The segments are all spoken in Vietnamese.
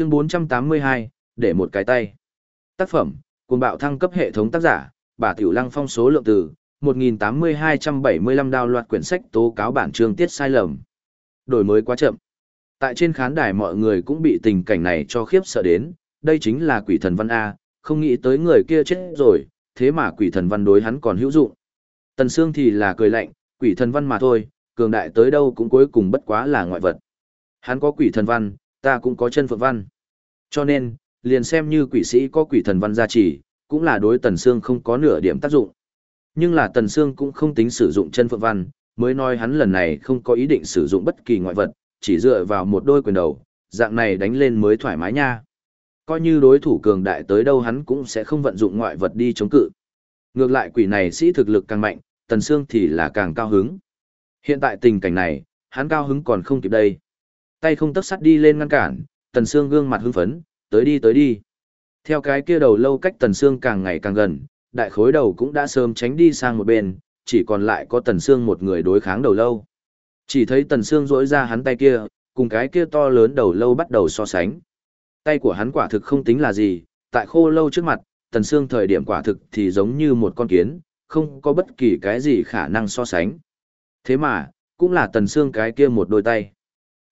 Chương 482, để một cái tay. Tác phẩm, cùng bạo thăng cấp hệ thống tác giả, bà Tiểu Lăng phong số lượng từ, 1.8275 đào loạt quyển sách tố cáo bản chương tiết sai lầm. Đổi mới quá chậm. Tại trên khán đài mọi người cũng bị tình cảnh này cho khiếp sợ đến, đây chính là quỷ thần văn A, không nghĩ tới người kia chết rồi, thế mà quỷ thần văn đối hắn còn hữu dụng. Tần Sương thì là cười lạnh, quỷ thần văn mà thôi, cường đại tới đâu cũng cuối cùng bất quá là ngoại vật. Hắn có quỷ thần văn, ta cũng có chân phượng văn. Cho nên, liền xem như quỷ sĩ có quỷ thần văn gia trì, cũng là đối Tần Sương không có nửa điểm tác dụng. Nhưng là Tần Sương cũng không tính sử dụng chân phượng văn, mới nói hắn lần này không có ý định sử dụng bất kỳ ngoại vật, chỉ dựa vào một đôi quyền đầu, dạng này đánh lên mới thoải mái nha. Coi như đối thủ cường đại tới đâu hắn cũng sẽ không vận dụng ngoại vật đi chống cự. Ngược lại quỷ này sĩ thực lực càng mạnh, Tần Sương thì là càng cao hứng. Hiện tại tình cảnh này, hắn cao hứng còn không kịp đây. Tay không tấc sắt đi lên ngăn cản, Tần Sương gương mặt hưng phấn, tới đi tới đi. Theo cái kia đầu lâu cách Tần Sương càng ngày càng gần, đại khối đầu cũng đã sớm tránh đi sang một bên, chỉ còn lại có Tần Sương một người đối kháng đầu lâu. Chỉ thấy Tần Sương rỗi ra hắn tay kia, cùng cái kia to lớn đầu lâu bắt đầu so sánh. Tay của hắn quả thực không tính là gì, tại khô lâu trước mặt, Tần Sương thời điểm quả thực thì giống như một con kiến, không có bất kỳ cái gì khả năng so sánh. Thế mà, cũng là Tần Sương cái kia một đôi tay.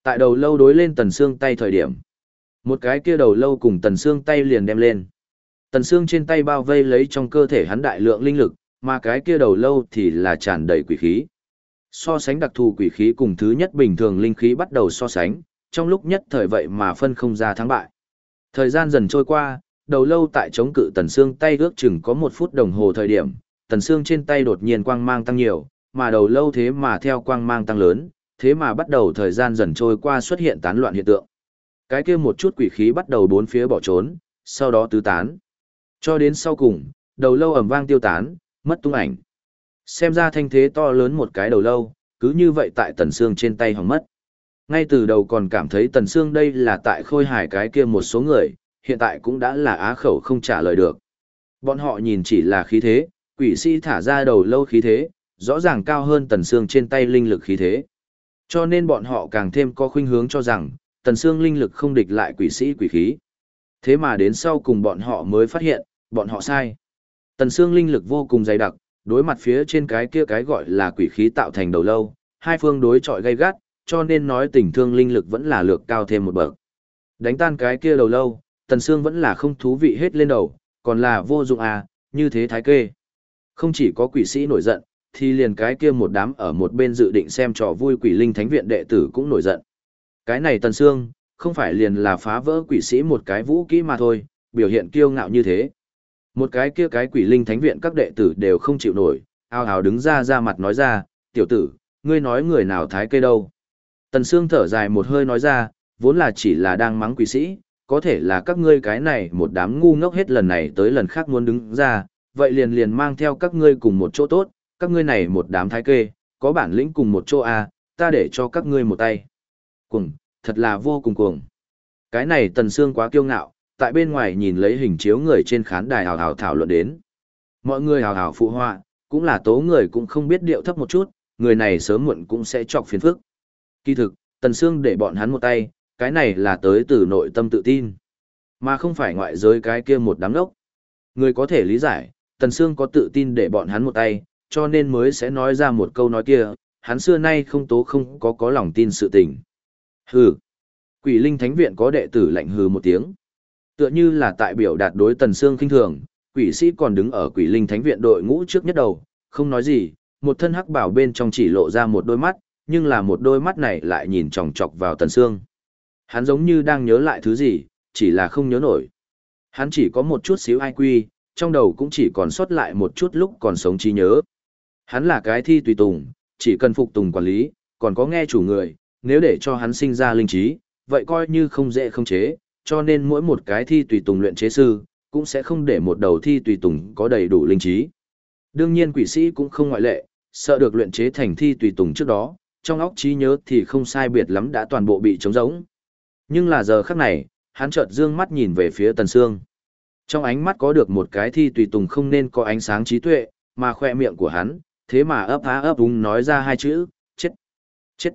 Tại đầu lâu đối lên Tần xương tay thời điểm. Một cái kia đầu lâu cùng Tần xương tay liền đem lên. Tần xương trên tay bao vây lấy trong cơ thể hắn đại lượng linh lực, mà cái kia đầu lâu thì là tràn đầy quỷ khí. So sánh đặc thù quỷ khí cùng thứ nhất bình thường linh khí bắt đầu so sánh, trong lúc nhất thời vậy mà phân không ra thắng bại. Thời gian dần trôi qua, đầu lâu tại chống cự Tần xương tay ước chừng có một phút đồng hồ thời điểm, Tần xương trên tay đột nhiên quang mang tăng nhiều, mà đầu lâu thế mà theo quang mang tăng lớn, thế mà bắt đầu thời gian dần trôi qua xuất hiện tán loạn hiện tượng. Cái kia một chút quỷ khí bắt đầu bốn phía bỏ trốn, sau đó tứ tán. Cho đến sau cùng, đầu lâu ầm vang tiêu tán, mất tung ảnh. Xem ra thanh thế to lớn một cái đầu lâu, cứ như vậy tại tần xương trên tay hỏng mất. Ngay từ đầu còn cảm thấy tần xương đây là tại khôi hài cái kia một số người, hiện tại cũng đã là á khẩu không trả lời được. Bọn họ nhìn chỉ là khí thế, quỷ sĩ thả ra đầu lâu khí thế, rõ ràng cao hơn tần xương trên tay linh lực khí thế. Cho nên bọn họ càng thêm có khuynh hướng cho rằng, tần xương linh lực không địch lại quỷ sĩ quỷ khí. Thế mà đến sau cùng bọn họ mới phát hiện, bọn họ sai. Tần xương linh lực vô cùng dày đặc, đối mặt phía trên cái kia cái gọi là quỷ khí tạo thành đầu lâu, hai phương đối chọi gay gắt, cho nên nói tình thương linh lực vẫn là lược cao thêm một bậc. Đánh tan cái kia đầu lâu, tần xương vẫn là không thú vị hết lên đầu, còn là vô dụng à, như thế thái kê. Không chỉ có quỷ sĩ nổi giận, thì liền cái kia một đám ở một bên dự định xem trò vui quỷ linh thánh viện đệ tử cũng nổi giận. Cái này tần xương, không phải liền là phá vỡ quỷ sĩ một cái vũ kỹ mà thôi, biểu hiện kiêu ngạo như thế. Một cái kia cái quỷ linh thánh viện các đệ tử đều không chịu nổi, ao hào đứng ra ra mặt nói ra, tiểu tử, ngươi nói người nào thái cây đâu. Tần xương thở dài một hơi nói ra, vốn là chỉ là đang mắng quỷ sĩ, có thể là các ngươi cái này một đám ngu ngốc hết lần này tới lần khác muốn đứng ra, vậy liền liền mang theo các ngươi cùng một chỗ tốt, các ngươi này một đám thái kê, có bản lĩnh cùng một chỗ à, ta để cho các ngươi một tay. Cuồng, thật là vô cùng cuồng. Cái này tần xương quá kiêu ngạo, tại bên ngoài nhìn lấy hình chiếu người trên khán đài hào hào thảo luận đến. Mọi người hào hào phụ họa, cũng là tố người cũng không biết điệu thấp một chút, người này sớm muộn cũng sẽ chọc phiền phức. Kỳ thực, tần xương để bọn hắn một tay, cái này là tới từ nội tâm tự tin, mà không phải ngoại giới cái kia một đám đốc. Người có thể lý giải, tần xương có tự tin để bọn hắn một tay, cho nên mới sẽ nói ra một câu nói kia, hắn xưa nay không tố không có có lòng tin sự tình. Hừ. Quỷ linh thánh viện có đệ tử lạnh hừ một tiếng. Tựa như là tại biểu đạt đối tần xương kinh thường, quỷ sĩ còn đứng ở quỷ linh thánh viện đội ngũ trước nhất đầu, không nói gì, một thân hắc bảo bên trong chỉ lộ ra một đôi mắt, nhưng là một đôi mắt này lại nhìn chòng chọc vào tần xương. Hắn giống như đang nhớ lại thứ gì, chỉ là không nhớ nổi. Hắn chỉ có một chút xíu IQ, trong đầu cũng chỉ còn sót lại một chút lúc còn sống trí nhớ. Hắn là cái thi tùy tùng, chỉ cần phục tùng quản lý, còn có nghe chủ người, nếu để cho hắn sinh ra linh trí, vậy coi như không dễ không chế, cho nên mỗi một cái thi tùy tùng luyện chế sư, cũng sẽ không để một đầu thi tùy tùng có đầy đủ linh trí. Đương nhiên quỷ sĩ cũng không ngoại lệ, sợ được luyện chế thành thi tùy tùng trước đó, trong óc trí nhớ thì không sai biệt lắm đã toàn bộ bị trống rỗng. Nhưng là giờ khắc này, hắn chợt dương mắt nhìn về phía Tần Sương. Trong ánh mắt có được một cái thi tùy tùng không nên có ánh sáng trí tuệ, mà khoe miệng của hắn, thế mà ấp á ấp úng nói ra hai chữ, chết, chết.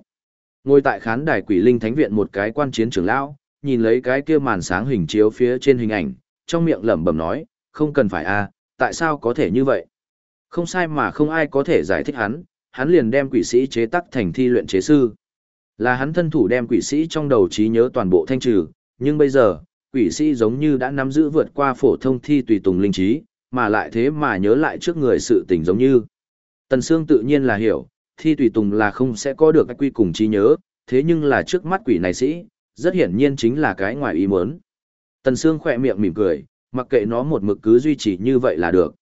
Ngồi tại khán đài quỷ linh thánh viện một cái quan chiến trưởng lão, nhìn lấy cái kia màn sáng hình chiếu phía trên hình ảnh, trong miệng lẩm bẩm nói, không cần phải a, tại sao có thể như vậy? Không sai mà không ai có thể giải thích hắn, hắn liền đem quỷ sĩ chế tắc thành thi luyện chế sư. Là hắn thân thủ đem quỷ sĩ trong đầu trí nhớ toàn bộ thanh trừ, nhưng bây giờ, quỷ sĩ giống như đã nắm giữ vượt qua phổ thông thi tùy tùng linh trí, mà lại thế mà nhớ lại trước người sự tình giống như. Tần Sương tự nhiên là hiểu, thi tùy tùng là không sẽ có được cái quy cùng trí nhớ, thế nhưng là trước mắt quỷ này sĩ, rất hiển nhiên chính là cái ngoài ý muốn. Tần Sương khỏe miệng mỉm cười, mặc kệ nó một mực cứ duy trì như vậy là được.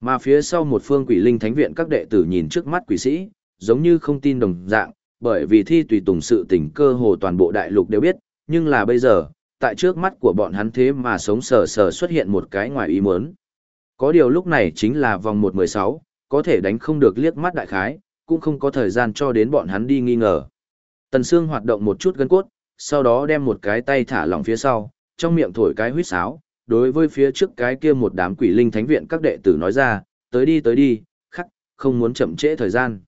Mà phía sau một phương quỷ linh thánh viện các đệ tử nhìn trước mắt quỷ sĩ, giống như không tin đồng dạng, bởi vì thi tùy tùng sự tình cơ hồ toàn bộ đại lục đều biết, nhưng là bây giờ, tại trước mắt của bọn hắn thế mà sống sờ sờ xuất hiện một cái ngoài ý muốn. Có điều lúc này chính là vòng 116, có thể đánh không được liếc mắt đại khái, cũng không có thời gian cho đến bọn hắn đi nghi ngờ. Tần Sương hoạt động một chút gân cốt, sau đó đem một cái tay thả lỏng phía sau, trong miệng thổi cái huýt sáo, đối với phía trước cái kia một đám quỷ linh thánh viện các đệ tử nói ra, tới đi tới đi, khắc, không muốn chậm trễ thời gian.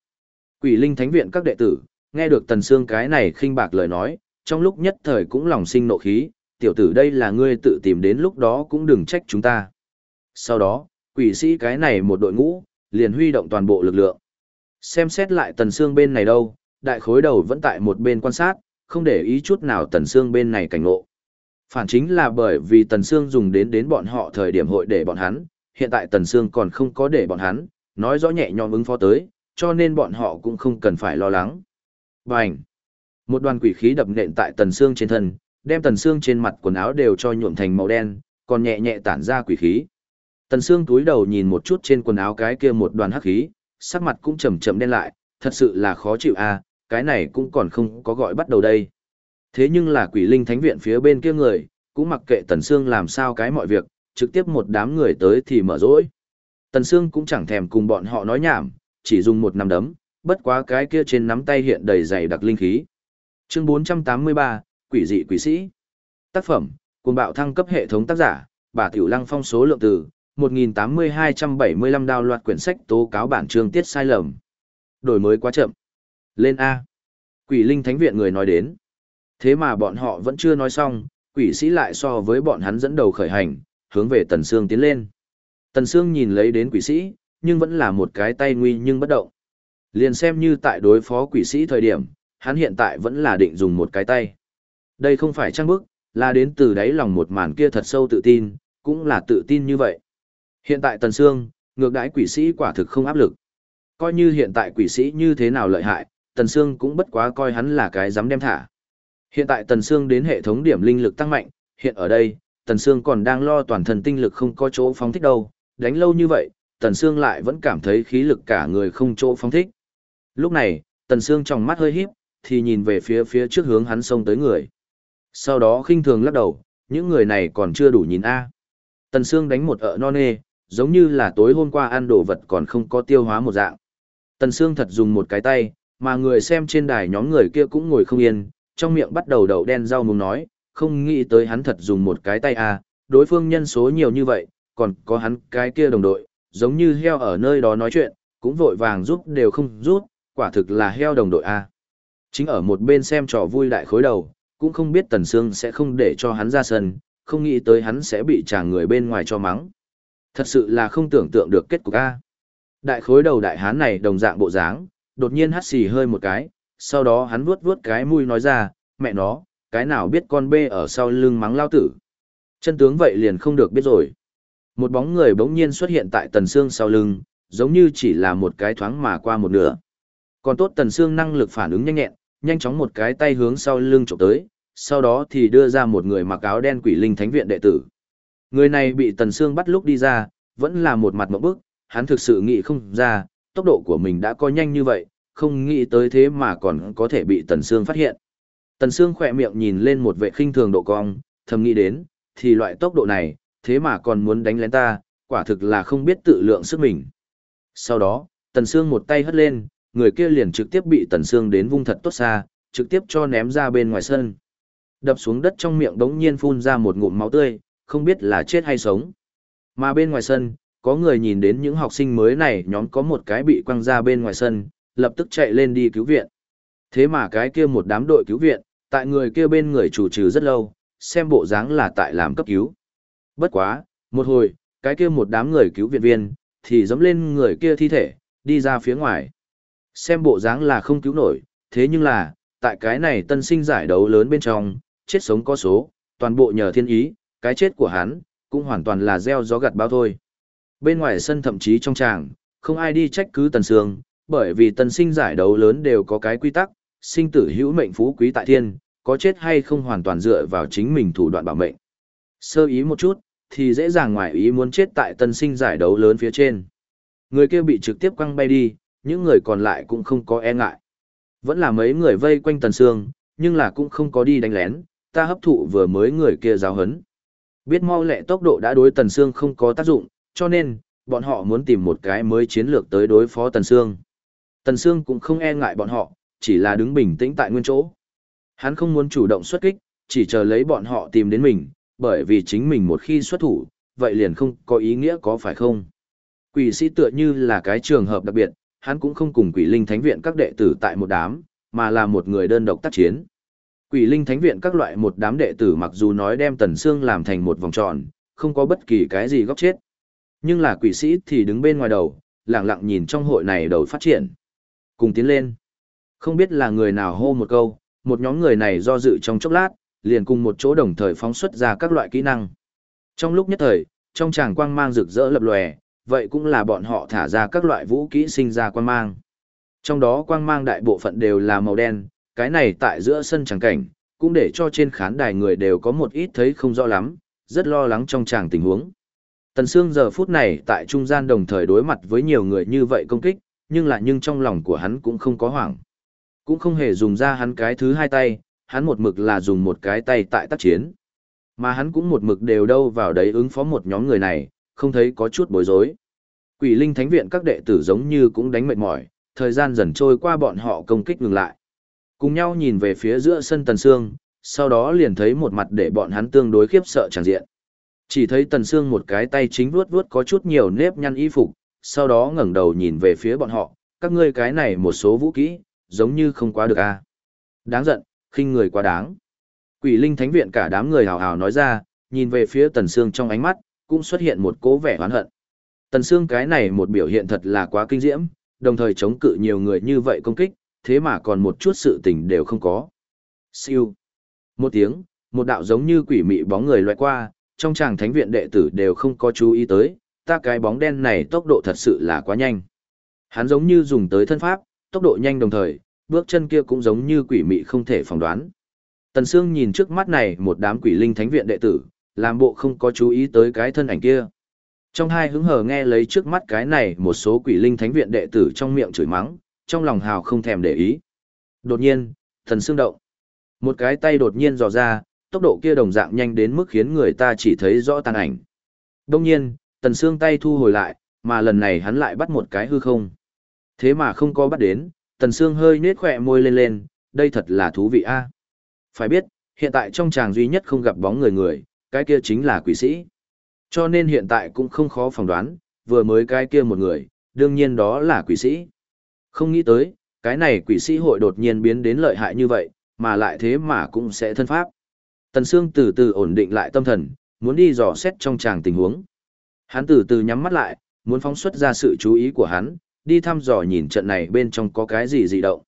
Quỷ linh thánh viện các đệ tử, nghe được Tần Sương cái này khinh bạc lời nói, trong lúc nhất thời cũng lòng sinh nộ khí, tiểu tử đây là ngươi tự tìm đến lúc đó cũng đừng trách chúng ta. Sau đó, quỷ sĩ cái này một đội ngũ, liền huy động toàn bộ lực lượng. Xem xét lại Tần xương bên này đâu, đại khối đầu vẫn tại một bên quan sát, không để ý chút nào Tần xương bên này cảnh ngộ. Phản chính là bởi vì Tần xương dùng đến đến bọn họ thời điểm hội để bọn hắn, hiện tại Tần xương còn không có để bọn hắn, nói rõ nhẹ nhõm ứng phó tới, cho nên bọn họ cũng không cần phải lo lắng. Bành! Một đoàn quỷ khí đập nện tại Tần xương trên thân, đem Tần xương trên mặt quần áo đều cho nhuộm thành màu đen, còn nhẹ nhẹ tản ra quỷ khí. Tần Sương túi đầu nhìn một chút trên quần áo cái kia một đoàn hắc khí, sắc mặt cũng chậm chậm đen lại, thật sự là khó chịu a, à, cái này cũng còn không có gọi bắt đầu đây. Thế nhưng là quỷ linh thánh viện phía bên kia người, cũng mặc kệ Tần Sương làm sao cái mọi việc, trực tiếp một đám người tới thì mở rỗi. Tần Sương cũng chẳng thèm cùng bọn họ nói nhảm, chỉ dùng một nắm đấm, bất quá cái kia trên nắm tay hiện đầy dày đặc linh khí. Chương 483, Quỷ dị quỷ sĩ. Tác phẩm, cuồng bạo thăng cấp hệ thống tác giả, bà Tiểu Lăng phong số lượng từ, 1.8275 đào loạt quyển sách tố cáo bản chương tiết sai lầm. Đổi mới quá chậm. Lên A. Quỷ linh thánh viện người nói đến. Thế mà bọn họ vẫn chưa nói xong, quỷ sĩ lại so với bọn hắn dẫn đầu khởi hành, hướng về Tần Sương tiến lên. Tần Sương nhìn lấy đến quỷ sĩ, nhưng vẫn là một cái tay nguy nhưng bất động. Liền xem như tại đối phó quỷ sĩ thời điểm, hắn hiện tại vẫn là định dùng một cái tay. Đây không phải trang bức, là đến từ đáy lòng một màn kia thật sâu tự tin, cũng là tự tin như vậy. Hiện tại Tần Sương, ngược đãi quỷ sĩ quả thực không áp lực. Coi như hiện tại quỷ sĩ như thế nào lợi hại, Tần Sương cũng bất quá coi hắn là cái dám đem thả. Hiện tại Tần Sương đến hệ thống điểm linh lực tăng mạnh, hiện ở đây, Tần Sương còn đang lo toàn thần tinh lực không có chỗ phóng thích đâu, đánh lâu như vậy, Tần Sương lại vẫn cảm thấy khí lực cả người không chỗ phóng thích. Lúc này, Tần Sương trong mắt hơi híp, thì nhìn về phía phía trước hướng hắn xông tới người. Sau đó khinh thường lắc đầu, những người này còn chưa đủ nhìn a. Tần Sương đánh một ợ non nê, giống như là tối hôm qua ăn đồ vật còn không có tiêu hóa một dạng. Tần Sương thật dùng một cái tay, mà người xem trên đài nhóm người kia cũng ngồi không yên, trong miệng bắt đầu đậu đen rau muống nói, không nghĩ tới hắn thật dùng một cái tay à, đối phương nhân số nhiều như vậy, còn có hắn cái kia đồng đội, giống như heo ở nơi đó nói chuyện, cũng vội vàng giúp đều không giúp, quả thực là heo đồng đội à. Chính ở một bên xem trò vui đại khối đầu, cũng không biết Tần Sương sẽ không để cho hắn ra sân, không nghĩ tới hắn sẽ bị chàng người bên ngoài cho mắng. Thật sự là không tưởng tượng được kết cục a. Đại khối đầu đại hán này đồng dạng bộ dáng, đột nhiên hắt xì hơi một cái, sau đó hắn vuốt vuốt cái mũi nói ra, mẹ nó, cái nào biết con bê ở sau lưng mắng lao tử. Chân tướng vậy liền không được biết rồi. Một bóng người bỗng nhiên xuất hiện tại tần xương sau lưng, giống như chỉ là một cái thoáng mà qua một nửa. Còn tốt tần xương năng lực phản ứng nhanh nhẹn, nhanh chóng một cái tay hướng sau lưng chụp tới, sau đó thì đưa ra một người mặc áo đen quỷ linh thánh viện đệ tử. Người này bị tần xương bắt lúc đi ra, vẫn là một mặt mộng bức, hắn thực sự nghĩ không ra, tốc độ của mình đã có nhanh như vậy, không nghĩ tới thế mà còn có thể bị Tần Sương phát hiện. Tần Sương khỏe miệng nhìn lên một vệ khinh thường độ cong, thầm nghĩ đến, thì loại tốc độ này, thế mà còn muốn đánh lén ta, quả thực là không biết tự lượng sức mình. Sau đó, Tần Sương một tay hất lên, người kia liền trực tiếp bị Tần Sương đến vung thật tốt xa, trực tiếp cho ném ra bên ngoài sân. Đập xuống đất trong miệng đống nhiên phun ra một ngụm máu tươi, không biết là chết hay sống. Mà bên ngoài sân, có người nhìn đến những học sinh mới này nhóm có một cái bị quăng ra bên ngoài sân, lập tức chạy lên đi cứu viện. Thế mà cái kia một đám đội cứu viện, tại người kia bên người chủ trừ rất lâu, xem bộ dáng là tại làm cấp cứu. Bất quá, một hồi, cái kia một đám người cứu viện viên, thì dẫm lên người kia thi thể, đi ra phía ngoài. Xem bộ dáng là không cứu nổi, thế nhưng là, tại cái này tân sinh giải đấu lớn bên trong, chết sống có số, toàn bộ nhờ thiên ý, cái chết của hắn, cũng hoàn toàn là gieo gió gặt bao thôi. Bên ngoài sân thậm chí trong tràng, không ai đi trách cứ Tần Sương, bởi vì tần sinh giải đấu lớn đều có cái quy tắc, sinh tử hữu mệnh phú quý tại thiên, có chết hay không hoàn toàn dựa vào chính mình thủ đoạn bảo mệnh. Sơ ý một chút, thì dễ dàng ngoài ý muốn chết tại tần sinh giải đấu lớn phía trên. Người kia bị trực tiếp quăng bay đi, những người còn lại cũng không có e ngại. Vẫn là mấy người vây quanh Tần Sương, nhưng là cũng không có đi đánh lén, ta hấp thụ vừa mới người kia giáo hấn. Biết mau lẹ tốc độ đã đối Tần Sương không có tác dụng, cho nên, bọn họ muốn tìm một cái mới chiến lược tới đối phó Tần Sương. Tần Sương cũng không e ngại bọn họ, chỉ là đứng bình tĩnh tại nguyên chỗ. Hắn không muốn chủ động xuất kích, chỉ chờ lấy bọn họ tìm đến mình, bởi vì chính mình một khi xuất thủ, vậy liền không có ý nghĩa có phải không? Quỷ sĩ tựa như là cái trường hợp đặc biệt, hắn cũng không cùng quỷ linh thánh viện các đệ tử tại một đám, mà là một người đơn độc tác chiến. Quỷ linh thánh viện các loại một đám đệ tử mặc dù nói đem tần xương làm thành một vòng tròn, không có bất kỳ cái gì góc chết. Nhưng là quỷ sĩ thì đứng bên ngoài đầu, lặng lặng nhìn trong hội này đầu phát triển. Cùng tiến lên. Không biết là người nào hô một câu, một nhóm người này do dự trong chốc lát, liền cùng một chỗ đồng thời phóng xuất ra các loại kỹ năng. Trong lúc nhất thời, trong tràng quang mang rực rỡ lập lòe, vậy cũng là bọn họ thả ra các loại vũ kỹ sinh ra quang mang. Trong đó quang mang đại bộ phận đều là màu đen, cái này tại giữa sân tràng cảnh, cũng để cho trên khán đài người đều có một ít thấy không rõ lắm, rất lo lắng trong tràng tình huống. Tần Sương giờ phút này tại trung gian đồng thời đối mặt với nhiều người như vậy công kích, nhưng lại nhưng trong lòng của hắn cũng không có hoảng. Cũng không hề dùng ra hắn cái thứ hai tay, hắn một mực là dùng một cái tay tại tác chiến. Mà hắn cũng một mực đều đâu vào đấy ứng phó một nhóm người này, không thấy có chút bối rối. Quỷ linh thánh viện các đệ tử giống như cũng đánh mệt mỏi, thời gian dần trôi qua bọn họ công kích ngừng lại. Cùng nhau nhìn về phía giữa sân Tần Sương, sau đó liền thấy một mặt để bọn hắn tương đối khiếp sợ chẳng diện. Chỉ thấy Tần Sương một cái tay chính vuốt vuốt có chút nhiều nếp nhăn y phục, sau đó ngẩng đầu nhìn về phía bọn họ, các ngươi cái này một số vũ kỹ, giống như không quá được a. Đáng giận, khinh người quá đáng. Quỷ linh thánh viện cả đám người hào hào nói ra, nhìn về phía Tần Sương trong ánh mắt, cũng xuất hiện một cố vẻ oán hận. Tần Sương cái này một biểu hiện thật là quá kinh diễm, đồng thời chống cự nhiều người như vậy công kích, thế mà còn một chút sự tình đều không có. Siêu. Một tiếng, một đạo giống như quỷ mị bóng người loại qua, trong tràng thánh viện đệ tử đều không có chú ý tới, ta cái bóng đen này tốc độ thật sự là quá nhanh. Hắn giống như dùng tới thân pháp, tốc độ nhanh đồng thời, bước chân kia cũng giống như quỷ mị không thể phỏng đoán. Tần Sương nhìn trước mắt này một đám quỷ linh thánh viện đệ tử, làm bộ không có chú ý tới cái thân ảnh kia. Trong hai hứng hờ nghe lấy trước mắt cái này một số quỷ linh thánh viện đệ tử trong miệng chửi mắng, trong lòng hào không thèm để ý. Đột nhiên, thần xương động. Một cái tay đột nhiên dò ra, tốc độ kia đồng dạng nhanh đến mức khiến người ta chỉ thấy rõ tàn ảnh. Đông nhiên, tần xương tay thu hồi lại, mà lần này hắn lại bắt một cái hư không. Thế mà không có bắt đến, tần xương hơi nết khỏe môi lên lên, đây thật là thú vị a. Phải biết, hiện tại trong tràng duy nhất không gặp bóng người người, cái kia chính là quỷ sĩ. Cho nên hiện tại cũng không khó phỏng đoán, vừa mới cái kia một người, đương nhiên đó là quỷ sĩ. Không nghĩ tới, cái này quỷ sĩ hội đột nhiên biến đến lợi hại như vậy, mà lại thế mà cũng sẽ thân pháp. Tần Sương từ từ ổn định lại tâm thần, muốn đi dò xét trong tràng tình huống. Hắn từ từ nhắm mắt lại, muốn phóng xuất ra sự chú ý của hắn, đi thăm dò nhìn trận này bên trong có cái gì dị động.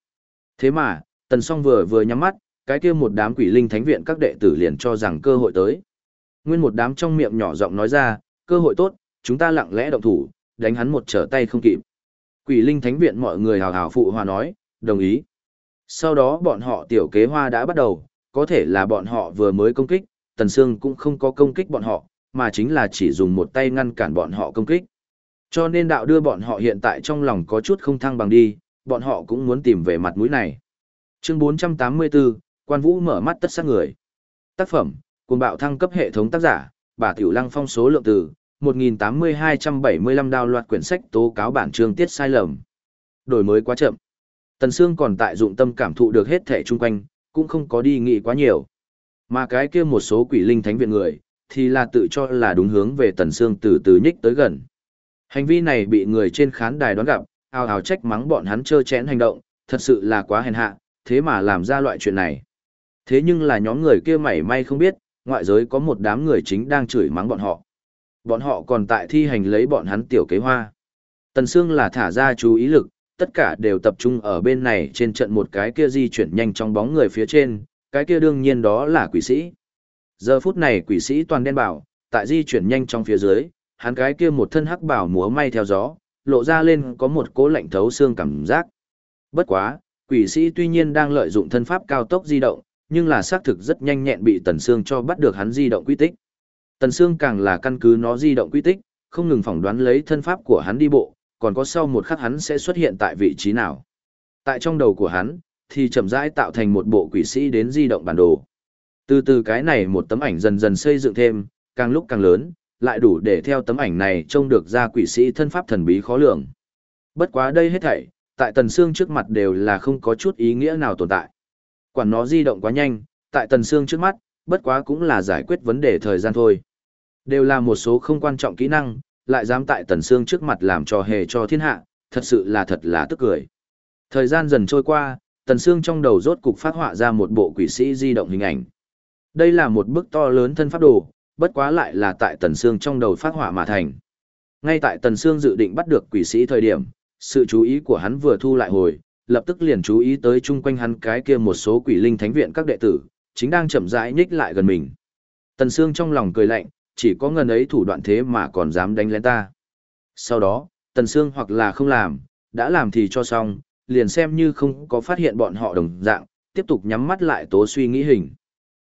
Thế mà, Tần Song vừa vừa nhắm mắt, cái kia một đám quỷ linh thánh viện các đệ tử liền cho rằng cơ hội tới. Nguyên một đám trong miệng nhỏ giọng nói ra, cơ hội tốt, chúng ta lặng lẽ động thủ, đánh hắn một trở tay không kịp. Quỷ linh thánh viện mọi người hào hào phụ hòa nói, đồng ý. Sau đó bọn họ tiểu kế hoa đã bắt đầu, có thể là bọn họ vừa mới công kích, Tần Sương cũng không có công kích bọn họ, mà chính là chỉ dùng một tay ngăn cản bọn họ công kích. Cho nên đạo đưa bọn họ hiện tại trong lòng có chút không thăng bằng đi, bọn họ cũng muốn tìm về mặt mũi này. Chương 484, Quan Vũ mở mắt tất sát người. Tác phẩm, cùng bạo thăng cấp hệ thống tác giả, bà Tiểu Lăng phong số lượng từ, 1.8275 đào loạt quyển sách tố cáo bản chương tiết sai lầm. Đổi mới quá chậm. Tần Sương còn tại dụng tâm cảm thụ được hết thể chung quanh, cũng không có đi nghĩ quá nhiều. Mà cái kia một số quỷ linh thánh viện người, thì là tự cho là đúng hướng về Tần Sương từ từ nhích tới gần. Hành vi này bị người trên khán đài đoán gặp, ào ào trách mắng bọn hắn trơ chẽn hành động, thật sự là quá hèn hạ, thế mà làm ra loại chuyện này. Thế nhưng là nhóm người kia mảy may không biết, ngoại giới có một đám người chính đang chửi mắng bọn họ. Bọn họ còn tại thi hành lấy bọn hắn tiểu kế hoa. Tần Sương là thả ra chú ý lực, tất cả đều tập trung ở bên này trên trận một cái kia di chuyển nhanh trong bóng người phía trên, cái kia đương nhiên đó là quỷ sĩ. Giờ phút này quỷ sĩ toàn đen bảo, tại di chuyển nhanh trong phía dưới, hắn cái kia một thân hắc bảo múa may theo gió, lộ ra lên có một cố lạnh thấu xương cảm giác. Bất quá, quỷ sĩ tuy nhiên đang lợi dụng thân pháp cao tốc di động, nhưng là xác thực rất nhanh nhẹn bị Tần Sương cho bắt được hắn di động quy tích. Tần Sương càng là căn cứ nó di động quy tích, không ngừng phỏng đoán lấy thân pháp của hắn đi bộ, còn có sau một khắc hắn sẽ xuất hiện tại vị trí nào. Tại trong đầu của hắn, thì chậm rãi tạo thành một bộ quỷ sĩ đến di động bản đồ. Từ từ cái này một tấm ảnh dần dần xây dựng thêm, càng lúc càng lớn, lại đủ để theo tấm ảnh này trông được ra quỷ sĩ thân pháp thần bí khó lường. Bất quá đây hết thảy, tại Tần Sương trước mặt đều là không có chút ý nghĩa nào tồn tại. Quản nó di động quá nhanh, tại Tần Sương trước mắt, bất quá cũng là giải quyết vấn đề thời gian thôi. Đều là một số không quan trọng kỹ năng, lại dám tại Tần Sương trước mặt làm trò hề cho thiên hạ, thật sự là thật là tức cười. Thời gian dần trôi qua, Tần Sương trong đầu rốt cục phát họa ra một bộ quỷ sĩ di động hình ảnh. Đây là một bức to lớn thân pháp đồ, bất quá lại là tại Tần Sương trong đầu phát họa mà thành. Ngay tại Tần Sương dự định bắt được quỷ sĩ thời điểm, sự chú ý của hắn vừa thu lại hồi, lập tức liền chú ý tới chung quanh hắn cái kia một số quỷ linh thánh viện các đệ tử, chính đang chậm rãi nhích lại gần mình. Tần Sương trong lòng cười lạnh, chỉ có ngần ấy thủ đoạn thế mà còn dám đánh lén ta. Sau đó, Tần Sương hoặc là không làm, đã làm thì cho xong, liền xem như không có phát hiện bọn họ đồng dạng, tiếp tục nhắm mắt lại tố suy nghĩ hình.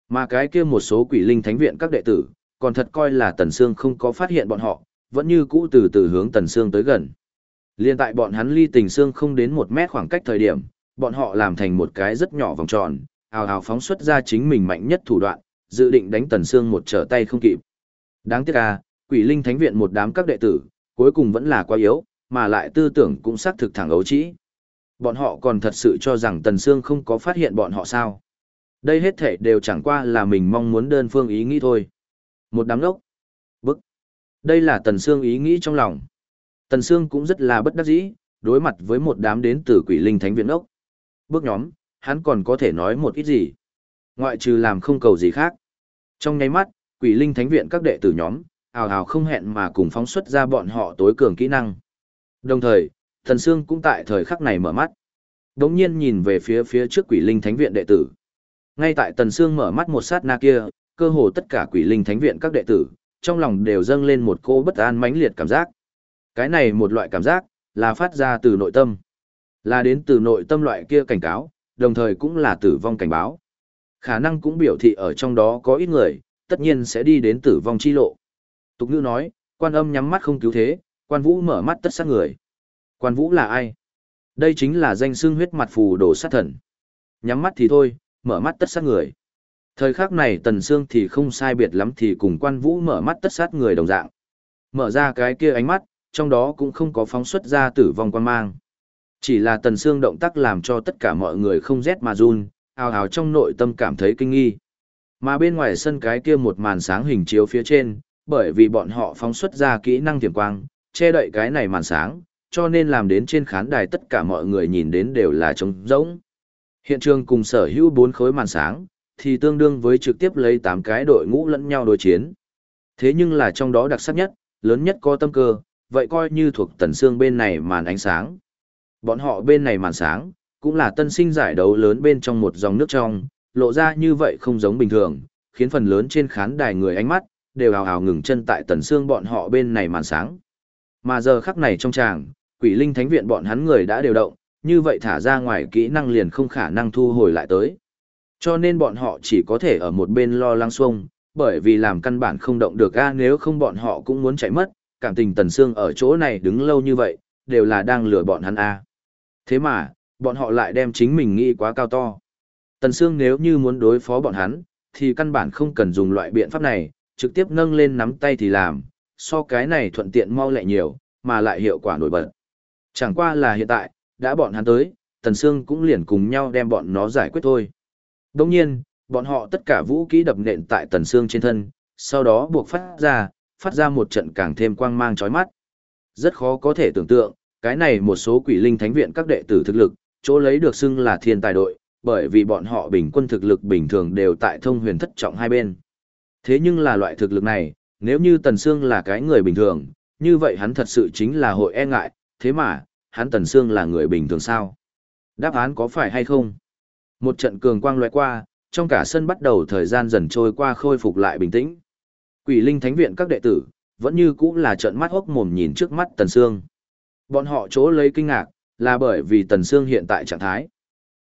Mà cái kia một số quỷ linh thánh viện các đệ tử, còn thật coi là Tần Sương không có phát hiện bọn họ, vẫn như cũ từ từ hướng Tần Sương tới gần. Liên tại bọn hắn ly tình Sương không đến một mét khoảng cách thời điểm, bọn họ làm thành một cái rất nhỏ vòng tròn, ào ào phóng xuất ra chính mình mạnh nhất thủ đoạn, dự định đánh Tần Sương một trở tay không kịp. Đáng tiếc à, quỷ linh thánh viện một đám các đệ tử, cuối cùng vẫn là quá yếu, mà lại tư tưởng cũng xác thực thẳng ấu trĩ. Bọn họ còn thật sự cho rằng Tần Sương không có phát hiện bọn họ sao. Đây hết thể đều chẳng qua là mình mong muốn đơn phương ý nghĩ thôi. Một đám đốc. Bức. Đây là Tần Sương ý nghĩ trong lòng. Tần Sương cũng rất là bất đắc dĩ, đối mặt với một đám đến từ quỷ linh thánh viện ốc. Bước nhóm, hắn còn có thể nói một ít gì. Ngoại trừ làm không cầu gì khác. Trong nháy mắt, quỷ linh thánh viện các đệ tử nhóm, ào ào không hẹn mà cùng phóng xuất ra bọn họ tối cường kỹ năng. Đồng thời, Thần Sương cũng tại thời khắc này mở mắt. Đống nhiên nhìn về phía phía trước quỷ linh thánh viện đệ tử. Ngay tại Tần Sương mở mắt một sát na kia, cơ hồ tất cả quỷ linh thánh viện các đệ tử, trong lòng đều dâng lên một cô bất an mãnh liệt cảm giác. Cái này một loại cảm giác, là phát ra từ nội tâm. Là đến từ nội tâm loại kia cảnh cáo, đồng thời cũng là tử vong cảnh báo. Khả năng cũng biểu thị ở trong đó có ít người, tất nhiên sẽ đi đến tử vong chi lộ. Tục ngữ nói, quan âm nhắm mắt không cứu thế, quan vũ mở mắt tất sát người. Quan vũ là ai? Đây chính là danh xương huyết mặt phù đồ sát thần. Nhắm mắt thì thôi, mở mắt tất sát người. Thời khắc này Tần xương thì không sai biệt lắm thì cùng quan vũ mở mắt tất sát người đồng dạng. Mở ra cái kia ánh mắt, trong đó cũng không có phóng xuất ra tử vong quan mang. Chỉ là Tần xương động tác làm cho tất cả mọi người không rét mà run, ào ào trong nội tâm cảm thấy kinh nghi. Mà bên ngoài sân cái kia một màn sáng hình chiếu phía trên, bởi vì bọn họ phóng xuất ra kỹ năng tiềm quang, che đậy cái này màn sáng, cho nên làm đến trên khán đài tất cả mọi người nhìn đến đều là trống rỗng. Hiện trường cùng sở hữu bốn khối màn sáng, thì tương đương với trực tiếp lấy 8 cái đội ngũ lẫn nhau đối chiến. Thế nhưng là trong đó đặc sắc nhất, lớn nhất có tâm cơ, vậy coi như thuộc tần xương bên này màn ánh sáng. Bọn họ bên này màn sáng, cũng là tân sinh giải đấu lớn bên trong một dòng nước trong, lộ ra như vậy không giống bình thường, khiến phần lớn trên khán đài người ánh mắt, đều hào hào ngừng chân tại tần xương bọn họ bên này màn sáng. Mà giờ khắc này trong tràng, quỷ linh thánh viện bọn hắn người đã đều động, như vậy thả ra ngoài kỹ năng liền không khả năng thu hồi lại tới. Cho nên bọn họ chỉ có thể ở một bên lo lắng xuông, bởi vì làm căn bản không động được a nếu không bọn họ cũng muốn chạy mất, cảm tình tần xương ở chỗ này đứng lâu như vậy, đều là đang lừa bọn hắn a. Thế mà, bọn họ lại đem chính mình nghĩ quá cao to. Tần Sương nếu như muốn đối phó bọn hắn, thì căn bản không cần dùng loại biện pháp này, trực tiếp nâng lên nắm tay thì làm, so cái này thuận tiện mau lẹ nhiều, mà lại hiệu quả nổi bật. Chẳng qua là hiện tại, đã bọn hắn tới, Tần Sương cũng liền cùng nhau đem bọn nó giải quyết thôi. Đồng nhiên, bọn họ tất cả vũ khí đập nện tại Tần Sương trên thân, sau đó buộc phát ra, phát ra một trận càng thêm quang mang chói mắt. Rất khó có thể tưởng tượng, cái này một số quỷ linh thánh viện các đệ tử thực lực, chỗ lấy được xưng là thiên tài đội, bởi vì bọn họ bình quân thực lực bình thường đều tại thông huyền thất trọng hai bên. Thế nhưng là loại thực lực này, nếu như Tần Sương là cái người bình thường, như vậy hắn thật sự chính là hội e ngại, thế mà, hắn Tần Sương là người bình thường sao? Đáp án có phải hay không? Một trận cường quang loại qua, trong cả sân bắt đầu thời gian dần trôi qua khôi phục lại bình tĩnh. Quỷ linh thánh viện các đệ tử, vẫn như cũ là trận mắt hốc mồm nhìn trước mắt Tần Sương. Bọn họ chỗ lấy kinh ngạc, là bởi vì Tần Sương hiện tại trạng thái.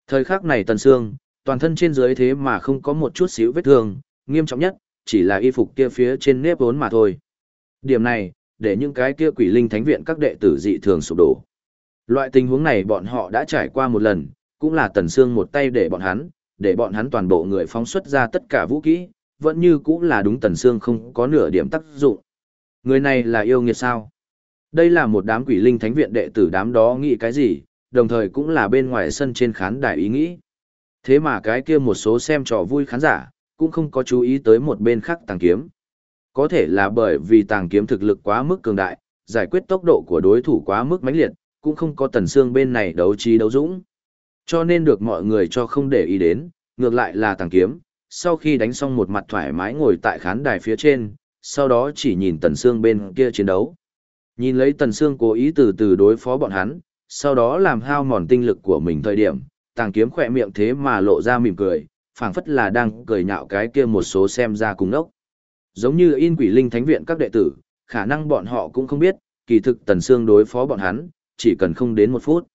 Thời khắc này Tần Sương, toàn thân trên dưới thế mà không có một chút xíu vết thương, nghiêm trọng nhất, chỉ là y phục kia phía trên nếp vốn mà thôi. Điểm này, để những cái kia quỷ linh thánh viện các đệ tử dị thường sụp đổ. Loại tình huống này bọn họ đã trải qua một lần, cũng là Tần Sương một tay để bọn hắn, để bọn hắn toàn bộ người phóng xuất ra tất cả vũ kỹ, vẫn như cũng là đúng Tần Sương không có nửa điểm tác dụng. Người này là yêu nghiệt sao? Đây là một đám quỷ linh thánh viện đệ tử đám đó nghĩ cái gì, đồng thời cũng là bên ngoài sân trên khán đài ý nghĩ. Thế mà cái kia một số xem trò vui khán giả, cũng không có chú ý tới một bên khác tàng kiếm. Có thể là bởi vì tàng kiếm thực lực quá mức cường đại, giải quyết tốc độ của đối thủ quá mức mãnh liệt, cũng không có tần xương bên này đấu trí đấu dũng. Cho nên được mọi người cho không để ý đến, ngược lại là tàng kiếm, sau khi đánh xong một mặt thoải mái ngồi tại khán đài phía trên, sau đó chỉ nhìn tần xương bên kia chiến đấu. Nhìn lấy tần xương cố ý từ từ đối phó bọn hắn, sau đó làm hao mòn tinh lực của mình thời điểm, tàng kiếm khỏe miệng thế mà lộ ra mỉm cười, phảng phất là đang cười nhạo cái kia một số xem ra cùng nốc. Giống như in quỷ linh thánh viện các đệ tử, khả năng bọn họ cũng không biết, kỳ thực tần xương đối phó bọn hắn, chỉ cần không đến một phút.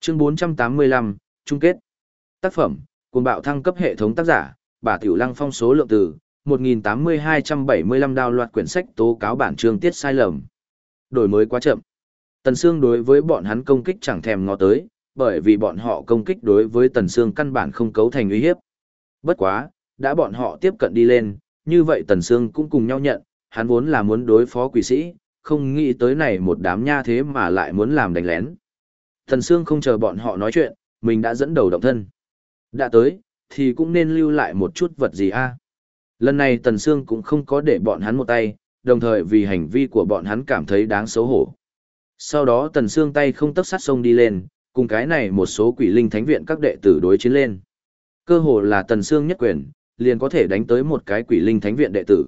Chương 485, chung kết. Tác phẩm, cùng bạo thăng cấp hệ thống tác giả, bà Tiểu Lăng phong số lượng từ, 1.8275 đào loạt quyển sách tố cáo bản chương tiết sai lầm. Đổi mới quá chậm. Tần Sương đối với bọn hắn công kích chẳng thèm ngó tới, bởi vì bọn họ công kích đối với Tần Sương căn bản không cấu thành uy hiếp. Bất quá, đã bọn họ tiếp cận đi lên, như vậy Tần Sương cũng cùng nhau nhận, hắn vốn là muốn đối phó quỷ sĩ, không nghĩ tới này một đám nha thế mà lại muốn làm đánh lén. Tần Sương không chờ bọn họ nói chuyện, mình đã dẫn đầu động thân. Đã tới, thì cũng nên lưu lại một chút vật gì a. Lần này Tần Sương cũng không có để bọn hắn một tay, đồng thời vì hành vi của bọn hắn cảm thấy đáng xấu hổ. Sau đó Tần Sương tay không tấc sát sông đi lên, cùng cái này một số quỷ linh thánh viện các đệ tử đối chiến lên. Cơ hồ là Tần Sương nhất quyền, liền có thể đánh tới một cái quỷ linh thánh viện đệ tử.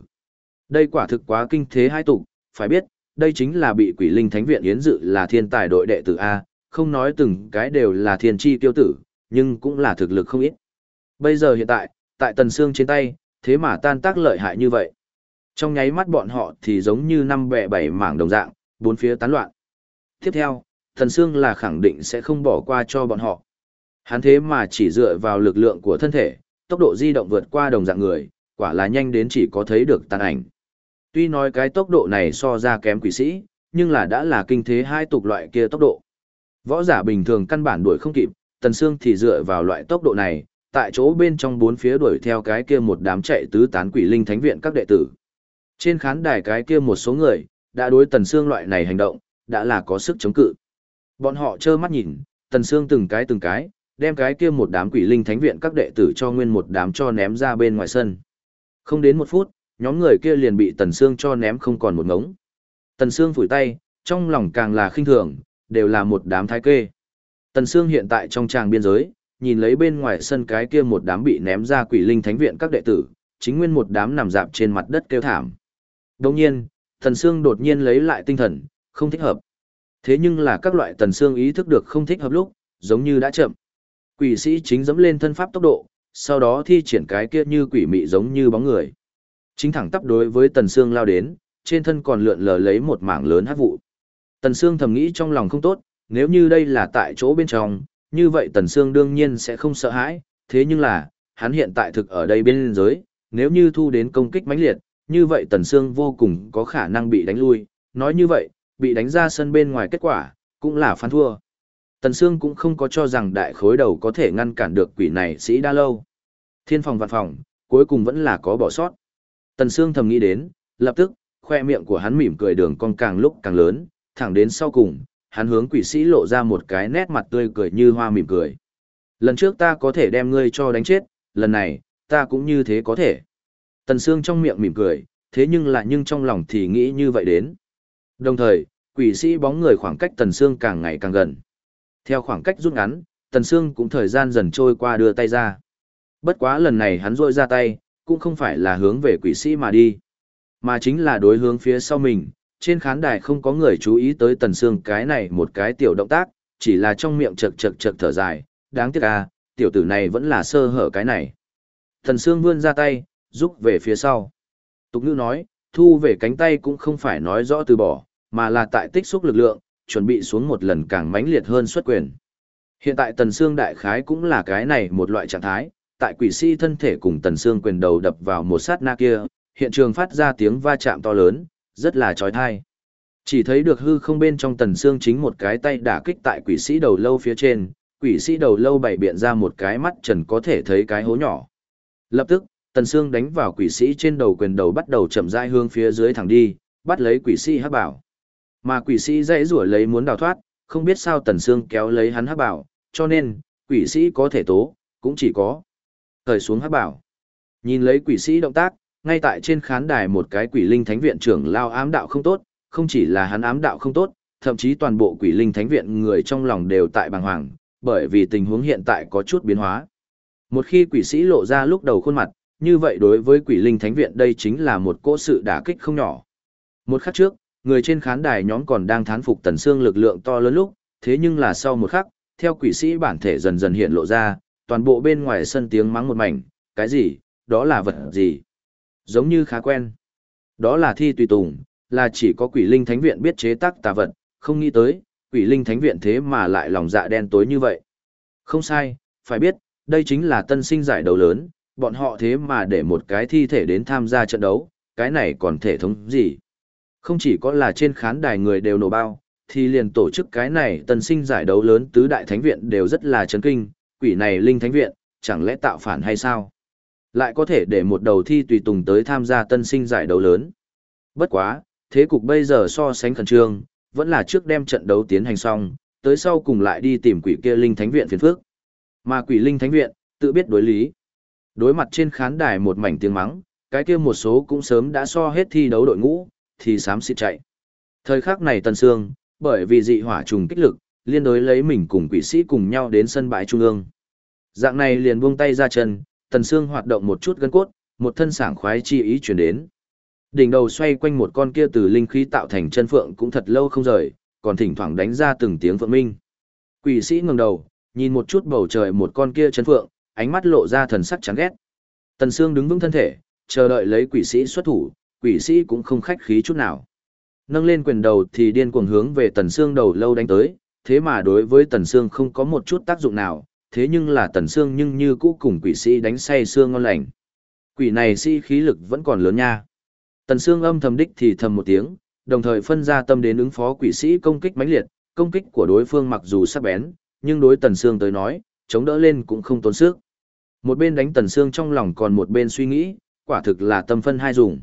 Đây quả thực quá kinh thế hai tục, phải biết, đây chính là bị quỷ linh thánh viện yến dự là thiên tài đội đệ tử A, không nói từng cái đều là thiên chi tiêu tử, nhưng cũng là thực lực không ít. Bây giờ hiện tại, tại Tần Sương trên tay, thế mà tan tác lợi hại như vậy. Trong nháy mắt bọn họ thì giống như năm bẻ bảy mảng đồng dạng, bốn phía tán loạn. Tiếp theo, Thần Sương là khẳng định sẽ không bỏ qua cho bọn họ. Hắn thế mà chỉ dựa vào lực lượng của thân thể, tốc độ di động vượt qua đồng dạng người, quả là nhanh đến chỉ có thấy được tàn ảnh. Tuy nói cái tốc độ này so ra kém quỷ sĩ, nhưng là đã là kinh thế hai tục loại kia tốc độ. Võ giả bình thường căn bản đuổi không kịp, Tần Sương thì dựa vào loại tốc độ này, tại chỗ bên trong bốn phía đuổi theo cái kia một đám chạy tứ tán quỷ linh thánh viện các đệ tử. Trên khán đài cái kia một số người, đã đối Tần Sương loại này hành động, đã là có sức chống cự. Bọn họ trơ mắt nhìn, Tần Sương từng cái từng cái, đem cái kia một đám quỷ linh thánh viện các đệ tử cho nguyên một đám cho ném ra bên ngoài sân. Không đến một phút, nhóm người kia liền bị Tần Sương cho ném không còn một ngống. Tần Sương phủi tay, trong lòng càng là khinh thường, đều là một đám thái kê. Tần Sương hiện tại trong tràng biên giới, nhìn lấy bên ngoài sân cái kia một đám bị ném ra quỷ linh thánh viện các đệ tử, chính nguyên một đám nằm dạp trên mặt đất kêu thảm. Đồng nhiên, Tần Sương đột nhiên lấy lại tinh thần, không thích hợp. Thế nhưng là các loại Tần xương ý thức được không thích hợp lúc, giống như đã chậm. Quỷ sĩ chính dẫm lên thân pháp tốc độ, sau đó thi triển cái kia như quỷ mị giống như bóng người. Chính thẳng tắp đối với Tần xương lao đến, trên thân còn lượn lờ lấy một mảng lớn hắc vụ. Tần xương thầm nghĩ trong lòng không tốt, nếu như đây là tại chỗ bên trong, như vậy Tần xương đương nhiên sẽ không sợ hãi, thế nhưng là, hắn hiện tại thực ở đây bên dưới, nếu như thu đến công kích mãnh liệt, như vậy Tần xương vô cùng có khả năng bị đánh lui, nói như vậy, bị đánh ra sân bên ngoài kết quả, cũng là phán thua. Tần Sương cũng không có cho rằng đại khối đầu có thể ngăn cản được quỷ này sĩ đa lâu. Thiên phòng vạn phòng, cuối cùng vẫn là có bỏ sót. Tần Sương thầm nghĩ đến, lập tức, khoe miệng của hắn mỉm cười đường cong càng lúc càng lớn, thẳng đến sau cùng, hắn hướng quỷ sĩ lộ ra một cái nét mặt tươi cười như hoa mỉm cười. Lần trước ta có thể đem ngươi cho đánh chết, lần này, ta cũng như thế có thể. Tần Sương trong miệng mỉm cười, thế nhưng lại nhưng trong lòng thì nghĩ như vậy đến. Đồng thời, quỷ sĩ bóng người khoảng cách Tần Sương càng ngày càng gần. Theo khoảng cách rút ngắn, Tần Sương cũng thời gian dần trôi qua đưa tay ra. Bất quá lần này hắn rôi ra tay, cũng không phải là hướng về quỷ sĩ mà đi, mà chính là đối hướng phía sau mình. Trên khán đài không có người chú ý tới Tần Sương cái này một cái tiểu động tác, chỉ là trong miệng chật chật chật thở dài, đáng tiếc à, tiểu tử này vẫn là sơ hở cái này. Tần Sương vươn ra tay, giúp về phía sau. Tục nữ nói, thu về cánh tay cũng không phải nói rõ từ bỏ, mà là tại tích xúc lực lượng, chuẩn bị xuống một lần càng mãnh liệt hơn xuất quyền. Hiện tại Tần Sương đại khái cũng là cái này một loại trạng thái, tại quỷ sĩ thân thể cùng Tần Sương quyền đầu đập vào một sát na kia, hiện trường phát ra tiếng va chạm to lớn, rất là chói tai. Chỉ thấy được hư không bên trong Tần Sương chính một cái tay đả kích tại quỷ sĩ đầu lâu phía trên, quỷ sĩ đầu lâu bảy biện ra một cái mắt trần có thể thấy cái hố nhỏ. Lập tức, Tần Sương đánh vào quỷ sĩ trên đầu quyền đầu bắt đầu chậm rãi hướng phía dưới thẳng đi, bắt lấy quỷ sĩ hắc bảo. Mà quỷ sĩ dãy rủa lấy muốn đào thoát, không biết sao Tần Sương kéo lấy hắn hắc bảo, cho nên, quỷ sĩ có thể tố, cũng chỉ có. Thời xuống hắc bảo. Nhìn lấy quỷ sĩ động tác, ngay tại trên khán đài một cái quỷ linh thánh viện trưởng lao ám đạo không tốt, không chỉ là hắn ám đạo không tốt, thậm chí toàn bộ quỷ linh thánh viện người trong lòng đều tại bàng hoàng, bởi vì tình huống hiện tại có chút biến hóa. Một khi quỷ sĩ lộ ra lúc đầu khuôn mặt, như vậy đối với quỷ linh thánh viện đây chính là một cỗ sự đả kích không nhỏ. Một khắc trước, người trên khán đài nhóm còn đang thán phục tần xương lực lượng to lớn lúc, thế nhưng là sau một khắc, theo quỷ sĩ bản thể dần dần hiện lộ ra, toàn bộ bên ngoài sân tiếng mắng một mảnh, cái gì, đó là vật gì? Giống như khá quen. Đó là thi tùy tùng, là chỉ có quỷ linh thánh viện biết chế tác tà vật, không nghĩ tới, quỷ linh thánh viện thế mà lại lòng dạ đen tối như vậy. Không sai, phải biết, đây chính là tân sinh giải đấu lớn, bọn họ thế mà để một cái thi thể đến tham gia trận đấu, cái này còn thể thống gì? Không chỉ có là trên khán đài người đều nổ bao, thì liền tổ chức cái này tân sinh giải đấu lớn tứ đại thánh viện đều rất là chấn kinh, quỷ này linh thánh viện, chẳng lẽ tạo phản hay sao? Lại có thể để một đầu thi tùy tùng tới tham gia tân sinh giải đấu lớn. Bất quá, thế cục bây giờ so sánh khẩn trương, vẫn là trước đem trận đấu tiến hành xong, tới sau cùng lại đi tìm quỷ kia linh thánh viện phiền phước. Mà quỷ linh thánh viện, tự biết đối lý. Đối mặt trên khán đài một mảnh tiếng mắng, cái kia một số cũng sớm đã so hết thi đấu đội ngũ, thì sám xịt chạy. Thời khắc này Tần Sương, bởi vì dị hỏa trùng kích lực, liên đối lấy mình cùng quỷ sĩ cùng nhau đến sân bãi trung ương. Dạng này liền buông tay ra chân, Tần Sương hoạt động một chút gân cốt, một thân sảng khoái chi ý truyền đến. Đỉnh đầu xoay quanh một con kia từ linh khí tạo thành chân phượng cũng thật lâu không rời, còn thỉnh thoảng đánh ra từng tiếng phượng minh. Quỷ sĩ ngẩng đầu, nhìn một chút bầu trời một con kia chân phượng, ánh mắt lộ ra thần sắc chán ghét. Tần Sương đứng vững thân thể, chờ đợi lấy quỷ sĩ xuất thủ, quỷ sĩ cũng không khách khí chút nào. Nâng lên quyền đầu thì điên cuồng hướng về Tần Sương đầu lâu đánh tới, thế mà đối với Tần Sương không có một chút tác dụng nào, thế nhưng là Tần Sương nhưng như cũ cùng quỷ sĩ đánh say xương ngon lành. Quỷ này sĩ khí lực vẫn còn lớn nha. Tần Sương âm thầm đích thì thầm một tiếng, đồng thời phân ra tâm đến ứng phó quỷ sĩ công kích mãnh liệt, công kích của đối phương mặc dù sắc bén, nhưng đối Tần Sương tới nói, chống đỡ lên cũng không tốn sức. Một bên đánh Tần Sương trong lòng còn một bên suy nghĩ, quả thực là tâm phân hai dùng.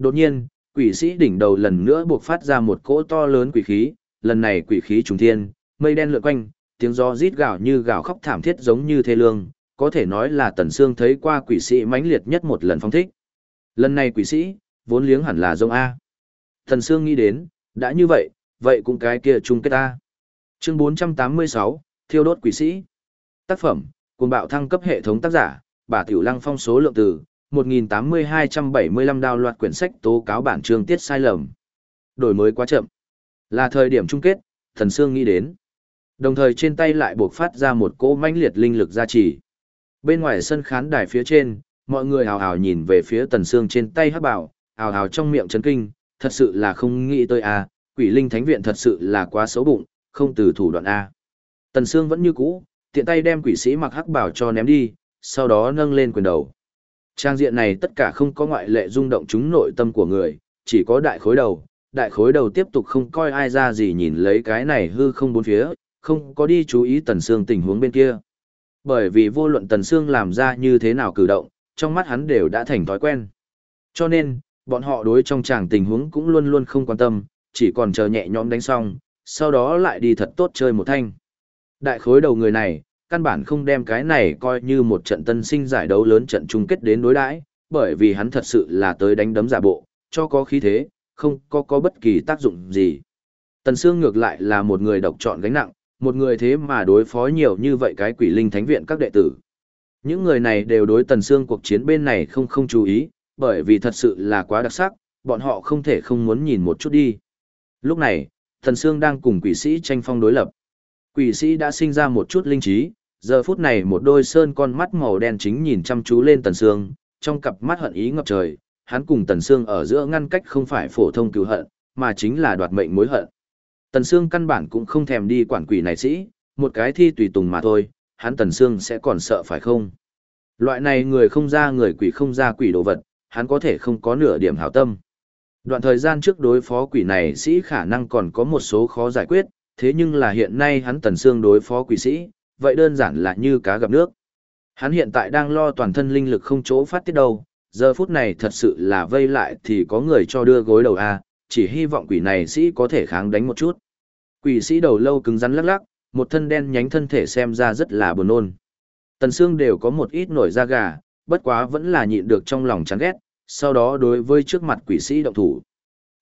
Đột nhiên, quỷ sĩ đỉnh đầu lần nữa buộc phát ra một cỗ to lớn quỷ khí, lần này quỷ khí trùng thiên, mây đen lượn quanh, tiếng gió rít gào như gào khóc thảm thiết giống như thê lương, có thể nói là Tần Sương thấy qua quỷ sĩ mãnh liệt nhất một lần phong thích. Lần này quỷ sĩ, vốn liếng hẳn là rông A. Tần Sương nghĩ đến, đã như vậy, vậy cũng cái kia chung kết A. Chương 486, Thiêu đốt quỷ sĩ. Tác phẩm, cùng bạo thăng cấp hệ thống tác giả, bà Tiểu Lăng phong số lượng từ, 1.8275 đào loạt quyển sách tố cáo bản chương tiết sai lầm. Đổi mới quá chậm. Là thời điểm chung kết, thần sương nghĩ đến. Đồng thời trên tay lại buộc phát ra một cỗ mãnh liệt linh lực gia trì. Bên ngoài sân khán đài phía trên, mọi người hào hào nhìn về phía tần sương trên tay hắc bảo, hào hào trong miệng chấn kinh, thật sự là không nghĩ tới a, quỷ linh thánh viện thật sự là quá xấu bụng, không từ thủ đoạn a. Tần sương vẫn như cũ, tiện tay đem quỷ sĩ mặc hắc bảo cho ném đi, sau đó nâng lên quyền đầu. Trang diện này tất cả không có ngoại lệ rung động chúng nội tâm của người, chỉ có đại khối đầu. Đại khối đầu tiếp tục không coi ai ra gì nhìn lấy cái này hư không bốn phía, không có đi chú ý Tần Sương tình huống bên kia. Bởi vì vô luận Tần Sương làm ra như thế nào cử động, trong mắt hắn đều đã thành thói quen. Cho nên, bọn họ đối trong chàng tình huống cũng luôn luôn không quan tâm, chỉ còn chờ nhẹ nhõm đánh xong, sau đó lại đi thật tốt chơi một thanh. Đại khối đầu người này, căn bản không đem cái này coi như một trận tân sinh giải đấu lớn trận chung kết đến đối đãi, bởi vì hắn thật sự là tới đánh đấm giả bộ, cho có khí thế, không có có bất kỳ tác dụng gì. Tần Sương ngược lại là một người độc chọn gánh nặng, một người thế mà đối phó nhiều như vậy cái quỷ linh thánh viện các đệ tử. Những người này đều đối Tần Sương cuộc chiến bên này không không chú ý, bởi vì thật sự là quá đặc sắc, bọn họ không thể không muốn nhìn một chút đi. Lúc này, Tần Sương đang cùng quỷ sĩ tranh phong đối lập. Quỷ sĩ đã sinh ra một chút linh trí, giờ phút này một đôi sơn con mắt màu đen chính nhìn chăm chú lên Tần Sương, trong cặp mắt hận ý ngập trời, hắn cùng Tần Sương ở giữa ngăn cách không phải phổ thông cứu hận, mà chính là đoạt mệnh mối hận. Tần Sương căn bản cũng không thèm đi quản quỷ này sĩ, một cái thi tùy tùng mà thôi, hắn Tần Sương sẽ còn sợ phải không? Loại này người không ra người quỷ không ra quỷ đồ vật, hắn có thể không có nửa điểm hảo tâm. Đoạn thời gian trước đối phó quỷ này sĩ khả năng còn có một số khó giải quyết, thế nhưng là hiện nay hắn Tần Sương đối phó quỷ sĩ, vậy đơn giản là như cá gặp nước. Hắn hiện tại đang lo toàn thân linh lực không chỗ phát tiết đâu, giờ phút này thật sự là vây lại thì có người cho đưa gối đầu a, chỉ hy vọng quỷ này sĩ có thể kháng đánh một chút. Quỷ sĩ đầu lâu cứng rắn lắc lắc, một thân đen nhánh thân thể xem ra rất là buồn nôn. Tần xương đều có một ít nổi da gà, bất quá vẫn là nhịn được trong lòng chán ghét, sau đó đối với trước mặt quỷ sĩ động thủ.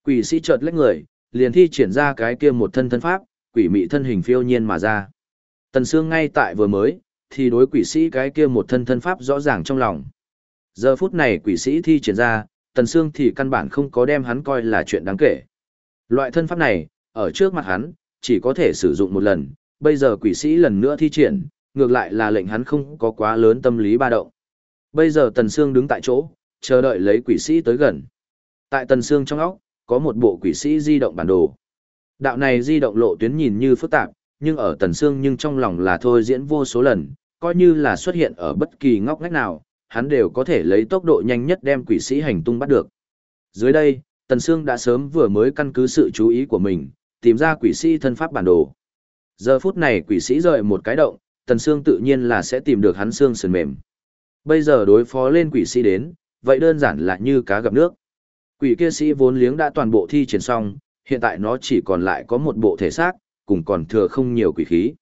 Quỷ sĩ chợt lách người, liền thi triển ra cái kia một thân thân pháp, quỷ mị thân hình phiêu nhiên mà ra. Tần Sương ngay tại vừa mới, thì đối quỷ sĩ cái kia một thân thân pháp rõ ràng trong lòng. Giờ phút này quỷ sĩ thi triển ra, Tần Sương thì căn bản không có đem hắn coi là chuyện đáng kể. Loại thân pháp này, ở trước mặt hắn, chỉ có thể sử dụng một lần, bây giờ quỷ sĩ lần nữa thi triển, ngược lại là lệnh hắn không có quá lớn tâm lý ba động. Bây giờ Tần Sương đứng tại chỗ, chờ đợi lấy quỷ sĩ tới gần. Tại Tần Sương trong óc, có một bộ quỷ sĩ di động bản đồ. Đạo này di động lộ tuyến nhìn như phức tạp, nhưng ở Tần Sương nhưng trong lòng là thôi diễn vô số lần, coi như là xuất hiện ở bất kỳ ngóc ngách nào, hắn đều có thể lấy tốc độ nhanh nhất đem quỷ sĩ hành tung bắt được. Dưới đây, Tần Sương đã sớm vừa mới căn cứ sự chú ý của mình, tìm ra quỷ sĩ thân pháp bản đồ. Giờ phút này quỷ sĩ rời một cái động, Tần Sương tự nhiên là sẽ tìm được hắn xương sườn mềm. Bây giờ đối phó lên quỷ sĩ đến, vậy đơn giản là như cá gặp nước. Quỷ kia sĩ vốn liếng đã toàn bộ thi triển xong, hiện tại nó chỉ còn lại có một bộ thể xác, cùng còn thừa không nhiều quỷ khí.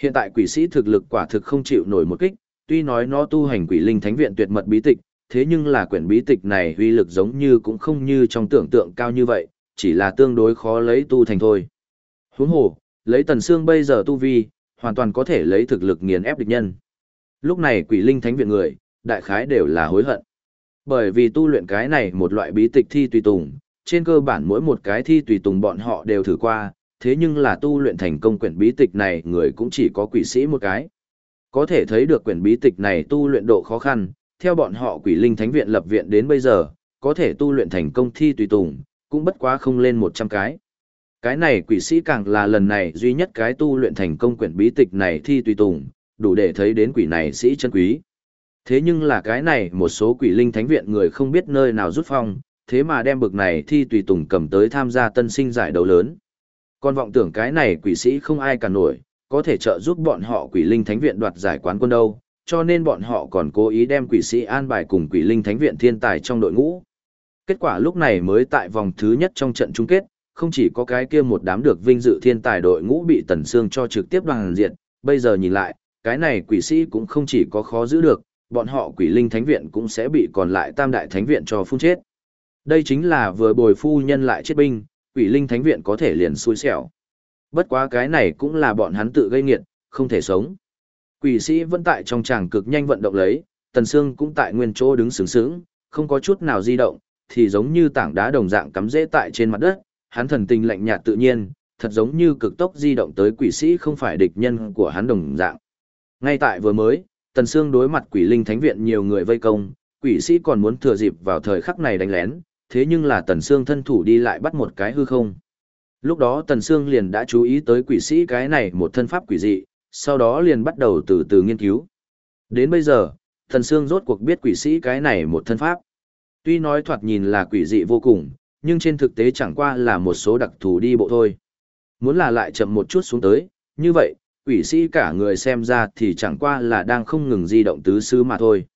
Hiện tại quỷ sĩ thực lực quả thực không chịu nổi một kích, tuy nói nó tu hành quỷ linh thánh viện tuyệt mật bí tịch, thế nhưng là quyển bí tịch này uy lực giống như cũng không như trong tưởng tượng cao như vậy, chỉ là tương đối khó lấy tu thành thôi. Huống hồ, lấy tần xương bây giờ tu vi, hoàn toàn có thể lấy thực lực nghiền ép địch nhân. Lúc này quỷ linh thánh viện người, đại khái đều là hối hận. Bởi vì tu luyện cái này một loại bí tịch thi tùy tùng, trên cơ bản mỗi một cái thi tùy tùng bọn họ đều thử qua, thế nhưng là tu luyện thành công quyển bí tịch này người cũng chỉ có quỷ sĩ một cái. Có thể thấy được quyển bí tịch này tu luyện độ khó khăn, theo bọn họ quỷ linh thánh viện lập viện đến bây giờ, có thể tu luyện thành công thi tùy tùng, cũng bất quá không lên 100 cái. Cái này quỷ sĩ càng là lần này duy nhất cái tu luyện thành công quyển bí tịch này thi tùy tùng, đủ để thấy đến quỷ này sĩ chân quý. Thế nhưng là cái này một số quỷ linh thánh viện người không biết nơi nào rút phong, thế mà đem bực này thi tùy tùng cầm tới tham gia tân sinh giải đấu lớn. Còn vọng tưởng cái này quỷ sĩ không ai cả nổi, có thể trợ giúp bọn họ quỷ linh thánh viện đoạt giải quán quân đâu, cho nên bọn họ còn cố ý đem quỷ sĩ an bài cùng quỷ linh thánh viện thiên tài trong đội ngũ. Kết quả lúc này mới tại vòng thứ nhất trong trận chung kết, không chỉ có cái kia một đám được vinh dự thiên tài đội ngũ bị Tần Sương cho trực tiếp đoàn diện, bây giờ nhìn lại, cái này quỷ sĩ cũng không chỉ có khó giữ được, bọn họ quỷ linh thánh viện cũng sẽ bị còn lại tam đại thánh viện cho phun chết. Đây chính là vừa bồi phu nhân lại chết binh, quỷ linh thánh viện có thể liền xui xẻo. Bất quá cái này cũng là bọn hắn tự gây nghiệt, không thể sống. Quỷ sĩ vẫn tại trong tràng cực nhanh vận động lấy, Tần Sương cũng tại nguyên chỗ đứng sướng sướng, không có chút nào di động, thì giống như tảng đá đồng dạng cắm rễ tại trên mặt đất, hắn thần tình lạnh nhạt tự nhiên, thật giống như cực tốc di động tới quỷ sĩ không phải địch nhân của hắn đồng dạng. Ngay tại vừa mới, Tần Sương đối mặt quỷ linh thánh viện nhiều người vây công, quỷ sĩ còn muốn thừa dịp vào thời khắc này đánh lén, thế nhưng là Tần Sương thân thủ đi lại bắt một cái hư không. Lúc đó Tần Sương liền đã chú ý tới quỷ sĩ cái này một thân pháp quỷ dị, sau đó liền bắt đầu từ từ nghiên cứu. Đến bây giờ, Tần Sương rốt cuộc biết quỷ sĩ cái này một thân pháp. Tuy nói thoạt nhìn là quỷ dị vô cùng, nhưng trên thực tế chẳng qua là một số đặc thù đi bộ thôi. Muốn là lại chậm một chút xuống tới, như vậy, quỷ sĩ cả người xem ra thì chẳng qua là đang không ngừng di động tứ xứ mà thôi.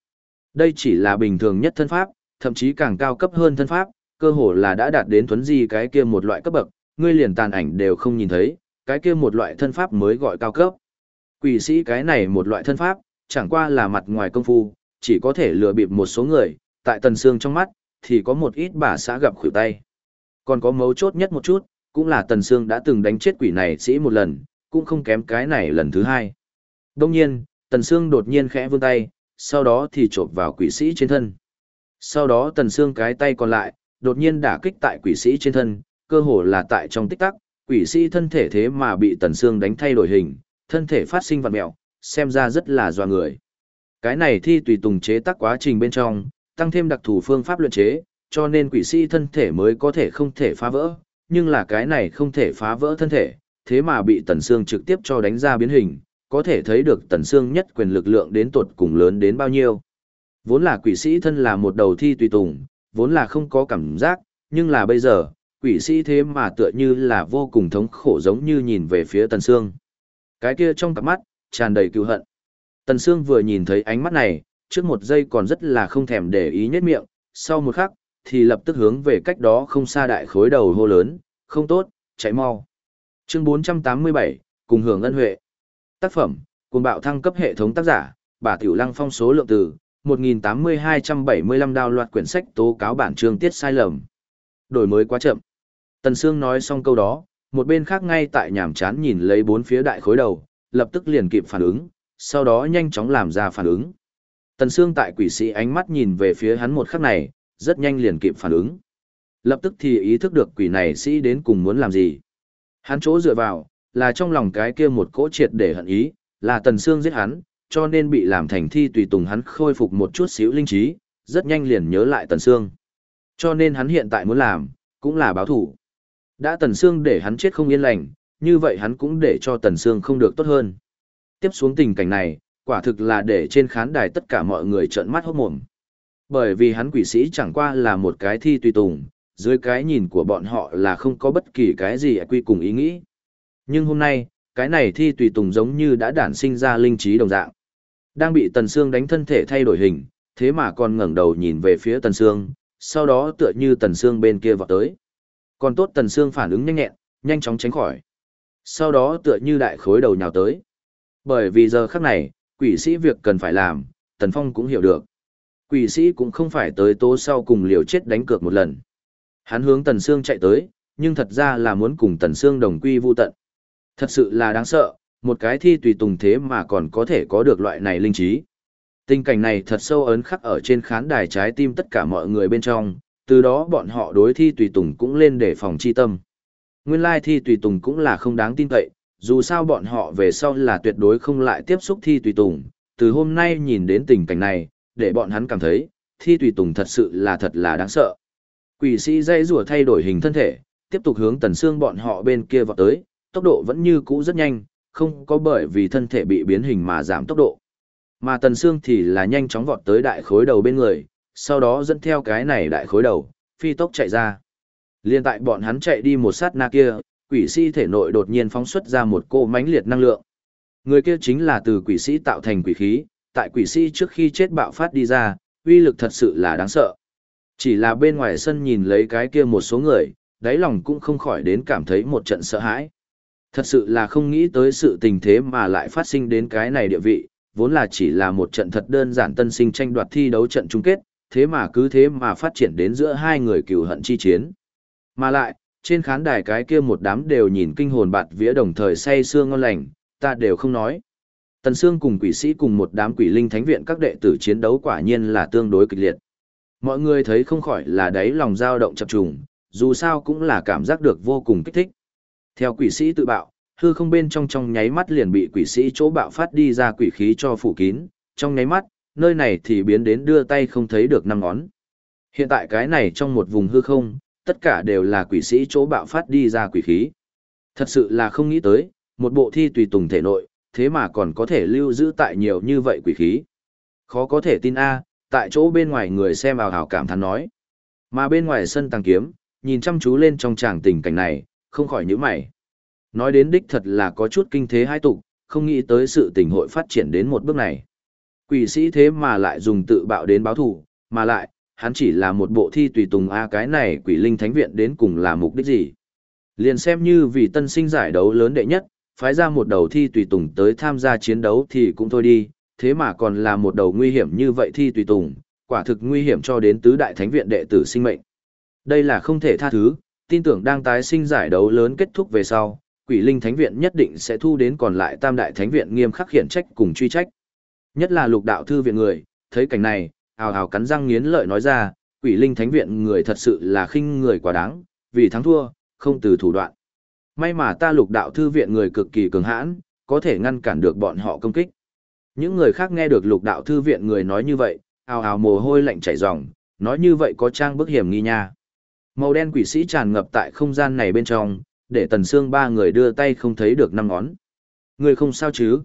Đây chỉ là bình thường nhất thân pháp, thậm chí càng cao cấp hơn thân pháp, cơ hồ là đã đạt đến thuấn di cái kia một loại cấp bậc, ngươi liền tàn ảnh đều không nhìn thấy, cái kia một loại thân pháp mới gọi cao cấp. Quỷ sĩ cái này một loại thân pháp, chẳng qua là mặt ngoài công phu, chỉ có thể lừa bịp một số người, tại tần xương trong mắt, thì có một ít bà xã gặp khuỷu tay. Còn có mấu chốt nhất một chút, cũng là tần xương đã từng đánh chết quỷ này sĩ một lần, cũng không kém cái này lần thứ hai. Đông nhiên, tần xương đột nhiên khẽ vươn tay, sau đó thì trộm vào quỷ sĩ trên thân. Sau đó Tần Sương cái tay còn lại, đột nhiên đả kích tại quỷ sĩ trên thân, cơ hồ là tại trong tích tắc, quỷ sĩ thân thể thế mà bị Tần Sương đánh thay đổi hình, thân thể phát sinh vặn mẹo, xem ra rất là doa người. Cái này thi tùy tùng chế tác quá trình bên trong, tăng thêm đặc thù phương pháp luyện chế, cho nên quỷ sĩ thân thể mới có thể không thể phá vỡ, nhưng là cái này không thể phá vỡ thân thể, thế mà bị Tần Sương trực tiếp cho đánh ra biến hình, có thể thấy được Tần Sương nhất quyền lực lượng đến tột cùng lớn đến bao nhiêu. Vốn là quỷ sĩ thân là một đầu thi tùy tùng, vốn là không có cảm giác, nhưng là bây giờ, quỷ sĩ thế mà tựa như là vô cùng thống khổ giống như nhìn về phía Tần Sương. Cái kia trong cặp mắt, tràn đầy cứu hận. Tần Sương vừa nhìn thấy ánh mắt này, trước một giây còn rất là không thèm để ý nhất miệng, sau một khắc, thì lập tức hướng về cách đó không xa đại khối đầu hô lớn, không tốt, chạy mau. Chương 487, cùng hưởng ân huệ. Tác phẩm, cùng bạo thăng cấp hệ thống tác giả, bà Tiểu Lăng phong số lượng từ, 1.8275 đào loạt quyển sách tố cáo bản chương tiết sai lầm. Đổi mới quá chậm. Tần Sương nói xong câu đó, một bên khác ngay tại nhàm chán nhìn lấy bốn phía đại khối đầu, lập tức liền kịp phản ứng, sau đó nhanh chóng làm ra phản ứng. Tần Sương tại quỷ sĩ ánh mắt nhìn về phía hắn một khắc này, rất nhanh liền kịp phản ứng. Lập tức thì ý thức được quỷ này sĩ đến cùng muốn làm gì. Hắn chỗ dựa vào, là trong lòng cái kia một cỗ triệt để hận ý, là Tần Sương giết hắn, cho nên bị làm thành thi tùy tùng hắn khôi phục một chút xíu linh trí, rất nhanh liền nhớ lại Tần Sương. Cho nên hắn hiện tại muốn làm, cũng là báo thủ. Đã Tần Sương để hắn chết không yên lành, như vậy hắn cũng để cho Tần Sương không được tốt hơn. Tiếp xuống tình cảnh này, quả thực là để trên khán đài tất cả mọi người trợn mắt hốt mồm. Bởi vì hắn quỷ sĩ chẳng qua là một cái thi tùy tùng, dưới cái nhìn của bọn họ là không có bất kỳ cái gì quy cùng ý nghĩ. Nhưng hôm nay, cái này thi tùy tùng giống như đã đản sinh ra linh trí đồng dạng. Đang bị Tần Sương đánh thân thể thay đổi hình, thế mà còn ngẩng đầu nhìn về phía Tần Sương, sau đó tựa như Tần Sương bên kia vọt tới. Còn tốt Tần Sương phản ứng nhanh nhẹn, nhanh chóng tránh khỏi. Sau đó tựa như đại khối đầu nhào tới. Bởi vì giờ khắc này, quỷ sĩ việc cần phải làm, Tần Phong cũng hiểu được. Quỷ sĩ cũng không phải tới tố sau cùng liều chết đánh cược một lần. Hắn hướng Tần Sương chạy tới, nhưng thật ra là muốn cùng Tần Sương đồng quy vu tận. Thật sự là đáng sợ, một cái thi tùy tùng thế mà còn có thể có được loại này linh trí. Tình cảnh này thật sâu ấn khắc ở trên khán đài trái tim tất cả mọi người bên trong, từ đó bọn họ đối thi tùy tùng cũng lên để phòng chi tâm. Nguyên lai thi tùy tùng cũng là không đáng tin cậy, dù sao bọn họ về sau là tuyệt đối không lại tiếp xúc thi tùy tùng, từ hôm nay nhìn đến tình cảnh này, để bọn hắn cảm thấy, thi tùy tùng thật sự là thật là đáng sợ. Quỷ sĩ dây rùa thay đổi hình thân thể, tiếp tục hướng tần xương bọn họ bên kia vọt tới, tốc độ vẫn như cũ rất nhanh, không có bởi vì thân thể bị biến hình mà giảm tốc độ. Mà tần xương thì là nhanh chóng vọt tới đại khối đầu bên người, sau đó dẫn theo cái này đại khối đầu, phi tốc chạy ra. Liên tại bọn hắn chạy đi một sát na kia, quỷ sĩ thể nội đột nhiên phóng xuất ra một cô mãnh liệt năng lượng. Người kia chính là từ quỷ sĩ tạo thành quỷ khí, tại quỷ sĩ trước khi chết bạo phát đi ra, uy lực thật sự là đáng sợ. Chỉ là bên ngoài sân nhìn lấy cái kia một số người, đáy lòng cũng không khỏi đến cảm thấy một trận sợ hãi. Thật sự là không nghĩ tới sự tình thế mà lại phát sinh đến cái này địa vị, vốn là chỉ là một trận thật đơn giản tân sinh tranh đoạt thi đấu trận chung kết, thế mà cứ thế mà phát triển đến giữa hai người cừu hận chi chiến. Mà lại, trên khán đài cái kia một đám đều nhìn kinh hồn bạt vía đồng thời say sưa ngon lành, ta đều không nói. Tần Sương cùng quỷ sĩ cùng một đám quỷ linh thánh viện các đệ tử chiến đấu quả nhiên là tương đối kịch liệt. Mọi người thấy không khỏi là đáy lòng dao động chập trùng, dù sao cũng là cảm giác được vô cùng kích thích. Theo quỷ sĩ tự bạo, hư không bên trong trong nháy mắt liền bị quỷ sĩ chỗ bạo phát đi ra quỷ khí cho phủ kín, trong nháy mắt, nơi này thì biến đến đưa tay không thấy được năm ngón. Hiện tại cái này trong một vùng hư không, tất cả đều là quỷ sĩ chỗ bạo phát đi ra quỷ khí. Thật sự là không nghĩ tới, một bộ thi tùy tùng thể nội, thế mà còn có thể lưu giữ tại nhiều như vậy quỷ khí. Khó có thể tin a, tại chỗ bên ngoài người xem ào ào cảm thán nói. Mà bên ngoài sân tăng kiếm, nhìn chăm chú lên trong tràng tình cảnh này, không khỏi nhíu mày. Nói đến đích thật là có chút kinh thế hai tục, không nghĩ tới sự tình hội phát triển đến một bước này. Quỷ sĩ thế mà lại dùng tự bạo đến báo thù, mà lại, hắn chỉ là một bộ thi tùy tùng A à cái này quỷ linh thánh viện đến cùng là mục đích gì. Liền xem như vì tân sinh giải đấu lớn đệ nhất, phái ra một đầu thi tùy tùng tới tham gia chiến đấu thì cũng thôi đi, thế mà còn là một đầu nguy hiểm như vậy thi tùy tùng, quả thực nguy hiểm cho đến tứ đại thánh viện đệ tử sinh mệnh. Đây là không thể tha thứ, tin tưởng đang tái sinh giải đấu lớn kết thúc về sau, quỷ linh thánh viện nhất định sẽ thu đến còn lại tam đại thánh viện nghiêm khắc khiển trách cùng truy trách. Nhất là lục đạo thư viện người, thấy cảnh này, ào ào cắn răng nghiến lợi nói ra, quỷ linh thánh viện người thật sự là khinh người quá đáng, vì thắng thua, không từ thủ đoạn. May mà ta lục đạo thư viện người cực kỳ cường hãn, có thể ngăn cản được bọn họ công kích. Những người khác nghe được lục đạo thư viện người nói như vậy, ào ào mồ hôi lạnh chảy ròng, nói như vậy có trang bức hiểm nghi nha. Màu đen quỷ sĩ tràn ngập tại không gian này bên trong, để Tần Sương ba người đưa tay không thấy được năm ngón. Người không sao chứ?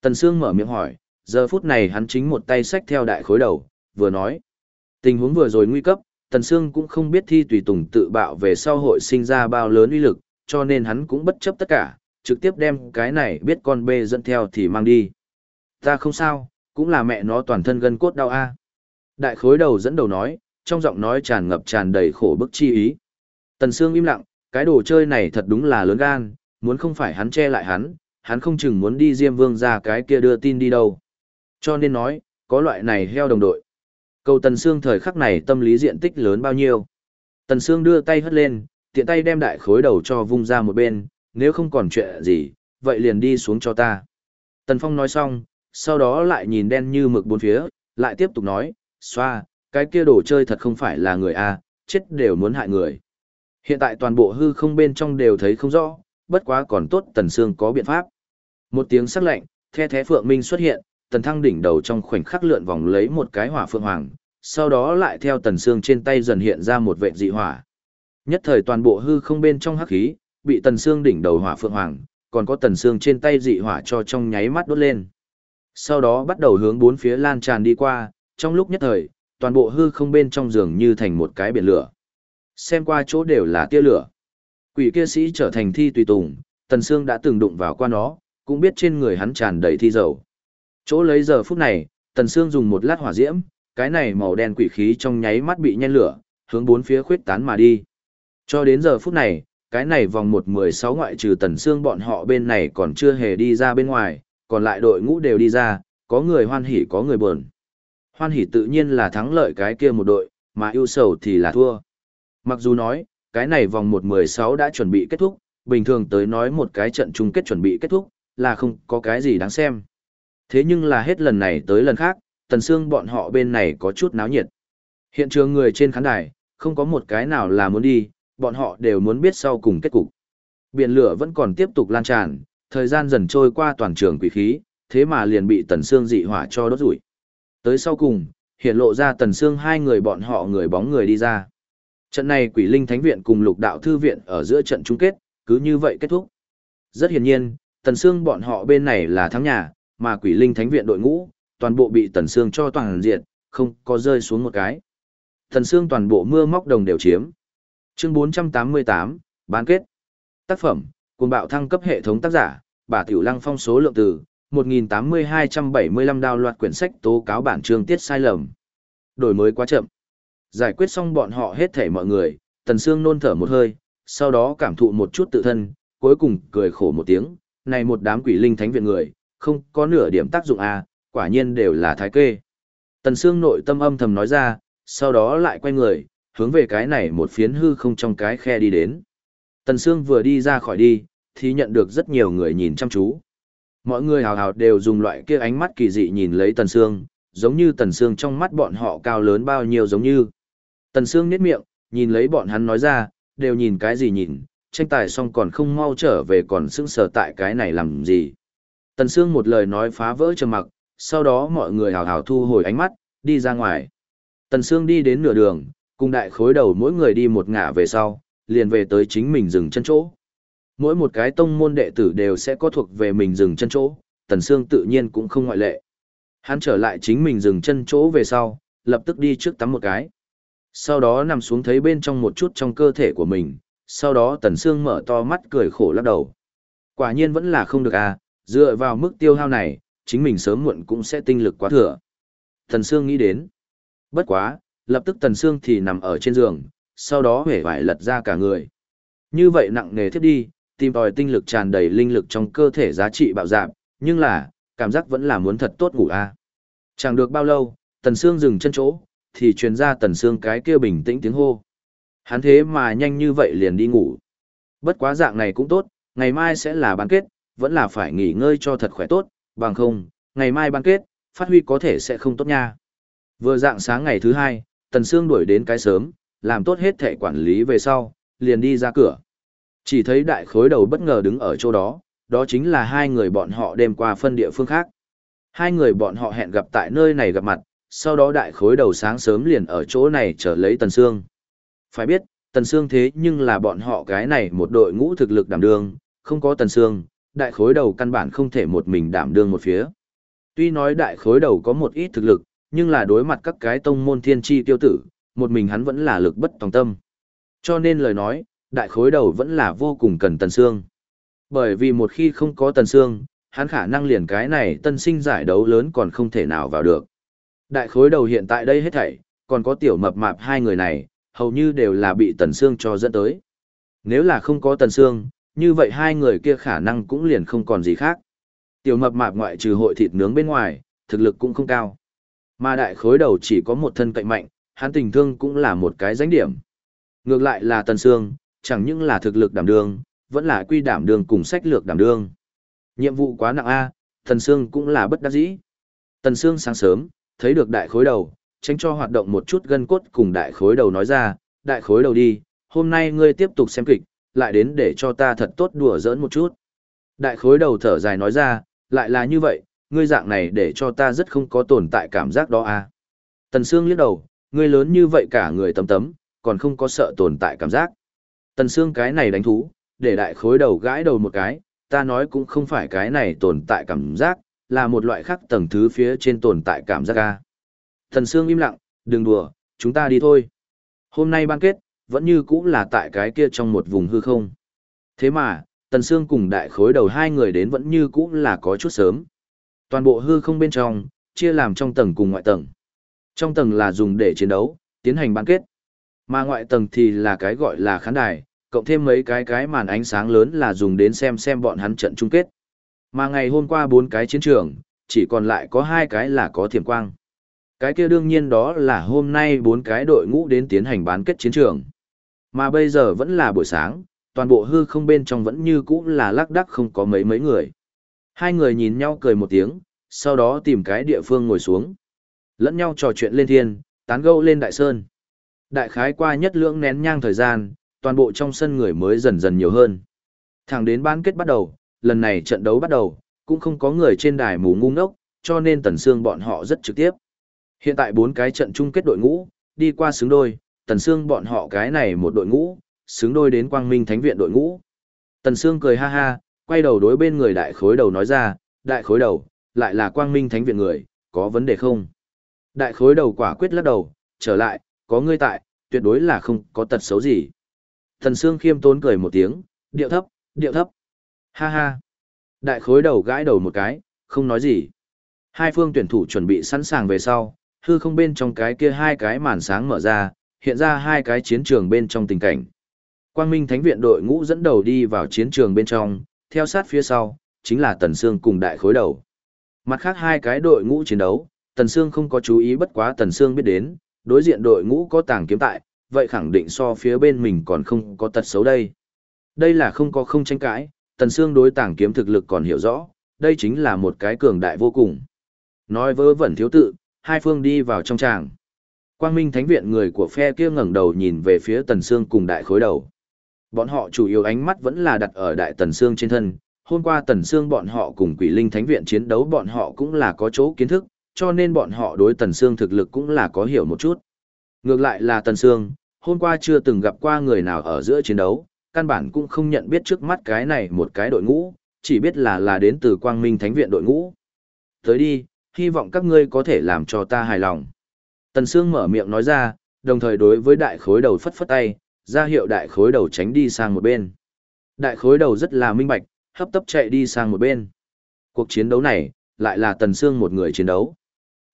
Tần Sương mở miệng hỏi, giờ phút này hắn chính một tay xách theo đại khối đầu, vừa nói. Tình huống vừa rồi nguy cấp, Tần Sương cũng không biết thi tùy tùng tự bạo về sau hội sinh ra bao lớn uy lực, cho nên hắn cũng bất chấp tất cả, trực tiếp đem cái này biết con bê dẫn theo thì mang đi. Ta không sao, cũng là mẹ nó toàn thân gân cốt đau a. Đại khối đầu dẫn đầu nói, trong giọng nói tràn ngập tràn đầy khổ bức chi ý. Tần Sương im lặng, cái đồ chơi này thật đúng là lớn gan, muốn không phải hắn che lại hắn, hắn không chừng muốn đi Diêm Vương ra cái kia đưa tin đi đâu. Cho nên nói, có loại này heo đồng đội. Cầu Tần Sương thời khắc này tâm lý diện tích lớn bao nhiêu. Tần Sương đưa tay hất lên, tiện tay đem đại khối đầu cho vung ra một bên, nếu không còn chuyện gì, vậy liền đi xuống cho ta. Tần Phong nói xong, sau đó lại nhìn đen như mực bốn phía, lại tiếp tục nói, xoa, cái kia đồ chơi thật không phải là người A, chết đều muốn hại người. Hiện tại toàn bộ hư không bên trong đều thấy không rõ, bất quá còn tốt Tần Sương có biện pháp. Một tiếng sắc lạnh, the thế phượng minh xuất hiện, Tần Thăng đỉnh đầu trong khoảnh khắc lượn vòng lấy một cái hỏa phượng hoàng, sau đó lại theo Tần Sương trên tay dần hiện ra một vệ dị hỏa. Nhất thời toàn bộ hư không bên trong hắc khí, bị Tần Sương đỉnh đầu hỏa phượng hoàng, còn có Tần Sương trên tay dị hỏa cho trong nháy mắt đốt lên. Sau đó bắt đầu hướng bốn phía lan tràn đi qua, trong lúc nhất thời, toàn bộ hư không bên trong giường như thành một cái biển lửa. Xem qua chỗ đều là tia lửa. Quỷ kia sĩ trở thành thi tùy tùng, Tần Sương đã từng đụng vào qua nó, cũng biết trên người hắn tràn đầy thi dầu. Chỗ lấy giờ phút này, Tần Sương dùng một lát hỏa diễm, cái này màu đen quỷ khí trong nháy mắt bị nhen lửa, hướng bốn phía khuyết tán mà đi. Cho đến giờ phút này, cái này vòng một mười sáu ngoại trừ Tần Sương bọn họ bên này còn chưa hề đi ra bên ngoài, còn lại đội ngũ đều đi ra, có người hoan hỉ có người buồn. Hoan hỉ tự nhiên là thắng lợi cái kia một đội, mà ưu sầu thì là thua. Mặc dù nói, cái này vòng 1-16 đã chuẩn bị kết thúc, bình thường tới nói một cái trận chung kết chuẩn bị kết thúc, là không có cái gì đáng xem. Thế nhưng là hết lần này tới lần khác, tần xương bọn họ bên này có chút náo nhiệt. Hiện trường người trên khán đài, không có một cái nào là muốn đi, bọn họ đều muốn biết sau cùng kết cục. Biển lửa vẫn còn tiếp tục lan tràn, thời gian dần trôi qua toàn trường quỷ khí, thế mà liền bị tần xương dị hỏa cho đốt rủi. Tới sau cùng, hiện lộ ra tần xương hai người bọn họ người bóng người đi ra. Trận này quỷ linh thánh viện cùng lục đạo thư viện ở giữa trận chung kết, cứ như vậy kết thúc. Rất hiển nhiên, tần xương bọn họ bên này là thắng nhà, mà quỷ linh thánh viện đội ngũ, toàn bộ bị tần xương cho toàn diện, không có rơi xuống một cái. Tần xương toàn bộ mưa móc đồng đều chiếm. Chương 488, bán kết. Tác phẩm, cùng bạo thăng cấp hệ thống tác giả, bà Tiểu Lăng phong số lượng từ, 1.8275 đào loạt quyển sách tố cáo bản chương tiết sai lầm. Đổi mới quá chậm. Giải quyết xong bọn họ hết thể mọi người, Tần Sương nôn thở một hơi, sau đó cảm thụ một chút tự thân, cuối cùng cười khổ một tiếng, này một đám quỷ linh thánh viện người, không có nửa điểm tác dụng à, quả nhiên đều là thái kê. Tần Sương nội tâm âm thầm nói ra, sau đó lại quay người, hướng về cái này một phiến hư không trong cái khe đi đến. Tần Sương vừa đi ra khỏi đi, thì nhận được rất nhiều người nhìn chăm chú. Mọi người hào hào đều dùng loại kia ánh mắt kỳ dị nhìn lấy Tần Sương, giống như Tần Sương trong mắt bọn họ cao lớn bao nhiêu giống như. Tần Sương nhếch miệng, nhìn lấy bọn hắn nói ra, đều nhìn cái gì nhìn, tranh tài xong còn không mau trở về còn sững sờ tại cái này làm gì. Tần Sương một lời nói phá vỡ trầm mặc, sau đó mọi người hào hào thu hồi ánh mắt, đi ra ngoài. Tần Sương đi đến nửa đường, cùng đại khối đầu mỗi người đi một ngả về sau, liền về tới chính mình dừng chân chỗ. Mỗi một cái tông môn đệ tử đều sẽ có thuộc về mình dừng chân chỗ, Tần Sương tự nhiên cũng không ngoại lệ. Hắn trở lại chính mình dừng chân chỗ về sau, lập tức đi trước tắm một cái. Sau đó nằm xuống thấy bên trong một chút trong cơ thể của mình, sau đó Tần Sương mở to mắt cười khổ lắc đầu. Quả nhiên vẫn là không được à, dựa vào mức tiêu hao này, chính mình sớm muộn cũng sẽ tinh lực quá thừa. Tần Sương nghĩ đến. Bất quá, lập tức Tần Sương thì nằm ở trên giường, sau đó hể vải lật ra cả người. Như vậy nặng nề thiết đi, tìm tòi tinh lực tràn đầy linh lực trong cơ thể giá trị bạo dạp, nhưng là, cảm giác vẫn là muốn thật tốt ngủ a. À. Chẳng được bao lâu, Tần Sương dừng chân chỗ, thì truyền ra Tần Sương cái kia bình tĩnh tiếng hô. Hắn thế mà nhanh như vậy liền đi ngủ. Bất quá dạng này cũng tốt, ngày mai sẽ là bán kết, vẫn là phải nghỉ ngơi cho thật khỏe tốt, bằng không, ngày mai bán kết, phát huy có thể sẽ không tốt nha. Vừa dạng sáng ngày thứ hai, Tần Sương đuổi đến cái sớm, làm tốt hết thể quản lý về sau, liền đi ra cửa. Chỉ thấy đại khối đầu bất ngờ đứng ở chỗ đó, đó chính là hai người bọn họ đêm qua phân địa phương khác. Hai người bọn họ hẹn gặp tại nơi này gặp mặt, sau đó đại khối đầu sáng sớm liền ở chỗ này chờ lấy Tần Sương. Phải biết, Tần Sương thế nhưng là bọn họ cái này một đội ngũ thực lực đảm đương, không có Tần Sương, đại khối đầu căn bản không thể một mình đảm đương một phía. Tuy nói đại khối đầu có một ít thực lực, nhưng là đối mặt các cái tông môn thiên tri tiêu tử, một mình hắn vẫn là lực bất tòng tâm. Cho nên lời nói, đại khối đầu vẫn là vô cùng cần Tần Sương. Bởi vì một khi không có Tần Sương, hắn khả năng liền cái này tân sinh giải đấu lớn còn không thể nào vào được. Đại khối đầu hiện tại đây hết thảy, còn có tiểu mập mạp hai người này, hầu như đều là bị Tần Sương cho dẫn tới. Nếu là không có Tần Sương, như vậy hai người kia khả năng cũng liền không còn gì khác. Tiểu mập mạp ngoại trừ hội thịt nướng bên ngoài, thực lực cũng không cao. Mà đại khối đầu chỉ có một thân cạnh mạnh, hắn tình thương cũng là một cái danh điểm. Ngược lại là Tần Sương, chẳng những là thực lực đảm đương, vẫn là quy đảm đương cùng sách lược đảm đương. Nhiệm vụ quá nặng a, Tần Sương cũng là bất đắc dĩ. Tần Sương sáng sớm, thấy được đại khối đầu, tránh cho hoạt động một chút gân cốt cùng đại khối đầu nói ra, đại khối đầu đi, hôm nay ngươi tiếp tục xem kịch, lại đến để cho ta thật tốt đùa giỡn một chút. Đại khối đầu thở dài nói ra, lại là như vậy, ngươi dạng này để cho ta rất không có tồn tại cảm giác đó à. Tần Sương liếc đầu, ngươi lớn như vậy cả người tấm tấm, còn không có sợ tồn tại cảm giác. Tần Sương cái này đánh thú, để đại khối đầu gãi đầu một cái, ta nói cũng không phải cái này tồn tại cảm giác, là một loại khác tầng thứ phía trên tồn tại cảm giác a. Tần Sương im lặng, đừng đùa, chúng ta đi thôi. Hôm nay ban kết, vẫn như cũng là tại cái kia trong một vùng hư không. Thế mà, Tần Sương cùng đại khối đầu hai người đến vẫn như cũng là có chút sớm. Toàn bộ hư không bên trong, chia làm trong tầng cùng ngoại tầng. Trong tầng là dùng để chiến đấu, tiến hành bán kết. Mà ngoại tầng thì là cái gọi là khán đài, cộng thêm mấy cái cái màn ánh sáng lớn là dùng đến xem xem bọn hắn trận chung kết. Mà ngày hôm qua bốn cái chiến trường, chỉ còn lại có hai cái là có thiểm quang. Cái kia đương nhiên đó là hôm nay bốn cái đội ngũ đến tiến hành bán kết chiến trường. Mà bây giờ vẫn là buổi sáng, toàn bộ hư không bên trong vẫn như cũ là lác đắc không có mấy mấy người. Hai người nhìn nhau cười một tiếng, sau đó tìm cái địa phương ngồi xuống. Lẫn nhau trò chuyện lên thiên, tán gẫu lên đại sơn. Đại khái qua nhất lưỡng nén nhang thời gian, toàn bộ trong sân người mới dần dần nhiều hơn. Thẳng đến bán kết bắt đầu, lần này trận đấu bắt đầu, cũng không có người trên đài mù ngu ngốc, cho nên tần sương bọn họ rất trực tiếp. Hiện tại bốn cái trận chung kết đội ngũ, đi qua xứng đôi, tần sương bọn họ cái này một đội ngũ, xứng đôi đến quang minh thánh viện đội ngũ. Tần sương cười ha ha, quay đầu đối bên người đại khối đầu nói ra, đại khối đầu, lại là quang minh thánh viện người, có vấn đề không? Đại khối đầu quả quyết lắc đầu, trở lại, có ngươi tại, tuyệt đối là không có tật xấu gì. Thần Sương khiêm tốn cười một tiếng, điệu thấp, điệu thấp. Ha ha. Đại khối đầu gãi đầu một cái, không nói gì. Hai phương tuyển thủ chuẩn bị sẵn sàng về sau, hư không bên trong cái kia hai cái màn sáng mở ra, hiện ra hai cái chiến trường bên trong tình cảnh. Quang Minh Thánh viện đội ngũ dẫn đầu đi vào chiến trường bên trong, theo sát phía sau, chính là Tần Sương cùng đại khối đầu. Mặt khác hai cái đội ngũ chiến đấu, Tần Sương không có chú ý bất quá Tần Sương biết đến, đối diện đội ngũ có tàng kiếm tại, vậy khẳng định so phía bên mình còn không có tật xấu đây. Đây là không có không tranh cãi, Tần Sương đối tàng kiếm thực lực còn hiểu rõ, đây chính là một cái cường đại vô cùng. Nói vớ vẩn thiếu tự, hai phương đi vào trong tràng. Quang Minh Thánh viện người của phe kia ngẩng đầu nhìn về phía Tần Sương cùng đại khối đầu. Bọn họ chủ yếu ánh mắt vẫn là đặt ở đại Tần Sương trên thân. Hôm qua Tần Sương bọn họ cùng Quỷ Linh Thánh viện chiến đấu bọn họ cũng là có chỗ kiến thức, cho nên bọn họ đối Tần Sương thực lực cũng là có hiểu một chút. Ngược lại là Tần Sương, hôm qua chưa từng gặp qua người nào ở giữa chiến đấu, căn bản cũng không nhận biết trước mắt cái này một cái đội ngũ, chỉ biết là là đến từ Quang Minh Thánh viện đội ngũ. Tới đi, hy vọng các ngươi có thể làm cho ta hài lòng. Tần Sương mở miệng nói ra, đồng thời đối với đại khối đầu phất phất tay, ra hiệu đại khối đầu tránh đi sang một bên. Đại khối đầu rất là minh bạch, hấp tấp chạy đi sang một bên. Cuộc chiến đấu này, lại là Tần Sương một người chiến đấu.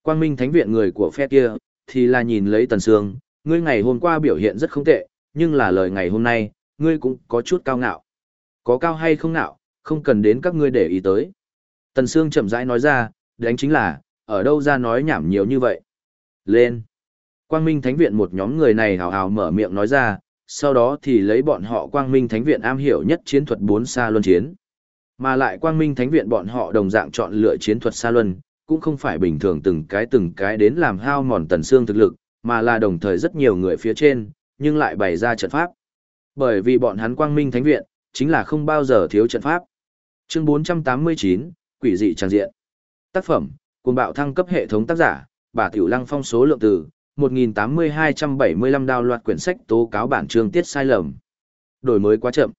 Quang Minh Thánh viện người của phe kia, thì là nhìn lấy Tần Sương, ngươi ngày hôm qua biểu hiện rất không tệ, nhưng là lời ngày hôm nay, ngươi cũng có chút cao ngạo. Có cao hay không ngạo, không cần đến các ngươi để ý tới. Tần Sương chậm rãi nói ra, đánh chính là, ở đâu ra nói nhảm nhiều như vậy. Lên. Quang Minh Thánh Viện một nhóm người này hào hào mở miệng nói ra, sau đó thì lấy bọn họ Quang Minh Thánh Viện am hiểu nhất chiến thuật bốn xa luân chiến. Mà lại Quang Minh Thánh Viện bọn họ đồng dạng chọn lựa chiến thuật xa luân, cũng không phải bình thường từng cái từng cái đến làm hao mòn tần xương thực lực, mà là đồng thời rất nhiều người phía trên, nhưng lại bày ra trận pháp. Bởi vì bọn hắn quang minh thánh viện, chính là không bao giờ thiếu trận pháp. Chương 489, Quỷ dị trang diện. Tác phẩm, cùng bạo thăng cấp hệ thống tác giả, bà Tiểu Lăng phong số lượng từ, 1.8275 đào loạt quyển sách tố cáo bản chương tiết sai lầm. Đổi mới quá chậm.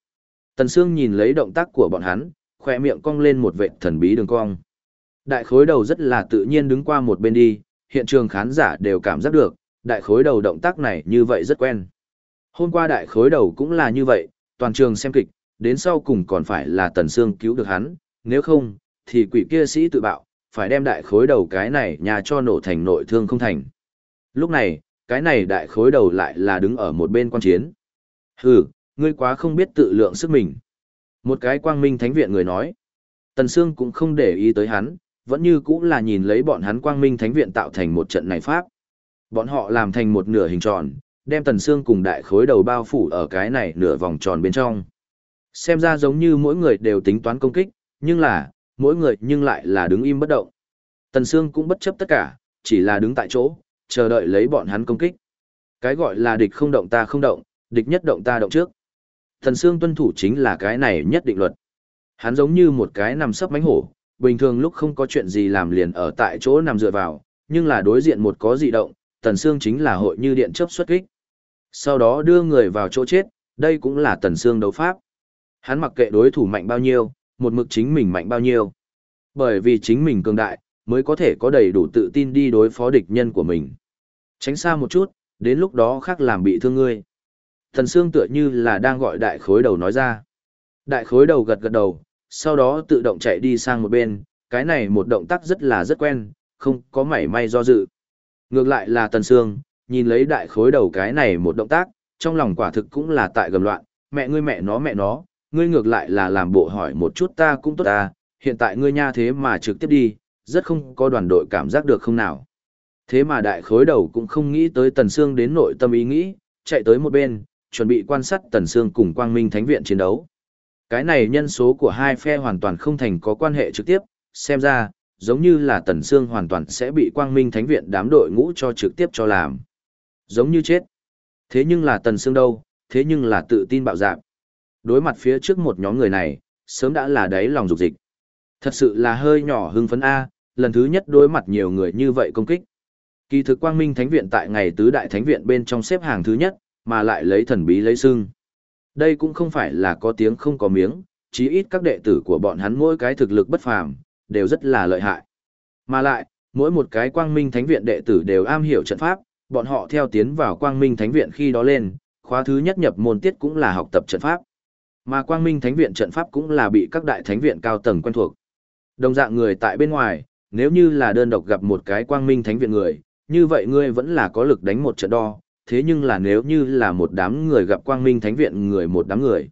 Tần Sương nhìn lấy động tác của bọn hắn, khỏe miệng cong lên một vệt thần bí đường cong. Đại khối đầu rất là tự nhiên đứng qua một bên đi, hiện trường khán giả đều cảm giác được, đại khối đầu động tác này như vậy rất quen. Hôm qua đại khối đầu cũng là như vậy, toàn trường xem kịch, đến sau cùng còn phải là Tần Sương cứu được hắn, nếu không, thì quỷ kia sĩ tự bạo, phải đem đại khối đầu cái này nhà cho nổ thành nội thương không thành. Lúc này, cái này đại khối đầu lại là đứng ở một bên quan chiến. Hừ, ngươi quá không biết tự lượng sức mình. Một cái quang minh thánh viện người nói. Tần Sương cũng không để ý tới hắn, vẫn như cũng là nhìn lấy bọn hắn quang minh thánh viện tạo thành một trận này pháp. Bọn họ làm thành một nửa hình tròn, đem Tần xương cùng đại khối đầu bao phủ ở cái này nửa vòng tròn bên trong. Xem ra giống như mỗi người đều tính toán công kích, nhưng là, mỗi người nhưng lại là đứng im bất động. Tần xương cũng bất chấp tất cả, chỉ là đứng tại chỗ, chờ đợi lấy bọn hắn công kích. Cái gọi là địch không động ta không động, địch nhất động ta động trước. Tần xương tuân thủ chính là cái này nhất định luật. Hắn giống như một cái nằm sấp mánh hổ, bình thường lúc không có chuyện gì làm liền ở tại chỗ nằm dựa vào, nhưng là đối diện một có dị động, Tần Sương chính là hội như điện chớp xuất kích. Sau đó đưa người vào chỗ chết, đây cũng là Tần Sương đấu pháp. Hắn mặc kệ đối thủ mạnh bao nhiêu, một mực chính mình mạnh bao nhiêu. Bởi vì chính mình cường đại, mới có thể có đầy đủ tự tin đi đối phó địch nhân của mình. Tránh xa một chút, đến lúc đó khác làm bị thương ngươi. tần Sương tựa như là đang gọi đại khối đầu nói ra. Đại khối đầu gật gật đầu, sau đó tự động chạy đi sang một bên, cái này một động tác rất là rất quen, không có mảy may do dự. Ngược lại là Tần Sương, nhìn lấy đại khối đầu cái này một động tác, trong lòng quả thực cũng là tại gầm loạn, mẹ ngươi mẹ nó mẹ nó, ngươi ngược lại là làm bộ hỏi một chút ta cũng tốt ta, hiện tại ngươi nha thế mà trực tiếp đi, rất không có đoàn đội cảm giác được không nào. Thế mà đại khối đầu cũng không nghĩ tới Tần Sương đến nội tâm ý nghĩ, chạy tới một bên, chuẩn bị quan sát Tần Sương cùng Quang Minh Thánh Viện chiến đấu. Cái này nhân số của hai phe hoàn toàn không thành có quan hệ trực tiếp, xem ra, giống như là Tần Sương hoàn toàn sẽ bị Quang Minh Thánh Viện đám đội ngũ cho trực tiếp cho làm. Giống như chết. Thế nhưng là Tần Sương đâu, thế nhưng là tự tin bạo dạng. Đối mặt phía trước một nhóm người này, sớm đã là đáy lòng dục dịch. Thật sự là hơi nhỏ hưng phấn A, lần thứ nhất đối mặt nhiều người như vậy công kích. Kỳ thực Quang Minh Thánh Viện tại ngày tứ đại thánh viện bên trong xếp hàng thứ nhất, mà lại lấy thần bí lấy xương. Đây cũng không phải là có tiếng không có miếng, chí ít các đệ tử của bọn hắn mỗi cái thực lực bất phàm, đều rất là lợi hại. Mà lại, mỗi một cái Quang Minh Thánh Viện đệ tử đều am hiểu trận pháp, bọn họ theo tiến vào Quang Minh Thánh Viện khi đó lên, khóa thứ nhất nhập môn tiết cũng là học tập trận pháp. Mà Quang Minh Thánh Viện trận pháp cũng là bị các đại thánh viện cao tầng quen thuộc. Đồng dạng người tại bên ngoài, nếu như là đơn độc gặp một cái Quang Minh Thánh Viện người, như vậy ngươi vẫn là có lực đánh một trận đo, thế nhưng là nếu như là một đám người gặp Quang Minh Thánh Viện người một đám người.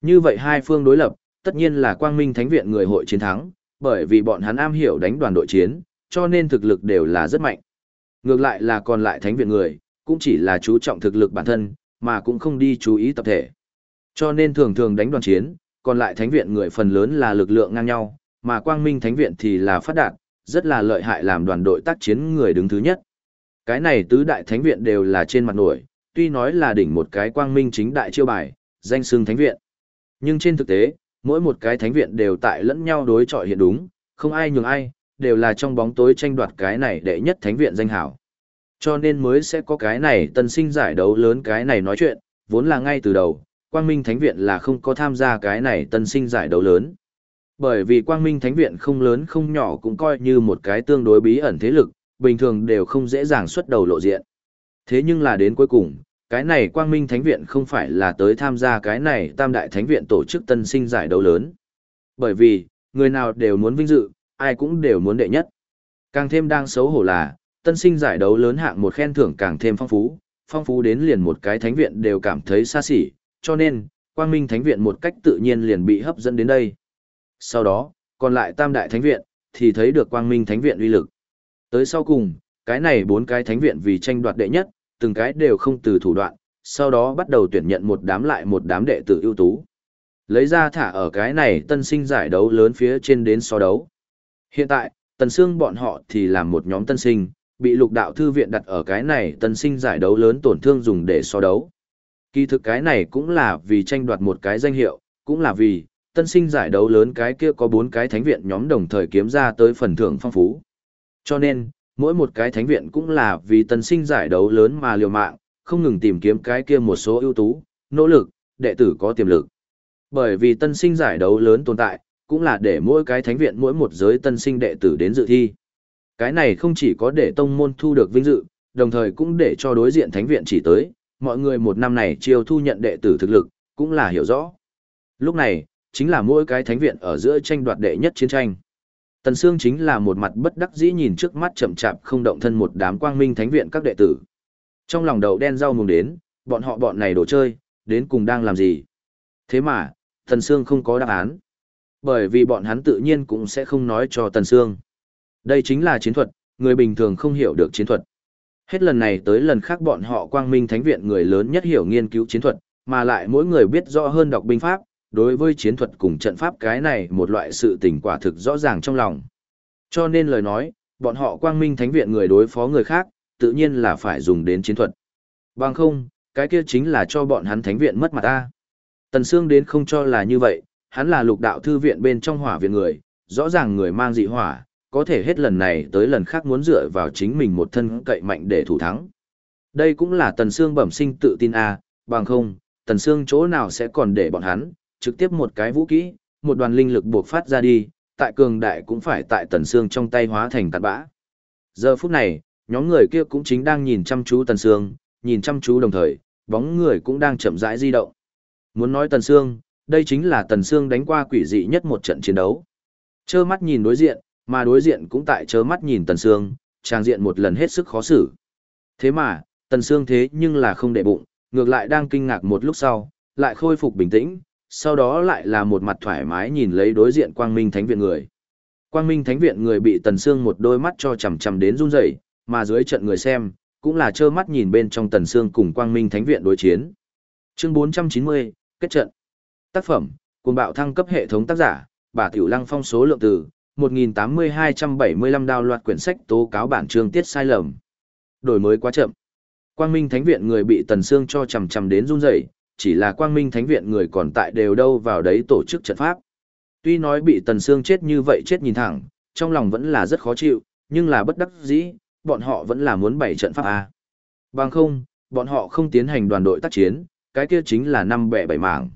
Như vậy hai phương đối lập, tất nhiên là Quang Minh Thánh Viện người hội chiến thắng, bởi vì bọn hắn am hiểu đánh đoàn đội chiến, cho nên thực lực đều là rất mạnh. Ngược lại là còn lại Thánh Viện người, cũng chỉ là chú trọng thực lực bản thân, mà cũng không đi chú ý tập thể. Cho nên thường thường đánh đoàn chiến, còn lại thánh viện người phần lớn là lực lượng ngang nhau, mà quang minh thánh viện thì là phát đạt, rất là lợi hại làm đoàn đội tác chiến người đứng thứ nhất. Cái này tứ đại thánh viện đều là trên mặt nổi, tuy nói là đỉnh một cái quang minh chính đại chiêu bài, danh xưng thánh viện. Nhưng trên thực tế, mỗi một cái thánh viện đều tại lẫn nhau đối chọi hiện đúng, không ai nhường ai, đều là trong bóng tối tranh đoạt cái này đệ nhất thánh viện danh hảo. Cho nên mới sẽ có cái này tân sinh giải đấu lớn cái này nói chuyện, vốn là ngay từ đầu, Quang Minh Thánh Viện là không có tham gia cái này tân sinh giải đấu lớn. Bởi vì Quang Minh Thánh Viện không lớn không nhỏ cũng coi như một cái tương đối bí ẩn thế lực, bình thường đều không dễ dàng xuất đầu lộ diện. Thế nhưng là đến cuối cùng, cái này Quang Minh Thánh Viện không phải là tới tham gia cái này Tam Đại Thánh Viện tổ chức tân sinh giải đấu lớn. Bởi vì, người nào đều muốn vinh dự, ai cũng đều muốn đệ nhất. Càng thêm đang xấu hổ là, tân sinh giải đấu lớn hạng một khen thưởng càng thêm phong phú, phong phú đến liền một cái thánh viện đều cảm thấy xa xỉ, cho nên, Quang Minh Thánh Viện một cách tự nhiên liền bị hấp dẫn đến đây. Sau đó, còn lại Tam Đại Thánh Viện, thì thấy được Quang Minh Thánh Viện uy lực. Tới sau cùng, cái này bốn cái Thánh Viện vì tranh đoạt đệ nhất, từng cái đều không từ thủ đoạn, sau đó bắt đầu tuyển nhận một đám lại một đám đệ tử ưu tú. Lấy ra thả ở cái này tân sinh giải đấu lớn phía trên đến so đấu. Hiện tại, Tần Sương bọn họ thì làm một nhóm tân sinh, bị lục đạo thư viện đặt ở cái này tân sinh giải đấu lớn tổn thương dùng để so đấu. Kỳ thực cái này cũng là vì tranh đoạt một cái danh hiệu, cũng là vì, tân sinh giải đấu lớn cái kia có bốn cái thánh viện nhóm đồng thời kiếm ra tới phần thưởng phong phú. Cho nên, mỗi một cái thánh viện cũng là vì tân sinh giải đấu lớn mà liều mạng, không ngừng tìm kiếm cái kia một số ưu tú, nỗ lực, đệ tử có tiềm lực. Bởi vì tân sinh giải đấu lớn tồn tại, cũng là để mỗi cái thánh viện mỗi một giới tân sinh đệ tử đến dự thi. Cái này không chỉ có để tông môn thu được vinh dự, đồng thời cũng để cho đối diện thánh viện chỉ tới, mọi người một năm này chiêu thu nhận đệ tử thực lực, cũng là hiểu rõ. Lúc này, chính là mỗi cái thánh viện ở giữa tranh đoạt đệ nhất chiến tranh. Tần Sương chính là một mặt bất đắc dĩ nhìn trước mắt chậm chạp không động thân một đám quang minh thánh viện các đệ tử. Trong lòng đầu đen rau mùng đến, bọn họ bọn này đồ chơi, đến cùng đang làm gì? Thế mà, Tần Sương không có đáp án. Bởi vì bọn hắn tự nhiên cũng sẽ không nói cho Tần Sương. Đây chính là chiến thuật, người bình thường không hiểu được chiến thuật. Hết lần này tới lần khác bọn họ quang minh thánh viện người lớn nhất hiểu nghiên cứu chiến thuật, mà lại mỗi người biết rõ hơn đọc binh pháp, đối với chiến thuật cùng trận pháp cái này một loại sự tình quả thực rõ ràng trong lòng. Cho nên lời nói, bọn họ quang minh thánh viện người đối phó người khác, tự nhiên là phải dùng đến chiến thuật. Bằng không, cái kia chính là cho bọn hắn thánh viện mất mặt ta. Tần Sương đến không cho là như vậy, hắn là lục đạo thư viện bên trong hỏa viện người, rõ ràng người mang dị hỏa, có thể hết lần này tới lần khác muốn dựa vào chính mình một thân cậy mạnh để thủ thắng. Đây cũng là Tần Sương bẩm sinh tự tin a, bằng không, Tần Sương chỗ nào sẽ còn để bọn hắn, trực tiếp một cái vũ kỹ, một đoàn linh lực buộc phát ra đi, tại cường đại cũng phải tại Tần Sương trong tay hóa thành tạt bã. Giờ phút này, nhóm người kia cũng chính đang nhìn chăm chú Tần Sương, nhìn chăm chú đồng thời, bóng người cũng đang chậm rãi di động. Muốn nói Tần Sương, đây chính là Tần Sương đánh qua quỷ dị nhất một trận chiến đấu. Chơ mắt nhìn đối diện, mà đối diện cũng tại chớ mắt nhìn Tần Sương, trang diện một lần hết sức khó xử. Thế mà, Tần Sương thế nhưng là không để bụng, ngược lại đang kinh ngạc một lúc sau, lại khôi phục bình tĩnh, sau đó lại là một mặt thoải mái nhìn lấy đối diện Quang Minh Thánh Viện người. Quang Minh Thánh Viện người bị Tần Sương một đôi mắt cho chằm chằm đến run rẩy, mà dưới trận người xem, cũng là trơ mắt nhìn bên trong Tần Sương cùng Quang Minh Thánh Viện đối chiến. Chương 490, kết trận. Tác phẩm, cùng bạo thăng cấp hệ thống tác giả, bà Tiểu Lăng phong số lượng từ, 1.8275 đào loạt quyển sách tố cáo bản chương tiết sai lầm. Đổi mới quá chậm. Quang Minh Thánh Viện người bị Tần Sương cho chầm chầm đến run rẩy, chỉ là Quang Minh Thánh Viện người còn tại đều đâu vào đấy tổ chức trận pháp. Tuy nói bị Tần Sương chết như vậy chết nhìn thẳng, trong lòng vẫn là rất khó chịu, nhưng là bất đắc dĩ, bọn họ vẫn là muốn bày trận pháp A. Bằng không, bọn họ không tiến hành đoàn đội tác chiến, cái kia chính là năm bẻ bảy mảng.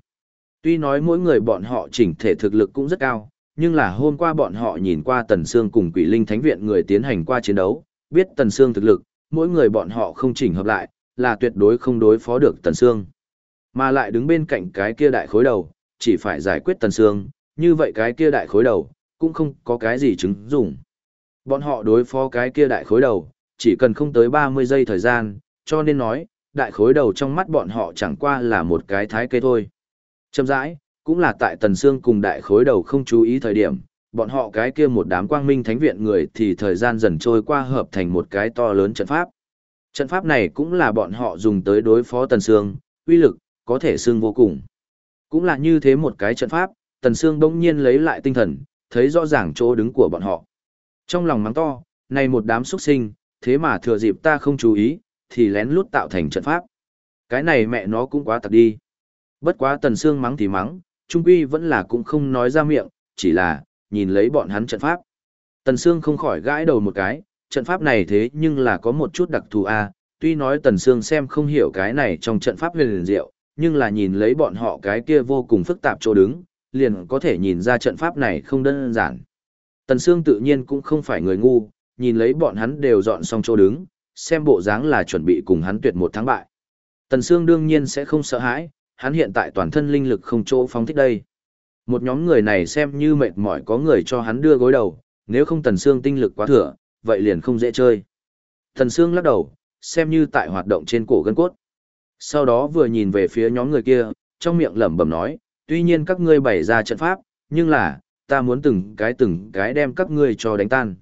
Tuy nói mỗi người bọn họ chỉnh thể thực lực cũng rất cao, nhưng là hôm qua bọn họ nhìn qua Tần Sương cùng Quỷ Linh Thánh Viện người tiến hành qua chiến đấu, biết Tần Sương thực lực, mỗi người bọn họ không chỉnh hợp lại, là tuyệt đối không đối phó được Tần Sương. Mà lại đứng bên cạnh cái kia đại khối đầu, chỉ phải giải quyết Tần Sương, như vậy cái kia đại khối đầu, cũng không có cái gì chứng dụng. Bọn họ đối phó cái kia đại khối đầu, chỉ cần không tới 30 giây thời gian, cho nên nói, đại khối đầu trong mắt bọn họ chẳng qua là một cái thái kê thôi. Châm rãi, cũng là tại Tần Sương cùng đại khối đầu không chú ý thời điểm, bọn họ cái kia một đám quang minh thánh viện người thì thời gian dần trôi qua hợp thành một cái to lớn trận pháp. Trận pháp này cũng là bọn họ dùng tới đối phó Tần Sương, uy lực, có thể xương vô cùng. Cũng là như thế một cái trận pháp, Tần Sương đông nhiên lấy lại tinh thần, thấy rõ ràng chỗ đứng của bọn họ. Trong lòng mắng to, này một đám xuất sinh, thế mà thừa dịp ta không chú ý, thì lén lút tạo thành trận pháp. Cái này mẹ nó cũng quá tặc đi. Bất quá Tần Sương mắng thì mắng, trung quy vẫn là cũng không nói ra miệng, chỉ là, nhìn lấy bọn hắn trận pháp. Tần Sương không khỏi gãi đầu một cái, trận pháp này thế nhưng là có một chút đặc thù a à, tuy nói Tần Sương xem không hiểu cái này trong trận pháp huyền liền diệu, nhưng là nhìn lấy bọn họ cái kia vô cùng phức tạp chỗ đứng, liền có thể nhìn ra trận pháp này không đơn giản. Tần Sương tự nhiên cũng không phải người ngu, nhìn lấy bọn hắn đều dọn xong chỗ đứng, xem bộ dáng là chuẩn bị cùng hắn tuyệt một thắng bại. Tần Sương đương nhiên sẽ không sợ hãi, hắn hiện tại toàn thân linh lực không chỗ phóng thích đây. Một nhóm người này xem như mệt mỏi có người cho hắn đưa gối đầu, nếu không tần xương tinh lực quá thừa, vậy liền không dễ chơi. Tần xương lắc đầu, xem như tại hoạt động trên cổ gân cốt. Sau đó vừa nhìn về phía nhóm người kia, trong miệng lẩm bẩm nói, tuy nhiên các ngươi bày ra trận pháp, nhưng là, ta muốn từng cái từng cái đem các ngươi cho đánh tan.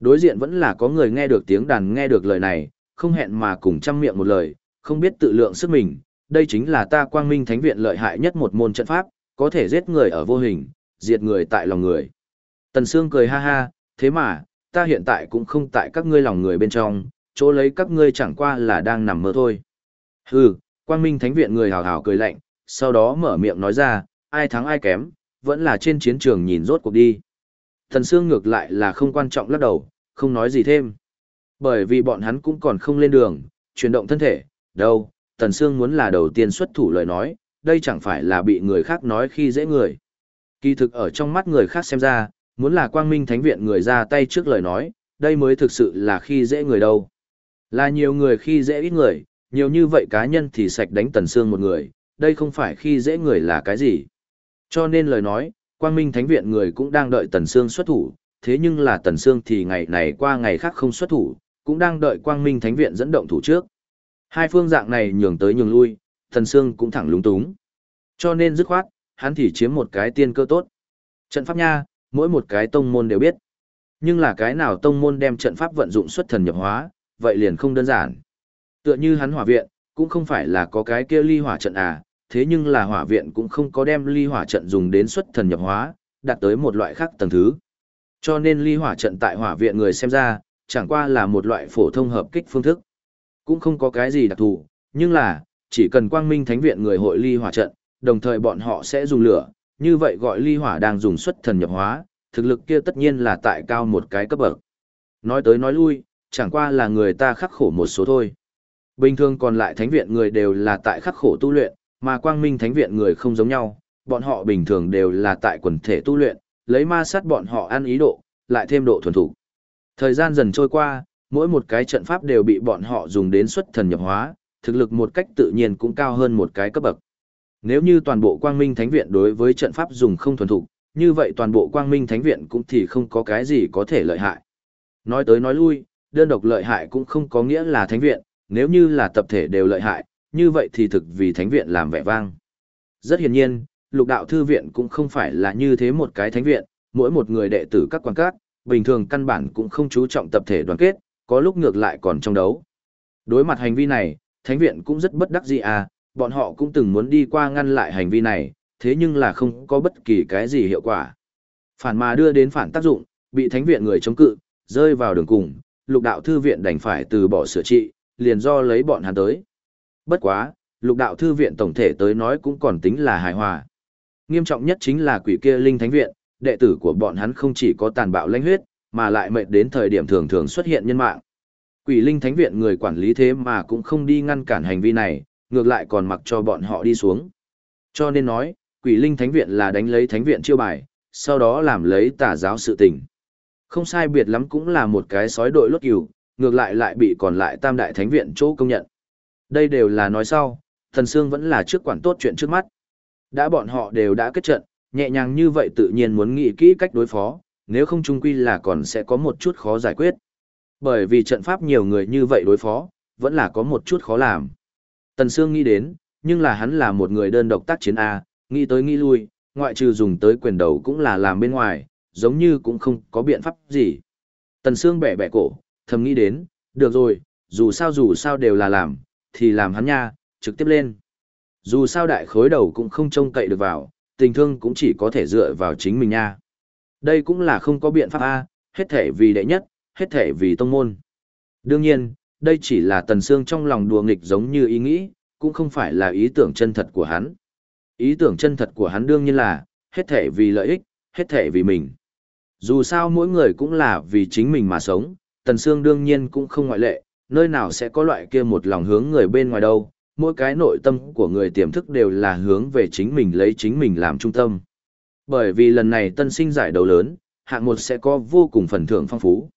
Đối diện vẫn là có người nghe được tiếng đàn nghe được lời này, không hẹn mà cùng trăm miệng một lời, không biết tự lượng sức mình, đây chính là ta quang minh thánh viện lợi hại nhất một môn trận pháp, có thể giết người ở vô hình, diệt người tại lòng người. Tần Sương cười ha ha, thế mà, ta hiện tại cũng không tại các ngươi lòng người bên trong, chỗ lấy các ngươi chẳng qua là đang nằm mơ thôi. Hừ, quang minh thánh viện người hào hào cười lạnh, sau đó mở miệng nói ra, ai thắng ai kém, vẫn là trên chiến trường nhìn rốt cuộc đi. Thần Sương ngược lại là không quan trọng lắc đầu, không nói gì thêm. Bởi vì bọn hắn cũng còn không lên đường, chuyển động thân thể, đâu, Thần Sương muốn là đầu tiên xuất thủ lời nói, đây chẳng phải là bị người khác nói khi dễ người. Kỳ thực ở trong mắt người khác xem ra, muốn là quang minh thánh viện người ra tay trước lời nói, đây mới thực sự là khi dễ người đâu. Là nhiều người khi dễ ít người, nhiều như vậy cá nhân thì sạch đánh Tần Sương một người, đây không phải khi dễ người là cái gì. Cho nên lời nói, quang minh thánh viện người cũng đang đợi Tần Sương xuất thủ, thế nhưng là Tần Sương thì ngày này qua ngày khác không xuất thủ, cũng đang đợi quang minh thánh viện dẫn động thủ trước. Hai phương dạng này nhường tới nhường lui, Tần Sương cũng thẳng lúng túng. Cho nên dứt khoát, hắn thì chiếm một cái tiên cơ tốt. Trận pháp nha, mỗi một cái tông môn đều biết. Nhưng là cái nào tông môn đem trận pháp vận dụng xuất thần nhập hóa, vậy liền không đơn giản. Tựa như hắn hỏa viện, cũng không phải là có cái kia ly hỏa trận à, thế nhưng là hỏa viện cũng không có đem ly hỏa trận dùng đến xuất thần nhập hóa, đạt tới một loại khác tầng thứ. Cho nên ly hỏa trận tại hỏa viện người xem ra, chẳng qua là một loại phổ thông hợp kích phương thức. Cũng không có cái gì đặc thù, nhưng là, chỉ cần quang minh thánh viện người hội ly hỏa trận, đồng thời bọn họ sẽ dùng lửa, như vậy gọi ly hỏa đang dùng xuất thần nhập hóa, thực lực kia tất nhiên là tại cao một cái cấp bậc. Nói tới nói lui, chẳng qua là người ta khắc khổ một số thôi. Bình thường còn lại thánh viện người đều là tại khắc khổ tu luyện, mà quang minh thánh viện người không giống nhau, bọn họ bình thường đều là tại quần thể tu luyện, lấy ma sát bọn họ ăn ý độ, lại thêm độ thuần thủ. Thời gian dần trôi qua, mỗi một cái trận pháp đều bị bọn họ dùng đến xuất thần nhập hóa, thực lực một cách tự nhiên cũng cao hơn một cái cấp bậc. Nếu như toàn bộ quang minh thánh viện đối với trận pháp dùng không thuần thủ, như vậy toàn bộ quang minh thánh viện cũng thì không có cái gì có thể lợi hại. Nói tới nói lui, đơn độc lợi hại cũng không có nghĩa là thánh viện, nếu như là tập thể đều lợi hại, như vậy thì thực vì thánh viện làm vẻ vang. Rất hiển nhiên, lục đạo thư viện cũng không phải là như thế một cái thánh viện, mỗi một người đệ tử các quan cát bình thường căn bản cũng không chú trọng tập thể đoàn kết, có lúc ngược lại còn trong đấu. Đối mặt hành vi này, thánh viện cũng rất bất đắc dĩ à, bọn họ cũng từng muốn đi qua ngăn lại hành vi này, thế nhưng là không có bất kỳ cái gì hiệu quả. Phản mà đưa đến phản tác dụng, bị thánh viện người chống cự, rơi vào đường cùng, lục đạo thư viện đành phải từ bỏ sửa trị, liền do lấy bọn hắn tới. Bất quá, lục đạo thư viện tổng thể tới nói cũng còn tính là hài hòa. Nghiêm trọng nhất chính là quỷ kia linh thánh viện, đệ tử của bọn hắn không chỉ có tàn bạo lãnh huyết, mà lại mệt đến thời điểm thường thường xuất hiện nhân mạng. Quỷ linh thánh viện người quản lý thế mà cũng không đi ngăn cản hành vi này, ngược lại còn mặc cho bọn họ đi xuống. Cho nên nói, quỷ linh thánh viện là đánh lấy thánh viện chiêu bài, sau đó làm lấy tà giáo sự tình. Không sai biệt lắm cũng là một cái sói đội lốt cừu, ngược lại lại bị còn lại tam đại thánh viện chỗ công nhận. Đây đều là nói sau, thần sương vẫn là trước quản tốt chuyện trước mắt. Đã bọn họ đều đã kết trận, nhẹ nhàng như vậy tự nhiên muốn nghĩ kỹ cách đối phó, nếu không chung quy là còn sẽ có một chút khó giải quyết. Bởi vì trận pháp nhiều người như vậy đối phó, vẫn là có một chút khó làm. Tần Sương nghĩ đến, nhưng là hắn là một người đơn độc tác chiến A, nghĩ tới nghĩ lui, ngoại trừ dùng tới quyền đầu cũng là làm bên ngoài, giống như cũng không có biện pháp gì. Tần Sương bẻ bẻ cổ, thầm nghĩ đến, được rồi, dù sao dù sao đều là làm, thì làm hắn nha, trực tiếp lên. Dù sao đại khối đầu cũng không trông cậy được vào, tình thương cũng chỉ có thể dựa vào chính mình nha. Đây cũng là không có biện pháp A, hết thể vì đệ nhất, hết thể vì tông môn. Đương nhiên, đây chỉ là tần xương trong lòng đùa nghịch giống như ý nghĩ, cũng không phải là ý tưởng chân thật của hắn. Ý tưởng chân thật của hắn đương nhiên là, hết thể vì lợi ích, hết thể vì mình. Dù sao mỗi người cũng là vì chính mình mà sống, tần Sương đương nhiên cũng không ngoại lệ, nơi nào sẽ có loại kia một lòng hướng người bên ngoài đâu, mỗi cái nội tâm của người tiềm thức đều là hướng về chính mình lấy chính mình làm trung tâm. Bởi vì lần này tân sinh giải đấu lớn, hạng một sẽ có vô cùng phần thưởng phong phú.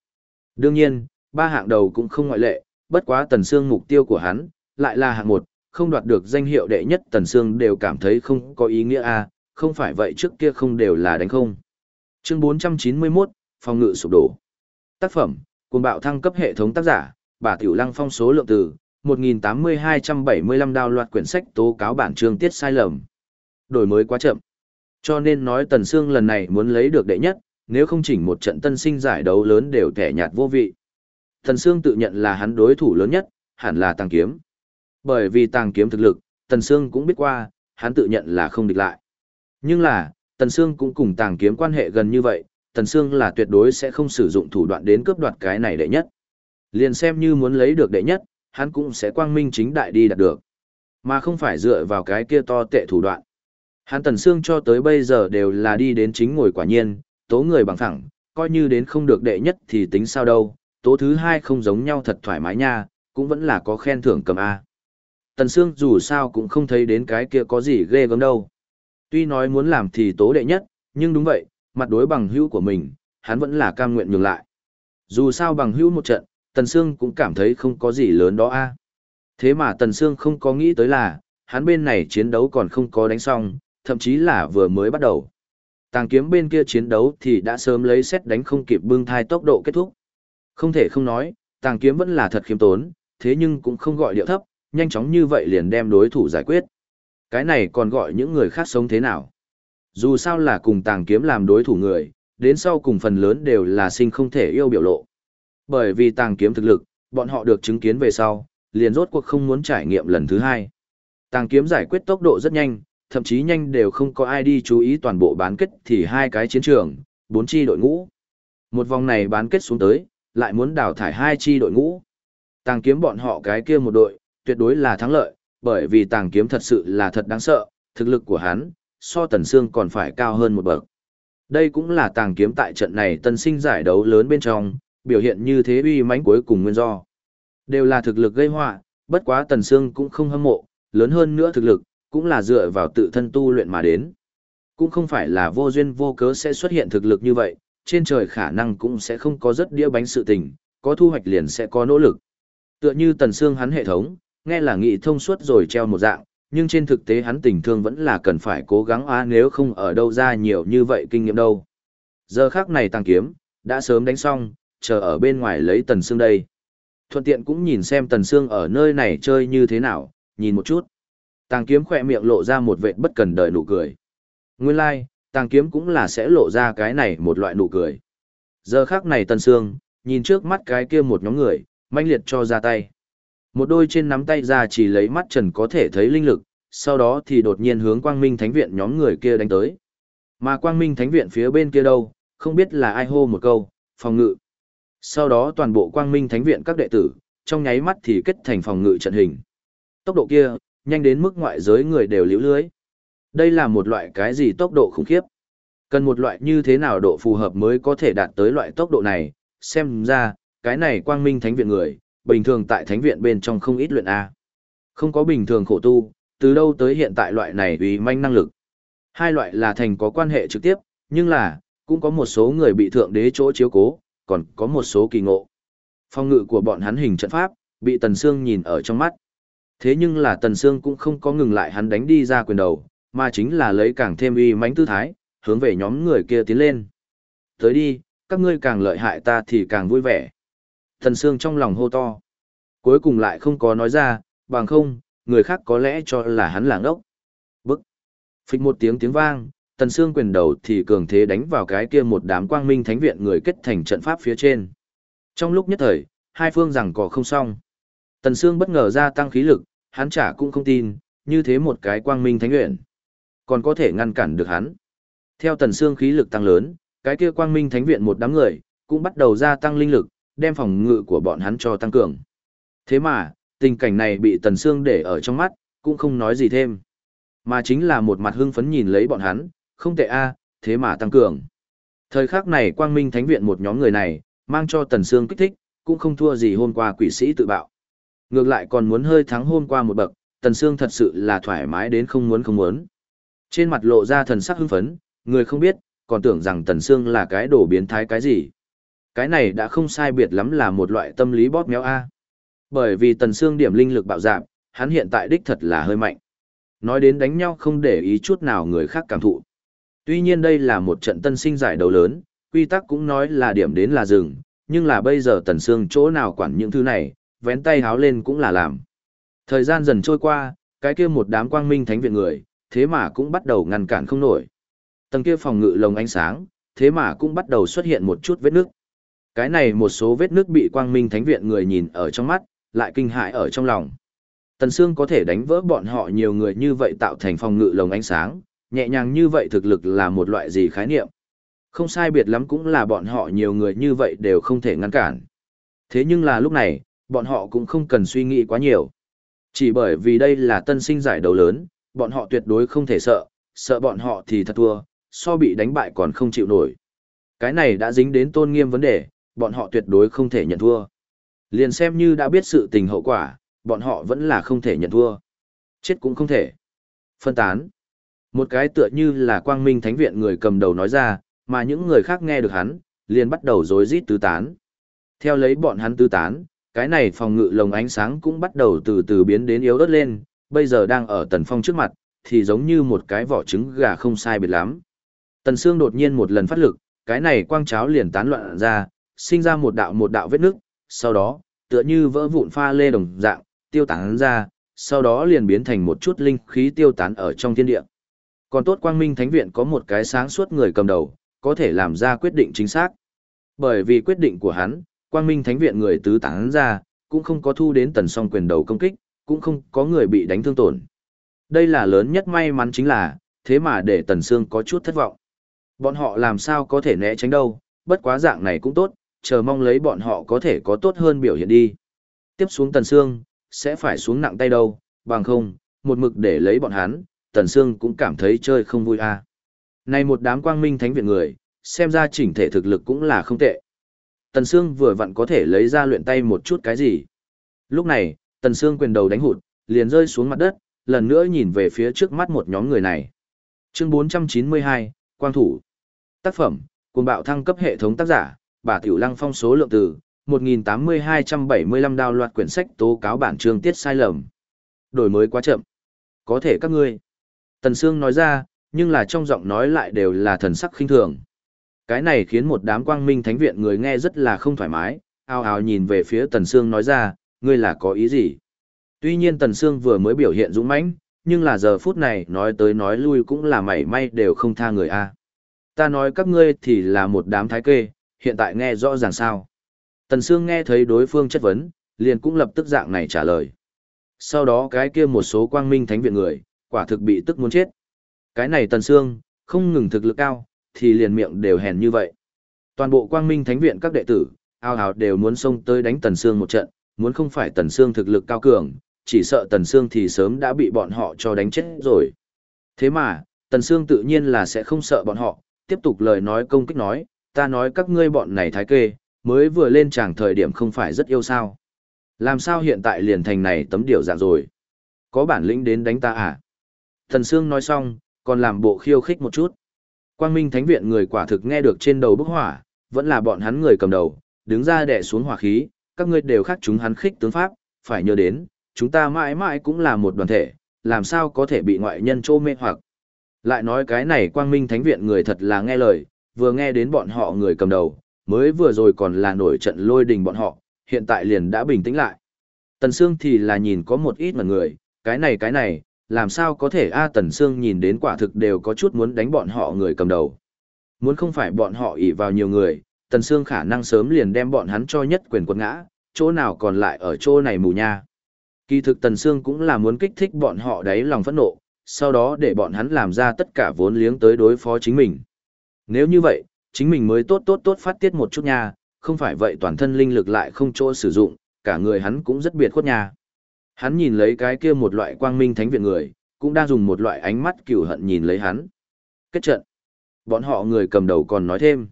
Đương nhiên, ba hạng đầu cũng không ngoại lệ, bất quá Tần Sương mục tiêu của hắn, lại là hạng một, không đoạt được danh hiệu đệ nhất Tần Sương đều cảm thấy không có ý nghĩa a à, không phải vậy trước kia không đều là đánh không. Chương 491, phòng ngự sụp đổ. Tác phẩm, cuồng bạo thăng cấp hệ thống tác giả, bà Tiểu Lăng phong số lượng từ, 1.8275 đào loạt quyển sách tố cáo bản chương tiết sai lầm. Đổi mới quá chậm. Cho nên nói Tần Sương lần này muốn lấy được đệ nhất, nếu không chỉnh một trận tân sinh giải đấu lớn đều thẻ nhạt vô vị. Tần Sương tự nhận là hắn đối thủ lớn nhất, hẳn là Tàng Kiếm. Bởi vì Tàng Kiếm thực lực, Tần Sương cũng biết qua, hắn tự nhận là không địch lại. Nhưng là, Tần Sương cũng cùng Tàng Kiếm quan hệ gần như vậy, Tần Sương là tuyệt đối sẽ không sử dụng thủ đoạn đến cướp đoạt cái này đệ nhất. Liền xem như muốn lấy được đệ nhất, hắn cũng sẽ quang minh chính đại đi đạt được. Mà không phải dựa vào cái kia to tệ thủ đoạn. Hắn Tần Sương cho tới bây giờ đều là đi đến chính ngồi quả nhiên, tố người bằng thẳng, coi như đến không được đệ nhất thì tính sao đâu, tố thứ hai không giống nhau thật thoải mái nha, cũng vẫn là có khen thưởng cầm A. Tần Sương dù sao cũng không thấy đến cái kia có gì ghê gớm đâu. Tuy nói muốn làm thì tố đệ nhất, nhưng đúng vậy, mặt đối bằng hữu của mình, hắn vẫn là cam nguyện nhường lại. Dù sao bằng hữu một trận, Tần Sương cũng cảm thấy không có gì lớn đó a. Thế mà Tần Sương không có nghĩ tới là, hắn bên này chiến đấu còn không có đánh xong, thậm chí là vừa mới bắt đầu. Tàng kiếm bên kia chiến đấu thì đã sớm lấy xét đánh không kịp bưng thai tốc độ kết thúc. Không thể không nói, tàng kiếm vẫn là thật khiêm tốn, thế nhưng cũng không gọi điệu thấp, nhanh chóng như vậy liền đem đối thủ giải quyết. Cái này còn gọi những người khác sống thế nào? Dù sao là cùng tàng kiếm làm đối thủ người, đến sau cùng phần lớn đều là sinh không thể yêu biểu lộ. Bởi vì tàng kiếm thực lực, bọn họ được chứng kiến về sau, liền rốt cuộc không muốn trải nghiệm lần thứ hai. Tàng kiếm giải quyết tốc độ rất nhanh, thậm chí nhanh đều không có ai đi chú ý toàn bộ bán kết thì hai cái chiến trường, bốn chi đội ngũ. Một vòng này bán kết xuống tới, lại muốn đào thải hai chi đội ngũ. Tàng kiếm bọn họ cái kia một đội, tuyệt đối là thắng lợi, bởi vì tàng kiếm thật sự là thật đáng sợ, thực lực của hắn, so tần xương còn phải cao hơn một bậc. Đây cũng là tàng kiếm tại trận này tân sinh giải đấu lớn bên trong, biểu hiện như thế uy mãnh cuối cùng nguyên do. Đều là thực lực gây họa, bất quá tần xương cũng không hâm mộ, lớn hơn nữa thực lực, cũng là dựa vào tự thân tu luyện mà đến. Cũng không phải là vô duyên vô cớ sẽ xuất hiện thực lực như vậy, trên trời khả năng cũng sẽ không có rất đĩa bánh sự tình, có thu hoạch liền sẽ có nỗ lực. Tựa như tần xương hắn hệ thống, nghe là nghị thông suốt rồi treo một dạng, nhưng trên thực tế hắn tình thương vẫn là cần phải cố gắng á nếu không ở đâu ra nhiều như vậy kinh nghiệm đâu. Giờ khắc này tăng kiếm, đã sớm đánh xong, chờ ở bên ngoài lấy tần xương đây. Thuận tiện cũng nhìn xem tần xương ở nơi này chơi như thế nào, nhìn một chút. Tàng kiếm khỏe miệng lộ ra một vệt bất cần đời nụ cười. Nguyên lai, like, tàng kiếm cũng là sẽ lộ ra cái này một loại nụ cười. Giờ khắc này tần xương, nhìn trước mắt cái kia một nhóm người, manh liệt cho ra tay. Một đôi trên nắm tay ra chỉ lấy mắt trần có thể thấy linh lực, sau đó thì đột nhiên hướng quang minh thánh viện nhóm người kia đánh tới. Mà quang minh thánh viện phía bên kia đâu, không biết là ai hô một câu, phòng ngự. Sau đó toàn bộ quang minh thánh viện các đệ tử, trong nháy mắt thì kết thành phòng ngự trận hình. Tốc độ kia, nhanh đến mức ngoại giới người đều liễu lưới. Đây là một loại cái gì tốc độ khủng khiếp. Cần một loại như thế nào độ phù hợp mới có thể đạt tới loại tốc độ này, xem ra, cái này quang minh thánh viện người, bình thường tại thánh viện bên trong không ít luyện A. Không có bình thường khổ tu, từ đâu tới hiện tại loại này uy manh năng lực. Hai loại là thành có quan hệ trực tiếp, nhưng là, cũng có một số người bị thượng đế chỗ chiếu cố, còn có một số kỳ ngộ. Phong ngự của bọn hắn hình trận pháp, bị Tần Sương nhìn ở trong mắt. Thế nhưng là Tần Sương cũng không có ngừng lại hắn đánh đi ra quyền đầu, mà chính là lấy càng thêm uy mãnh tư thái, hướng về nhóm người kia tiến lên. Tới đi, các ngươi càng lợi hại ta thì càng vui vẻ. Tần Sương trong lòng hô to. Cuối cùng lại không có nói ra, bằng không, người khác có lẽ cho là hắn là ngốc. Bức. phịch một tiếng tiếng vang, Tần Sương quyền đầu thì cường thế đánh vào cái kia một đám quang minh thánh viện người kết thành trận pháp phía trên. Trong lúc nhất thời, hai phương rằng có không xong. Tần Sương bất ngờ gia tăng khí lực, hắn chả cũng không tin, như thế một cái quang minh thánh viện. Còn có thể ngăn cản được hắn. Theo Tần Sương khí lực tăng lớn, cái kia quang minh thánh viện một đám người, cũng bắt đầu gia tăng linh lực, đem phòng ngự của bọn hắn cho tăng cường. Thế mà, tình cảnh này bị Tần Sương để ở trong mắt, cũng không nói gì thêm. Mà chính là một mặt hưng phấn nhìn lấy bọn hắn, không tệ a, thế mà tăng cường. Thời khắc này quang minh thánh viện một nhóm người này, mang cho Tần Sương kích thích, cũng không thua gì hôm qua quỷ sĩ tự bạo. Ngược lại còn muốn hơi thắng hôm qua một bậc, Tần Sương thật sự là thoải mái đến không muốn không muốn. Trên mặt lộ ra thần sắc hưng phấn, người không biết, còn tưởng rằng Tần Sương là cái đồ biến thái cái gì. Cái này đã không sai biệt lắm là một loại tâm lý bóp méo A. Bởi vì Tần xương điểm linh lực bạo giảm, hắn hiện tại đích thật là hơi mạnh. Nói đến đánh nhau không để ý chút nào người khác cảm thụ. Tuy nhiên đây là một trận tân sinh giải đấu lớn, quy tắc cũng nói là điểm đến là dừng, nhưng là bây giờ Tần xương chỗ nào quản những thứ này, vén tay háo lên cũng là làm. Thời gian dần trôi qua, cái kia một đám quang minh thánh viện người, thế mà cũng bắt đầu ngăn cản không nổi. Tầng kia phòng ngự lồng ánh sáng, thế mà cũng bắt đầu xuất hiện một chút vết nước. Cái này một số vết nước bị quang minh thánh viện người nhìn ở trong mắt, lại kinh hại ở trong lòng. Tần Sương có thể đánh vỡ bọn họ nhiều người như vậy tạo thành phòng ngự lồng ánh sáng, nhẹ nhàng như vậy thực lực là một loại gì khái niệm. Không sai biệt lắm cũng là bọn họ nhiều người như vậy đều không thể ngăn cản. Thế nhưng là lúc này, bọn họ cũng không cần suy nghĩ quá nhiều. Chỉ bởi vì đây là tân sinh giải đấu lớn, bọn họ tuyệt đối không thể sợ, sợ bọn họ thì thật thua, so bị đánh bại còn không chịu nổi. Cái này đã dính đến tôn nghiêm vấn đề, bọn họ tuyệt đối không thể nhận thua. Liền xem như đã biết sự tình hậu quả, bọn họ vẫn là không thể nhận thua. Chết cũng không thể. Phân tán. Một cái tựa như là quang minh thánh viện người cầm đầu nói ra, mà những người khác nghe được hắn, liền bắt đầu rối rít tứ tán. Theo lấy bọn hắn tứ tán, cái này phòng ngự lồng ánh sáng cũng bắt đầu từ từ biến đến yếu ớt lên, bây giờ đang ở tần phong trước mặt, thì giống như một cái vỏ trứng gà không sai biệt lắm. Tần Sương đột nhiên một lần phát lực, cái này quang cháo liền tán loạn ra, sinh ra một đạo một đạo vết nước, sau đó, tựa như vỡ vụn pha lê đồng dạng, tiêu tán ra, sau đó liền biến thành một chút linh khí tiêu tán ở trong thiên địa. Còn tốt Quang Minh Thánh Viện có một cái sáng suốt người cầm đầu, có thể làm ra quyết định chính xác. Bởi vì quyết định của hắn, Quang Minh Thánh Viện người tứ tán ra, cũng không có thu đến tần song quyền đầu công kích, cũng không có người bị đánh thương tổn. Đây là lớn nhất may mắn chính là, thế mà để Tần Sương có chút thất vọng. Bọn họ làm sao có thể né tránh đâu, bất quá dạng này cũng tốt, chờ mong lấy bọn họ có thể có tốt hơn biểu hiện đi. Tiếp xuống Tần Sương, sẽ phải xuống nặng tay đâu, bằng không, một mực để lấy bọn hắn, Tần Sương cũng cảm thấy chơi không vui à. Này một đám quang minh thánh viện người, xem ra chỉnh thể thực lực cũng là không tệ. Tần Sương vừa vặn có thể lấy ra luyện tay một chút cái gì. Lúc này, Tần Sương quyền đầu đánh hụt, liền rơi xuống mặt đất, lần nữa nhìn về phía trước mắt một nhóm người này. Chương 492, Quang Thủ. Tác phẩm, cuồng bạo thăng cấp hệ thống tác giả, bà Tiểu Lăng phong số lượng từ, 1.8275 đào loạt quyển sách tố cáo bản chương tiết sai lầm. Đổi mới quá chậm. Có thể các ngươi. Tần Sương nói ra, nhưng là trong giọng nói lại đều là thần sắc khinh thường. Cái này khiến một đám quang minh thánh viện người nghe rất là không thoải mái, ao ao nhìn về phía Tần Sương nói ra, ngươi là có ý gì? Tuy nhiên Tần Sương vừa mới biểu hiện dũng mãnh, nhưng là giờ phút này nói tới nói lui cũng là mảy may đều không tha người a. Ta nói các ngươi thì là một đám thái kê, hiện tại nghe rõ ràng sao. Tần Sương nghe thấy đối phương chất vấn, liền cũng lập tức dạng này trả lời. Sau đó cái kia một số quang minh thánh viện người, quả thực bị tức muốn chết. Cái này Tần Sương, không ngừng thực lực cao, thì liền miệng đều hèn như vậy. Toàn bộ quang minh thánh viện các đệ tử, ao ào đều muốn xông tới đánh Tần Sương một trận, muốn không phải Tần Sương thực lực cao cường, chỉ sợ Tần Sương thì sớm đã bị bọn họ cho đánh chết rồi. Thế mà, Tần Sương tự nhiên là sẽ không sợ bọn họ, tiếp tục lời nói công kích nói, ta nói các ngươi bọn này thái kê, mới vừa lên tràng thời điểm không phải rất yêu sao. Làm sao hiện tại liền thành này tấm điều dạng rồi. Có bản lĩnh đến đánh ta à? thần Sương nói xong, còn làm bộ khiêu khích một chút. Quang Minh Thánh Viện người quả thực nghe được trên đầu bức hỏa, vẫn là bọn hắn người cầm đầu, đứng ra đè xuống hỏa khí, các ngươi đều khác chúng hắn khích tướng pháp, phải nhớ đến, chúng ta mãi mãi cũng là một đoàn thể, làm sao có thể bị ngoại nhân trô mê hoặc. Lại nói cái này quang minh thánh viện người thật là nghe lời, vừa nghe đến bọn họ người cầm đầu, mới vừa rồi còn là nổi trận lôi đình bọn họ, hiện tại liền đã bình tĩnh lại. Tần Sương thì là nhìn có một ít mà người, cái này cái này, làm sao có thể A Tần Sương nhìn đến quả thực đều có chút muốn đánh bọn họ người cầm đầu. Muốn không phải bọn họ ỷ vào nhiều người, Tần Sương khả năng sớm liền đem bọn hắn cho nhất quyền quật ngã, chỗ nào còn lại ở chỗ này mù nha. Kỳ thực Tần Sương cũng là muốn kích thích bọn họ đáy lòng phẫn nộ, sau đó để bọn hắn làm ra tất cả vốn liếng tới đối phó chính mình. Nếu như vậy, chính mình mới tốt tốt tốt phát tiết một chút nha, không phải vậy toàn thân linh lực lại không chỗ sử dụng, cả người hắn cũng rất biệt khuất nha. Hắn nhìn lấy cái kia một loại quang minh thánh viện người, cũng đang dùng một loại ánh mắt cừu hận nhìn lấy hắn. Kết trận. Bọn họ người cầm đầu còn nói thêm.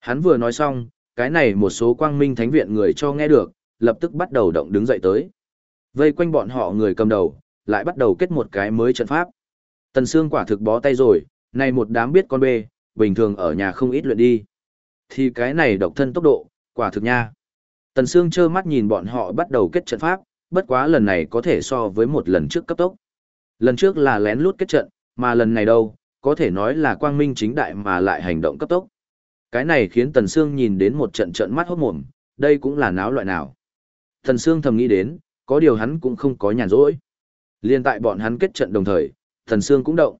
Hắn vừa nói xong, cái này một số quang minh thánh viện người cho nghe được, lập tức bắt đầu động đứng dậy tới. Vây quanh bọn họ người cầm đầu, lại bắt đầu kết một cái mới trận pháp. Tần Sương quả thực bó tay rồi, này một đám biết con bê, bình thường ở nhà không ít luyện đi. Thì cái này độc thân tốc độ, quả thực nha. Tần Sương trơ mắt nhìn bọn họ bắt đầu kết trận pháp, bất quá lần này có thể so với một lần trước cấp tốc. Lần trước là lén lút kết trận, mà lần này đâu, có thể nói là quang minh chính đại mà lại hành động cấp tốc. Cái này khiến Tần Sương nhìn đến một trận trận mắt hốt mồm, đây cũng là náo loại nào. Tần Sương thầm nghĩ đến, có điều hắn cũng không có nhàn rỗi. Liên tại bọn hắn kết trận đồng thời, tần Sương cũng động.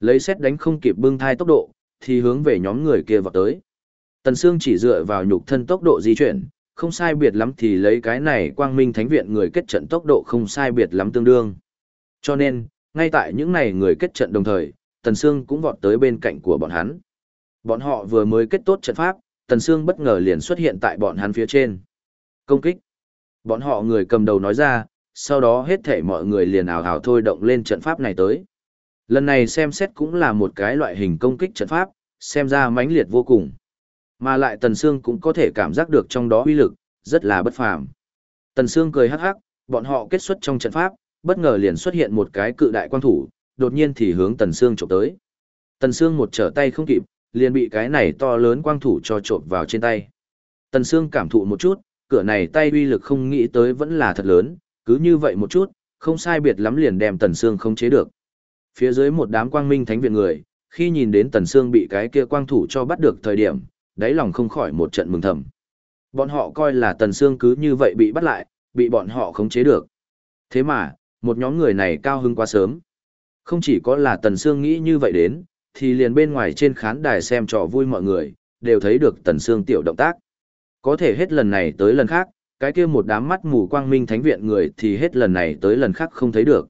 Lấy xét đánh không kịp bưng thai tốc độ, thì hướng về nhóm người kia vào tới. Tần Sương chỉ dựa vào nhục thân tốc độ di chuyển, không sai biệt lắm thì lấy cái này quang minh thánh viện người kết trận tốc độ không sai biệt lắm tương đương. Cho nên, ngay tại những này người kết trận đồng thời, Tần Sương cũng vọt tới bên cạnh của bọn hắn. Bọn họ vừa mới kết tốt trận pháp, Tần Sương bất ngờ liền xuất hiện tại bọn hắn phía trên. Công kích. Bọn họ người cầm đầu nói ra, sau đó hết thể mọi người liền ảo ảo thôi động lên trận pháp này tới. Lần này xem xét cũng là một cái loại hình công kích trận pháp, xem ra mãnh liệt vô cùng. Mà lại Tần Sương cũng có thể cảm giác được trong đó uy lực, rất là bất phàm. Tần Sương cười hắc hắc, bọn họ kết xuất trong trận pháp, bất ngờ liền xuất hiện một cái cự đại quang thủ, đột nhiên thì hướng Tần Sương chụp tới. Tần Sương một trở tay không kịp, liền bị cái này to lớn quang thủ cho trộm vào trên tay. Tần Sương cảm thụ một chút, cửa này tay uy lực không nghĩ tới vẫn là thật lớn, cứ như vậy một chút, không sai biệt lắm liền đem Tần Sương không chế được. Phía dưới một đám quang minh thánh viện người, khi nhìn đến Tần Sương bị cái kia quang thủ cho bắt được thời điểm, đáy lòng không khỏi một trận mừng thầm. Bọn họ coi là Tần Sương cứ như vậy bị bắt lại, bị bọn họ khống chế được. Thế mà, một nhóm người này cao hứng quá sớm. Không chỉ có là Tần Sương nghĩ như vậy đến, thì liền bên ngoài trên khán đài xem trò vui mọi người, đều thấy được Tần Sương tiểu động tác. Có thể hết lần này tới lần khác, cái kia một đám mắt mù quang minh thánh viện người thì hết lần này tới lần khác không thấy được.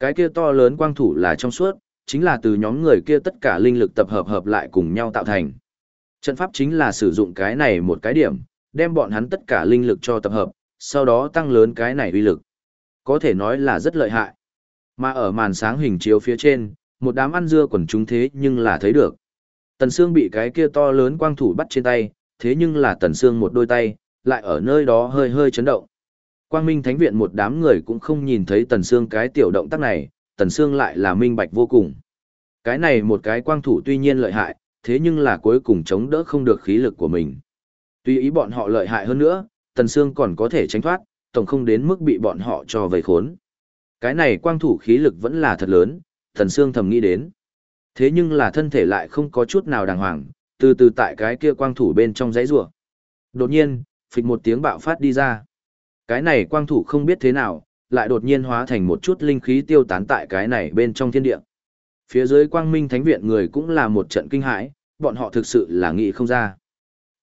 Cái kia to lớn quang thủ là trong suốt, chính là từ nhóm người kia tất cả linh lực tập hợp hợp lại cùng nhau tạo thành. Trận pháp chính là sử dụng cái này một cái điểm, đem bọn hắn tất cả linh lực cho tập hợp, sau đó tăng lớn cái này uy lực. Có thể nói là rất lợi hại. Mà ở màn sáng hình chiếu phía trên, một đám ăn dưa quần chúng thế nhưng là thấy được. Tần Sương bị cái kia to lớn quang thủ bắt trên tay, thế nhưng là Tần Sương một đôi tay, lại ở nơi đó hơi hơi chấn động. Quang Minh Thánh Viện một đám người cũng không nhìn thấy Tần Sương cái tiểu động tác này, Tần Sương lại là minh bạch vô cùng. Cái này một cái quang thủ tuy nhiên lợi hại, thế nhưng là cuối cùng chống đỡ không được khí lực của mình. Tuy ý bọn họ lợi hại hơn nữa, Tần Sương còn có thể tránh thoát, tổng không đến mức bị bọn họ cho vây khốn. Cái này quang thủ khí lực vẫn là thật lớn, Tần Sương thầm nghĩ đến. Thế nhưng là thân thể lại không có chút nào đàng hoàng, từ từ tại cái kia quang thủ bên trong giấy rùa. Đột nhiên, phịch một tiếng bạo phát đi ra. Cái này quang thủ không biết thế nào, lại đột nhiên hóa thành một chút linh khí tiêu tán tại cái này bên trong thiên địa. Phía dưới quang minh thánh viện người cũng là một trận kinh hãi, bọn họ thực sự là nghĩ không ra.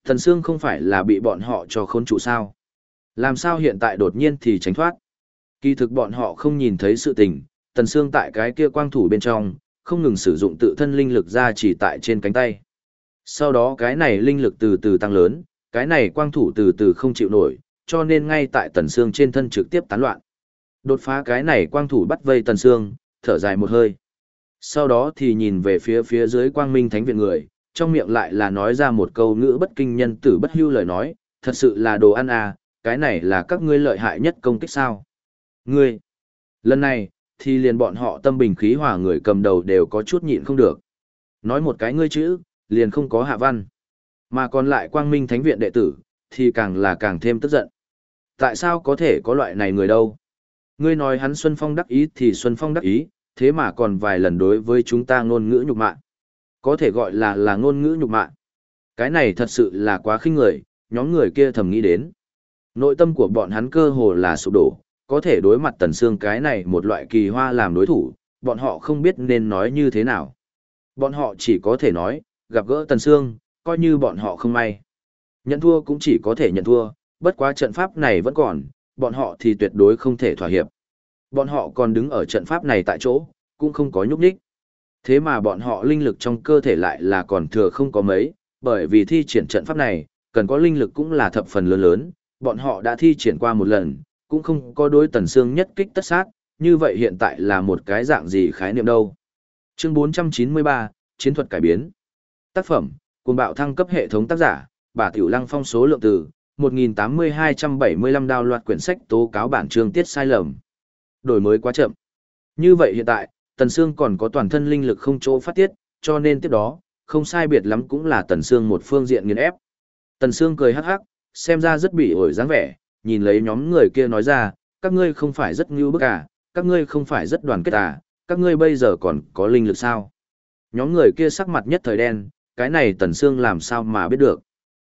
Thần Sương không phải là bị bọn họ cho khốn trụ sao. Làm sao hiện tại đột nhiên thì tránh thoát. Kỳ thực bọn họ không nhìn thấy sự tình, Tần Sương tại cái kia quang thủ bên trong, không ngừng sử dụng tự thân linh lực ra chỉ tại trên cánh tay. Sau đó cái này linh lực từ từ tăng lớn, cái này quang thủ từ từ không chịu nổi, cho nên ngay tại Tần xương trên thân trực tiếp tán loạn. Đột phá cái này quang thủ bắt vây Tần xương, thở dài một hơi. Sau đó thì nhìn về phía phía dưới quang minh thánh viện người, trong miệng lại là nói ra một câu ngữ bất kinh nhân tử bất hưu lời nói, thật sự là đồ ăn à, cái này là các ngươi lợi hại nhất công kích sao. Ngươi, lần này, thì liền bọn họ tâm bình khí hòa người cầm đầu đều có chút nhịn không được. Nói một cái ngươi chữ, liền không có hạ văn. Mà còn lại quang minh thánh viện đệ tử, thì càng là càng thêm tức giận. Tại sao có thể có loại này người đâu? Ngươi nói hắn Xuân Phong đắc ý thì Xuân Phong đắc ý, thế mà còn vài lần đối với chúng ta ngôn ngữ nhục mạ. Có thể gọi là là ngôn ngữ nhục mạ. Cái này thật sự là quá khinh người, nhóm người kia thầm nghĩ đến. Nội tâm của bọn hắn cơ hồ là sụp đổ, có thể đối mặt tần xương cái này một loại kỳ hoa làm đối thủ, bọn họ không biết nên nói như thế nào. Bọn họ chỉ có thể nói, gặp gỡ tần xương, coi như bọn họ không may. Nhận thua cũng chỉ có thể nhận thua, bất quá trận pháp này vẫn còn, bọn họ thì tuyệt đối không thể thỏa hiệp. Bọn họ còn đứng ở trận pháp này tại chỗ, cũng không có nhúc nhích. Thế mà bọn họ linh lực trong cơ thể lại là còn thừa không có mấy, bởi vì thi triển trận pháp này, cần có linh lực cũng là thập phần lớn lớn, bọn họ đã thi triển qua một lần, cũng không có đối tần xương nhất kích tất sát, như vậy hiện tại là một cái dạng gì khái niệm đâu. Chương 493, Chiến thuật cải biến. Tác phẩm, cuồng bạo thăng cấp hệ thống tác giả, bà Tiểu Lăng phong số lượng từ, 1.8275 đào loạt quyển sách tố cáo bản chương tiết sai lầm. Đổi mới quá chậm. Như vậy hiện tại, Tần Sương còn có toàn thân linh lực không chỗ phát tiết, cho nên tiếp đó, không sai biệt lắm cũng là Tần Sương một phương diện nghiền ép. Tần Sương cười hắc hắc, xem ra rất bị ổi dáng vẻ, nhìn lấy nhóm người kia nói ra, các ngươi không phải rất ngưu bức à, các ngươi không phải rất đoàn kết à, các ngươi bây giờ còn có linh lực sao? Nhóm người kia sắc mặt nhất thời đen, cái này Tần Sương làm sao mà biết được.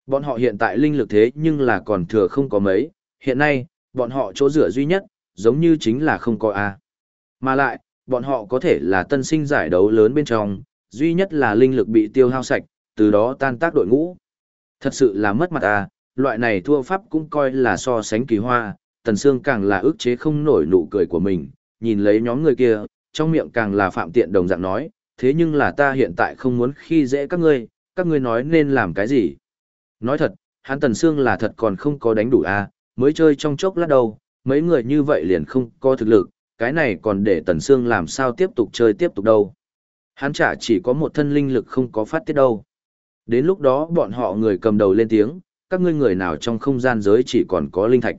Bọn họ hiện tại linh lực thế nhưng là còn thừa không có mấy, hiện nay, bọn họ chỗ rửa duy nhất, giống như chính là không có A. Mà lại, bọn họ có thể là tân sinh giải đấu lớn bên trong, duy nhất là linh lực bị tiêu hao sạch, từ đó tan tác đội ngũ. Thật sự là mất mặt A, loại này thua pháp cũng coi là so sánh kỳ hoa, Tần Sương càng là ức chế không nổi nụ cười của mình, nhìn lấy nhóm người kia, trong miệng càng là phạm tiện đồng dạng nói, thế nhưng là ta hiện tại không muốn khi dễ các ngươi, Các ngươi nói nên làm cái gì? Nói thật, hắn Tần Sương là thật còn không có đánh đủ a, à, mới chơi trong chốc lát đâu, mấy người như vậy liền không có thực lực, cái này còn để Tần Sương làm sao tiếp tục chơi tiếp tục đâu. Hắn chả chỉ có một thân linh lực không có phát tiết đâu. Đến lúc đó bọn họ người cầm đầu lên tiếng, các ngươi người nào trong không gian giới chỉ còn có linh thạch.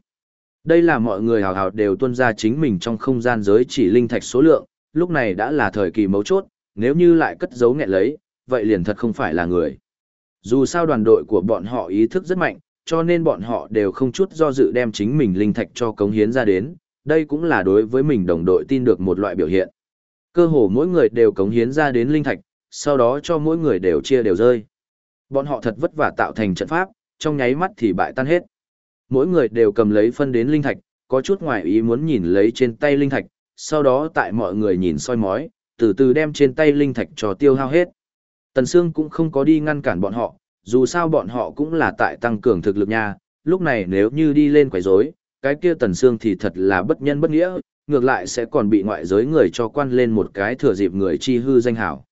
Đây là mọi người hào hào đều tuân ra chính mình trong không gian giới chỉ linh thạch số lượng, lúc này đã là thời kỳ mấu chốt, nếu như lại cất giấu nghẹn lấy, vậy liền thật không phải là người. Dù sao đoàn đội của bọn họ ý thức rất mạnh, cho nên bọn họ đều không chút do dự đem chính mình linh thạch cho cống hiến ra đến, đây cũng là đối với mình đồng đội tin được một loại biểu hiện. Cơ hồ mỗi người đều cống hiến ra đến linh thạch, sau đó cho mỗi người đều chia đều rơi. Bọn họ thật vất vả tạo thành trận pháp, trong nháy mắt thì bại tan hết. Mỗi người đều cầm lấy phân đến linh thạch, có chút ngoài ý muốn nhìn lấy trên tay linh thạch, sau đó tại mọi người nhìn soi mói, từ từ đem trên tay linh thạch cho tiêu hao hết. Tần Sương cũng không có đi ngăn cản bọn họ, dù sao bọn họ cũng là tại tăng cường thực lực nha, lúc này nếu như đi lên quấy rối, cái kia Tần Sương thì thật là bất nhân bất nghĩa, ngược lại sẽ còn bị ngoại giới người cho quan lên một cái thừa dịp người chi hư danh hảo.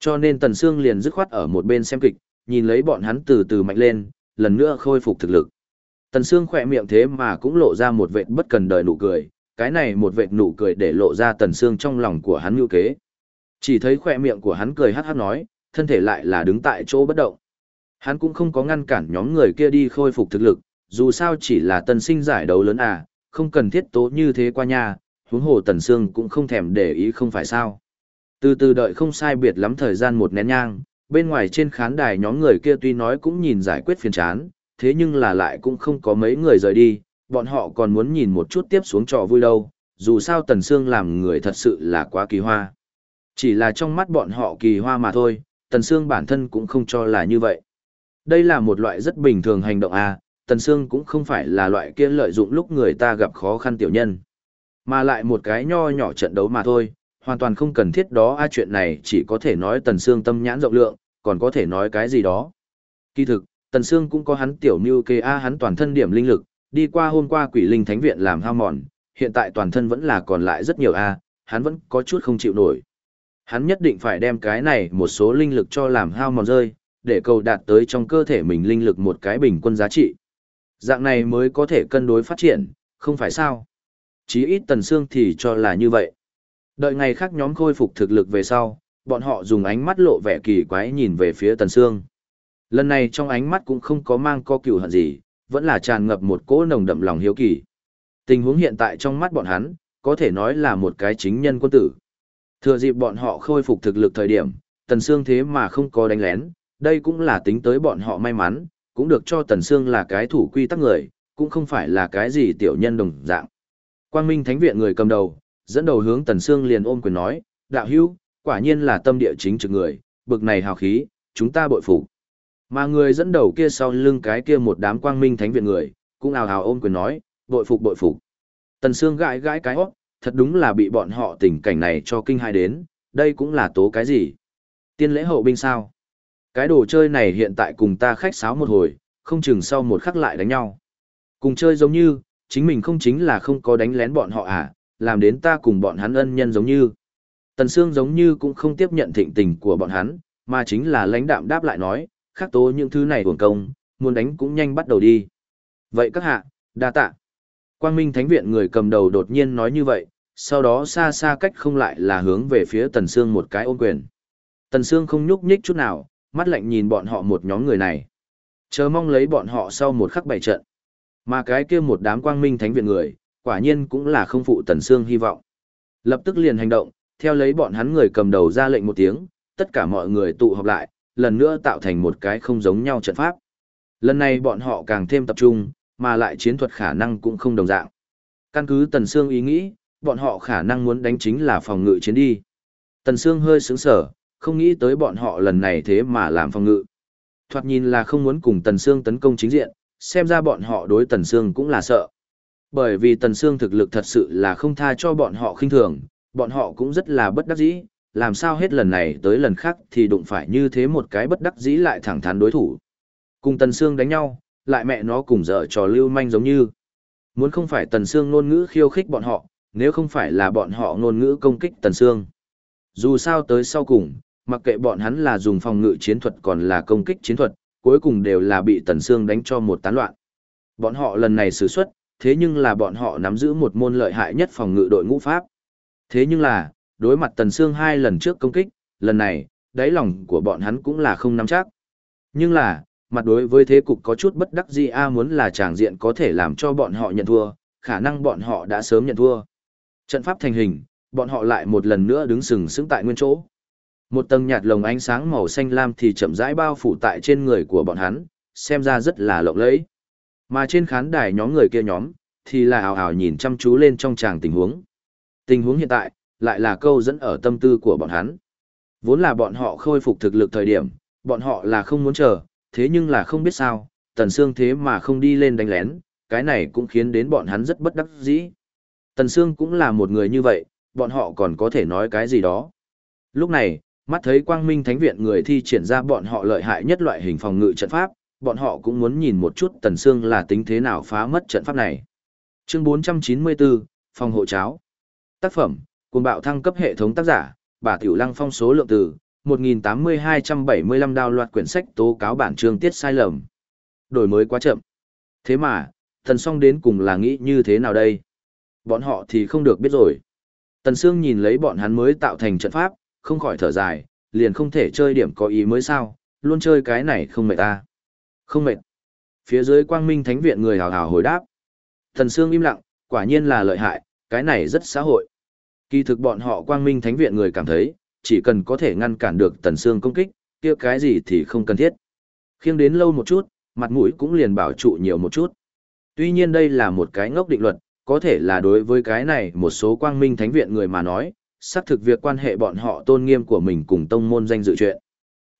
Cho nên Tần Sương liền dứt khoát ở một bên xem kịch, nhìn lấy bọn hắn từ từ mạnh lên, lần nữa khôi phục thực lực. Tần Sương khỏe miệng thế mà cũng lộ ra một vệt bất cần đời nụ cười, cái này một vệt nụ cười để lộ ra Tần Sương trong lòng của hắn như kế. Chỉ thấy khỏe miệng của hắn cười hát hát nói, thân thể lại là đứng tại chỗ bất động. Hắn cũng không có ngăn cản nhóm người kia đi khôi phục thực lực, dù sao chỉ là tân sinh giải đấu lớn à, không cần thiết tố như thế qua nhà, huống hồ tần sương cũng không thèm để ý không phải sao. Từ từ đợi không sai biệt lắm thời gian một nén nhang, bên ngoài trên khán đài nhóm người kia tuy nói cũng nhìn giải quyết phiền chán, thế nhưng là lại cũng không có mấy người rời đi, bọn họ còn muốn nhìn một chút tiếp xuống trò vui đâu, dù sao Tần Sương làm người thật sự là quá kỳ hoa. Chỉ là trong mắt bọn họ kỳ hoa mà thôi, Tần Sương bản thân cũng không cho là như vậy. Đây là một loại rất bình thường hành động à, Tần Sương cũng không phải là loại kia lợi dụng lúc người ta gặp khó khăn tiểu nhân. Mà lại một cái nho nhỏ trận đấu mà thôi, hoàn toàn không cần thiết đó a chuyện này chỉ có thể nói Tần Sương tâm nhãn rộng lượng, còn có thể nói cái gì đó. Kỳ thực, Tần Sương cũng có hắn tiểu mưu kê a hắn toàn thân điểm linh lực, đi qua hôm qua quỷ linh thánh viện làm hao mòn, hiện tại toàn thân vẫn là còn lại rất nhiều a, hắn vẫn có chút không chịu nổi. Hắn nhất định phải đem cái này một số linh lực cho làm hao mòn rơi, để cầu đạt tới trong cơ thể mình linh lực một cái bình quân giá trị. Dạng này mới có thể cân đối phát triển, không phải sao? Chí ít Tần xương thì cho là như vậy. Đợi ngày khác nhóm khôi phục thực lực về sau, bọn họ dùng ánh mắt lộ vẻ kỳ quái nhìn về phía Tần xương. Lần này trong ánh mắt cũng không có mang co cựu hận gì, vẫn là tràn ngập một cỗ nồng đậm lòng hiếu kỳ. Tình huống hiện tại trong mắt bọn hắn, có thể nói là một cái chính nhân quân tử. Thừa dịp bọn họ khôi phục thực lực thời điểm, Tần Sương thế mà không có đánh lén, đây cũng là tính tới bọn họ may mắn, cũng được cho Tần Sương là cái thủ quy tắc người, cũng không phải là cái gì tiểu nhân đồng dạng. Quang Minh Thánh Viện người cầm đầu, dẫn đầu hướng Tần Sương liền ôm quyền nói, đạo hữu, quả nhiên là tâm địa chính trực người, bực này hào khí, chúng ta bội phục. Mà người dẫn đầu kia sau lưng cái kia một đám Quang Minh Thánh Viện người, cũng ào ào ôm quyền nói, bội phục bội phục. Tần Sương gãi gãi cái hót, thật đúng là bị bọn họ tình cảnh này cho kinh hai đến, đây cũng là tố cái gì? Tiên lễ hậu binh sao? Cái đồ chơi này hiện tại cùng ta khách sáo một hồi, không chừng sau một khắc lại đánh nhau. Cùng chơi giống như, chính mình không chính là không có đánh lén bọn họ à, làm đến ta cùng bọn hắn ân nhân giống như. Tần Sương giống như cũng không tiếp nhận thịnh tình của bọn hắn, mà chính là lãnh đạm đáp lại nói, khắc tố những thứ này uổng công, muốn đánh cũng nhanh bắt đầu đi. Vậy các hạ, đa tạ. Quang Minh Thánh Viện người cầm đầu đột nhiên nói như vậy, sau đó xa xa cách không lại là hướng về phía Tần Sương một cái ôm quyền. Tần Sương không nhúc nhích chút nào, mắt lạnh nhìn bọn họ một nhóm người này. Chờ mong lấy bọn họ sau một khắc bảy trận. Mà cái kia một đám quang minh thánh viện người, quả nhiên cũng là không phụ Tần Sương hy vọng. Lập tức liền hành động, theo lấy bọn hắn người cầm đầu ra lệnh một tiếng, tất cả mọi người tụ họp lại, lần nữa tạo thành một cái không giống nhau trận pháp. Lần này bọn họ càng thêm tập trung, mà lại chiến thuật khả năng cũng không đồng dạng. Căn cứ Tần Sương ý nghĩ, bọn họ khả năng muốn đánh chính là phòng ngự chiến đi. Tần Sương hơi sướng sở, không nghĩ tới bọn họ lần này thế mà làm phòng ngự. Thoạt nhìn là không muốn cùng Tần Sương tấn công chính diện, xem ra bọn họ đối Tần Sương cũng là sợ. Bởi vì Tần Sương thực lực thật sự là không tha cho bọn họ khinh thường, bọn họ cũng rất là bất đắc dĩ, làm sao hết lần này tới lần khác thì đụng phải như thế một cái bất đắc dĩ lại thẳng thắn đối thủ. Cùng Tần Sương đánh nhau, lại mẹ nó cùng dở trò lưu manh giống như. Muốn không phải Tần Sương ngôn ngữ khiêu khích bọn họ, nếu không phải là bọn họ ngôn ngữ công kích Tần Sương. Dù sao tới sau cùng, mặc kệ bọn hắn là dùng phòng ngự chiến thuật còn là công kích chiến thuật, cuối cùng đều là bị Tần Sương đánh cho một tán loạn. Bọn họ lần này sử xuất, thế nhưng là bọn họ nắm giữ một môn lợi hại nhất phòng ngự đội ngũ pháp. Thế nhưng là, đối mặt Tần Sương hai lần trước công kích, lần này, đáy lòng của bọn hắn cũng là không nắm chắc. Nhưng là, mặt đối với thế cục có chút bất đắc dĩ a muốn là tràng diện có thể làm cho bọn họ nhận thua, khả năng bọn họ đã sớm nhận thua. Trận pháp thành hình, bọn họ lại một lần nữa đứng sừng sững tại nguyên chỗ. Một tầng nhạt lồng ánh sáng màu xanh lam thì chậm rãi bao phủ tại trên người của bọn hắn, xem ra rất là lộng lẫy. Mà trên khán đài nhóm người kia nhóm, thì là ảo ảo nhìn chăm chú lên trong tràng tình huống. Tình huống hiện tại, lại là câu dẫn ở tâm tư của bọn hắn. Vốn là bọn họ khôi phục thực lực thời điểm, bọn họ là không muốn chờ, thế nhưng là không biết sao, Tần Sương thế mà không đi lên đánh lén, cái này cũng khiến đến bọn hắn rất bất đắc dĩ. Tần Sương cũng là một người như vậy, bọn họ còn có thể nói cái gì đó. Lúc này, mắt thấy quang minh thánh viện người thi triển ra bọn họ lợi hại nhất loại hình phòng ngự trận pháp, bọn họ cũng muốn nhìn một chút Tần Sương là tính thế nào phá mất trận pháp này. Chương 494, Phòng hộ cháo. Tác phẩm, cuồng bạo thăng cấp hệ thống tác giả, bà Tiểu Lăng phong số lượng từ, 1.8275 đào loạt quyển sách tố cáo bản chương tiết sai lầm. Đổi mới quá chậm. Thế mà, thần song đến cùng là nghĩ như thế nào đây? Bọn họ thì không được biết rồi. Tần Sương nhìn lấy bọn hắn mới tạo thành trận pháp, không khỏi thở dài, liền không thể chơi điểm có ý mới sao, luôn chơi cái này không mệt ta. Không mệt. Phía dưới quang minh thánh viện người hào hào hồi đáp. Tần Sương im lặng, quả nhiên là lợi hại, cái này rất xã hội. Kỳ thực bọn họ quang minh thánh viện người cảm thấy, chỉ cần có thể ngăn cản được Tần Sương công kích, kia cái gì thì không cần thiết. Khiêng đến lâu một chút, mặt mũi cũng liền bảo trụ nhiều một chút. Tuy nhiên đây là một cái ngốc định luật, có thể là đối với cái này một số quang minh thánh viện người mà nói, xác thực việc quan hệ bọn họ tôn nghiêm của mình cùng tông môn danh dự chuyện.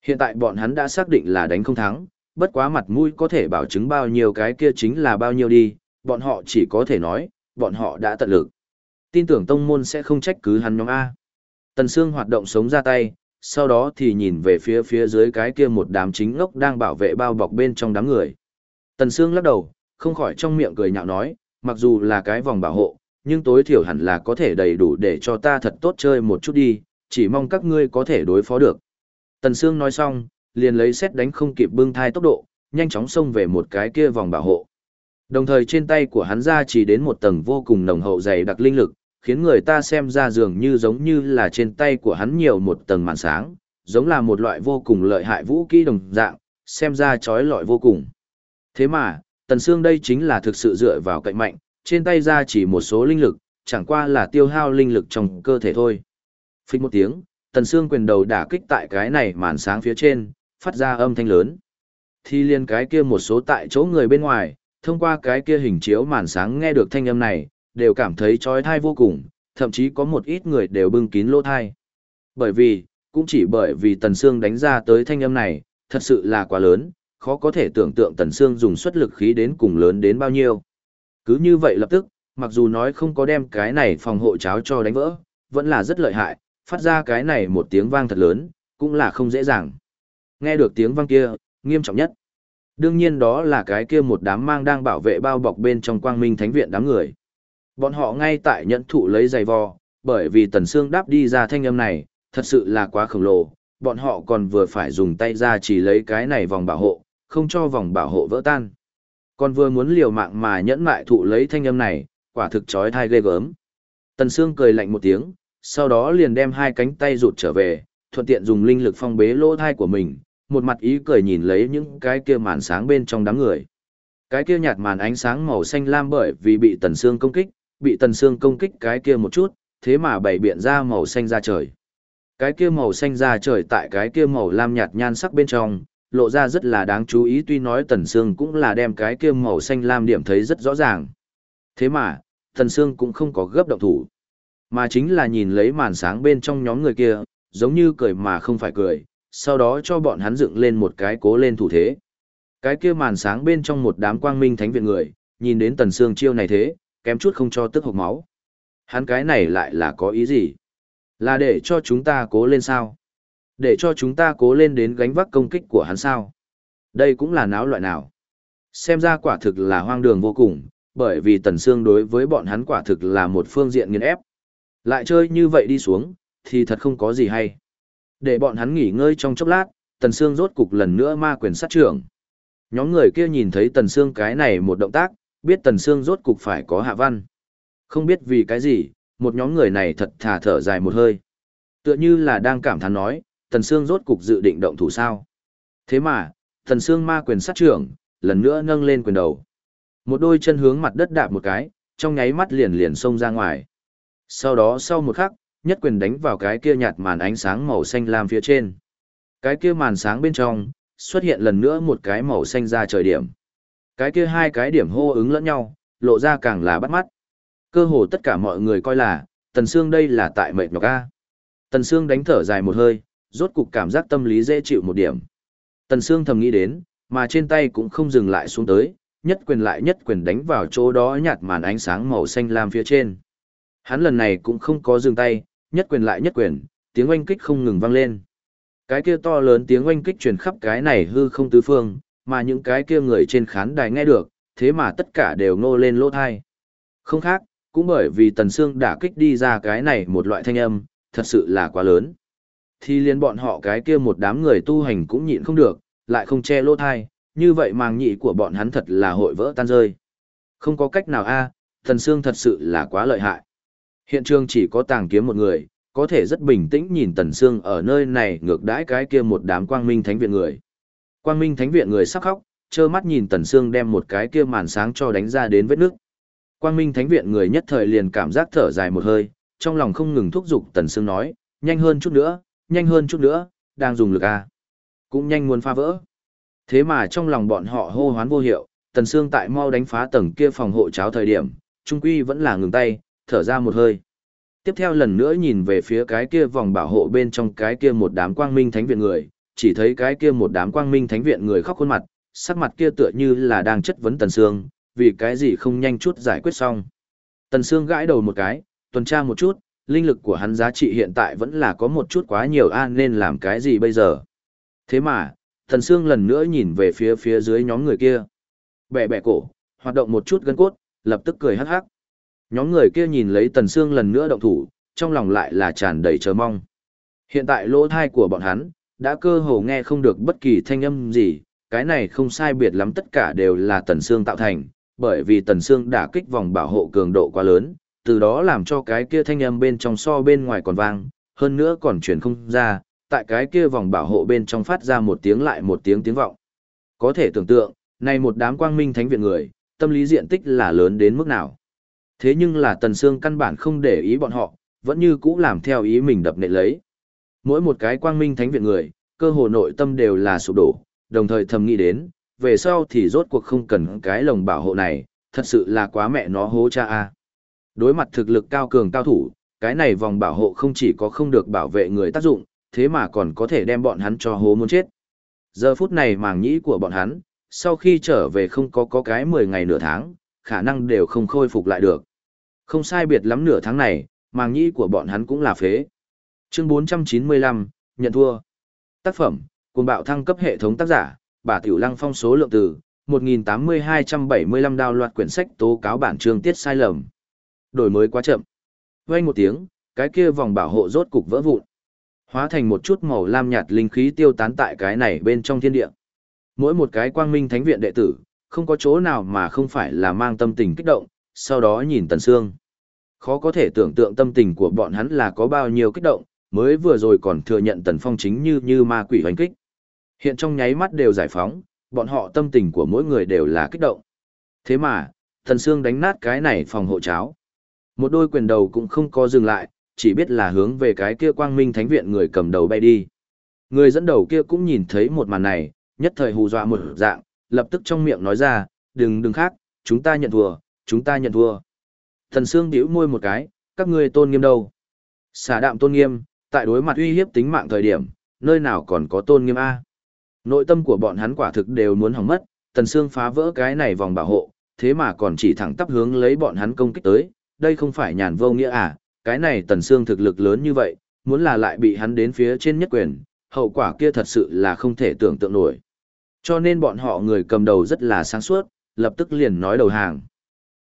Hiện tại bọn hắn đã xác định là đánh không thắng, bất quá mặt mũi có thể bảo chứng bao nhiêu cái kia chính là bao nhiêu đi, bọn họ chỉ có thể nói, bọn họ đã tận lực. Tin tưởng tông môn sẽ không trách cứ hắn nhóm A. Tần Sương hoạt động sống ra tay, sau đó thì nhìn về phía phía dưới cái kia một đám chính ngốc đang bảo vệ bao bọc bên trong đám người. Tần Sương lắc đầu, không khỏi trong miệng cười nhạo nói, mặc dù là cái vòng bảo hộ, nhưng tối thiểu hẳn là có thể đầy đủ để cho ta thật tốt chơi một chút đi, chỉ mong các ngươi có thể đối phó được. Tần Sương nói xong, liền lấy xét đánh không kịp bưng thai tốc độ, nhanh chóng xông về một cái kia vòng bảo hộ. Đồng thời trên tay của hắn ra chỉ đến một tầng vô cùng nồng hậu dày đặc linh lực, khiến người ta xem ra dường như giống như là trên tay của hắn nhiều một tầng màn sáng, giống là một loại vô cùng lợi hại vũ kỹ đồng dạng, xem ra chói lọi vô cùng. Thế mà, Tần Sương đây chính là thực sự dựa vào cạnh mạnh, trên tay ra chỉ một số linh lực, chẳng qua là tiêu hao linh lực trong cơ thể thôi. Phích một tiếng, Tần Sương quyền đầu đả kích tại cái này màn sáng phía trên, phát ra âm thanh lớn. Thì liên cái kia một số tại chỗ người bên ngoài, thông qua cái kia hình chiếu màn sáng nghe được thanh âm này, đều cảm thấy chói tai vô cùng, thậm chí có một ít người đều bưng kín lỗ tai. Bởi vì, cũng chỉ bởi vì Tần Sương đánh ra tới thanh âm này, thật sự là quá lớn, khó có thể tưởng tượng Tần Sương dùng xuất lực khí đến cùng lớn đến bao nhiêu. Cứ như vậy lập tức, mặc dù nói không có đem cái này phòng hộ cháo cho đánh vỡ, vẫn là rất lợi hại, phát ra cái này một tiếng vang thật lớn, cũng là không dễ dàng. Nghe được tiếng vang kia, nghiêm trọng nhất. Đương nhiên đó là cái kia một đám mang đang bảo vệ bao bọc bên trong quang minh thánh viện đám người. Bọn họ ngay tại nhận thụ lấy giày vò, bởi vì tần xương đáp đi ra thanh âm này, thật sự là quá khổng lồ, bọn họ còn vừa phải dùng tay ra chỉ lấy cái này vòng bảo hộ, không cho vòng bảo hộ vỡ tan. Còn vừa muốn liều mạng mà nhẫn mại thụ lấy thanh âm này, quả thực chói tai ghê gớm. Tần Sương cười lạnh một tiếng, sau đó liền đem hai cánh tay rụt trở về, thuận tiện dùng linh lực phong bế lỗ thai của mình, một mặt ý cười nhìn lấy những cái kia màn sáng bên trong đám người. Cái kia nhạt màn ánh sáng màu xanh lam bởi vì bị Tần Sương công kích, bị Tần Sương công kích cái kia một chút, thế mà bảy biện ra màu xanh ra trời. Cái kia màu xanh ra trời tại cái kia màu lam nhạt nhan sắc bên trong, lộ ra rất là đáng chú ý tuy nói Tần Sương cũng là đem cái kia màu xanh lam điểm thấy rất rõ ràng. Thế mà, Tần Sương cũng không có gấp động thủ, mà chính là nhìn lấy màn sáng bên trong nhóm người kia, giống như cười mà không phải cười, sau đó cho bọn hắn dựng lên một cái cố lên thủ thế. Cái kia màn sáng bên trong một đám quang minh thánh viện người, nhìn đến Tần Sương chiêu này thế, kém chút không cho tức hộc máu. Hắn cái này lại là có ý gì? Là để cho chúng ta cố lên sao? Để cho chúng ta cố lên đến gánh vác công kích của hắn sao? Đây cũng là náo loại nào? Xem ra quả thực là hoang đường vô cùng, bởi vì Tần Sương đối với bọn hắn quả thực là một phương diện nghiền ép. Lại chơi như vậy đi xuống, thì thật không có gì hay. Để bọn hắn nghỉ ngơi trong chốc lát, Tần Sương rốt cục lần nữa ma quyền sát trưởng. Nhóm người kia nhìn thấy Tần Sương cái này một động tác, biết Tần Sương rốt cục phải có hạ văn. Không biết vì cái gì, một nhóm người này thật thả thở dài một hơi. Tựa như là đang cảm thán nói, Tần Sương rốt cục dự định động thủ sao. Thế mà, Tần Sương ma quyền sát trưởng, lần nữa nâng lên quyền đầu. Một đôi chân hướng mặt đất đạp một cái, trong nháy mắt liền liền xông ra ngoài. Sau đó sau một khắc, nhất quyền đánh vào cái kia nhạt màn ánh sáng màu xanh lam phía trên. Cái kia màn sáng bên trong, xuất hiện lần nữa một cái màu xanh ra trời điểm. Cái kia hai cái điểm hô ứng lẫn nhau, lộ ra càng là bắt mắt. Cơ hồ tất cả mọi người coi là, Tần Sương đây là tại mệt nhọc A. Tần Sương đánh thở dài một hơi, rốt cục cảm giác tâm lý dễ chịu một điểm. Tần Sương thầm nghĩ đến, mà trên tay cũng không dừng lại xuống tới, nhất quyền lại nhất quyền đánh vào chỗ đó nhạt màn ánh sáng màu xanh lam phía trên. Hắn lần này cũng không có dừng tay, nhất quyền lại nhất quyền, tiếng oanh kích không ngừng vang lên. Cái kia to lớn tiếng oanh kích truyền khắp cái này hư không tứ phương, mà những cái kia người trên khán đài nghe được, thế mà tất cả đều ngô lên lỗ tai. Không khác, cũng bởi vì tần Sương đã kích đi ra cái này một loại thanh âm, thật sự là quá lớn. Thì liên bọn họ cái kia một đám người tu hành cũng nhịn không được, lại không che lỗ thai, như vậy màng nhị của bọn hắn thật là hội vỡ tan rơi. Không có cách nào a, tần xương thật sự là quá lợi hại. Hiện trường chỉ có tàng kiếm một người, có thể rất bình tĩnh nhìn Tần xương ở nơi này ngược đãi cái kia một đám quang minh thánh viện người. Quang minh thánh viện người sắp khóc, trơ mắt nhìn Tần xương đem một cái kia màn sáng cho đánh ra đến vết nước. Quang minh thánh viện người nhất thời liền cảm giác thở dài một hơi, trong lòng không ngừng thúc giục Tần xương nói, nhanh hơn chút nữa, nhanh hơn chút nữa, đang dùng lực à. Cũng nhanh muốn phá vỡ. Thế mà trong lòng bọn họ hô hoán vô hiệu, Tần Sương tại mau đánh phá tầng kia phòng hộ cháo thời điểm, trung quy vẫn là ngừng tay, thở ra một hơi. Tiếp theo lần nữa nhìn về phía cái kia vòng bảo hộ bên trong cái kia một đám quang minh thánh viện người, chỉ thấy cái kia một đám quang minh thánh viện người khóc khuôn mặt, sắc mặt kia tựa như là đang chất vấn Tần Sương, vì cái gì không nhanh chút giải quyết xong. Tần Sương gãi đầu một cái, tuần tra một chút, linh lực của hắn giá trị hiện tại vẫn là có một chút quá nhiều a nên làm cái gì bây giờ. Thế mà, thần Sương lần nữa nhìn về phía phía dưới nhóm người kia. Bẻ bẻ cổ, hoạt động một chút gân cốt, lập tức cười hắc hắc. Nhóm người kia nhìn lấy Tần Sương lần nữa động thủ, trong lòng lại là tràn đầy chờ mong. Hiện tại lỗ thai của bọn hắn, đã cơ hồ nghe không được bất kỳ thanh âm gì, cái này không sai biệt lắm tất cả đều là Tần Sương tạo thành, bởi vì Tần Sương đã kích vòng bảo hộ cường độ quá lớn, từ đó làm cho cái kia thanh âm bên trong so bên ngoài còn vang, hơn nữa còn chuyển không ra, tại cái kia vòng bảo hộ bên trong phát ra một tiếng lại một tiếng tiếng vọng. Có thể tưởng tượng, này một đám quang minh thánh viện người, tâm lý diện tích là lớn đến mức nào. Thế nhưng là Tần Sương căn bản không để ý bọn họ, vẫn như cũ làm theo ý mình đập nệ lấy. Mỗi một cái quang minh thánh viện người, cơ hồ nội tâm đều là sụp đổ, đồng thời thầm nghĩ đến, về sau thì rốt cuộc không cần cái lồng bảo hộ này, thật sự là quá mẹ nó hố cha a. Đối mặt thực lực cao cường cao thủ, cái này vòng bảo hộ không chỉ có không được bảo vệ người tác dụng, thế mà còn có thể đem bọn hắn cho hố muốn chết. Giờ phút này màng nhĩ của bọn hắn, sau khi trở về không có có cái 10 ngày nửa tháng, khả năng đều không khôi phục lại được. Không sai biệt lắm nửa tháng này, màng nhĩ của bọn hắn cũng là phế. Chương 495, nhận thua. Tác phẩm, cùng bạo thăng cấp hệ thống tác giả, bà Tiểu Lăng phong số lượng từ, 1.8275 đào loạt quyển sách tố cáo bản chương tiết sai lầm. Đổi mới quá chậm. Quay một tiếng, cái kia vòng bảo hộ rốt cục vỡ vụn. Hóa thành một chút màu lam nhạt linh khí tiêu tán tại cái này bên trong thiên địa. Mỗi một cái quang minh thánh viện đệ tử, không có chỗ nào mà không phải là mang tâm tình kích động, sau đó nhìn Tần Sương khó có thể tưởng tượng tâm tình của bọn hắn là có bao nhiêu kích động, mới vừa rồi còn thừa nhận tần phong chính như như ma quỷ hoành kích. Hiện trong nháy mắt đều giải phóng, bọn họ tâm tình của mỗi người đều là kích động. Thế mà, thần xương đánh nát cái này phòng hộ cháo. Một đôi quyền đầu cũng không có dừng lại, chỉ biết là hướng về cái kia quang minh thánh viện người cầm đầu bay đi. Người dẫn đầu kia cũng nhìn thấy một màn này, nhất thời hù dọa một dạng, lập tức trong miệng nói ra, đừng đừng khác, chúng ta nhận thua, chúng ta nhận thua. Thần Sương bĩu môi một cái, các ngươi tôn nghiêm đâu? Xả đạm tôn nghiêm, tại đối mặt uy hiếp tính mạng thời điểm, nơi nào còn có tôn nghiêm A. Nội tâm của bọn hắn quả thực đều muốn hỏng mất, Tần Sương phá vỡ cái này vòng bảo hộ, thế mà còn chỉ thẳng tắp hướng lấy bọn hắn công kích tới, đây không phải nhàn vô nghĩa à, cái này Tần Sương thực lực lớn như vậy, muốn là lại bị hắn đến phía trên nhất quyền, hậu quả kia thật sự là không thể tưởng tượng nổi. Cho nên bọn họ người cầm đầu rất là sáng suốt, lập tức liền nói đầu hàng.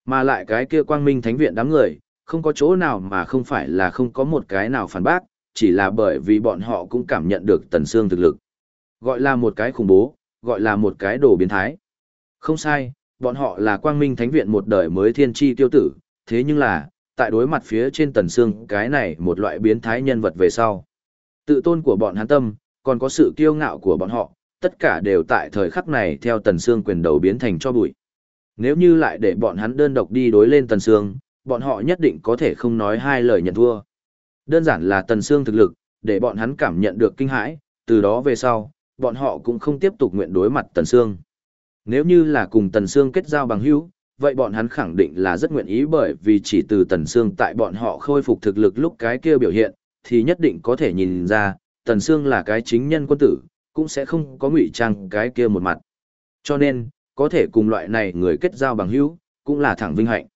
Mà lại cái kia quang minh thánh viện đám người, không có chỗ nào mà không phải là không có một cái nào phản bác, chỉ là bởi vì bọn họ cũng cảm nhận được Tần Sương thực lực. Gọi là một cái khủng bố, gọi là một cái đồ biến thái. Không sai, bọn họ là quang minh thánh viện một đời mới thiên tri tiêu tử, thế nhưng là, tại đối mặt phía trên Tần Sương cái này một loại biến thái nhân vật về sau. Tự tôn của bọn hắn tâm, còn có sự kiêu ngạo của bọn họ, tất cả đều tại thời khắc này theo Tần Sương quyền đầu biến thành cho bụi. Nếu như lại để bọn hắn đơn độc đi đối lên Tần Sương, bọn họ nhất định có thể không nói hai lời nhận thua. Đơn giản là Tần Sương thực lực, để bọn hắn cảm nhận được kinh hãi, từ đó về sau, bọn họ cũng không tiếp tục nguyện đối mặt Tần Sương. Nếu như là cùng Tần Sương kết giao bằng hữu, vậy bọn hắn khẳng định là rất nguyện ý bởi vì chỉ từ Tần Sương tại bọn họ khôi phục thực lực lúc cái kia biểu hiện, thì nhất định có thể nhìn ra, Tần Sương là cái chính nhân quân tử, cũng sẽ không có ngụy trang cái kia một mặt. Cho nên, có thể cùng loại này người kết giao bằng hữu, cũng là thẳng vinh hạnh.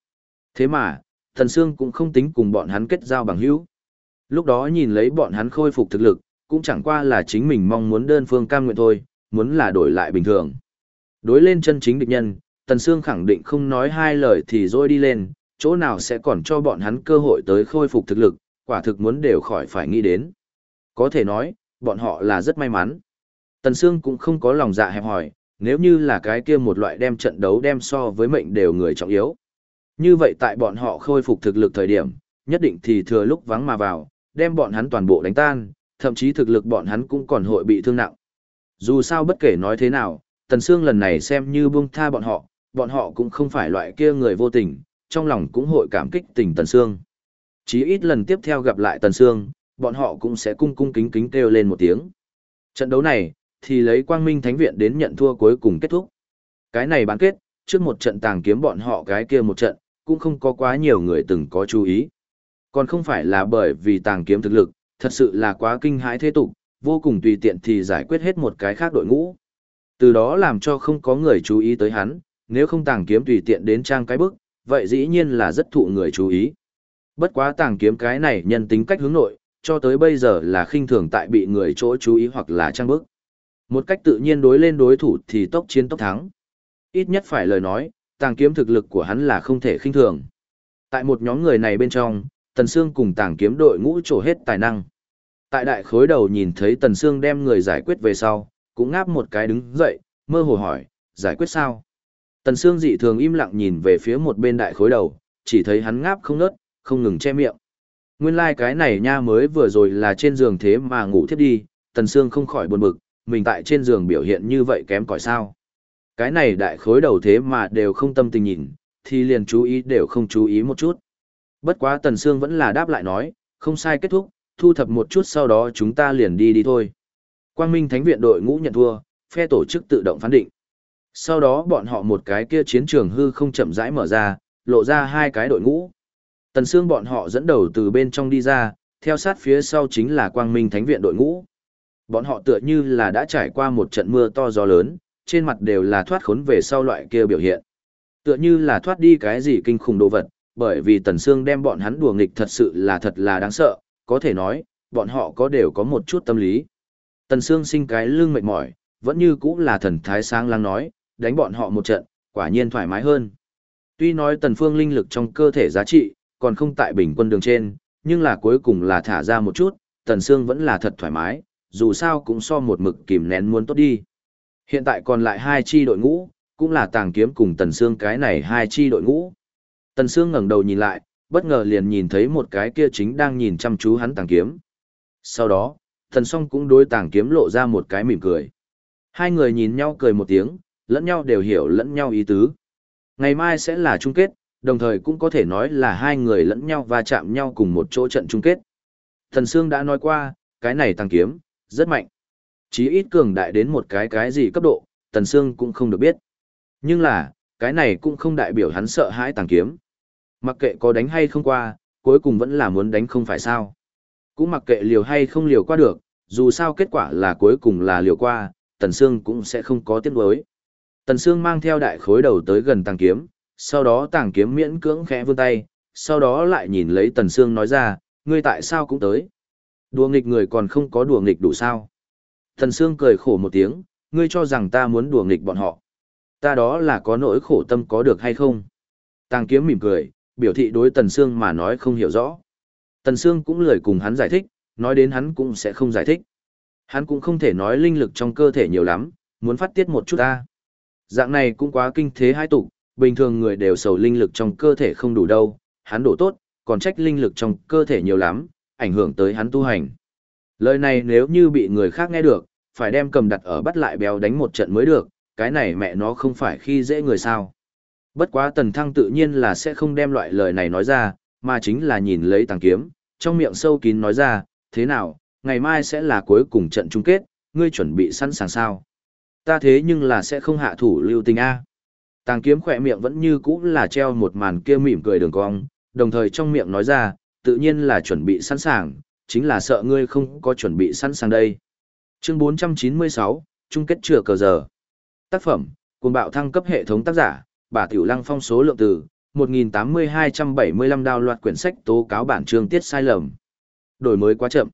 Thế mà, Tần Sương cũng không tính cùng bọn hắn kết giao bằng hữu. Lúc đó nhìn lấy bọn hắn khôi phục thực lực, cũng chẳng qua là chính mình mong muốn đơn phương cam nguyện thôi, muốn là đổi lại bình thường. Đối lên chân chính địch nhân, Tần Sương khẳng định không nói hai lời thì rồi đi lên, chỗ nào sẽ còn cho bọn hắn cơ hội tới khôi phục thực lực, quả thực muốn đều khỏi phải nghĩ đến. Có thể nói, bọn họ là rất may mắn. Tần Sương cũng không có lòng dạ hẹp hỏi, nếu như là cái kia một loại đem trận đấu đem so với mệnh đều người trọng yếu. Như vậy tại bọn họ khôi phục thực lực thời điểm, nhất định thì thừa lúc vắng mà vào, đem bọn hắn toàn bộ đánh tan, thậm chí thực lực bọn hắn cũng còn hội bị thương nặng. Dù sao bất kể nói thế nào, Tần Sương lần này xem như buông tha bọn họ, bọn họ cũng không phải loại kia người vô tình, trong lòng cũng hội cảm kích tình Tần Sương. Chỉ ít lần tiếp theo gặp lại Tần Sương, bọn họ cũng sẽ cung cung kính kính kêu lên một tiếng. Trận đấu này, thì lấy Quang Minh Thánh Viện đến nhận thua cuối cùng kết thúc. Cái này bán kết, trước một trận tàng kiếm bọn họ cái kia một trận, cũng không có quá nhiều người từng có chú ý. Còn không phải là bởi vì tàng kiếm thực lực, thật sự là quá kinh hãi thế tục, vô cùng tùy tiện thì giải quyết hết một cái khác đội ngũ. Từ đó làm cho không có người chú ý tới hắn, nếu không tàng kiếm tùy tiện đến trang cái bức, vậy dĩ nhiên là rất thụ người chú ý. Bất quá tàng kiếm cái này nhân tính cách hướng nội, cho tới bây giờ là khinh thường tại bị người chỗ chú ý hoặc là trang bức. Một cách tự nhiên đối lên đối thủ thì tốc chiến tốc thắng. Ít nhất phải lời nói, tàng kiếm thực lực của hắn là không thể khinh thường. Tại một nhóm người này bên trong, Tần Sương cùng tàng kiếm đội ngũ trổ hết tài năng. Tại đại khối đầu nhìn thấy Tần Sương đem người giải quyết về sau, cũng ngáp một cái đứng dậy, mơ hồ hỏi, giải quyết sao? Tần Sương dị thường im lặng nhìn về phía một bên đại khối đầu, chỉ thấy hắn ngáp không ngớt, không ngừng che miệng. Nguyên lai like cái này nha mới vừa rồi là trên giường thế mà ngủ thiếp đi, Tần Sương không khỏi buồn bực, mình tại trên giường biểu hiện như vậy kém cỏi sao. Cái này đại khối đầu thế mà đều không tâm tình nhìn, thì liền chú ý đều không chú ý một chút. Bất quá Tần Sương vẫn là đáp lại nói, không sai kết thúc, thu thập một chút sau đó chúng ta liền đi đi thôi. Quang Minh Thánh viện đội ngũ nhận thua, phe tổ chức tự động phán định. Sau đó bọn họ một cái kia chiến trường hư không chậm rãi mở ra, lộ ra hai cái đội ngũ. Tần Sương bọn họ dẫn đầu từ bên trong đi ra, theo sát phía sau chính là Quang Minh Thánh viện đội ngũ. Bọn họ tựa như là đã trải qua một trận mưa to gió lớn, trên mặt đều là thoát khốn về sau loại kia biểu hiện. Tựa như là thoát đi cái gì kinh khủng đồ vật, bởi vì Tần Sương đem bọn hắn đùa nghịch thật sự là thật là đáng sợ, có thể nói, bọn họ có đều có một chút tâm lý. Tần Sương sinh cái lưng mệt mỏi, vẫn như cũ là thần thái sáng lăng nói, đánh bọn họ một trận, quả nhiên thoải mái hơn. Tuy nói Tần Phương linh lực trong cơ thể giá trị, còn không tại bình quân đường trên, nhưng là cuối cùng là thả ra một chút, Tần xương vẫn là thật thoải mái, dù sao cũng so một mực kìm nén muốn tốt đi. Hiện tại còn lại hai chi đội ngũ, cũng là tàng kiếm cùng Tần xương cái này hai chi đội ngũ. Tần xương ngẩng đầu nhìn lại, bất ngờ liền nhìn thấy một cái kia chính đang nhìn chăm chú hắn tàng kiếm. Sau đó, Tần Song cũng đối tàng kiếm lộ ra một cái mỉm cười. Hai người nhìn nhau cười một tiếng, lẫn nhau đều hiểu lẫn nhau ý tứ. Ngày mai sẽ là chung kết, đồng thời cũng có thể nói là hai người lẫn nhau và chạm nhau cùng một chỗ trận chung kết. Thần Sương đã nói qua, cái này tăng kiếm, rất mạnh. Chí ít cường đại đến một cái cái gì cấp độ, Tần Sương cũng không được biết. Nhưng là, cái này cũng không đại biểu hắn sợ hãi tàng kiếm. Mặc kệ có đánh hay không qua, cuối cùng vẫn là muốn đánh không phải sao. Cũng mặc kệ liều hay không liều qua được, dù sao kết quả là cuối cùng là liều qua, Tần Sương cũng sẽ không có tiếc nuối. Tần Sương mang theo đại khối đầu tới gần tàng kiếm, sau đó tàng kiếm miễn cưỡng khẽ vươn tay, sau đó lại nhìn lấy Tần Sương nói ra, ngươi tại sao cũng tới? Đùa nghịch người còn không có đùa nghịch đủ sao? Tần Sương cười khổ một tiếng, ngươi cho rằng ta muốn đùa nghịch bọn họ. Ta đó là có nỗi khổ tâm có được hay không? Tàng kiếm mỉm cười, biểu thị đối Tần Sương mà nói không hiểu rõ. Tần Sương cũng lười cùng hắn giải thích, nói đến hắn cũng sẽ không giải thích. Hắn cũng không thể nói linh lực trong cơ thể nhiều lắm, muốn phát tiết một chút ta. Dạng này cũng quá kinh thế hai tục, bình thường người đều sầu linh lực trong cơ thể không đủ đâu, hắn đổ tốt, còn trách linh lực trong cơ thể nhiều lắm, ảnh hưởng tới hắn tu hành. Lời này nếu như bị người khác nghe được, phải đem cầm đặt ở bắt lại béo đánh một trận mới được, cái này mẹ nó không phải khi dễ người sao. Bất quá tần thăng tự nhiên là sẽ không đem loại lời này nói ra, mà chính là nhìn lấy tàng kiếm, trong miệng sâu kín nói ra, thế nào, ngày mai sẽ là cuối cùng trận chung kết, ngươi chuẩn bị sẵn sàng sao. Ta thế nhưng là sẽ không hạ thủ lưu tình A. Tàng kiếm khỏe miệng vẫn như cũ là treo một màn kia mỉm cười đường cong, đồng thời trong miệng nói ra, tự nhiên là chuẩn bị sẵn sàng, chính là sợ ngươi không có chuẩn bị sẵn sàng đây. Chương 496, chung kết chừa cờ giờ. Tác phẩm, cuồng bạo thăng cấp hệ thống tác giả, bà Tiểu Lăng phong số lượng từ, 1.8275 đào loạt quyển sách tố cáo bản chương tiết sai lầm. Đổi mới quá chậm.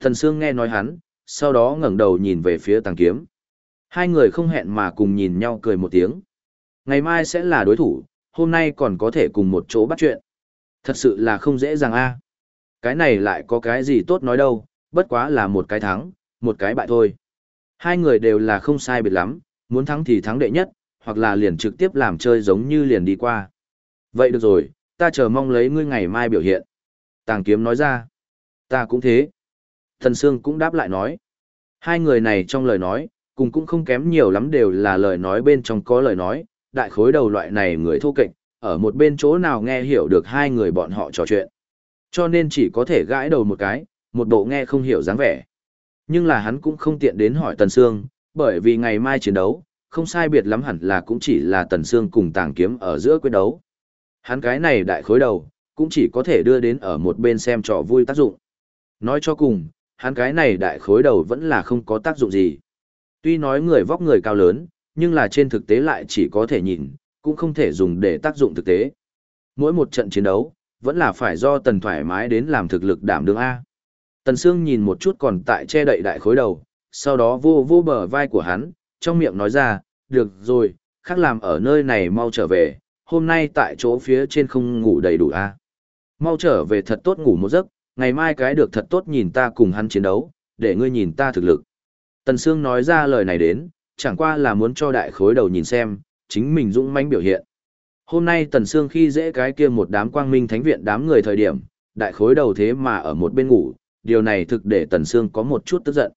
Thần Sương nghe nói hắn, sau đó ngẩng đầu nhìn về phía tàng kiếm. Hai người không hẹn mà cùng nhìn nhau cười một tiếng. Ngày mai sẽ là đối thủ, hôm nay còn có thể cùng một chỗ bắt chuyện. Thật sự là không dễ dàng a. Cái này lại có cái gì tốt nói đâu, bất quá là một cái thắng, một cái bại thôi. Hai người đều là không sai biệt lắm, muốn thắng thì thắng đệ nhất, hoặc là liền trực tiếp làm chơi giống như liền đi qua. Vậy được rồi, ta chờ mong lấy ngươi ngày mai biểu hiện. Tàng kiếm nói ra. Ta cũng thế. Thần Sương cũng đáp lại nói. Hai người này trong lời nói, cùng cũng không kém nhiều lắm đều là lời nói bên trong có lời nói, đại khối đầu loại này người thô kệch, ở một bên chỗ nào nghe hiểu được hai người bọn họ trò chuyện. Cho nên chỉ có thể gãi đầu một cái, một bộ nghe không hiểu dáng vẻ. Nhưng là hắn cũng không tiện đến hỏi Tần Sương, bởi vì ngày mai chiến đấu, không sai biệt lắm hẳn là cũng chỉ là Tần Sương cùng tàng kiếm ở giữa quyết đấu. Hắn cái này đại khối đầu, cũng chỉ có thể đưa đến ở một bên xem trò vui tác dụng. Nói cho cùng, hắn cái này đại khối đầu vẫn là không có tác dụng gì. Tuy nói người vóc người cao lớn, nhưng là trên thực tế lại chỉ có thể nhìn, cũng không thể dùng để tác dụng thực tế. Mỗi một trận chiến đấu, vẫn là phải do tần thoải mái đến làm thực lực đảm đương A. Tần Sương nhìn một chút còn tại che đậy đại khối đầu, sau đó vô vô bờ vai của hắn, trong miệng nói ra, được rồi, khác làm ở nơi này mau trở về, hôm nay tại chỗ phía trên không ngủ đầy đủ a Mau trở về thật tốt ngủ một giấc, ngày mai cái được thật tốt nhìn ta cùng hắn chiến đấu, để ngươi nhìn ta thực lực. Tần Sương nói ra lời này đến, chẳng qua là muốn cho đại khối đầu nhìn xem, chính mình dũng mãnh biểu hiện. Hôm nay Tần Sương khi dễ cái kia một đám quang minh thánh viện đám người thời điểm, đại khối đầu thế mà ở một bên ngủ, điều này thực để Tần Sương có một chút tức giận.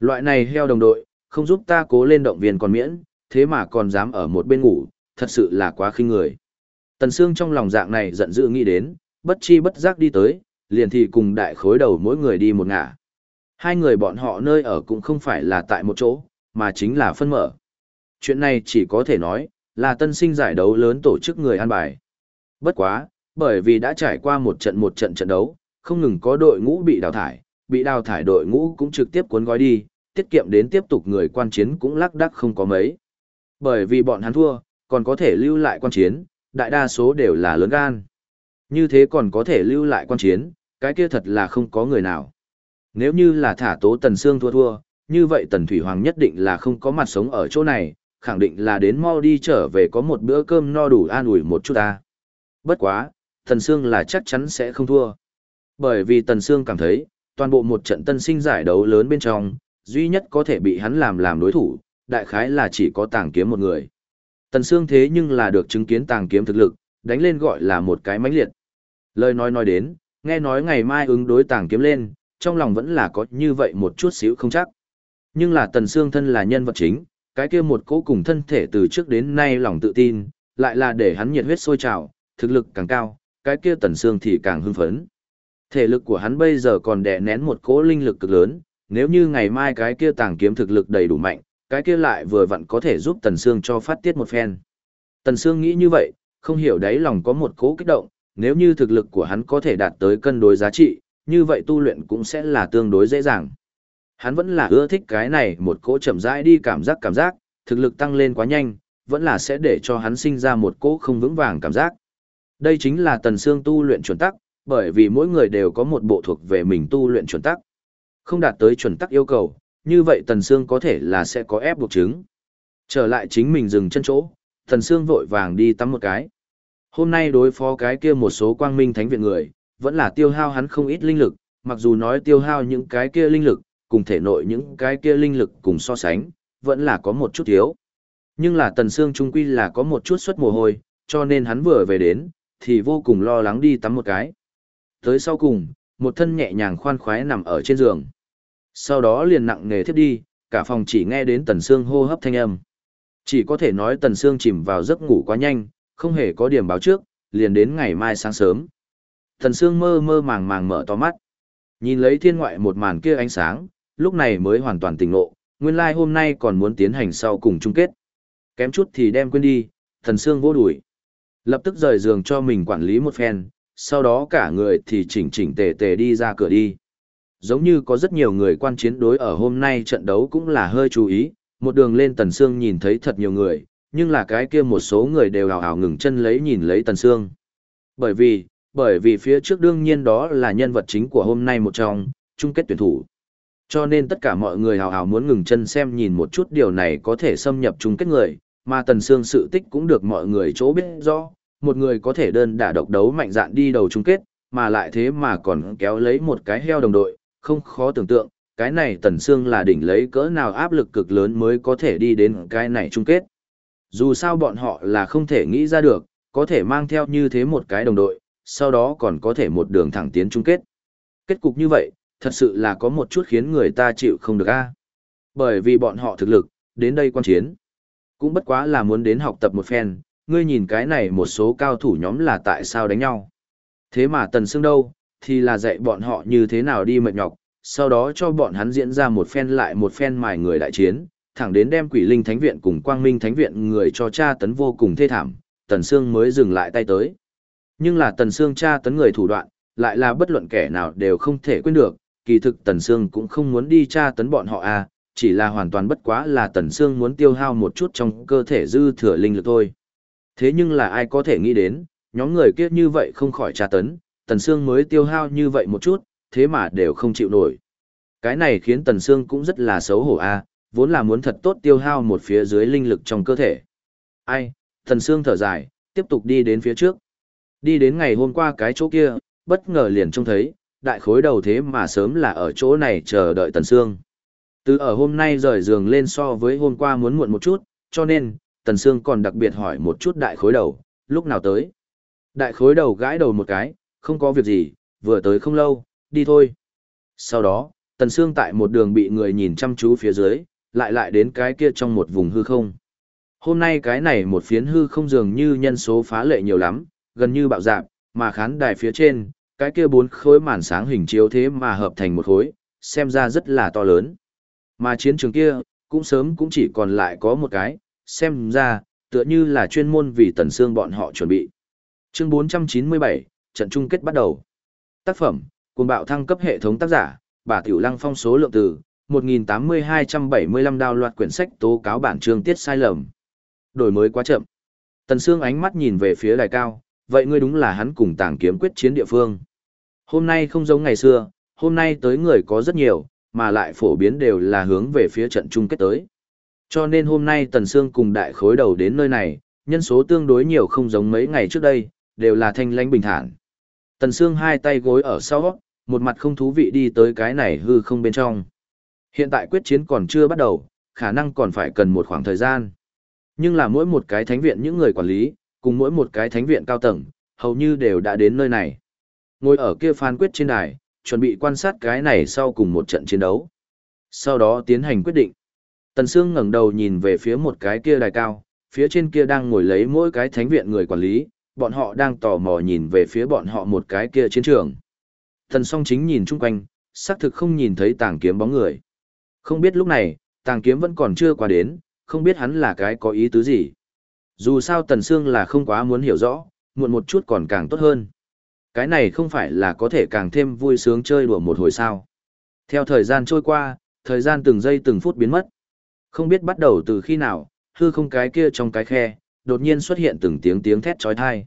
Loại này heo đồng đội, không giúp ta cố lên động viên còn miễn, thế mà còn dám ở một bên ngủ, thật sự là quá khinh người. Tần Sương trong lòng dạng này giận dữ nghĩ đến, bất chi bất giác đi tới, liền thì cùng đại khối đầu mỗi người đi một ngả. Hai người bọn họ nơi ở cũng không phải là tại một chỗ, mà chính là phân mở. Chuyện này chỉ có thể nói, là tân sinh giải đấu lớn tổ chức người an bài. Bất quá, bởi vì đã trải qua một trận một trận trận đấu, không ngừng có đội ngũ bị đào thải, bị đào thải đội ngũ cũng trực tiếp cuốn gói đi, tiết kiệm đến tiếp tục người quan chiến cũng lắc đắc không có mấy. Bởi vì bọn hắn thua, còn có thể lưu lại quan chiến, đại đa số đều là lớn gan. Như thế còn có thể lưu lại quan chiến, cái kia thật là không có người nào. Nếu như là thả tố Tần Sương thua thua, như vậy Tần Thủy Hoàng nhất định là không có mặt sống ở chỗ này, khẳng định là đến mau đi trở về có một bữa cơm no đủ an ủi một chút ta. Bất quá, Tần Sương là chắc chắn sẽ không thua. Bởi vì Tần Sương cảm thấy, toàn bộ một trận tân sinh giải đấu lớn bên trong, duy nhất có thể bị hắn làm làm đối thủ, đại khái là chỉ có tàng kiếm một người. Tần Sương thế nhưng là được chứng kiến tàng kiếm thực lực, đánh lên gọi là một cái mãnh liệt. Lời nói nói đến, nghe nói ngày mai ứng đối tàng kiếm lên, trong lòng vẫn là có như vậy một chút xíu không chắc. Nhưng là Tần Sương thân là nhân vật chính, cái kia một cố cùng thân thể từ trước đến nay lòng tự tin, lại là để hắn nhiệt huyết sôi trào, thực lực càng cao, cái kia Tần Sương thì càng hưng phấn. Thể lực của hắn bây giờ còn đè nén một cỗ linh lực cực lớn, nếu như ngày mai cái kia tàng kiếm thực lực đầy đủ mạnh, cái kia lại vừa vặn có thể giúp Tần Sương cho phát tiết một phen. Tần Sương nghĩ như vậy, không hiểu đáy lòng có một cỗ kích động, nếu như thực lực của hắn có thể đạt tới cân đối giá trị, như vậy tu luyện cũng sẽ là tương đối dễ dàng. Hắn vẫn là ưa thích cái này một cỗ chậm rãi đi cảm giác cảm giác, thực lực tăng lên quá nhanh, vẫn là sẽ để cho hắn sinh ra một cỗ không vững vàng cảm giác. Đây chính là Tần xương tu luyện chuẩn tắc, bởi vì mỗi người đều có một bộ thuộc về mình tu luyện chuẩn tắc. Không đạt tới chuẩn tắc yêu cầu, như vậy Tần xương có thể là sẽ có ép buộc chứng. Trở lại chính mình dừng chân chỗ, Tần xương vội vàng đi tắm một cái. Hôm nay đối phó cái kia một số quang minh thánh viện người, vẫn là tiêu hao hắn không ít linh lực, mặc dù nói tiêu hao những cái kia linh lực, cùng thể nội những cái kia linh lực cùng so sánh, vẫn là có một chút thiếu. Nhưng là Tần Sương trung quy là có một chút suất mồ hôi, cho nên hắn vừa về đến, thì vô cùng lo lắng đi tắm một cái. Tới sau cùng, một thân nhẹ nhàng khoan khoái nằm ở trên giường. Sau đó liền nặng nề thiếp đi, cả phòng chỉ nghe đến Tần Sương hô hấp thanh âm. Chỉ có thể nói Tần Sương chìm vào giấc ngủ quá nhanh, không hề có điểm báo trước, liền đến ngày mai sáng sớm. Thần Sương mơ mơ màng màng mở to mắt. Nhìn lấy thiên ngoại một màn kia ánh sáng, lúc này mới hoàn toàn tỉnh ngộ, nguyên lai like hôm nay còn muốn tiến hành sau cùng chung kết. Kém chút thì đem quên đi, Thần Sương vô đuổi. Lập tức rời giường cho mình quản lý một phen, sau đó cả người thì chỉnh chỉnh tề tề đi ra cửa đi. Giống như có rất nhiều người quan chiến đối ở hôm nay trận đấu cũng là hơi chú ý, một đường lên Tần Sương nhìn thấy thật nhiều người, nhưng là cái kia một số người đều hào hào ngừng chân lấy nhìn lấy Tần Sương. Bởi vì, bởi vì phía trước đương nhiên đó là nhân vật chính của hôm nay một trong, chung kết tuyển thủ. Cho nên tất cả mọi người hào hào muốn ngừng chân xem nhìn một chút điều này có thể xâm nhập chung kết người, mà Tần Sương sự tích cũng được mọi người chỗ biết rõ, một người có thể đơn đả độc đấu mạnh dạn đi đầu chung kết, mà lại thế mà còn kéo lấy một cái heo đồng đội, không khó tưởng tượng, cái này Tần Sương là đỉnh lấy cỡ nào áp lực cực lớn mới có thể đi đến cái này chung kết. Dù sao bọn họ là không thể nghĩ ra được, có thể mang theo như thế một cái đồng đội, sau đó còn có thể một đường thẳng tiến chung kết. Kết cục như vậy, thật sự là có một chút khiến người ta chịu không được a. Bởi vì bọn họ thực lực, đến đây quan chiến. Cũng bất quá là muốn đến học tập một phen, ngươi nhìn cái này một số cao thủ nhóm là tại sao đánh nhau. Thế mà Tần Sương đâu, thì là dạy bọn họ như thế nào đi mệt nhọc, sau đó cho bọn hắn diễn ra một phen lại một phen mài người đại chiến, thẳng đến đem quỷ linh thánh viện cùng quang minh thánh viện người cho cha tấn vô cùng thê thảm, Tần Sương mới dừng lại tay tới. Nhưng là Tần Sương tra tấn người thủ đoạn, lại là bất luận kẻ nào đều không thể quên được, kỳ thực Tần Sương cũng không muốn đi tra tấn bọn họ à, chỉ là hoàn toàn bất quá là Tần Sương muốn tiêu hao một chút trong cơ thể dư thừa linh lực thôi. Thế nhưng là ai có thể nghĩ đến, nhóm người kia như vậy không khỏi tra tấn, Tần Sương mới tiêu hao như vậy một chút, thế mà đều không chịu nổi. Cái này khiến Tần Sương cũng rất là xấu hổ a, à, vốn là muốn thật tốt tiêu hao một phía dưới linh lực trong cơ thể. Ai, Tần Sương thở dài, tiếp tục đi đến phía trước. Đi đến ngày hôm qua cái chỗ kia, bất ngờ liền trông thấy, đại khối đầu thế mà sớm là ở chỗ này chờ đợi Tần Sương. Từ ở hôm nay rời giường lên so với hôm qua muốn muộn một chút, cho nên, Tần Sương còn đặc biệt hỏi một chút đại khối đầu, lúc nào tới. Đại khối đầu gãi đầu một cái, không có việc gì, vừa tới không lâu, đi thôi. Sau đó, Tần Sương tại một đường bị người nhìn chăm chú phía dưới, lại lại đến cái kia trong một vùng hư không. Hôm nay cái này một phiến hư không dường như nhân số phá lệ nhiều lắm, gần như bạo dạp, mà khán đài phía trên, cái kia bốn khối màn sáng hình chiếu thế mà hợp thành một khối, xem ra rất là to lớn. Mà chiến trường kia, cũng sớm cũng chỉ còn lại có một cái, xem ra, tựa như là chuyên môn vì tần xương bọn họ chuẩn bị. Chương 497, trận chung kết bắt đầu. Tác phẩm, cuồng bạo thăng cấp hệ thống tác giả, bà Tiểu Lăng phong số lượng từ, 1.8275 đào loạt quyển sách tố cáo bản chương tiết sai lầm. Đổi mới quá chậm. Tần Sương ánh mắt nhìn về phía đài cao, vậy ngươi đúng là hắn cùng tàng kiếm quyết chiến địa phương. Hôm nay không giống ngày xưa, hôm nay tới người có rất nhiều, mà lại phổ biến đều là hướng về phía trận chung kết tới. Cho nên hôm nay Tần Sương cùng đại khối đầu đến nơi này, nhân số tương đối nhiều không giống mấy ngày trước đây, đều là thanh lãnh bình thản. Tần Sương hai tay gối ở sau, một mặt không thú vị đi tới cái này hư không bên trong. Hiện tại quyết chiến còn chưa bắt đầu, khả năng còn phải cần một khoảng thời gian. Nhưng là mỗi một cái thánh viện những người quản lý, cùng mỗi một cái thánh viện cao tầng, hầu như đều đã đến nơi này. Ngồi ở kia phán quyết trên đài, chuẩn bị quan sát cái này sau cùng một trận chiến đấu. Sau đó tiến hành quyết định. Tần Sương ngẩng đầu nhìn về phía một cái kia đài cao, phía trên kia đang ngồi lấy mỗi cái thánh viện người quản lý, bọn họ đang tò mò nhìn về phía bọn họ một cái kia chiến trường. Thần song chính nhìn chung quanh, xác thực không nhìn thấy tàng kiếm bóng người. Không biết lúc này, tàng kiếm vẫn còn chưa qua đến, không biết hắn là cái có ý tứ gì. Dù sao Tần Sương là không quá muốn hiểu rõ, muộn một chút còn càng tốt hơn. Cái này không phải là có thể càng thêm vui sướng chơi đùa một hồi sao. Theo thời gian trôi qua, thời gian từng giây từng phút biến mất. Không biết bắt đầu từ khi nào, hư không cái kia trong cái khe, đột nhiên xuất hiện từng tiếng tiếng thét trói thai.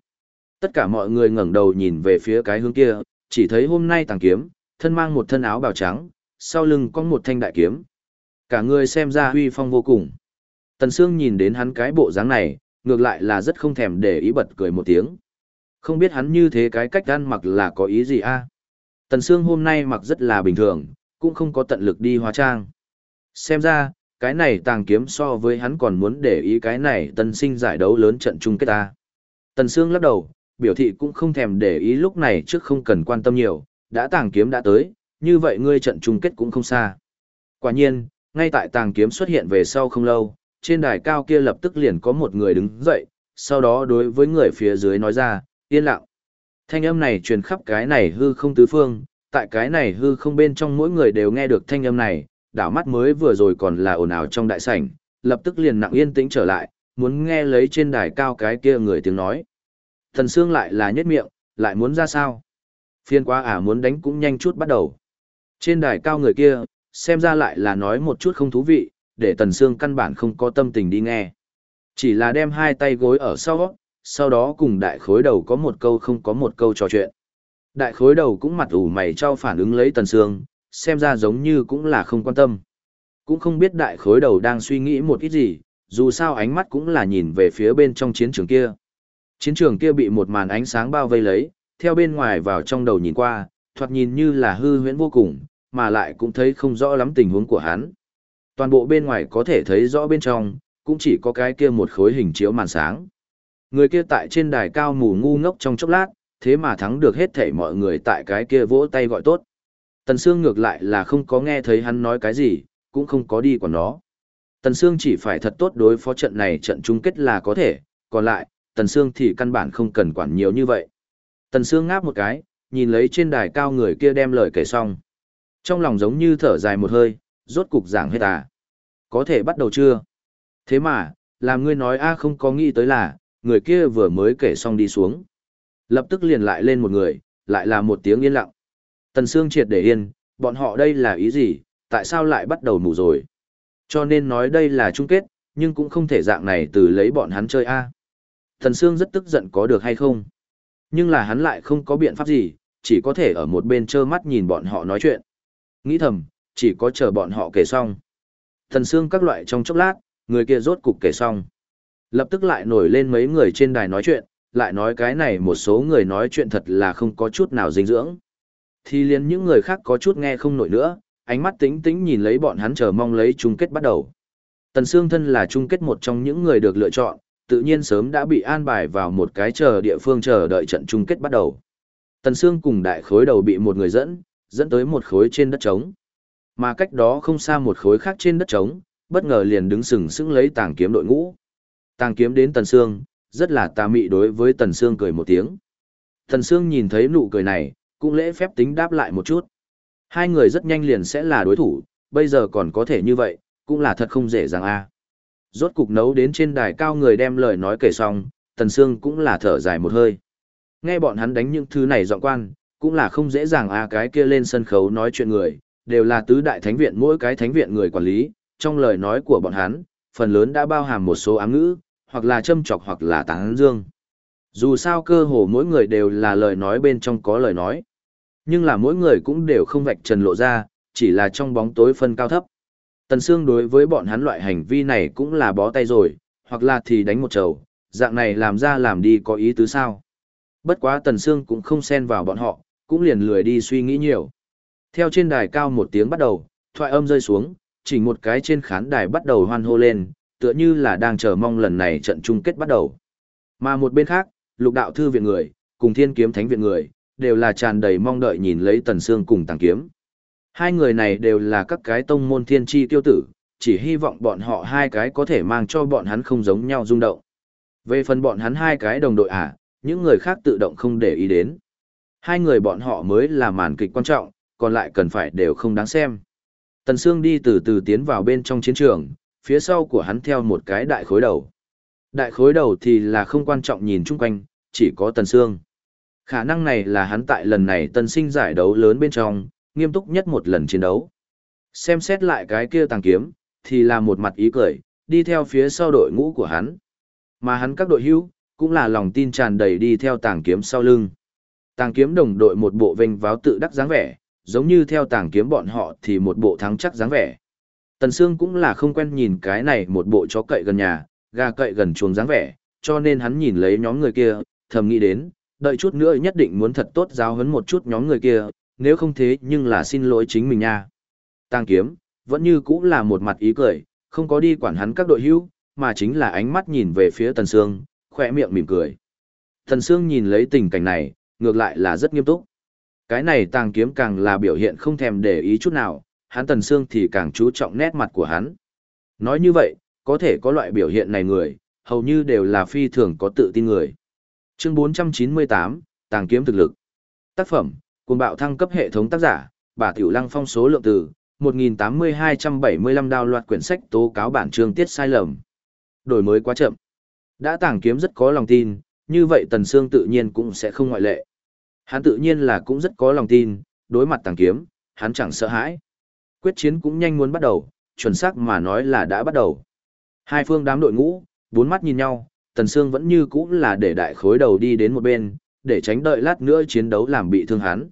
Tất cả mọi người ngẩng đầu nhìn về phía cái hướng kia, chỉ thấy hôm nay tàng kiếm, thân mang một thân áo bào trắng, sau lưng có một thanh đại kiếm. Cả người xem ra huy phong vô cùng. Tần Sương nhìn đến hắn cái bộ dáng này, ngược lại là rất không thèm để ý bật cười một tiếng. Không biết hắn như thế cái cách ăn mặc là có ý gì a? Tần Sương hôm nay mặc rất là bình thường, cũng không có tận lực đi hóa trang. Xem ra, cái này tàng kiếm so với hắn còn muốn để ý cái này tân sinh giải đấu lớn trận chung kết ta. Tần Sương lắc đầu, biểu thị cũng không thèm để ý lúc này trước không cần quan tâm nhiều, đã tàng kiếm đã tới, như vậy ngươi trận chung kết cũng không xa. Quả nhiên, ngay tại tàng kiếm xuất hiện về sau không lâu, trên đài cao kia lập tức liền có một người đứng dậy, sau đó đối với người phía dưới nói ra, yên lặng. Thanh âm này truyền khắp cái này hư không tứ phương, tại cái này hư không bên trong mỗi người đều nghe được thanh âm này, đảo mắt mới vừa rồi còn là ồn ào trong đại sảnh, lập tức liền nặng yên tĩnh trở lại, muốn nghe lấy trên đài cao cái kia người tiếng nói. Thần Sương lại là nhất miệng, lại muốn ra sao? Phiên quá à muốn đánh cũng nhanh chút bắt đầu. Trên đài cao người kia, xem ra lại là nói một chút không thú vị, để Tần Sương căn bản không có tâm tình đi nghe. Chỉ là đem hai tay gối ở sau, sau đó cùng đại khối đầu có một câu không có một câu trò chuyện. Đại khối đầu cũng mặt ủ mày trao phản ứng lấy Tần Sương, xem ra giống như cũng là không quan tâm. Cũng không biết đại khối đầu đang suy nghĩ một ít gì, dù sao ánh mắt cũng là nhìn về phía bên trong chiến trường kia. Chiến trường kia bị một màn ánh sáng bao vây lấy, theo bên ngoài vào trong đầu nhìn qua, thoạt nhìn như là hư huyễn vô cùng, mà lại cũng thấy không rõ lắm tình huống của hắn. Toàn bộ bên ngoài có thể thấy rõ bên trong, cũng chỉ có cái kia một khối hình chiếu màn sáng. Người kia tại trên đài cao mù ngu ngốc trong chốc lát, thế mà thắng được hết thảy mọi người tại cái kia vỗ tay gọi tốt. Tần Sương ngược lại là không có nghe thấy hắn nói cái gì, cũng không có đi quản nó. Tần Sương chỉ phải thật tốt đối phó trận này trận chung kết là có thể, còn lại, Tần Sương thì căn bản không cần quản nhiều như vậy. Tần Sương ngáp một cái, nhìn lấy trên đài cao người kia đem lời kể xong. Trong lòng giống như thở dài một hơi, rốt cục giảng hết à. Có thể bắt đầu chưa? Thế mà, làm ngươi nói a à không có nghĩ tới là, người kia vừa mới kể xong đi xuống. Lập tức liền lại lên một người, lại là một tiếng yên lặng. Tần Sương triệt để yên, bọn họ đây là ý gì, tại sao lại bắt đầu mù rồi? Cho nên nói đây là chung kết, nhưng cũng không thể dạng này từ lấy bọn hắn chơi a. À. Tần Sương rất tức giận có được hay không? Nhưng là hắn lại không có biện pháp gì, chỉ có thể ở một bên trơ mắt nhìn bọn họ nói chuyện. Nghĩ thầm, chỉ có chờ bọn họ kể xong. Thần xương các loại trong chốc lát, người kia rốt cục kể xong. Lập tức lại nổi lên mấy người trên đài nói chuyện, lại nói cái này một số người nói chuyện thật là không có chút nào dinh dưỡng. Thì liền những người khác có chút nghe không nổi nữa, ánh mắt tính tính nhìn lấy bọn hắn chờ mong lấy chung kết bắt đầu. Tần Sương thân là chung kết một trong những người được lựa chọn, tự nhiên sớm đã bị an bài vào một cái chờ địa phương chờ đợi trận chung kết bắt đầu. Tần Sương cùng đại khối đầu bị một người dẫn, dẫn tới một khối trên đất trống. Mà cách đó không xa một khối khác trên đất trống, bất ngờ liền đứng sừng sững lấy tàng kiếm đội ngũ. Tàng kiếm đến Tần Sương, rất là tà mị đối với Tần Sương cười một tiếng. Tần Sương nhìn thấy nụ cười này, cũng lễ phép tính đáp lại một chút. Hai người rất nhanh liền sẽ là đối thủ, bây giờ còn có thể như vậy, cũng là thật không dễ dàng a. Rốt cục nấu đến trên đài cao người đem lời nói kể xong, Tần Sương cũng là thở dài một hơi. Nghe bọn hắn đánh những thứ này dọn quan, cũng là không dễ dàng a cái kia lên sân khấu nói chuyện người, đều là tứ đại thánh viện mỗi cái thánh viện người quản lý, trong lời nói của bọn hắn, phần lớn đã bao hàm một số ám ngữ, hoặc là châm chọc hoặc là tán dương. Dù sao cơ hồ mỗi người đều là lời nói bên trong có lời nói. Nhưng là mỗi người cũng đều không vạch trần lộ ra, chỉ là trong bóng tối phân cao thấp. Tần Sương đối với bọn hắn loại hành vi này cũng là bó tay rồi, hoặc là thì đánh một trầu, dạng này làm ra làm đi có ý tứ sao. Bất quá Tần Sương cũng không xen vào bọn họ, cũng liền lười đi suy nghĩ nhiều. Theo trên đài cao một tiếng bắt đầu, thoại âm rơi xuống, chỉ một cái trên khán đài bắt đầu hoan hô lên, tựa như là đang chờ mong lần này trận chung kết bắt đầu. Mà một bên khác, lục đạo thư viện người, cùng thiên kiếm thánh viện người, đều là tràn đầy mong đợi nhìn lấy tần xương cùng tàng kiếm. Hai người này đều là các cái tông môn thiên chi tiêu tử, chỉ hy vọng bọn họ hai cái có thể mang cho bọn hắn không giống nhau rung động. Về phần bọn hắn hai cái đồng đội à, những người khác tự động không để ý đến. Hai người bọn họ mới là màn kịch quan trọng, còn lại cần phải đều không đáng xem. Tần Sương đi từ từ tiến vào bên trong chiến trường, phía sau của hắn theo một cái đại khối đầu. Đại khối đầu thì là không quan trọng nhìn chung quanh, chỉ có Tần Sương. Khả năng này là hắn tại lần này tân sinh giải đấu lớn bên trong, nghiêm túc nhất một lần chiến đấu. Xem xét lại cái kia tàng kiếm, thì là một mặt ý cười, đi theo phía sau đội ngũ của hắn. Mà hắn các đội hữu, cũng là lòng tin tràn đầy đi theo tàng kiếm sau lưng. Tàng kiếm đồng đội một bộ vinh váo tự đắc dáng vẻ, giống như theo tàng kiếm bọn họ thì một bộ thắng chắc dáng vẻ. Tần Sương cũng là không quen nhìn cái này một bộ chó cậy gần nhà, gà cậy gần chuồng dáng vẻ, cho nên hắn nhìn lấy nhóm người kia, thầm nghĩ đến, đợi chút nữa nhất định muốn thật tốt giáo huấn một chút nhóm người kia, nếu không thế nhưng là xin lỗi chính mình nha. Tàng kiếm, vẫn như cũ là một mặt ý cười, không có đi quản hắn các đội hữu, mà chính là ánh mắt nhìn về phía Tần Sương, khỏe miệng mỉm cười. Tần Sương nhìn lấy tình cảnh này, ngược lại là rất nghiêm túc. Cái này tàng kiếm càng là biểu hiện không thèm để ý chút nào, hắn Tần Sương thì càng chú trọng nét mặt của hắn. Nói như vậy, có thể có loại biểu hiện này người, hầu như đều là phi thường có tự tin người. Chương 498, Tàng kiếm thực lực. Tác phẩm, cuồng bạo thăng cấp hệ thống tác giả, bà Tiểu Lăng phong số lượng từ, 1.8275 đào loạt quyển sách tố cáo bản chương tiết sai lầm. Đổi mới quá chậm. Đã tàng kiếm rất có lòng tin, như vậy Tần Sương tự nhiên cũng sẽ không ngoại lệ. Hắn tự nhiên là cũng rất có lòng tin, đối mặt tàng kiếm, hắn chẳng sợ hãi. Quyết chiến cũng nhanh muốn bắt đầu, chuẩn xác mà nói là đã bắt đầu. Hai phương đám đội ngũ, bốn mắt nhìn nhau, Tần Sương vẫn như cũ là để đại khối đầu đi đến một bên, để tránh đợi lát nữa chiến đấu làm bị thương hắn.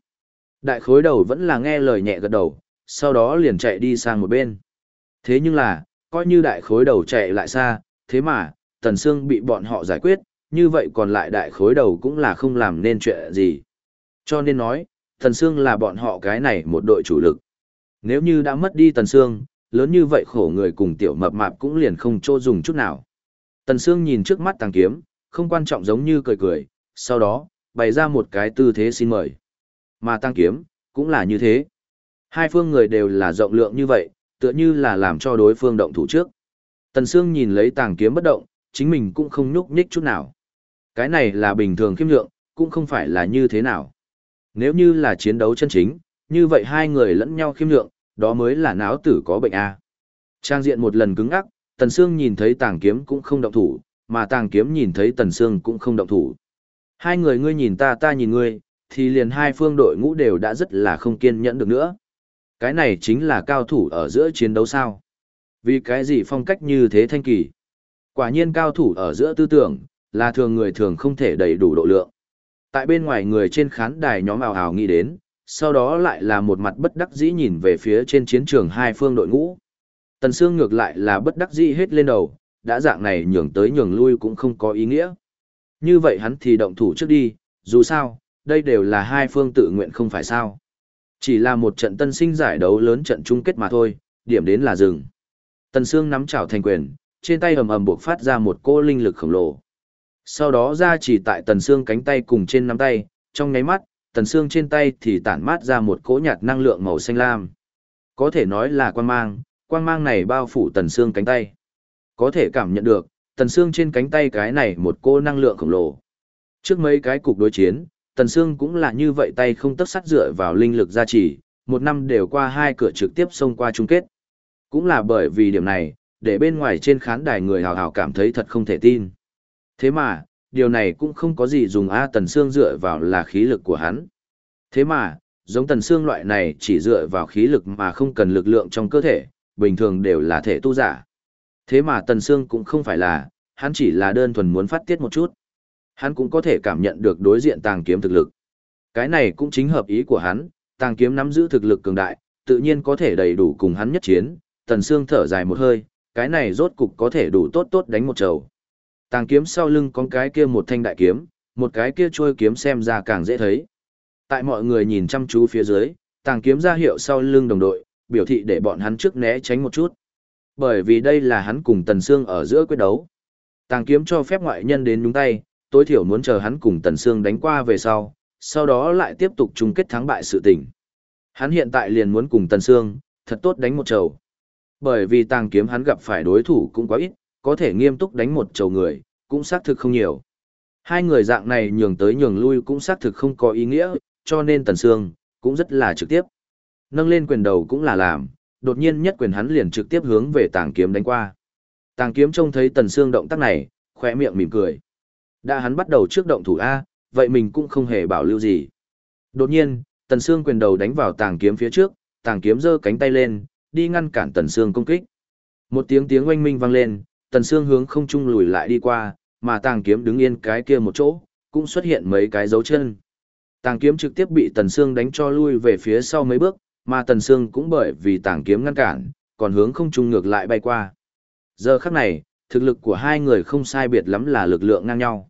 Đại khối đầu vẫn là nghe lời nhẹ gật đầu, sau đó liền chạy đi sang một bên. Thế nhưng là, coi như đại khối đầu chạy lại xa, thế mà, Tần Sương bị bọn họ giải quyết, như vậy còn lại đại khối đầu cũng là không làm nên chuyện gì. Cho nên nói, Tần Sương là bọn họ cái này một đội chủ lực. Nếu như đã mất đi Tần Sương, lớn như vậy khổ người cùng tiểu mập mạp cũng liền không chỗ dùng chút nào. Tần Sương nhìn trước mắt tàng kiếm, không quan trọng giống như cười cười, sau đó, bày ra một cái tư thế xin mời. Mà tăng kiếm, cũng là như thế. Hai phương người đều là rộng lượng như vậy, tựa như là làm cho đối phương động thủ trước. Tần Sương nhìn lấy tàng kiếm bất động, chính mình cũng không nhúc nhích chút nào. Cái này là bình thường khiêm lượng, cũng không phải là như thế nào. Nếu như là chiến đấu chân chính, như vậy hai người lẫn nhau khiêm lượng, đó mới là náo tử có bệnh A. Trang diện một lần cứng ngắc, Tần Sương nhìn thấy tàng kiếm cũng không động thủ, mà tàng kiếm nhìn thấy Tần Sương cũng không động thủ. Hai người ngươi nhìn ta ta nhìn ngươi, thì liền hai phương đội ngũ đều đã rất là không kiên nhẫn được nữa. Cái này chính là cao thủ ở giữa chiến đấu sao. Vì cái gì phong cách như thế thanh kỳ. Quả nhiên cao thủ ở giữa tư tưởng, là thường người thường không thể đầy đủ độ lượng. Tại bên ngoài người trên khán đài nhóm ào ào nghĩ đến, sau đó lại là một mặt bất đắc dĩ nhìn về phía trên chiến trường hai phương đội ngũ. Tần Sương ngược lại là bất đắc dĩ hết lên đầu, đã dạng này nhường tới nhường lui cũng không có ý nghĩa. Như vậy hắn thì động thủ trước đi, dù sao, đây đều là hai phương tự nguyện không phải sao. Chỉ là một trận tân sinh giải đấu lớn trận chung kết mà thôi, điểm đến là dừng. Tần Sương nắm chảo thành quyền, trên tay ầm ầm buộc phát ra một cô linh lực khổng lồ. Sau đó ra chỉ tại Tần xương cánh tay cùng trên nắm tay, trong nháy mắt, Tần xương trên tay thì tản mát ra một cỗ nhạt năng lượng màu xanh lam. Có thể nói là quang mang, quang mang này bao phủ Tần xương cánh tay. Có thể cảm nhận được, Tần xương trên cánh tay cái này một cỗ năng lượng khổng lồ. Trước mấy cái cục đối chiến, Tần xương cũng là như vậy tay không tất sắt dựa vào linh lực gia trì, một năm đều qua hai cửa trực tiếp xông qua chung kết. Cũng là bởi vì điểm này, để bên ngoài trên khán đài người hào hào cảm thấy thật không thể tin. Thế mà, điều này cũng không có gì dùng A Tần Sương dựa vào là khí lực của hắn. Thế mà, giống Tần Sương loại này chỉ dựa vào khí lực mà không cần lực lượng trong cơ thể, bình thường đều là thể tu giả. Thế mà Tần Sương cũng không phải là, hắn chỉ là đơn thuần muốn phát tiết một chút. Hắn cũng có thể cảm nhận được đối diện tàng kiếm thực lực. Cái này cũng chính hợp ý của hắn, tàng kiếm nắm giữ thực lực cường đại, tự nhiên có thể đầy đủ cùng hắn nhất chiến. Tần Sương thở dài một hơi, cái này rốt cục có thể đủ tốt tốt đánh một trầu. Tàng kiếm sau lưng có cái kia một thanh đại kiếm, một cái kia trôi kiếm xem ra càng dễ thấy. Tại mọi người nhìn chăm chú phía dưới, tàng kiếm ra hiệu sau lưng đồng đội, biểu thị để bọn hắn trước né tránh một chút. Bởi vì đây là hắn cùng Tần Sương ở giữa quyết đấu. Tàng kiếm cho phép ngoại nhân đến nhúng tay, tối thiểu muốn chờ hắn cùng Tần Sương đánh qua về sau, sau đó lại tiếp tục chung kết thắng bại sự tình. Hắn hiện tại liền muốn cùng Tần Sương, thật tốt đánh một trầu. Bởi vì tàng kiếm hắn gặp phải đối thủ cũng quá ít, có thể nghiêm túc đánh một chầu người, cũng xác thực không nhiều. Hai người dạng này nhường tới nhường lui cũng xác thực không có ý nghĩa, cho nên Tần Sương, cũng rất là trực tiếp. Nâng lên quyền đầu cũng là làm, đột nhiên nhất quyền hắn liền trực tiếp hướng về tàng kiếm đánh qua. Tàng kiếm trông thấy Tần Sương động tác này, khỏe miệng mỉm cười. Đã hắn bắt đầu trước động thủ A, vậy mình cũng không hề bảo lưu gì. Đột nhiên, Tần Sương quyền đầu đánh vào tàng kiếm phía trước, tàng kiếm giơ cánh tay lên, đi ngăn cản Tần Sương công kích. Một tiếng tiếng oanh minh vang lên, Tần Sương hướng không trung lùi lại đi qua, mà tàng kiếm đứng yên cái kia một chỗ, cũng xuất hiện mấy cái dấu chân. Tàng kiếm trực tiếp bị Tần Sương đánh cho lui về phía sau mấy bước, mà Tần Sương cũng bởi vì tàng kiếm ngăn cản, còn hướng không trung ngược lại bay qua. Giờ khắc này, thực lực của hai người không sai biệt lắm là lực lượng ngang nhau.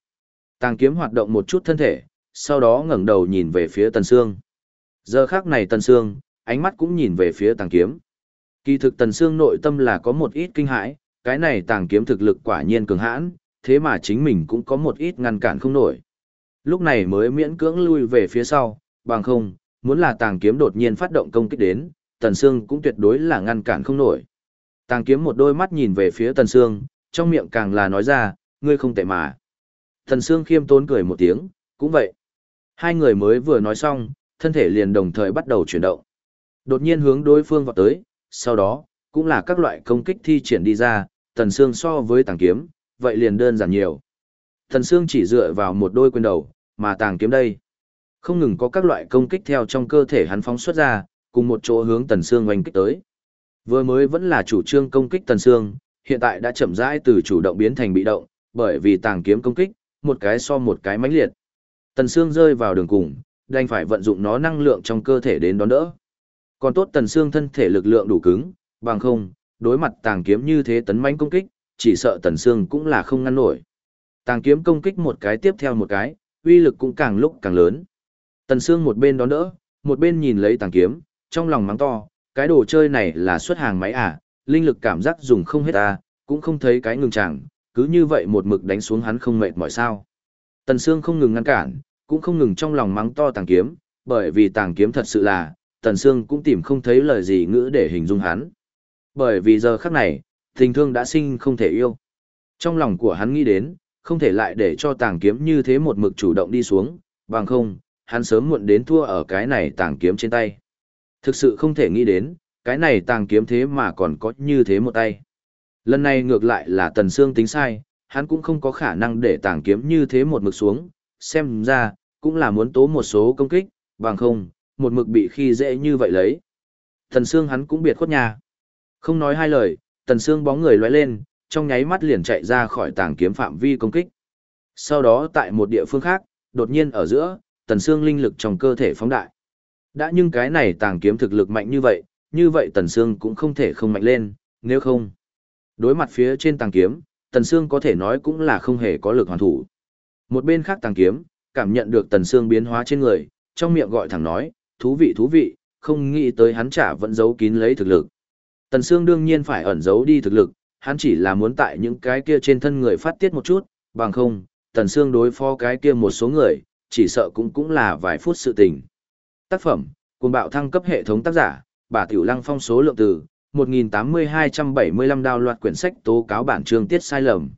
Tàng kiếm hoạt động một chút thân thể, sau đó ngẩng đầu nhìn về phía Tần Sương. Giờ khắc này Tần Sương, ánh mắt cũng nhìn về phía tàng kiếm. Kỳ thực Tần Sương nội tâm là có một ít kinh hãi, cái này tàng kiếm thực lực quả nhiên cường hãn, thế mà chính mình cũng có một ít ngăn cản không nổi. Lúc này mới miễn cưỡng lui về phía sau, bằng không, muốn là tàng kiếm đột nhiên phát động công kích đến, Tần Sương cũng tuyệt đối là ngăn cản không nổi. Tàng kiếm một đôi mắt nhìn về phía Tần Sương, trong miệng càng là nói ra, ngươi không tệ mà. Tần Sương khiêm tốn cười một tiếng, cũng vậy. Hai người mới vừa nói xong, thân thể liền đồng thời bắt đầu chuyển động. Đột nhiên hướng đối phương vào tới, sau đó, cũng là các loại công kích thi triển đi ra, Tần Sương so với tàng kiếm, vậy liền đơn giản nhiều. Tần Sương chỉ dựa vào một đôi quyền đầu, mà tàng kiếm đây. Không ngừng có các loại công kích theo trong cơ thể hắn phóng xuất ra, cùng một chỗ hướng Tần Sương oanh kích tới. Vừa mới vẫn là chủ trương công kích Tần Sương, hiện tại đã chậm rãi từ chủ động biến thành bị động, bởi vì tàng kiếm công kích, một cái so một cái mãnh liệt. Tần Sương rơi vào đường cùng, đành phải vận dụng nó năng lượng trong cơ thể đến đón đỡ. Còn tốt Tần Sương thân thể lực lượng đủ cứng, bằng không, đối mặt tàng kiếm như thế tấn mãnh công kích, chỉ sợ Tần Sương cũng là không ngăn nổi. Tàng kiếm công kích một cái tiếp theo một cái, uy lực cũng càng lúc càng lớn. Tần Sương một bên đón đỡ, một bên nhìn lấy tàng kiếm, trong lòng mắng to, cái đồ chơi này là xuất hàng máy à, linh lực cảm giác dùng không hết à, cũng không thấy cái ngừng chẳng, cứ như vậy một mực đánh xuống hắn không mệt mỏi sao. Tần Sương không ngừng ngăn cản, cũng không ngừng trong lòng mắng to tàng kiếm, bởi vì tàng kiếm thật sự là, Tần Sương cũng tìm không thấy lời gì ngữ để hình dung hắn. Bởi vì giờ khắc này, tình thương đã sinh không thể yêu. Trong lòng của hắn nghĩ đến, không thể lại để cho tàng kiếm như thế một mực chủ động đi xuống, bằng không, hắn sớm muộn đến thua ở cái này tàng kiếm trên tay. Thực sự không thể nghĩ đến, cái này tàng kiếm thế mà còn có như thế một tay. Lần này ngược lại là Tần Sương tính sai, hắn cũng không có khả năng để tàng kiếm như thế một mực xuống, xem ra, cũng là muốn tố một số công kích, bằng không, một mực bị khi dễ như vậy lấy. Tần Sương hắn cũng biệt khuất nhà. Không nói hai lời, Tần Sương bóng người lóe lên, trong nháy mắt liền chạy ra khỏi tàng kiếm phạm vi công kích. Sau đó tại một địa phương khác, đột nhiên ở giữa, Tần Sương linh lực trong cơ thể phóng đại. Đã nhưng cái này tàng kiếm thực lực mạnh như vậy, như vậy Tần Sương cũng không thể không mạnh lên, nếu không. Đối mặt phía trên tàng kiếm, Tần Sương có thể nói cũng là không hề có lực hoàn thủ. Một bên khác tàng kiếm, cảm nhận được Tần Sương biến hóa trên người, trong miệng gọi thẳng nói, thú vị thú vị, không nghĩ tới hắn trả vẫn giấu kín lấy thực lực. Tần Sương đương nhiên phải ẩn giấu đi thực lực, hắn chỉ là muốn tại những cái kia trên thân người phát tiết một chút, bằng không, Tần Sương đối phó cái kia một số người, chỉ sợ cũng cũng là vài phút sự tình. Tác phẩm, cùng bạo thăng cấp hệ thống tác giả, bà Tiểu Lăng phong số lượng từ, 1.8275 đào loạt quyển sách tố cáo bản chương tiết sai lầm.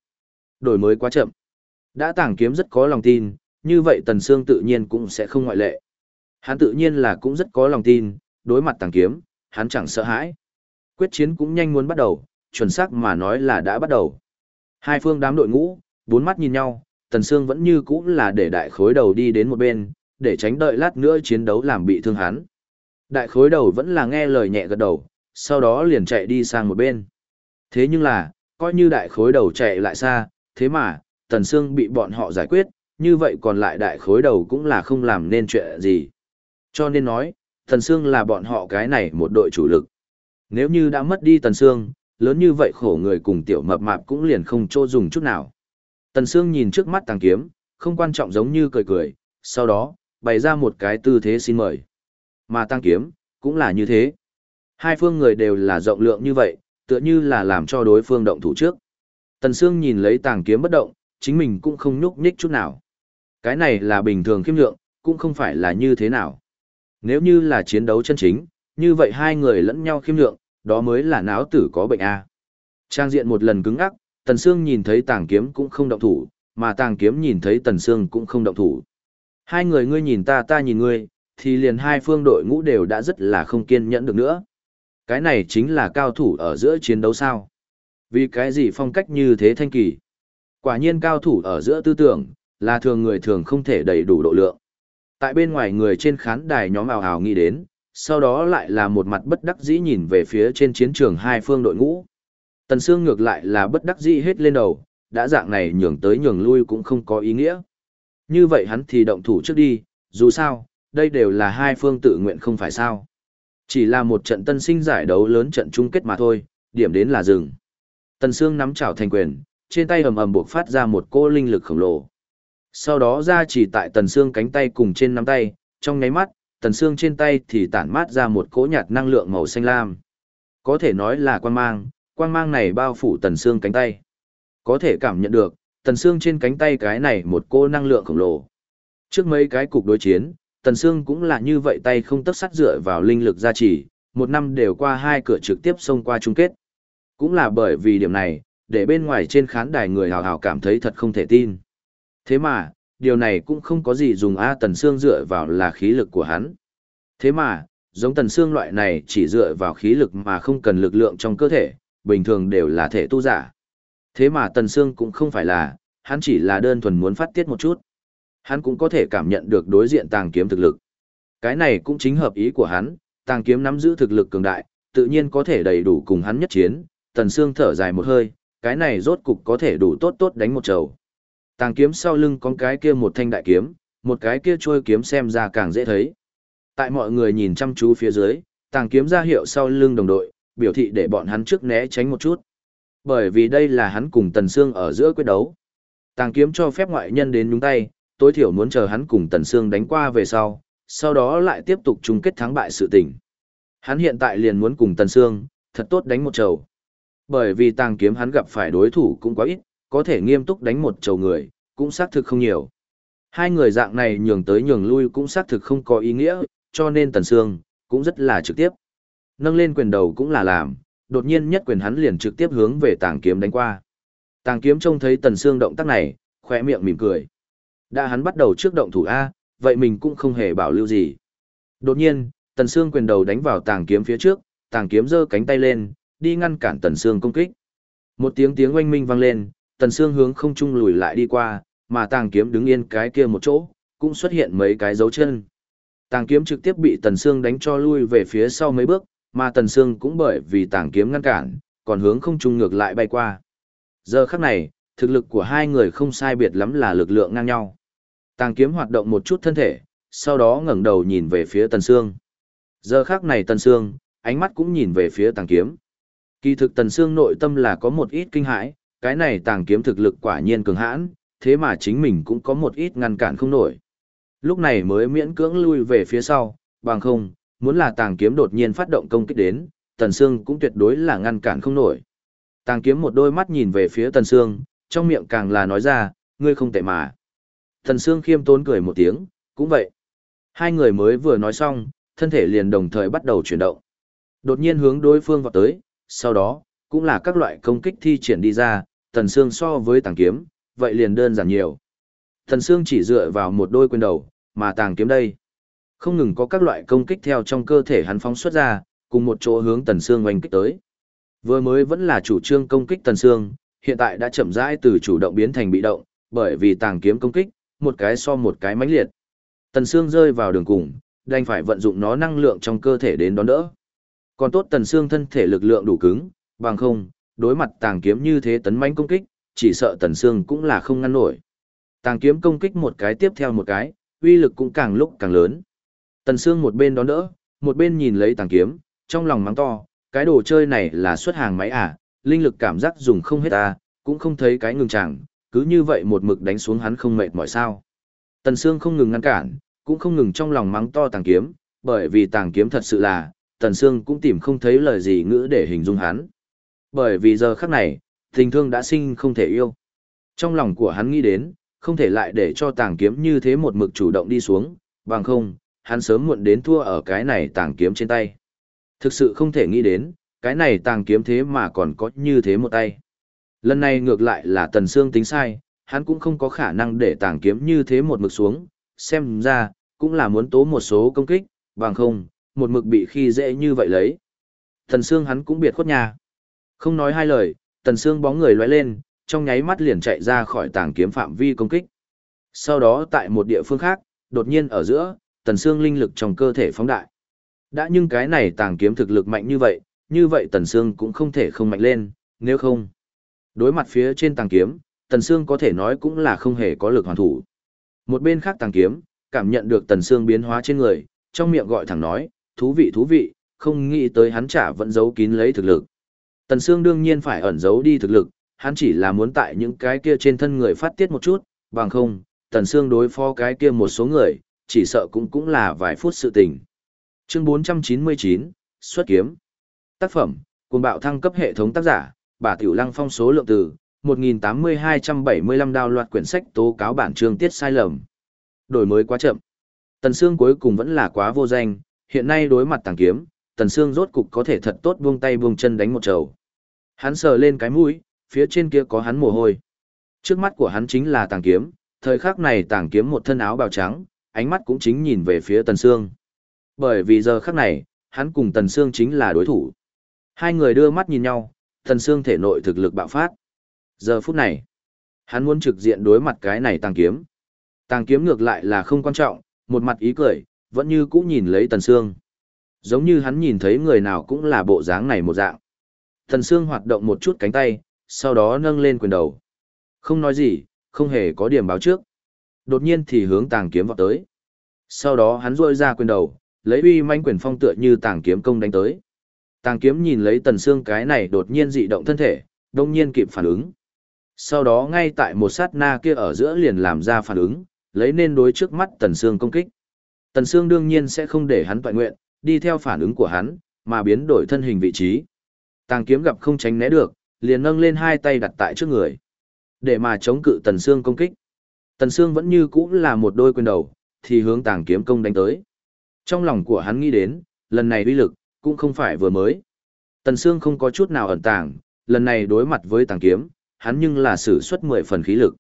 Đổi mới quá chậm. Đã tàng kiếm rất có lòng tin, như vậy Tần Sương tự nhiên cũng sẽ không ngoại lệ. Hắn tự nhiên là cũng rất có lòng tin, đối mặt tàng kiếm, hắn chẳng sợ hãi. Quyết chiến cũng nhanh muốn bắt đầu, chuẩn xác mà nói là đã bắt đầu. Hai phương đám đội ngũ, bốn mắt nhìn nhau, Tần Sương vẫn như cũ là để đại khối đầu đi đến một bên, để tránh đợi lát nữa chiến đấu làm bị thương hắn. Đại khối đầu vẫn là nghe lời nhẹ gật đầu, sau đó liền chạy đi sang một bên. Thế nhưng là, coi như đại khối đầu chạy lại xa, thế mà, Tần Sương bị bọn họ giải quyết, như vậy còn lại đại khối đầu cũng là không làm nên chuyện gì. Cho nên nói, Tần Sương là bọn họ cái này một đội chủ lực. Nếu như đã mất đi Tần Sương, lớn như vậy khổ người cùng tiểu mập mạp cũng liền không chỗ dùng chút nào. Tần Sương nhìn trước mắt tàng kiếm, không quan trọng giống như cười cười, sau đó, bày ra một cái tư thế xin mời. Mà tăng kiếm, cũng là như thế. Hai phương người đều là rộng lượng như vậy, tựa như là làm cho đối phương động thủ trước. Tần Sương nhìn lấy tàng kiếm bất động, chính mình cũng không nhúc nhích chút nào. Cái này là bình thường khiêm lượng, cũng không phải là như thế nào. Nếu như là chiến đấu chân chính, như vậy hai người lẫn nhau khiêm lượng, đó mới là náo tử có bệnh A. Trang diện một lần cứng ngắc, Tần Sương nhìn thấy tàng kiếm cũng không động thủ, mà tàng kiếm nhìn thấy Tần Sương cũng không động thủ. Hai người ngươi nhìn ta ta nhìn ngươi, thì liền hai phương đội ngũ đều đã rất là không kiên nhẫn được nữa. Cái này chính là cao thủ ở giữa chiến đấu sao. Vì cái gì phong cách như thế thanh kỳ. Quả nhiên cao thủ ở giữa tư tưởng, là thường người thường không thể đầy đủ độ lượng. Tại bên ngoài người trên khán đài nhóm ảo ảo nghĩ đến, sau đó lại là một mặt bất đắc dĩ nhìn về phía trên chiến trường hai phương đội ngũ. Tần Sương ngược lại là bất đắc dĩ hết lên đầu, đã dạng này nhường tới nhường lui cũng không có ý nghĩa. Như vậy hắn thì động thủ trước đi, dù sao, đây đều là hai phương tự nguyện không phải sao. Chỉ là một trận tân sinh giải đấu lớn trận chung kết mà thôi, điểm đến là dừng. Tần Sương nắm chảo thành quyền, trên tay ầm ầm buộc phát ra một cô linh lực khổng lồ. Sau đó ra chỉ tại Tần Sương cánh tay cùng trên nắm tay, trong nháy mắt, Tần xương trên tay thì tản mát ra một cỗ nhạt năng lượng màu xanh lam. Có thể nói là quang mang, quang mang này bao phủ Tần xương cánh tay. Có thể cảm nhận được, Tần xương trên cánh tay cái này một cỗ năng lượng khổng lồ. Trước mấy cái cục đối chiến, Tần xương cũng là như vậy tay không tấc sắt dựa vào linh lực gia trì, một năm đều qua hai cửa trực tiếp xông qua chung kết. Cũng là bởi vì điểm này, để bên ngoài trên khán đài người hào hào cảm thấy thật không thể tin. Thế mà, điều này cũng không có gì dùng A Tần Sương dựa vào là khí lực của hắn. Thế mà, giống Tần Sương loại này chỉ dựa vào khí lực mà không cần lực lượng trong cơ thể, bình thường đều là thể tu giả. Thế mà Tần Sương cũng không phải là, hắn chỉ là đơn thuần muốn phát tiết một chút. Hắn cũng có thể cảm nhận được đối diện tàng kiếm thực lực. Cái này cũng chính hợp ý của hắn, tàng kiếm nắm giữ thực lực cường đại, tự nhiên có thể đầy đủ cùng hắn nhất chiến. Tần Sương thở dài một hơi, cái này rốt cục có thể đủ tốt tốt đánh một trầu. Tàng kiếm sau lưng có cái kia một thanh đại kiếm, một cái kia trôi kiếm xem ra càng dễ thấy. Tại mọi người nhìn chăm chú phía dưới, tàng kiếm ra hiệu sau lưng đồng đội, biểu thị để bọn hắn trước né tránh một chút. Bởi vì đây là hắn cùng Tần Sương ở giữa quyết đấu. Tàng kiếm cho phép ngoại nhân đến nhúng tay, tối thiểu muốn chờ hắn cùng Tần Sương đánh qua về sau, sau đó lại tiếp tục chung kết thắng bại sự tình. Hắn hiện tại liền muốn cùng Tần Sương, thật tốt đánh một trầu. Bởi vì tàng kiếm hắn gặp phải đối thủ cũng quá ít, có thể nghiêm túc đánh một chầu người, cũng xác thực không nhiều. Hai người dạng này nhường tới nhường lui cũng xác thực không có ý nghĩa, cho nên Tần Sương cũng rất là trực tiếp. Nâng lên quyền đầu cũng là làm, đột nhiên nhất quyền hắn liền trực tiếp hướng về tàng kiếm đánh qua. Tàng kiếm trông thấy Tần Sương động tác này, khỏe miệng mỉm cười. Đã hắn bắt đầu trước động thủ A, vậy mình cũng không hề bảo lưu gì. Đột nhiên, Tần Sương quyền đầu đánh vào tàng kiếm phía trước, tàng kiếm giơ cánh tay lên, đi ngăn cản Tần Sương công kích. Một tiếng tiếng oanh minh vang lên, Tần Sương hướng không trung lùi lại đi qua, mà tàng kiếm đứng yên cái kia một chỗ, cũng xuất hiện mấy cái dấu chân. Tàng kiếm trực tiếp bị Tần Sương đánh cho lui về phía sau mấy bước, mà Tần Sương cũng bởi vì tàng kiếm ngăn cản, còn hướng không trung ngược lại bay qua. Giờ khắc này, thực lực của hai người không sai biệt lắm là lực lượng ngang nhau. Tàng kiếm hoạt động một chút thân thể, sau đó ngẩng đầu nhìn về phía Tần Sương. Giờ khắc này Tần Sương, ánh mắt cũng nhìn về phía tàng kiếm. Kỳ thực Tần Sương nội tâm là có một ít kinh hãi, cái này tàng kiếm thực lực quả nhiên cường hãn, thế mà chính mình cũng có một ít ngăn cản không nổi. Lúc này mới miễn cưỡng lui về phía sau, bằng không, muốn là tàng kiếm đột nhiên phát động công kích đến, Tần Sương cũng tuyệt đối là ngăn cản không nổi. Tàng kiếm một đôi mắt nhìn về phía Tần Sương, trong miệng càng là nói ra, ngươi không tệ mà. Tần Sương khiêm tốn cười một tiếng, cũng vậy. Hai người mới vừa nói xong, thân thể liền đồng thời bắt đầu chuyển động. Đột nhiên hướng đối phương vào tới, sau đó, cũng là các loại công kích thi triển đi ra, Tần Sương so với tàng kiếm, vậy liền đơn giản nhiều. Tần Sương chỉ dựa vào một đôi quyền đầu, mà tàng kiếm đây. Không ngừng có các loại công kích theo trong cơ thể hắn phóng xuất ra, cùng một chỗ hướng Tần Sương oanh kích tới. Vừa mới vẫn là chủ trương công kích Tần Sương, hiện tại đã chậm rãi từ chủ động biến thành bị động, bởi vì tàng kiếm công kích, một cái so một cái mãnh liệt. Tần Sương rơi vào đường cùng, đành phải vận dụng nó năng lượng trong cơ thể đến đón đỡ. Còn tốt Tần Sương thân thể lực lượng đủ cứng, bằng không, đối mặt tàng kiếm như thế tấn mãnh công kích, chỉ sợ Tần Sương cũng là không ngăn nổi. Tàng kiếm công kích một cái tiếp theo một cái, uy lực cũng càng lúc càng lớn. Tần Sương một bên đón đỡ, một bên nhìn lấy tàng kiếm, trong lòng mắng to, cái đồ chơi này là xuất hàng máy à, linh lực cảm giác dùng không hết à, cũng không thấy cái ngừng chẳng, cứ như vậy một mực đánh xuống hắn không mệt mỏi sao. Tần Sương không ngừng ngăn cản, cũng không ngừng trong lòng mắng to tàng kiếm, bởi vì tàng kiếm thật sự là, Tần Sương cũng tìm không thấy lời gì ngữ để hình dung hắn. Bởi vì giờ khắc này, tình thương đã sinh không thể yêu. Trong lòng của hắn nghĩ đến, không thể lại để cho tàng kiếm như thế một mực chủ động đi xuống, bằng không, hắn sớm muộn đến thua ở cái này tàng kiếm trên tay. Thực sự không thể nghĩ đến, cái này tàng kiếm thế mà còn có như thế một tay. Lần này ngược lại là Tần Sương tính sai, hắn cũng không có khả năng để tàng kiếm như thế một mực xuống, xem ra, cũng là muốn tố một số công kích, bằng không, một mực bị khi dễ như vậy lấy. Tần Sương hắn cũng biệt khuất nhà. Không nói hai lời, Tần xương bóng người lóe lên, trong nháy mắt liền chạy ra khỏi tàng kiếm phạm vi công kích. Sau đó tại một địa phương khác, đột nhiên ở giữa, Tần xương linh lực trong cơ thể phóng đại. Đã nhưng cái này tàng kiếm thực lực mạnh như vậy, như vậy Tần xương cũng không thể không mạnh lên, nếu không. Đối mặt phía trên tàng kiếm, Tần xương có thể nói cũng là không hề có lực hoàn thủ. Một bên khác tàng kiếm, cảm nhận được Tần xương biến hóa trên người, trong miệng gọi thẳng nói, thú vị thú vị, không nghĩ tới hắn trả vẫn giấu kín lấy thực lực. Tần Sương đương nhiên phải ẩn giấu đi thực lực, hắn chỉ là muốn tại những cái kia trên thân người phát tiết một chút, bằng không, Tần Sương đối phó cái kia một số người, chỉ sợ cũng cũng là vài phút sự tình. Chương 499, xuất kiếm. Tác phẩm, cuồng bạo thăng cấp hệ thống tác giả, bà Tiểu Lăng phong số lượng từ, 1.8275 đào loạt quyển sách tố cáo bản chương tiết sai lầm. Đổi mới quá chậm. Tần Sương cuối cùng vẫn là quá vô danh, hiện nay đối mặt tàng kiếm, Tần Sương rốt cục có thể thật tốt buông tay buông chân đánh một trầu. Hắn sờ lên cái mũi, phía trên kia có hắn mồ hôi. Trước mắt của hắn chính là tàng kiếm, thời khắc này tàng kiếm một thân áo bào trắng, ánh mắt cũng chính nhìn về phía Tần Sương. Bởi vì giờ khắc này, hắn cùng Tần Sương chính là đối thủ. Hai người đưa mắt nhìn nhau, Tần Sương thể nội thực lực bạo phát. Giờ phút này, hắn muốn trực diện đối mặt cái này tàng kiếm. Tàng kiếm ngược lại là không quan trọng, một mặt ý cười, vẫn như cũ nhìn lấy Tần Sương. Giống như hắn nhìn thấy người nào cũng là bộ dáng này một dạng. Tần Sương hoạt động một chút cánh tay, sau đó nâng lên quyền đầu. Không nói gì, không hề có điểm báo trước. Đột nhiên thì hướng tàng kiếm vào tới. Sau đó hắn rôi ra quyền đầu, lấy uy manh quyền phong tựa như tàng kiếm công đánh tới. Tàng kiếm nhìn lấy tần xương cái này đột nhiên dị động thân thể, đông nhiên kịp phản ứng. Sau đó ngay tại một sát na kia ở giữa liền làm ra phản ứng, lấy nên đối trước mắt tần xương công kích. Tần xương đương nhiên sẽ không để hắn toại nguyện, đi theo phản ứng của hắn, mà biến đổi thân hình vị trí. Tàng kiếm gặp không tránh né được, liền nâng lên hai tay đặt tại trước người. Để mà chống cự Tần Sương công kích. Tần Sương vẫn như cũ là một đôi quyền đầu, thì hướng tàng kiếm công đánh tới. Trong lòng của hắn nghĩ đến, lần này uy lực, cũng không phải vừa mới. Tần Sương không có chút nào ẩn tàng, lần này đối mặt với tàng kiếm, hắn nhưng là sử xuất mười phần khí lực.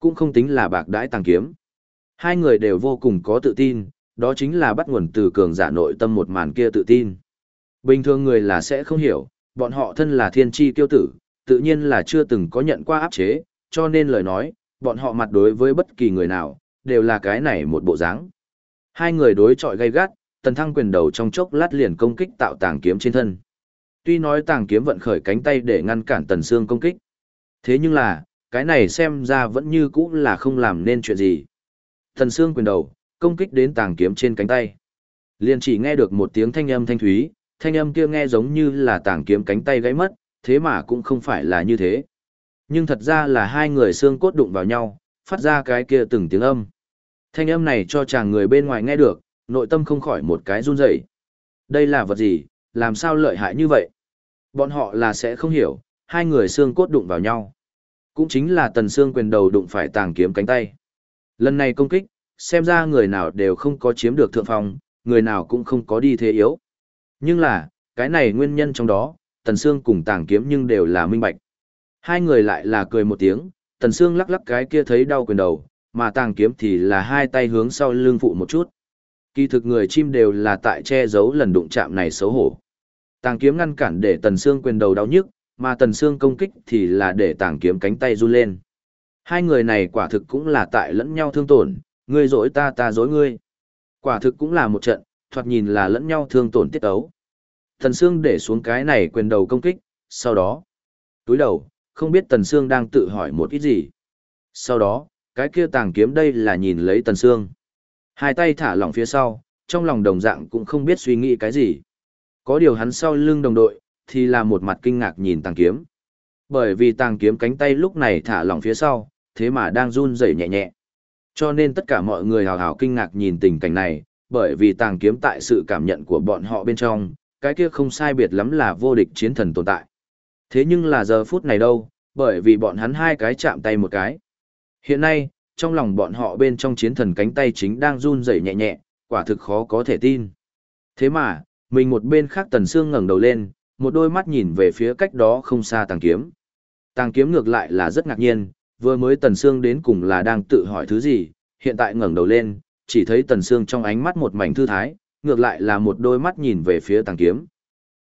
Cũng không tính là bạc đãi tàng kiếm. Hai người đều vô cùng có tự tin, đó chính là bắt nguồn từ cường giả nội tâm một màn kia tự tin. Bình thường người là sẽ không hiểu, bọn họ thân là thiên tri tiêu tử, tự nhiên là chưa từng có nhận qua áp chế, cho nên lời nói, bọn họ mặt đối với bất kỳ người nào, đều là cái này một bộ dáng. Hai người đối chọi gay gắt, tần thăng quyền đầu trong chốc lát liền công kích tạo tàng kiếm trên thân. Tuy nói tàng kiếm vận khởi cánh tay để ngăn cản tần xương công kích. Thế nhưng là, cái này xem ra vẫn như cũ là không làm nên chuyện gì. Tần xương quyền đầu, công kích đến tàng kiếm trên cánh tay. Liền chỉ nghe được một tiếng thanh âm thanh thúy, thanh âm kia nghe giống như là tàng kiếm cánh tay gãy mất, thế mà cũng không phải là như thế. Nhưng thật ra là hai người xương cốt đụng vào nhau, phát ra cái kia từng tiếng âm. Thanh âm này cho chàng người bên ngoài nghe được, nội tâm không khỏi một cái run rẩy. Đây là vật gì, làm sao lợi hại như vậy? Bọn họ là sẽ không hiểu, hai người xương cốt đụng vào nhau. Cũng chính là tần xương quyền đầu đụng phải tàng kiếm cánh tay. Lần này công kích, xem ra người nào đều không có chiếm được thượng phong, người nào cũng không có đi thế yếu. Nhưng là, cái này nguyên nhân trong đó, Tần Sương cùng Tàng Kiếm nhưng đều là minh bạch. Hai người lại là cười một tiếng, Tần Sương lắc lắc cái kia thấy đau quyền đầu, mà Tàng Kiếm thì là hai tay hướng sau lưng phụ một chút. Kỳ thực người chim đều là tại che giấu lần đụng chạm này xấu hổ. Tàng Kiếm ngăn cản để Tần Sương quyền đầu đau nhức, mà Tần Sương công kích thì là để Tàng Kiếm cánh tay run lên. Hai người này quả thực cũng là tại lẫn nhau thương tổn, ngươi dối ta ta dối ngươi. Quả thực cũng là một trận, thoạt nhìn là lẫn nhau thương tổn tiết ấu. Tần Sương để xuống cái này quyền đầu công kích, sau đó, túi đầu, không biết Tần Sương đang tự hỏi một ít gì. Sau đó, cái kia tàng kiếm đây là nhìn lấy Tần Sương. Hai tay thả lỏng phía sau, trong lòng đồng dạng cũng không biết suy nghĩ cái gì. Có điều hắn sau lưng đồng đội, thì là một mặt kinh ngạc nhìn tàng kiếm. Bởi vì tàng kiếm cánh tay lúc này thả lỏng phía sau, thế mà đang run rẩy nhẹ nhẹ. Cho nên tất cả mọi người hào hào kinh ngạc nhìn tình cảnh này, bởi vì tàng kiếm tại sự cảm nhận của bọn họ bên trong, cái kia không sai biệt lắm là vô địch chiến thần tồn tại. Thế nhưng là giờ phút này đâu, bởi vì bọn hắn hai cái chạm tay một cái. Hiện nay, trong lòng bọn họ bên trong chiến thần cánh tay chính đang run rẩy nhẹ nhẹ, quả thực khó có thể tin. Thế mà, mình một bên khác tần xương ngẩng đầu lên, một đôi mắt nhìn về phía cách đó không xa tàng kiếm. Tàng kiếm ngược lại là rất ngạc nhiên, vừa mới tần xương đến cùng là đang tự hỏi thứ gì, hiện tại ngẩng đầu lên, chỉ thấy tần xương trong ánh mắt một mảnh thư thái, ngược lại là một đôi mắt nhìn về phía tàng kiếm.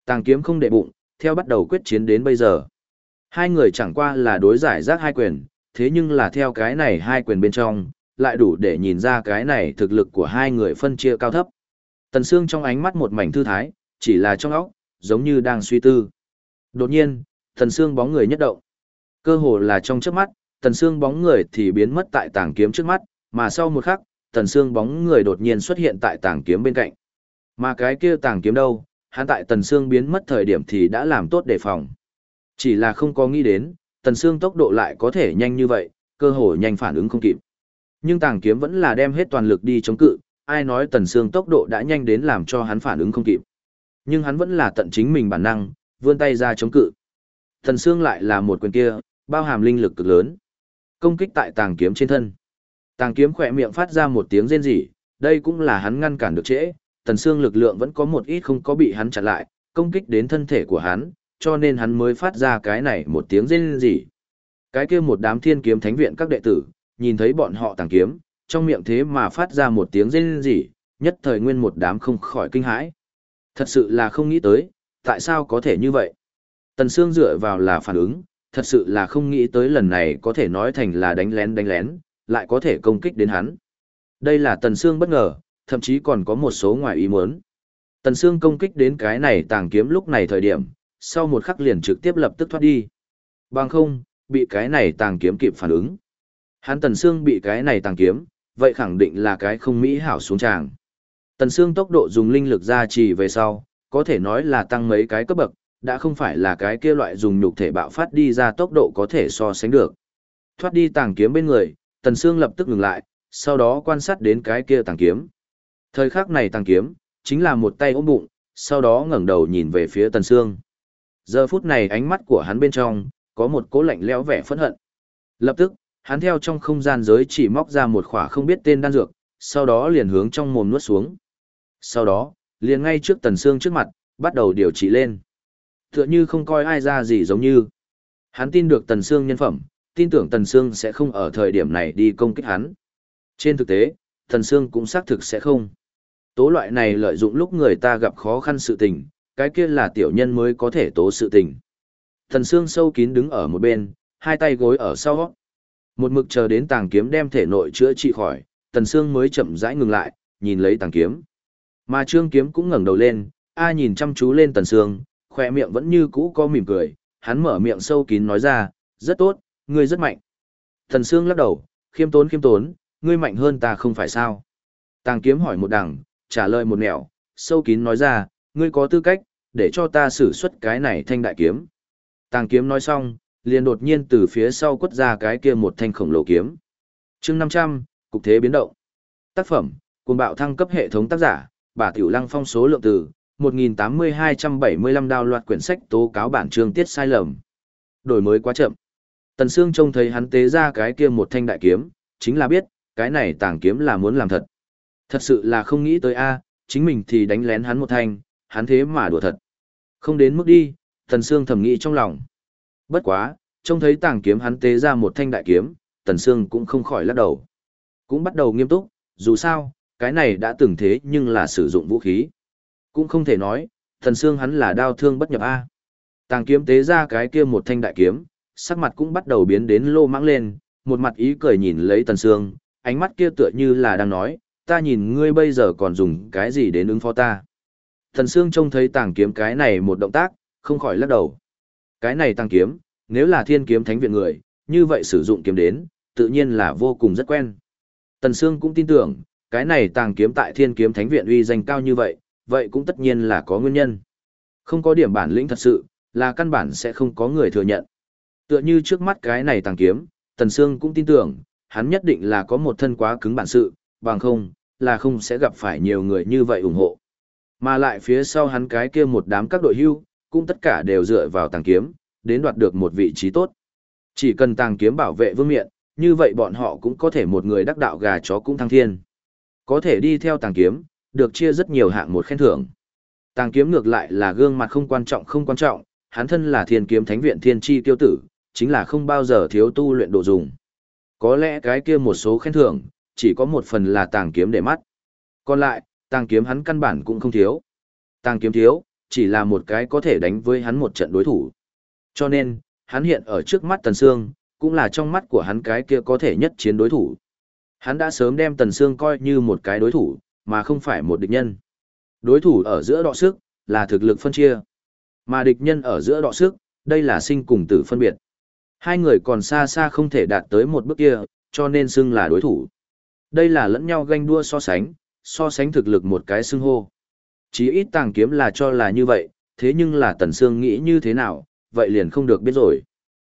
Tàng kiếm không đệ bụng, theo bắt đầu quyết chiến đến bây giờ. Hai người chẳng qua là đối giải rác hai quyền, thế nhưng là theo cái này hai quyền bên trong, lại đủ để nhìn ra cái này thực lực của hai người phân chia cao thấp. Tần Sương trong ánh mắt một mảnh thư thái, chỉ là trong óc, giống như đang suy tư. Đột nhiên, Tần Sương bóng người nhất động. Cơ hồ là trong trước mắt, Tần Sương bóng người thì biến mất tại tàng kiếm trước mắt, mà sau một khắc, Tần Sương bóng người đột nhiên xuất hiện tại tàng kiếm bên cạnh. Mà cái kia tàng kiếm đâu, hắn tại Tần Sương biến mất thời điểm thì đã làm tốt đề phòng. Chỉ là không có nghĩ đến, Tần Sương tốc độ lại có thể nhanh như vậy, cơ hội nhanh phản ứng không kịp. Nhưng tàng kiếm vẫn là đem hết toàn lực đi chống cự, ai nói Tần Sương tốc độ đã nhanh đến làm cho hắn phản ứng không kịp. Nhưng hắn vẫn là tận chính mình bản năng, vươn tay ra chống cự. Tần Sương lại là một quyền kia, bao hàm linh lực cực lớn. Công kích tại tàng kiếm trên thân. Tàng kiếm khỏe miệng phát ra một tiếng rên rỉ, đây cũng là hắn ngăn cản được trễ, Tần Sương lực lượng vẫn có một ít không có bị hắn chặn lại, công kích đến thân thể của hắn, cho nên hắn mới phát ra cái này một tiếng rên rỉ. Cái kia một đám thiên kiếm thánh viện các đệ tử, nhìn thấy bọn họ tàng kiếm, trong miệng thế mà phát ra một tiếng rên rỉ, nhất thời nguyên một đám không khỏi kinh hãi. Thật sự là không nghĩ tới, tại sao có thể như vậy? Tần Sương dựa vào là phản ứng, thật sự là không nghĩ tới lần này có thể nói thành là đánh lén đánh lén, lại có thể công kích đến hắn. Đây là Tần Sương bất ngờ, thậm chí còn có một số ngoài ý muốn. Tần Sương công kích đến cái này tàng kiếm lúc này thời điểm, sau một khắc liền trực tiếp lập tức thoát đi. Bằng không, bị cái này tàng kiếm kịp phản ứng. Hắn Tần Sương bị cái này tàng kiếm, vậy khẳng định là cái không mỹ hảo xuống tràng. Tần Sương tốc độ dùng linh lực ra trì về sau, có thể nói là tăng mấy cái cấp bậc, đã không phải là cái kia loại dùng nhục thể bạo phát đi ra tốc độ có thể so sánh được. Thoát đi tàng kiếm bên người, Tần Sương lập tức ngừng lại, sau đó quan sát đến cái kia tàng kiếm. Thời khắc này tàng kiếm, chính là một tay ôm bụng, sau đó ngẩng đầu nhìn về phía Tần Sương. Giờ phút này ánh mắt của hắn bên trong, có một cố lạnh lẽo vẻ phẫn hận. Lập tức, hắn theo trong không gian giới chỉ móc ra một khỏa không biết tên đan dược, sau đó liền hướng trong mồm nuốt xuống. Sau đó, liền ngay trước Tần Sương trước mặt, bắt đầu điều trị lên. Tựa như không coi ai ra gì giống như. Hắn tin được Tần Sương nhân phẩm, tin tưởng Tần Sương sẽ không ở thời điểm này đi công kích hắn. Trên thực tế, Tần Sương cũng xác thực sẽ không. Tố loại này lợi dụng lúc người ta gặp khó khăn sự tình, cái kia là tiểu nhân mới có thể tố sự tình. Tần Sương sâu kín đứng ở một bên, hai tay gối ở sau. Một mực chờ đến tàng kiếm đem thể nội chữa trị khỏi, Tần Sương mới chậm rãi ngừng lại, nhìn lấy tàng kiếm. Mà Trương Kiếm cũng ngẩng đầu lên, a nhìn chăm chú lên Tần Sương, khỏe miệng vẫn như cũ có mỉm cười, hắn mở miệng sâu kín nói ra, rất tốt, ngươi rất mạnh. Thần Sương lắc đầu, khiêm tốn khiêm tốn, ngươi mạnh hơn ta không phải sao. Tàng kiếm hỏi một đằng, trả lời một nẻo, sâu kín nói ra, ngươi có tư cách, để cho ta sử xuất cái này thanh đại kiếm. Tàng kiếm nói xong, liền đột nhiên từ phía sau quất ra cái kia một thanh khổng lồ kiếm. chương 500, cục thế biến động. Tác phẩm, cuồng bạo thăng cấp hệ thống tác giả, bà Tiểu Lăng phong số lượng từ, 1.8275 đào loạt quyển sách tố cáo bản chương tiết sai lầm. Đổi mới quá chậm. Tần Sương trông thấy hắn tế ra cái kia một thanh đại kiếm, chính là biết, cái này tàng kiếm là muốn làm thật. Thật sự là không nghĩ tới a, à, chính mình thì đánh lén hắn một thanh, hắn thế mà đùa thật. Không đến mức đi, Tần Sương thầm nghĩ trong lòng. Bất quá, trông thấy tàng kiếm hắn tế ra một thanh đại kiếm, Tần Sương cũng không khỏi lắc đầu. Cũng bắt đầu nghiêm túc, dù sao, cái này đã từng thế nhưng là sử dụng vũ khí. Cũng không thể nói, Tần Sương hắn là đao thương bất nhập A. Tàng kiếm tế ra cái kia một thanh đại kiếm, sắc mặt cũng bắt đầu biến đến lô mãng lên, một mặt ý cười nhìn lấy Tần Sương, ánh mắt kia tựa như là đang nói, ta nhìn ngươi bây giờ còn dùng cái gì đến ứng phó ta. Tần Sương trông thấy tàng kiếm cái này một động tác, không khỏi lắc đầu. Cái này tàng kiếm, nếu là thiên kiếm thánh viện người, như vậy sử dụng kiếm đến, tự nhiên là vô cùng rất quen. Tần Sương cũng tin tưởng, cái này tàng kiếm tại thiên kiếm thánh viện uy danh cao như vậy, vậy cũng tất nhiên là có nguyên nhân. Không có điểm bản lĩnh thật sự, là căn bản sẽ không có người thừa nhận. Tựa như trước mắt cái này tàng kiếm, Tần Sương cũng tin tưởng, hắn nhất định là có một thân quá cứng bản sự, bằng không, là không sẽ gặp phải nhiều người như vậy ủng hộ. Mà lại phía sau hắn cái kia một đám các đội hưu, cũng tất cả đều dựa vào tàng kiếm, đến đoạt được một vị trí tốt. Chỉ cần tàng kiếm bảo vệ vương miện, như vậy bọn họ cũng có thể một người đắc đạo gà chó cũng thăng thiên. Có thể đi theo tàng kiếm, được chia rất nhiều hạng một khen thưởng. Tàng kiếm ngược lại là gương mặt không quan trọng không quan trọng, hắn thân là thiên kiếm thánh viện thiên chi tiêu tử, chính là không bao giờ thiếu tu luyện đồ dùng. Có lẽ cái kia một số khen thưởng, chỉ có một phần là tàng kiếm để mắt. Còn lại, tàng kiếm hắn căn bản cũng không thiếu. Tàng kiếm thiếu, chỉ là một cái có thể đánh với hắn một trận đối thủ. Cho nên, hắn hiện ở trước mắt Tần Sương, cũng là trong mắt của hắn cái kia có thể nhất chiến đối thủ. Hắn đã sớm đem Tần Sương coi như một cái đối thủ, mà không phải một địch nhân. Đối thủ ở giữa đọ sức, là thực lực phân chia. Mà địch nhân ở giữa đọ sức, đây là sinh cùng tử phân biệt. Hai người còn xa xa không thể đạt tới một bước kia, cho nên xưng là đối thủ. Đây là lẫn nhau ganh đua so sánh, so sánh thực lực một cái xưng hô. Chí ít tàng kiếm là cho là như vậy, thế nhưng là Tần Sương nghĩ như thế nào, vậy liền không được biết rồi.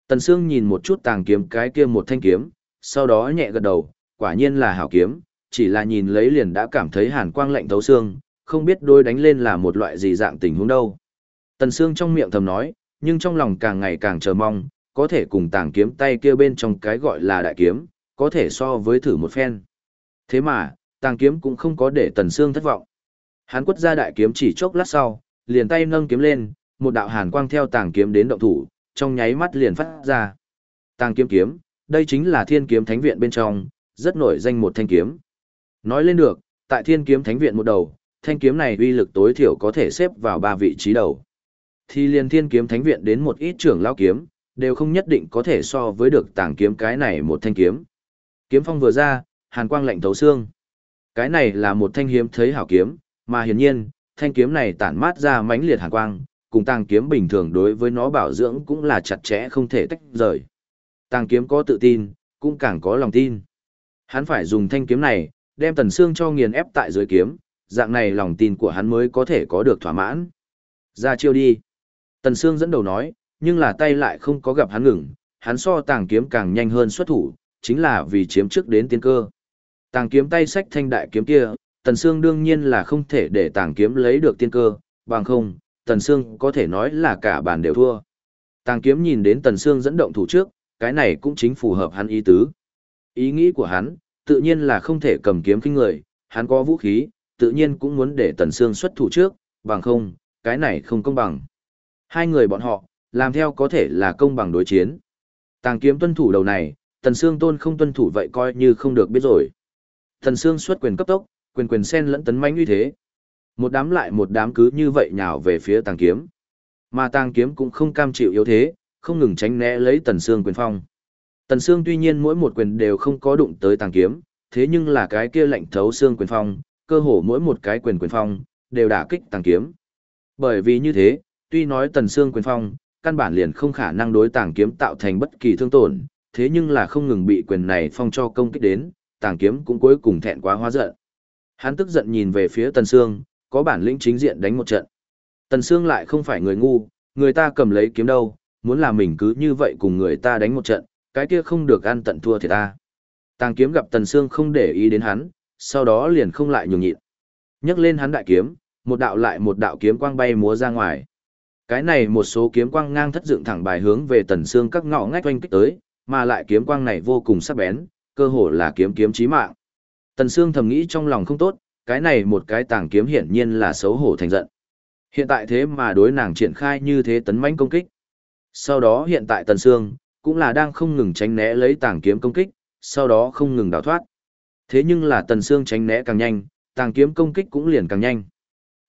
Tần Sương nhìn một chút tàng kiếm cái kia một thanh kiếm, sau đó nhẹ gật đầu, quả nhiên là hảo kiếm, chỉ là nhìn lấy liền đã cảm thấy hàn quang lạnh thấu xương, không biết đôi đánh lên là một loại gì dạng tình huống đâu. Tần Sương trong miệng thầm nói, nhưng trong lòng càng ngày càng chờ mong, có thể cùng tàng kiếm tay kia bên trong cái gọi là đại kiếm, có thể so với thử một phen. Thế mà, tàng kiếm cũng không có để Tần Sương thất vọng. Hắn quất ra đại kiếm chỉ chốc lát sau, liền tay nâng kiếm lên, một đạo hàn quang theo tàng kiếm đến động thủ, trong nháy mắt liền phát ra. Tàng kiếm kiếm, đây chính là thiên kiếm thánh viện bên trong, rất nổi danh một thanh kiếm. Nói lên được, tại thiên kiếm thánh viện một đầu, thanh kiếm này uy lực tối thiểu có thể xếp vào ba vị trí đầu. Thì liền thiên kiếm thánh viện đến một ít trưởng lão kiếm, đều không nhất định có thể so với được tàng kiếm cái này một thanh kiếm. Kiếm phong vừa ra, hàn quang lạnh thấu xương. Cái này là một thanh hiếm thấy hảo kiếm, mà hiển nhiên, thanh kiếm này tản mát ra mãnh liệt hàn quang, cùng tàng kiếm bình thường đối với nó bảo dưỡng cũng là chặt chẽ không thể tách rời. Tàng kiếm có tự tin, cũng càng có lòng tin. Hắn phải dùng thanh kiếm này, đem tần xương cho nghiền ép tại dưới kiếm, dạng này lòng tin của hắn mới có thể có được thỏa mãn. Ra chiêu đi. Tần xương dẫn đầu nói, nhưng là tay lại không có gặp hắn ngừng, hắn so tàng kiếm càng nhanh hơn xuất thủ, chính là vì chiếm trước đến tiên cơ. Tàng kiếm tay sách thanh đại kiếm kia, Tần Sương đương nhiên là không thể để tàng kiếm lấy được tiên cơ, bằng không, Tần Sương có thể nói là cả bàn đều thua. Tàng kiếm nhìn đến Tần Sương dẫn động thủ trước, cái này cũng chính phù hợp hắn ý tứ. Ý nghĩ của hắn, tự nhiên là không thể cầm kiếm kinh người, hắn có vũ khí, tự nhiên cũng muốn để Tần Sương xuất thủ trước, bằng không, cái này không công bằng. Hai người bọn họ, làm theo có thể là công bằng đối chiến. Tàng kiếm tuân thủ đầu này, Tần Sương tôn không tuân thủ vậy coi như không được biết rồi. Tần Sương xuất quyền cấp tốc, quyền quyền sen lẫn tấn mãnh uy thế. Một đám lại một đám cứ như vậy nhào về phía tàng kiếm. Mà tàng kiếm cũng không cam chịu yếu thế, không ngừng tránh né lấy Tần Sương quyền phong. Tần Sương tuy nhiên mỗi một quyền đều không có đụng tới tàng kiếm, thế nhưng là cái kia lạnh thấu xương quyền phong, cơ hồ mỗi một cái quyền quyền phong đều đả kích tàng kiếm. Bởi vì như thế, tuy nói Tần Sương quyền phong, căn bản liền không khả năng đối tàng kiếm tạo thành bất kỳ thương tổn, thế nhưng là không ngừng bị quyền này phong cho công kích đến, tàng kiếm cũng cuối cùng thẹn quá hóa giận. Hắn tức giận nhìn về phía Tần Sương, có bản lĩnh chính diện đánh một trận. Tần Sương lại không phải người ngu, người ta cầm lấy kiếm đâu, muốn làm mình cứ như vậy cùng người ta đánh một trận, cái kia không được ăn tận thua thì ta. Tàng kiếm gặp Tần Sương không để ý đến hắn, sau đó liền không lại nhường nhịn. Nhấc lên hắn đại kiếm, một đạo lại một đạo kiếm quang bay múa ra ngoài. Cái này một số kiếm quang ngang thất dựng thẳng bài hướng về Tần xương các ngõ ngách quanh kích tới, mà lại kiếm quang này vô cùng sắc bén, cơ hồ là kiếm kiếm chí mạng. Tần xương thầm nghĩ trong lòng không tốt, cái này một cái tàng kiếm hiển nhiên là xấu hổ thành giận. Hiện tại thế mà đối nàng triển khai như thế tấn mãnh công kích. Sau đó hiện tại Tần Sương cũng là đang không ngừng tránh né lấy tàng kiếm công kích, sau đó không ngừng đào thoát. Thế nhưng là Tần Sương tránh né càng nhanh, tàng kiếm công kích cũng liền càng nhanh.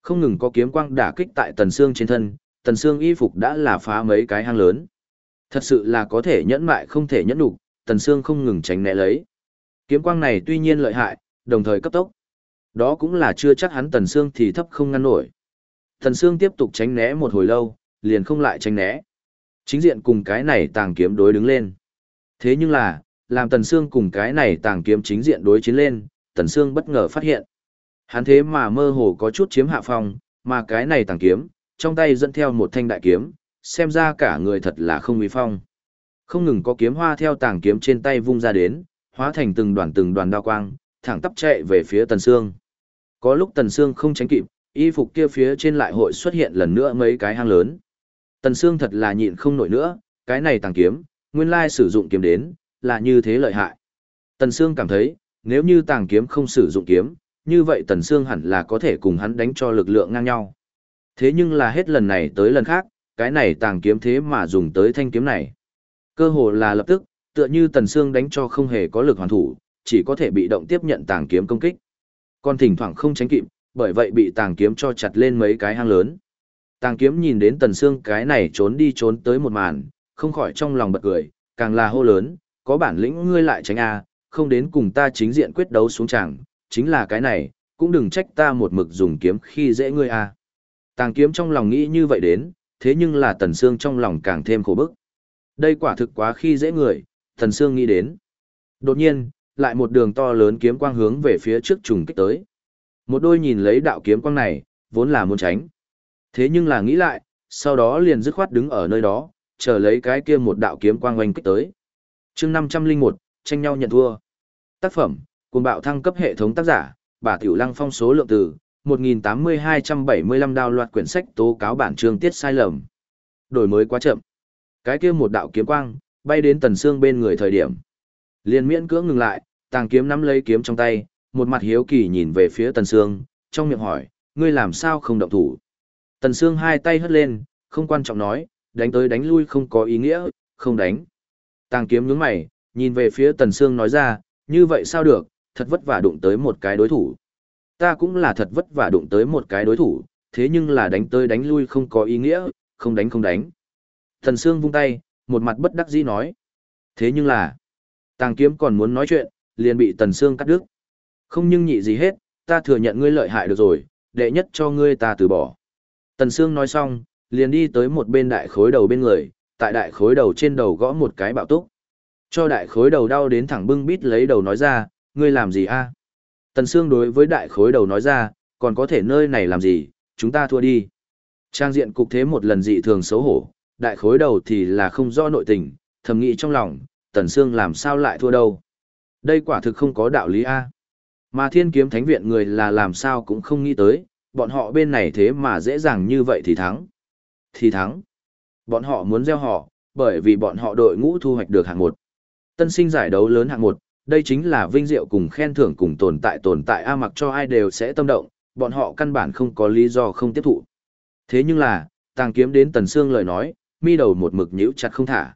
Không ngừng có kiếm quang đả kích tại Tần Sương trên thân, Tần Sương y phục đã là phá mấy cái hang lớn. Thật sự là có thể nhẫn mại không thể nhẫn đủ, Tần Sương không ngừng tránh né lấy. Kiếm quang này tuy nhiên lợi hại, đồng thời cấp tốc. Đó cũng là chưa chắc hắn Tần Sương thì thấp không ngăn nổi. Tần Sương tiếp tục tránh né một hồi lâu, liền không lại tránh né. Chính diện cùng cái này tàng kiếm đối đứng lên. Thế nhưng là, làm Tần Sương cùng cái này tàng kiếm chính diện đối chiến lên, Tần Sương bất ngờ phát hiện. Hắn thế mà mơ hồ có chút chiếm hạ phong, mà cái này tàng kiếm, trong tay dẫn theo một thanh đại kiếm, xem ra cả người thật là không uy phong. Không ngừng có kiếm hoa theo tàng kiếm trên tay vung ra đến, hóa thành từng đoàn từng đoàn đao quang, thẳng tắp chạy về phía Tần Sương. Có lúc Tần Sương không tránh kịp, y phục kia phía trên lại hội xuất hiện lần nữa mấy cái hang lớn. Tần Sương thật là nhịn không nổi nữa, cái này tàng kiếm, nguyên lai sử dụng kiếm đến, là như thế lợi hại. Tần Sương cảm thấy, nếu như tàng kiếm không sử dụng kiếm, như vậy Tần Sương hẳn là có thể cùng hắn đánh cho lực lượng ngang nhau. Thế nhưng là hết lần này tới lần khác, cái này tàng kiếm thế mà dùng tới thanh kiếm này. Cơ hồ là lập tức, tựa như Tần Sương đánh cho không hề có lực hoàn thủ, chỉ có thể bị động tiếp nhận tàng kiếm công kích. Còn thỉnh thoảng không tránh kịp, bởi vậy bị tàng kiếm cho chặt lên mấy cái hang lớn. Tàng kiếm nhìn đến Tần Sương cái này trốn đi trốn tới một màn, không khỏi trong lòng bật cười, càng là hô lớn, có bản lĩnh ngươi lại tránh a, không đến cùng ta chính diện quyết đấu xuống chẳng, chính là cái này, cũng đừng trách ta một mực dùng kiếm khi dễ ngươi a. Tàng kiếm trong lòng nghĩ như vậy đến, thế nhưng là Tần Sương trong lòng càng thêm khổ bức. Đây quả thực quá khi dễ người, Tần Sương nghĩ đến. Đột nhiên, lại một đường to lớn kiếm quang hướng về phía trước trùng kích tới. Một đôi nhìn lấy đạo kiếm quang này, vốn là muốn tránh. Thế nhưng là nghĩ lại, sau đó liền dứt khoát đứng ở nơi đó, chờ lấy cái kia một đạo kiếm quang oanh kích tới. chương 501, tranh nhau nhận thua. Tác phẩm, cùng bạo thăng cấp hệ thống tác giả, bà Tiểu Lăng phong số lượng từ 1.8275 đào loạt quyển sách tố cáo bản chương tiết sai lầm. Đổi mới quá chậm. Cái kia một đạo kiếm quang, bay đến tần xương bên người thời điểm. Liên miễn cưỡng ngừng lại, tàng kiếm nắm lấy kiếm trong tay, một mặt hiếu kỳ nhìn về phía tần xương, trong miệng hỏi, ngươi làm sao không động thủ. Tần xương hai tay hất lên, không quan trọng nói, đánh tới đánh lui không có ý nghĩa, không đánh. Tàng kiếm nhướng mày, nhìn về phía tần xương nói ra, như vậy sao được, thật vất vả đụng tới một cái đối thủ. Ta cũng là thật vất vả đụng tới một cái đối thủ, thế nhưng là đánh tới đánh lui không có ý nghĩa, không đánh không đánh. Thần xương vung tay, một mặt bất đắc dĩ nói. Thế nhưng là, tàng kiếm còn muốn nói chuyện, liền bị tần xương cắt đứt. Không nhưng nhị gì hết, ta thừa nhận ngươi lợi hại được rồi, đệ nhất cho ngươi ta từ bỏ. Tần xương nói xong, liền đi tới một bên đại khối đầu bên người, tại đại khối đầu trên đầu gõ một cái bạo túc. Cho đại khối đầu đau đến thẳng bưng bít lấy đầu nói ra, ngươi làm gì a? Tần Sương đối với đại khối đầu nói ra, còn có thể nơi này làm gì, chúng ta thua đi. Trang diện cục thế một lần dị thường xấu hổ, đại khối đầu thì là không do nội tình, thầm nghĩ trong lòng, Tần Sương làm sao lại thua đâu. Đây quả thực không có đạo lý a. Mà thiên kiếm thánh viện người là làm sao cũng không nghĩ tới, bọn họ bên này thế mà dễ dàng như vậy thì thắng. Thì thắng. Bọn họ muốn gieo họ, bởi vì bọn họ đội ngũ thu hoạch được hạng một. Tân sinh giải đấu lớn hạng một, đây chính là vinh diệu cùng khen thưởng cùng tồn tại tồn tại A mặc cho ai đều sẽ tâm động, bọn họ căn bản không có lý do không tiếp thụ. Thế nhưng là, tàng kiếm đến Tần Sương lời nói, mi đầu một mực nhíu chặt không thả.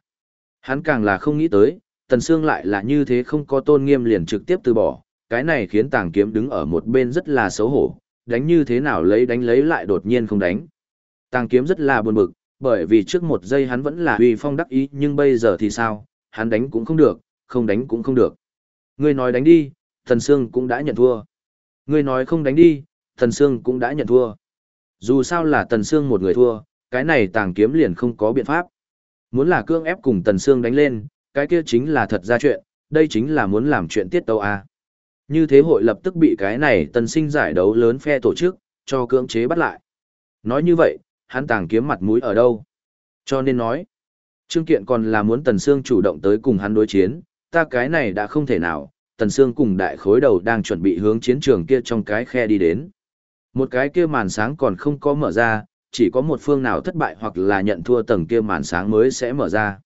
Hắn càng là không nghĩ tới, Tần Sương lại là như thế không có tôn nghiêm liền trực tiếp từ bỏ, cái này khiến tàng kiếm đứng ở một bên rất là xấu hổ, đánh như thế nào lấy đánh lấy lại đột nhiên không đánh. Tàng kiếm rất là buồn bực, bởi vì trước một giây hắn vẫn là uy phong đắc ý nhưng bây giờ thì sao, hắn đánh cũng không được, không đánh cũng không được. Ngươi nói đánh đi, Thần Sương cũng đã nhận thua. Ngươi nói không đánh đi, Thần Sương cũng đã nhận thua. Dù sao là Tần Sương một người thua, cái này tàng kiếm liền không có biện pháp. Muốn là cương ép cùng Tần Sương đánh lên, cái kia chính là thật ra chuyện, đây chính là muốn làm chuyện tiết tâu à? Như thế hội lập tức bị cái này tần sinh giải đấu lớn phe tổ chức, cho cưỡng chế bắt lại. Nói như vậy, hắn tàng kiếm mặt mũi ở đâu? Cho nên nói, Trương Kiện còn là muốn Tần Sương chủ động tới cùng hắn đối chiến, ta cái này đã không thể nào, Tần Sương cùng đại khối đầu đang chuẩn bị hướng chiến trường kia trong cái khe đi đến. Một cái kia màn sáng còn không có mở ra, chỉ có một phương nào thất bại hoặc là nhận thua tầng kia màn sáng mới sẽ mở ra.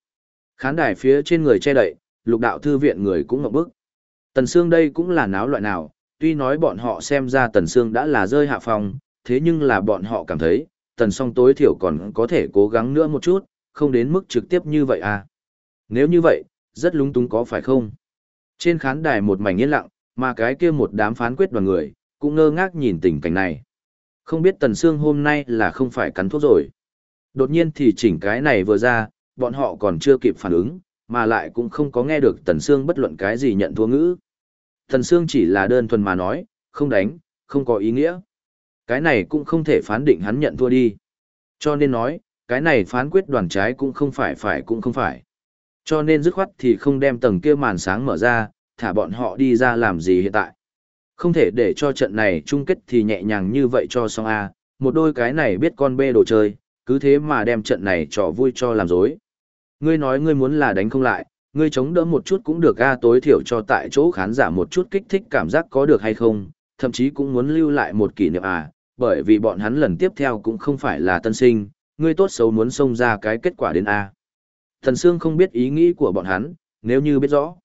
Khán đài phía trên người che đậy, lục đạo thư viện người cũng ngậm bức. Tần Sương đây cũng là náo loại nào, tuy nói bọn họ xem ra Tần Sương đã là rơi hạ phòng, thế nhưng là bọn họ cảm thấy, Tần song tối thiểu còn có thể cố gắng nữa một chút, không đến mức trực tiếp như vậy à. Nếu như vậy, rất lúng túng có phải không? Trên khán đài một mảnh yên lặng, mà cái kia một đám phán quyết đoàn người, cũng ngơ ngác nhìn tình cảnh này. Không biết Tần Sương hôm nay là không phải cắn thuốc rồi. Đột nhiên thì chỉnh cái này vừa ra, bọn họ còn chưa kịp phản ứng, mà lại cũng không có nghe được Tần Sương bất luận cái gì nhận thua ngữ. Tần Sương chỉ là đơn thuần mà nói, không đánh, không có ý nghĩa. Cái này cũng không thể phán định hắn nhận thua đi. Cho nên nói, cái này phán quyết đoàn trái cũng không phải phải cũng không phải. Cho nên dứt khoát thì không đem tầng kia màn sáng mở ra, thả bọn họ đi ra làm gì hiện tại. Không thể để cho trận này chung kết thì nhẹ nhàng như vậy cho xong A, một đôi cái này biết con bê đồ chơi, cứ thế mà đem trận này trò vui cho làm dối. Ngươi nói ngươi muốn là đánh không lại, ngươi chống đỡ một chút cũng được A tối thiểu cho tại chỗ khán giả một chút kích thích cảm giác có được hay không, thậm chí cũng muốn lưu lại một kỷ niệm à, bởi vì bọn hắn lần tiếp theo cũng không phải là tân sinh, ngươi tốt xấu muốn xông ra cái kết quả đến A. Thần Sương không biết ý nghĩ của bọn hắn, nếu như biết rõ.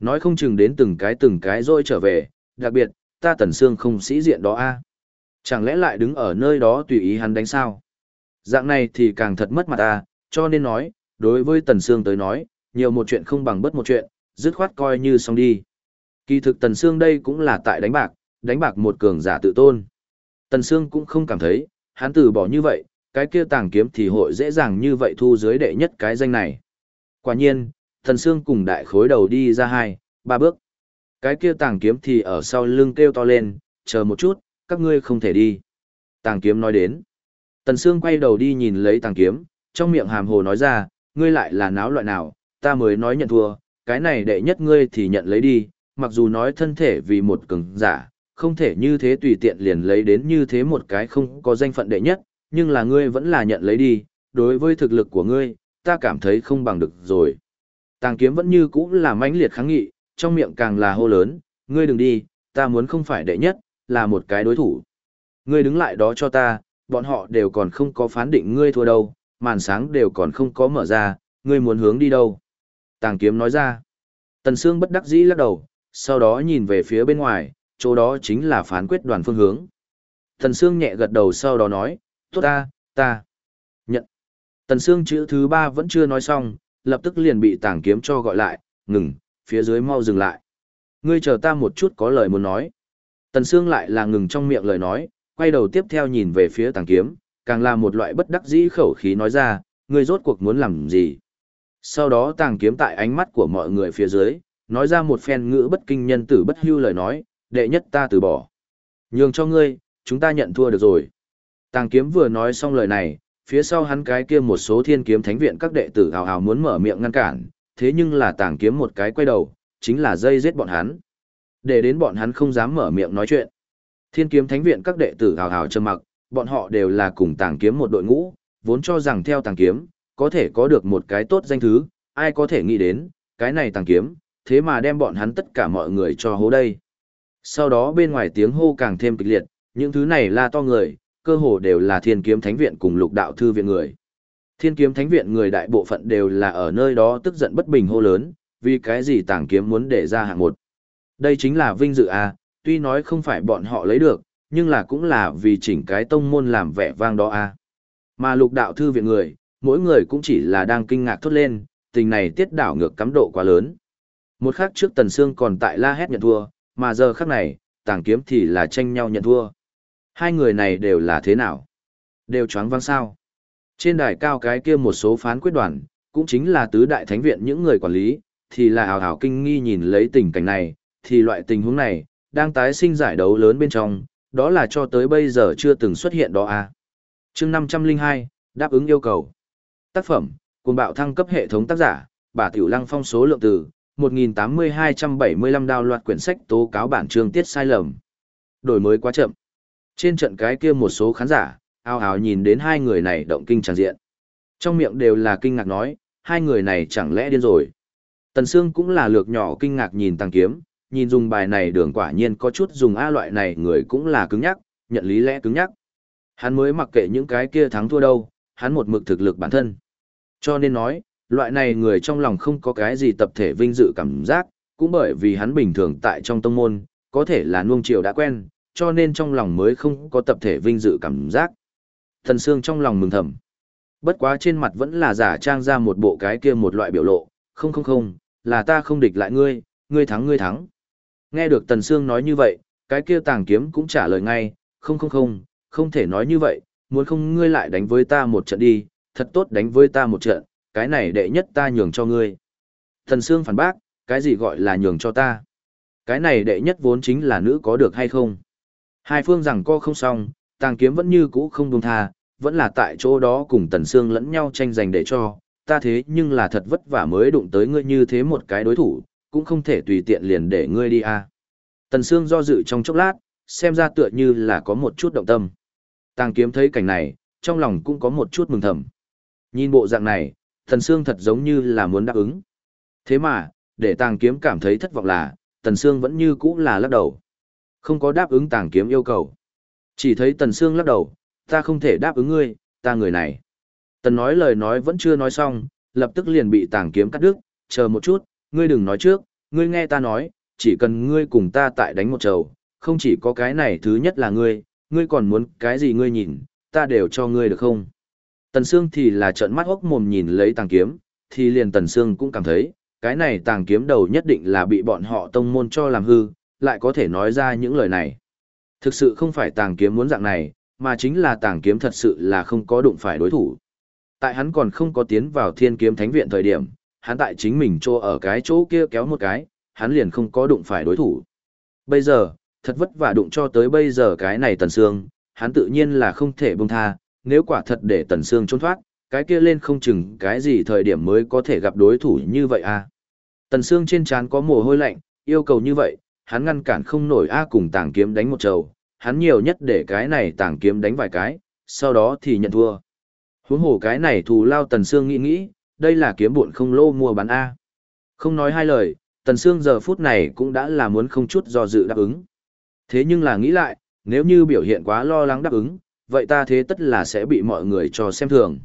Nói không chừng đến từng cái từng cái rồi trở về, đặc biệt, ta Tần Sương không sĩ diện đó A. À? Chẳng lẽ lại đứng ở nơi đó tùy ý hắn đánh sao? Dạng này thì càng thật mất mặt à? cho nên nói, đối với Tần Sương tới nói, nhiều một chuyện không bằng bất một chuyện, dứt khoát coi như xong đi. Kỳ thực Tần Sương đây cũng là tại đánh bạc, đánh bạc một cường giả tự tôn. Tần Sương cũng không cảm thấy, hắn từ bỏ như vậy, cái kia tàng kiếm thì hội dễ dàng như vậy thu dưới đệ nhất cái danh này. Quả nhiên, thần xương cùng đại khối đầu đi ra hai, ba bước. Cái kia tàng kiếm thì ở sau lưng kêu to lên, chờ một chút, các ngươi không thể đi. Tàng kiếm nói đến. Tần xương quay đầu đi nhìn lấy tàng kiếm, trong miệng hàm hồ nói ra, ngươi lại là náo loại nào, ta mới nói nhận thua, cái này đệ nhất ngươi thì nhận lấy đi, mặc dù nói thân thể vì một cường giả, không thể như thế tùy tiện liền lấy đến như thế một cái không có danh phận đệ nhất, nhưng là ngươi vẫn là nhận lấy đi, đối với thực lực của ngươi, ta cảm thấy không bằng được rồi. Tàng kiếm vẫn như cũ là mãnh liệt kháng nghị, trong miệng càng là hô lớn, ngươi đừng đi, ta muốn không phải đệ nhất, là một cái đối thủ. Ngươi đứng lại đó cho ta, bọn họ đều còn không có phán định ngươi thua đâu, màn sáng đều còn không có mở ra, ngươi muốn hướng đi đâu. Tàng kiếm nói ra. Tần Sương bất đắc dĩ lắc đầu, sau đó nhìn về phía bên ngoài, chỗ đó chính là phán quyết đoàn phương hướng. Tần Sương nhẹ gật đầu sau đó nói, tốt ta, ta. Nhận. Tần Sương chữ thứ ba vẫn chưa nói xong, lập tức liền bị tàng kiếm cho gọi lại, ngừng, phía dưới mau dừng lại. Ngươi chờ ta một chút có lời muốn nói. Tần Sương lại là ngừng trong miệng lời nói, quay đầu tiếp theo nhìn về phía tàng kiếm, càng là một loại bất đắc dĩ khẩu khí nói ra, ngươi rốt cuộc muốn làm gì. Sau đó tàng kiếm tại ánh mắt của mọi người phía dưới, nói ra một phen ngữ bất kinh nhân tử bất hưu lời nói, đệ nhất ta từ bỏ. Nhường cho ngươi, chúng ta nhận thua được rồi. Tàng kiếm vừa nói xong lời này, phía sau hắn cái kia một số thiên kiếm thánh viện các đệ tử hào hào muốn mở miệng ngăn cản, thế nhưng là tàng kiếm một cái quay đầu, chính là dây giết bọn hắn. Để đến bọn hắn không dám mở miệng nói chuyện. Thiên kiếm thánh viện các đệ tử hào hào trầm mặc, bọn họ đều là cùng tàng kiếm một đội ngũ, vốn cho rằng theo tàng kiếm, có thể có được một cái tốt danh thứ, ai có thể nghĩ đến, cái này tàng kiếm, thế mà đem bọn hắn tất cả mọi người cho hố đây. Sau đó bên ngoài tiếng hô càng thêm kịch liệt, những thứ này là to người, cơ hồ đều là thiên kiếm thánh viện cùng lục đạo thư viện người. Thiên kiếm thánh viện người đại bộ phận đều là ở nơi đó tức giận bất bình hô lớn, vì cái gì tàng kiếm muốn để ra hạng một. Đây chính là vinh dự à, tuy nói không phải bọn họ lấy được, nhưng là cũng là vì chỉnh cái tông môn làm vẻ vang đó à. Mà lục đạo thư viện người, mỗi người cũng chỉ là đang kinh ngạc thốt lên, tình này tiết đảo ngược cắm độ quá lớn. Một khắc trước Tần Sương còn tại la hét nhận thua, mà giờ khắc này, tàng kiếm thì là tranh nhau nhận thua. Hai người này đều là thế nào? Đều choáng váng sao? Trên đài cao cái kia một số phán quyết đoàn, cũng chính là tứ đại thánh viện những người quản lý, thì là hào hào kinh nghi nhìn lấy tình cảnh này, thì loại tình huống này, đang tái sinh giải đấu lớn bên trong, đó là cho tới bây giờ chưa từng xuất hiện đó à. chương 502, đáp ứng yêu cầu. Tác phẩm, cùng bạo thăng cấp hệ thống tác giả, bà Tiểu Lăng phong số lượng từ, 1.8275 đào loạt quyển sách tố cáo bản chương tiết sai lầm. Đổi mới quá chậm. Trên trận cái kia một số khán giả, ao ào nhìn đến hai người này động kinh tràn diện. Trong miệng đều là kinh ngạc nói, hai người này chẳng lẽ điên rồi. Tần Sương cũng là lược nhỏ kinh ngạc nhìn tăng kiếm, nhìn dùng bài này đường quả nhiên có chút dùng A loại này người cũng là cứng nhắc, nhận lý lẽ cứng nhắc. Hắn mới mặc kệ những cái kia thắng thua đâu, hắn một mực thực lực bản thân. Cho nên nói, loại này người trong lòng không có cái gì tập thể vinh dự cảm giác, cũng bởi vì hắn bình thường tại trong tông môn, có thể là nuông chiều đã quen, cho nên trong lòng mới không có tập thể vinh dự cảm giác. Thần Sương trong lòng mừng thầm. Bất quá trên mặt vẫn là giả trang ra một bộ cái kia một loại biểu lộ, không không không, là ta không địch lại ngươi, ngươi thắng ngươi thắng. Nghe được Tần Sương nói như vậy, cái kia tàng kiếm cũng trả lời ngay, không không không, không thể nói như vậy, muốn không ngươi lại đánh với ta một trận đi, thật tốt đánh với ta một trận, cái này đệ nhất ta nhường cho ngươi. Tần Sương phản bác, cái gì gọi là nhường cho ta? Cái này đệ nhất vốn chính là nữ có được hay không? Hai phương rằng co không xong, tàng kiếm vẫn như cũ không buông tha, vẫn là tại chỗ đó cùng Tần xương lẫn nhau tranh giành để cho, ta thế nhưng là thật vất vả mới đụng tới ngươi như thế một cái đối thủ, cũng không thể tùy tiện liền để ngươi đi à. Tần xương do dự trong chốc lát, xem ra tựa như là có một chút động tâm. Tàng kiếm thấy cảnh này, trong lòng cũng có một chút mừng thầm. Nhìn bộ dạng này, Tần xương thật giống như là muốn đáp ứng. Thế mà, để tàng kiếm cảm thấy thất vọng là, Tần xương vẫn như cũ là lắc đầu. Không có đáp ứng tàng kiếm yêu cầu. Chỉ thấy Tần Sương lắc đầu, ta không thể đáp ứng ngươi, ta người này. Tần nói lời nói vẫn chưa nói xong, lập tức liền bị tàng kiếm cắt đứt, chờ một chút, ngươi đừng nói trước, ngươi nghe ta nói, chỉ cần ngươi cùng ta tại đánh một trầu, không chỉ có cái này thứ nhất là ngươi, ngươi còn muốn cái gì ngươi nhìn, ta đều cho ngươi được không? Tần Sương thì là trợn mắt hốc mồm nhìn lấy tàng kiếm, thì liền Tần Sương cũng cảm thấy, cái này tàng kiếm đầu nhất định là bị bọn họ tông môn cho làm hư, lại có thể nói ra những lời này. Thực sự không phải tàng kiếm muốn dạng này, mà chính là tàng kiếm thật sự là không có đụng phải đối thủ. Tại hắn còn không có tiến vào thiên kiếm thánh viện thời điểm, hắn tại chính mình chỗ ở cái chỗ kia kéo một cái, hắn liền không có đụng phải đối thủ. Bây giờ, thật vất vả đụng cho tới bây giờ cái này tần xương, hắn tự nhiên là không thể buông tha, nếu quả thật để tần xương trốn thoát, cái kia lên không chừng cái gì thời điểm mới có thể gặp đối thủ như vậy à. Tần xương trên trán có mồ hôi lạnh, yêu cầu như vậy, hắn ngăn cản không nổi a cùng tàng kiếm đánh một trầu, hắn nhiều nhất để cái này tàng kiếm đánh vài cái, sau đó thì nhận thua. Huống hồ cái này thù lao Tần Sương nghĩ nghĩ, đây là kiếm buồn không lô mua bán A. Không nói hai lời, Tần Sương giờ phút này cũng đã là muốn không chút do dự đáp ứng. Thế nhưng là nghĩ lại, nếu như biểu hiện quá lo lắng đáp ứng, vậy ta thế tất là sẽ bị mọi người cho xem thường.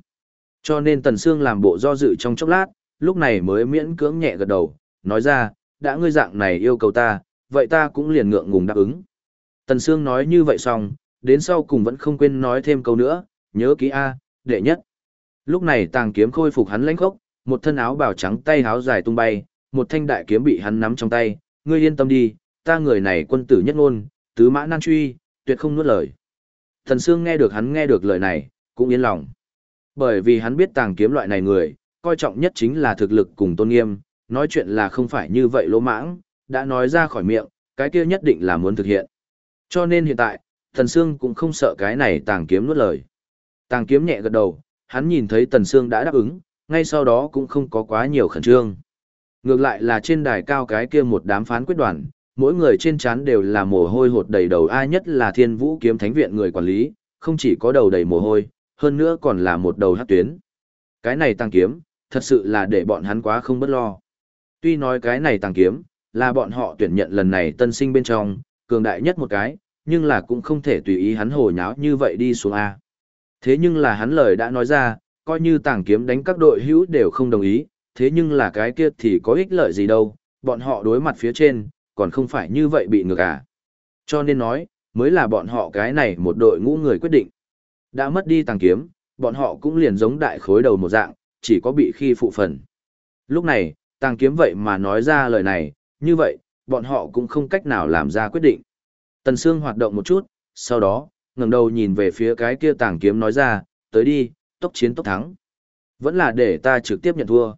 Cho nên Tần Sương làm bộ do dự trong chốc lát, lúc này mới miễn cưỡng nhẹ gật đầu, nói ra, đã ngươi dạng này yêu cầu ta, vậy ta cũng liền ngượng ngùng đáp ứng. Tần Sương nói như vậy xong, đến sau cùng vẫn không quên nói thêm câu nữa, nhớ kỹ A, đệ nhất. Lúc này tàng kiếm khôi phục hắn lãnh khốc, một thân áo bào trắng tay áo dài tung bay, một thanh đại kiếm bị hắn nắm trong tay, ngươi yên tâm đi, ta người này quân tử nhất ngôn, tứ mã nan truy, tuyệt không nuốt lời. Thần Sương nghe được hắn nghe được lời này, cũng yên lòng. Bởi vì hắn biết tàng kiếm loại này người, coi trọng nhất chính là thực lực cùng tôn nghiêm, nói chuyện là không phải như vậy lỗ mãng, đã nói ra khỏi miệng, cái kia nhất định là muốn thực hiện. Cho nên hiện tại, Thần Sương cũng không sợ cái này tàng kiếm nuốt lời. Tàng kiếm nhẹ gật đầu, hắn nhìn thấy Tần Sương đã đáp ứng, ngay sau đó cũng không có quá nhiều khẩn trương. Ngược lại là trên đài cao cái kia một đám phán quyết đoàn, mỗi người trên trán đều là mồ hôi hột đầy đầu ai nhất là Thiên Vũ Kiếm Thánh viện người quản lý, không chỉ có đầu đầy mồ hôi, hơn nữa còn là một đầu hắc tuyến. Cái này tăng kiếm, thật sự là để bọn hắn quá không bất lo. Tuy nói cái này tăng kiếm, là bọn họ tuyển nhận lần này tân sinh bên trong, cường đại nhất một cái, nhưng là cũng không thể tùy ý hắn hồ nháo như vậy đi xuống A. Thế nhưng là hắn lời đã nói ra, coi như tàng kiếm đánh các đội hữu đều không đồng ý, thế nhưng là cái kia thì có ích lợi gì đâu, bọn họ đối mặt phía trên, còn không phải như vậy bị ngược à. Cho nên nói, mới là bọn họ cái này một đội ngũ người quyết định. Đã mất đi tàng kiếm, bọn họ cũng liền giống đại khối đầu một dạng, chỉ có bị khi phụ phần. Lúc này, tàng kiếm vậy mà nói ra lời này, như vậy, bọn họ cũng không cách nào làm ra quyết định. Tần Sương hoạt động một chút, sau đó, ngẩng đầu nhìn về phía cái kia tàng kiếm nói ra, tới đi, tốc chiến tốc thắng. Vẫn là để ta trực tiếp nhận thua.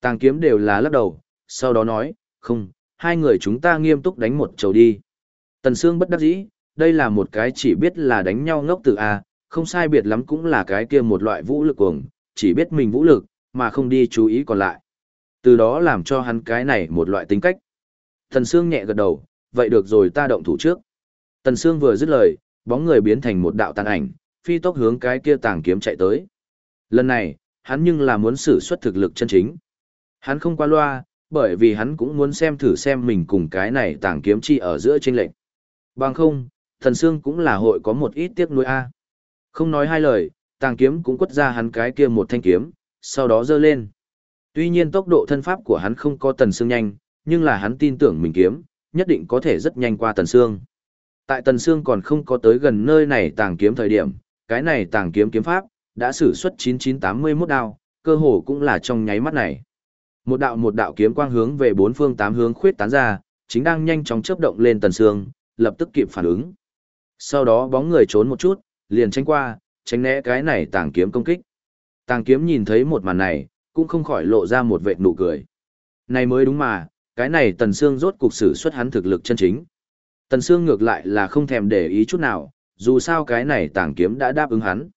Tàng kiếm đều là lắc đầu, sau đó nói, không, hai người chúng ta nghiêm túc đánh một chầu đi. Tần Sương bất đắc dĩ, đây là một cái chỉ biết là đánh nhau ngốc từ A, à, không sai biệt lắm cũng là cái kia một loại vũ lực cuồng, chỉ biết mình vũ lực, mà không đi chú ý còn lại. Từ đó làm cho hắn cái này một loại tính cách. Tần Sương nhẹ gật đầu, vậy được rồi ta động thủ trước. Tần Sương vừa dứt lời, bóng người biến thành một đạo tàn ảnh, phi tốc hướng cái kia tàng kiếm chạy tới. Lần này, hắn nhưng là muốn sử xuất thực lực chân chính. Hắn không qua loa, bởi vì hắn cũng muốn xem thử xem mình cùng cái này tàng kiếm chi ở giữa tranh lệnh. Bằng không, thần Sương cũng là hội có một ít tiếc nuối a. Không nói hai lời, tàng kiếm cũng quất ra hắn cái kia một thanh kiếm, sau đó giơ lên. Tuy nhiên tốc độ thân pháp của hắn không có tần Sương nhanh, nhưng là hắn tin tưởng mình kiếm, nhất định có thể rất nhanh qua tần xương. Tại tần xương còn không có tới gần nơi này tàng kiếm thời điểm, cái này tàng kiếm kiếm pháp, đã sử xuất 9981 đao, cơ hồ cũng là trong nháy mắt này. Một đạo một đạo kiếm quang hướng về bốn phương tám hướng khuyết tán ra, chính đang nhanh chóng chớp động lên tần sương, lập tức kịp phản ứng. Sau đó bóng người trốn một chút, liền tránh qua, tránh né cái này tàng kiếm công kích. Tàng kiếm nhìn thấy một màn này, cũng không khỏi lộ ra một vệt nụ cười. Này mới đúng mà, cái này tần sương rốt cục sử xuất hắn thực lực chân chính. Tần sương ngược lại là không thèm để ý chút nào, dù sao cái này tàng kiếm đã đáp ứng hắn.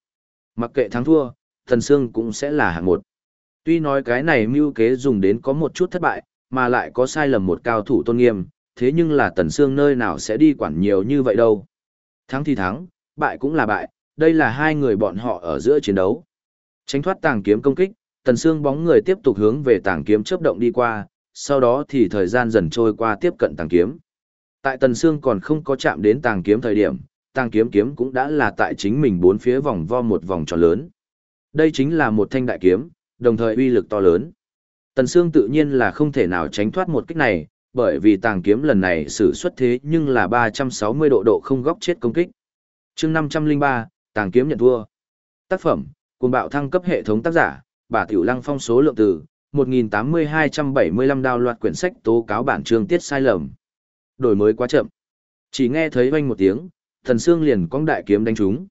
Mặc kệ thắng thua, tần sương cũng sẽ là hạng một. Tuy nói cái này mưu kế dùng đến có một chút thất bại, mà lại có sai lầm một cao thủ tôn nghiêm, thế nhưng là Tần Sương nơi nào sẽ đi quản nhiều như vậy đâu. Thắng thì thắng, bại cũng là bại, đây là hai người bọn họ ở giữa chiến đấu. Tránh thoát tàng kiếm công kích, Tần Sương bóng người tiếp tục hướng về tàng kiếm chớp động đi qua, sau đó thì thời gian dần trôi qua tiếp cận tàng kiếm. Tại Tần Sương còn không có chạm đến tàng kiếm thời điểm, tàng kiếm kiếm cũng đã là tại chính mình bốn phía vòng vo một vòng tròn lớn. Đây chính là một thanh đại kiếm, đồng thời uy lực to lớn. Tần Sương tự nhiên là không thể nào tránh thoát một kích này, bởi vì tàng kiếm lần này sử xuất thế nhưng là 360 độ độ không góc chết công kích. chương 503, tàng kiếm nhận thua. Tác phẩm, cuồng bạo thăng cấp hệ thống tác giả, bà Tiểu Lăng phong số lượng từ, 1.8275 đào loạt quyển sách tố cáo bản chương tiết sai lầm. Đổi mới quá chậm. Chỉ nghe thấy vang một tiếng, Tần Sương liền cong đại kiếm đánh trúng.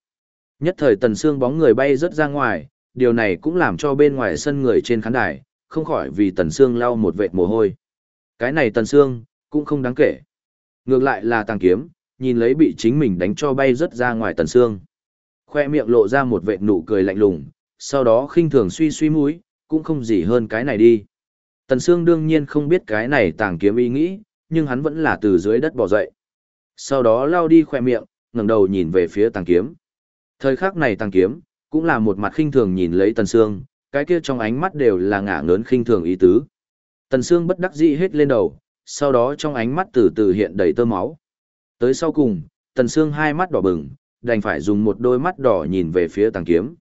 Nhất thời Tần Sương bóng người bay rất ra ngoài, điều này cũng làm cho bên ngoài sân người trên khán đài, không khỏi vì Tần Sương lau một vệt mồ hôi. Cái này Tần Sương, cũng không đáng kể. Ngược lại là tàng kiếm, nhìn lấy bị chính mình đánh cho bay rất ra ngoài Tần Sương. Khoe miệng lộ ra một vệt nụ cười lạnh lùng, sau đó khinh thường suy suy mũi, cũng không gì hơn cái này đi. Tần Sương đương nhiên không biết cái này tàng kiếm ý nghĩ, nhưng hắn vẫn là từ dưới đất bò dậy. Sau đó lao đi khoe miệng, ngẩng đầu nhìn về phía tàng kiếm. Thời khắc này tàng kiếm, cũng là một mặt khinh thường nhìn lấy Tần Sương, cái kia trong ánh mắt đều là ngả ngớn khinh thường ý tứ. Tần Sương bất đắc dĩ hết lên đầu, sau đó trong ánh mắt từ từ hiện đầy tơ máu. Tới sau cùng, Tần Sương hai mắt đỏ bừng, đành phải dùng một đôi mắt đỏ nhìn về phía tàng kiếm.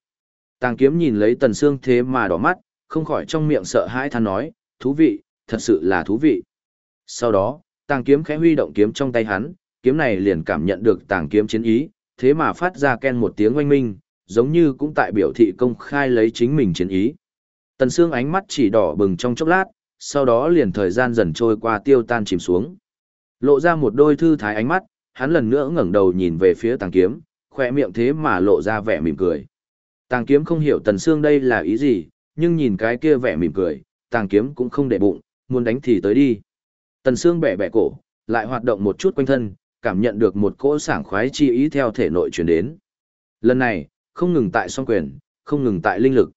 Tàng kiếm nhìn lấy Tần Sương thế mà đỏ mắt, không khỏi trong miệng sợ hãi than nói, thú vị, thật sự là thú vị. Sau đó, tàng kiếm khẽ huy động kiếm trong tay hắn, kiếm này liền cảm nhận được tàng kiếm chiến ý, thế mà phát ra ken một tiếng oanh minh, giống như cũng tại biểu thị công khai lấy chính mình chiến ý. Tần Sương ánh mắt chỉ đỏ bừng trong chốc lát, sau đó liền thời gian dần trôi qua tiêu tan chìm xuống. Lộ ra một đôi thư thái ánh mắt, hắn lần nữa ngẩng đầu nhìn về phía tàng kiếm, khỏe miệng thế mà lộ ra vẻ mỉm cười. Tàng kiếm không hiểu Tần Sương đây là ý gì, nhưng nhìn cái kia vẻ mỉm cười, tàng kiếm cũng không để bụng, muốn đánh thì tới đi. Tần Sương bẻ bẻ cổ, lại hoạt động một chút quanh thân, cảm nhận được một cỗ sảng khoái chi ý theo thể nội truyền đến. Lần này, không ngừng tại song quyền, không ngừng tại linh lực.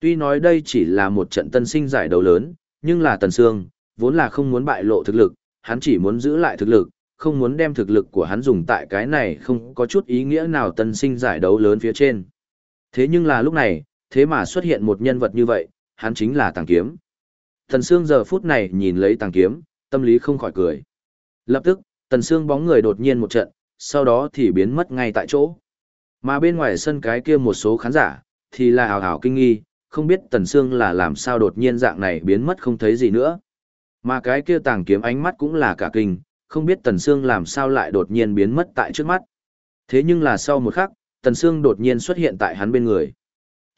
Tuy nói đây chỉ là một trận tân sinh giải đấu lớn, nhưng là Tần Sương, vốn là không muốn bại lộ thực lực, hắn chỉ muốn giữ lại thực lực, không muốn đem thực lực của hắn dùng tại cái này không có chút ý nghĩa nào tân sinh giải đấu lớn phía trên. Thế nhưng là lúc này, thế mà xuất hiện một nhân vật như vậy, hắn chính là Tàng Kiếm. Tần Sương giờ phút này nhìn lấy Tàng Kiếm, tâm lý không khỏi cười. Lập tức, Tần Sương bóng người đột nhiên một trận, sau đó thì biến mất ngay tại chỗ. Mà bên ngoài sân cái kia một số khán giả, thì là hào hào kinh nghi, không biết Tần Sương là làm sao đột nhiên dạng này biến mất không thấy gì nữa. Mà cái kia tàng kiếm ánh mắt cũng là cả kinh, không biết Tần Sương làm sao lại đột nhiên biến mất tại trước mắt. Thế nhưng là sau một khắc, Tần Sương đột nhiên xuất hiện tại hắn bên người.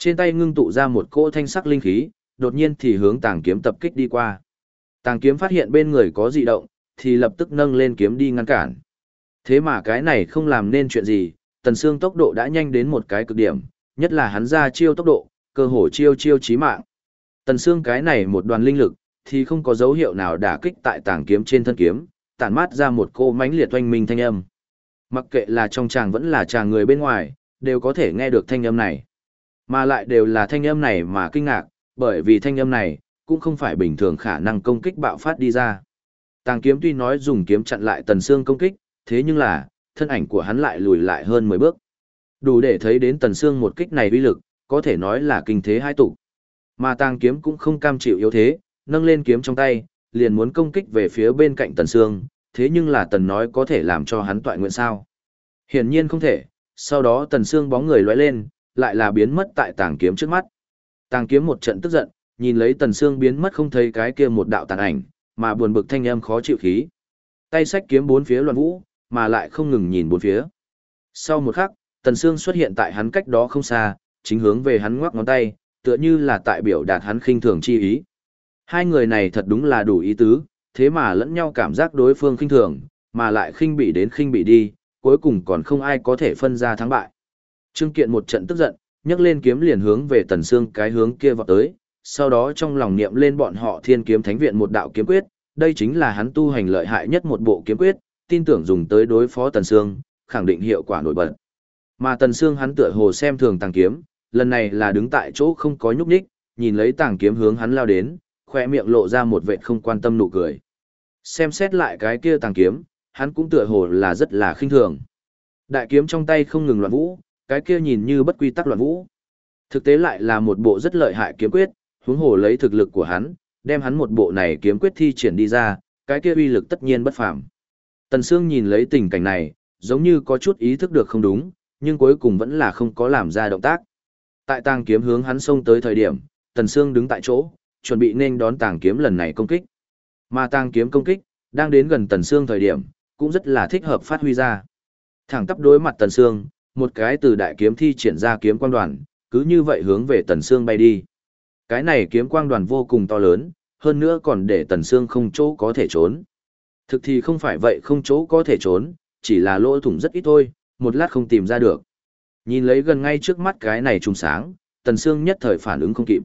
Trên tay ngưng tụ ra một cỗ thanh sắc linh khí, đột nhiên thì hướng tàng kiếm tập kích đi qua. Tàng kiếm phát hiện bên người có dị động, thì lập tức nâng lên kiếm đi ngăn cản. Thế mà cái này không làm nên chuyện gì, Tần xương tốc độ đã nhanh đến một cái cực điểm, nhất là hắn ra chiêu tốc độ, cơ hồ chiêu chiêu chí mạng. Tần xương cái này một đoàn linh lực, thì không có dấu hiệu nào đả kích tại tàng kiếm trên thân kiếm, tản mát ra một cô mánh liệt oanh minh thanh âm. Mặc kệ là trong chàng vẫn là chàng người bên ngoài, đều có thể nghe được thanh âm này. Mà lại đều là thanh âm này mà kinh ngạc, bởi vì thanh âm này, cũng không phải bình thường khả năng công kích bạo phát đi ra. Tàng kiếm tuy nói dùng kiếm chặn lại tần xương công kích, thế nhưng là, thân ảnh của hắn lại lùi lại hơn 10 bước. Đủ để thấy đến tần xương một kích này uy lực, có thể nói là kinh thế hai tụ. Mà tàng kiếm cũng không cam chịu yếu thế, nâng lên kiếm trong tay, liền muốn công kích về phía bên cạnh tần xương, thế nhưng là tần nói có thể làm cho hắn tọa nguyện sao. Hiển nhiên không thể, sau đó tần xương bóng người lóe lên, lại là biến mất tại tàng kiếm trước mắt. Tàng kiếm một trận tức giận, nhìn lấy tần xương biến mất không thấy cái kia một đạo tàn ảnh, mà buồn bực thanh âm khó chịu khí. Tay sách kiếm bốn phía loạn vũ, mà lại không ngừng nhìn bốn phía. Sau một khắc, tần xương xuất hiện tại hắn cách đó không xa, chính hướng về hắn ngoắc ngón tay, tựa như là tại biểu đạt hắn khinh thường chi ý. Hai người này thật đúng là đủ ý tứ, thế mà lẫn nhau cảm giác đối phương khinh thường, mà lại khinh bị đến khinh bị đi, cuối cùng còn không ai có thể phân ra thắng bại. Trương Kiện một trận tức giận, nhấc lên kiếm liền hướng về Tần Sương cái hướng kia vọt tới, sau đó trong lòng niệm lên bọn họ Thiên Kiếm Thánh Viện một đạo kiếm quyết, đây chính là hắn tu hành lợi hại nhất một bộ kiếm quyết, tin tưởng dùng tới đối phó Tần Sương, khẳng định hiệu quả nổi bật. Mà Tần Sương hắn tựa hồ xem thường tàng kiếm, lần này là đứng tại chỗ không có nhúc nhích, nhìn lấy tàng kiếm hướng hắn lao đến, khoe miệng lộ ra một vệt không quan tâm nụ cười. Xem xét lại cái kia tàng kiếm, hắn cũng tựa hồ là rất là khinh thường. Đại kiếm trong tay không ngừng loạn vũ, cái kia nhìn như bất quy tắc loạn vũ. Thực tế lại là một bộ rất lợi hại kiếm quyết, huống hồ lấy thực lực của hắn, đem hắn một bộ này kiếm quyết thi triển đi ra, cái kia uy lực tất nhiên bất phàm. Tần Sương nhìn lấy tình cảnh này, giống như có chút ý thức được không đúng, nhưng cuối cùng vẫn là không có làm ra động tác. Tại tàng kiếm hướng hắn xông tới thời điểm, Tần Sương đứng tại chỗ, chuẩn bị nên đón tàng kiếm lần này công kích. Mà tàng kiếm công kích, đang đến gần Tần Sương thời điểm, cũng rất là thích hợp phát huy ra. Thẳng tắp đối mặt Tần Sương, một cái từ đại kiếm thi triển ra kiếm quang đoàn, cứ như vậy hướng về Tần Sương bay đi. Cái này kiếm quang đoàn vô cùng to lớn, hơn nữa còn để Tần Sương không chỗ có thể trốn. Thực thì không phải vậy không chỗ có thể trốn, chỉ là lỗ thủng rất ít thôi, một lát không tìm ra được. Nhìn lấy gần ngay trước mắt cái này trùng sáng, Tần Sương nhất thời phản ứng không kịp.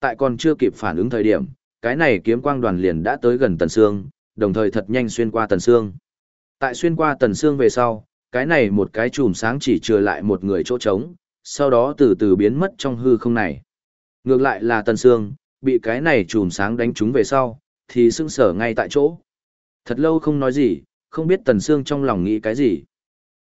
Tại còn chưa kịp phản ứng thời điểm, cái này kiếm quang đoàn liền đã tới gần Tần Sương, đồng thời thật nhanh xuyên qua Tần Sương. Tại xuyên qua Tần Sương về sau, cái này một cái chùm sáng chỉ trừ lại một người chỗ trống, sau đó từ từ biến mất trong hư không này. Ngược lại là Tần Sương, bị cái này chùm sáng đánh trúng về sau, thì sững sờ ngay tại chỗ. Thật lâu không nói gì, không biết Tần Sương trong lòng nghĩ cái gì.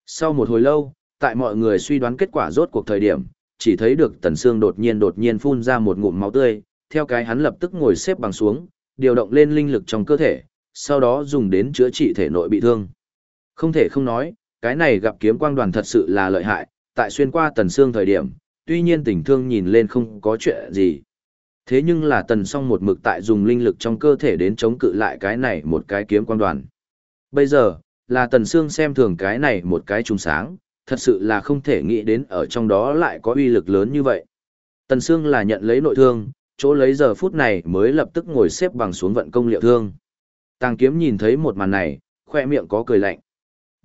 Sau một hồi lâu, tại mọi người suy đoán kết quả rốt cuộc thời điểm, chỉ thấy được Tần Sương đột nhiên đột nhiên phun ra một ngụm máu tươi, theo cái hắn lập tức ngồi xếp bằng xuống, điều động lên linh lực trong cơ thể, sau đó dùng đến chữa trị thể nội bị thương. Không thể không nói, cái này gặp kiếm quang đoàn thật sự là lợi hại, tại xuyên qua tần xương thời điểm, tuy nhiên tình thương nhìn lên không có chuyện gì. Thế nhưng là tần song một mực tại dùng linh lực trong cơ thể đến chống cự lại cái này một cái kiếm quang đoàn. Bây giờ, là tần xương xem thường cái này một cái trùng sáng, thật sự là không thể nghĩ đến ở trong đó lại có uy lực lớn như vậy. Tần xương là nhận lấy nội thương, chỗ lấy giờ phút này mới lập tức ngồi xếp bằng xuống vận công liệu thương. Tàng kiếm nhìn thấy một màn này, khoe miệng có cười lạnh.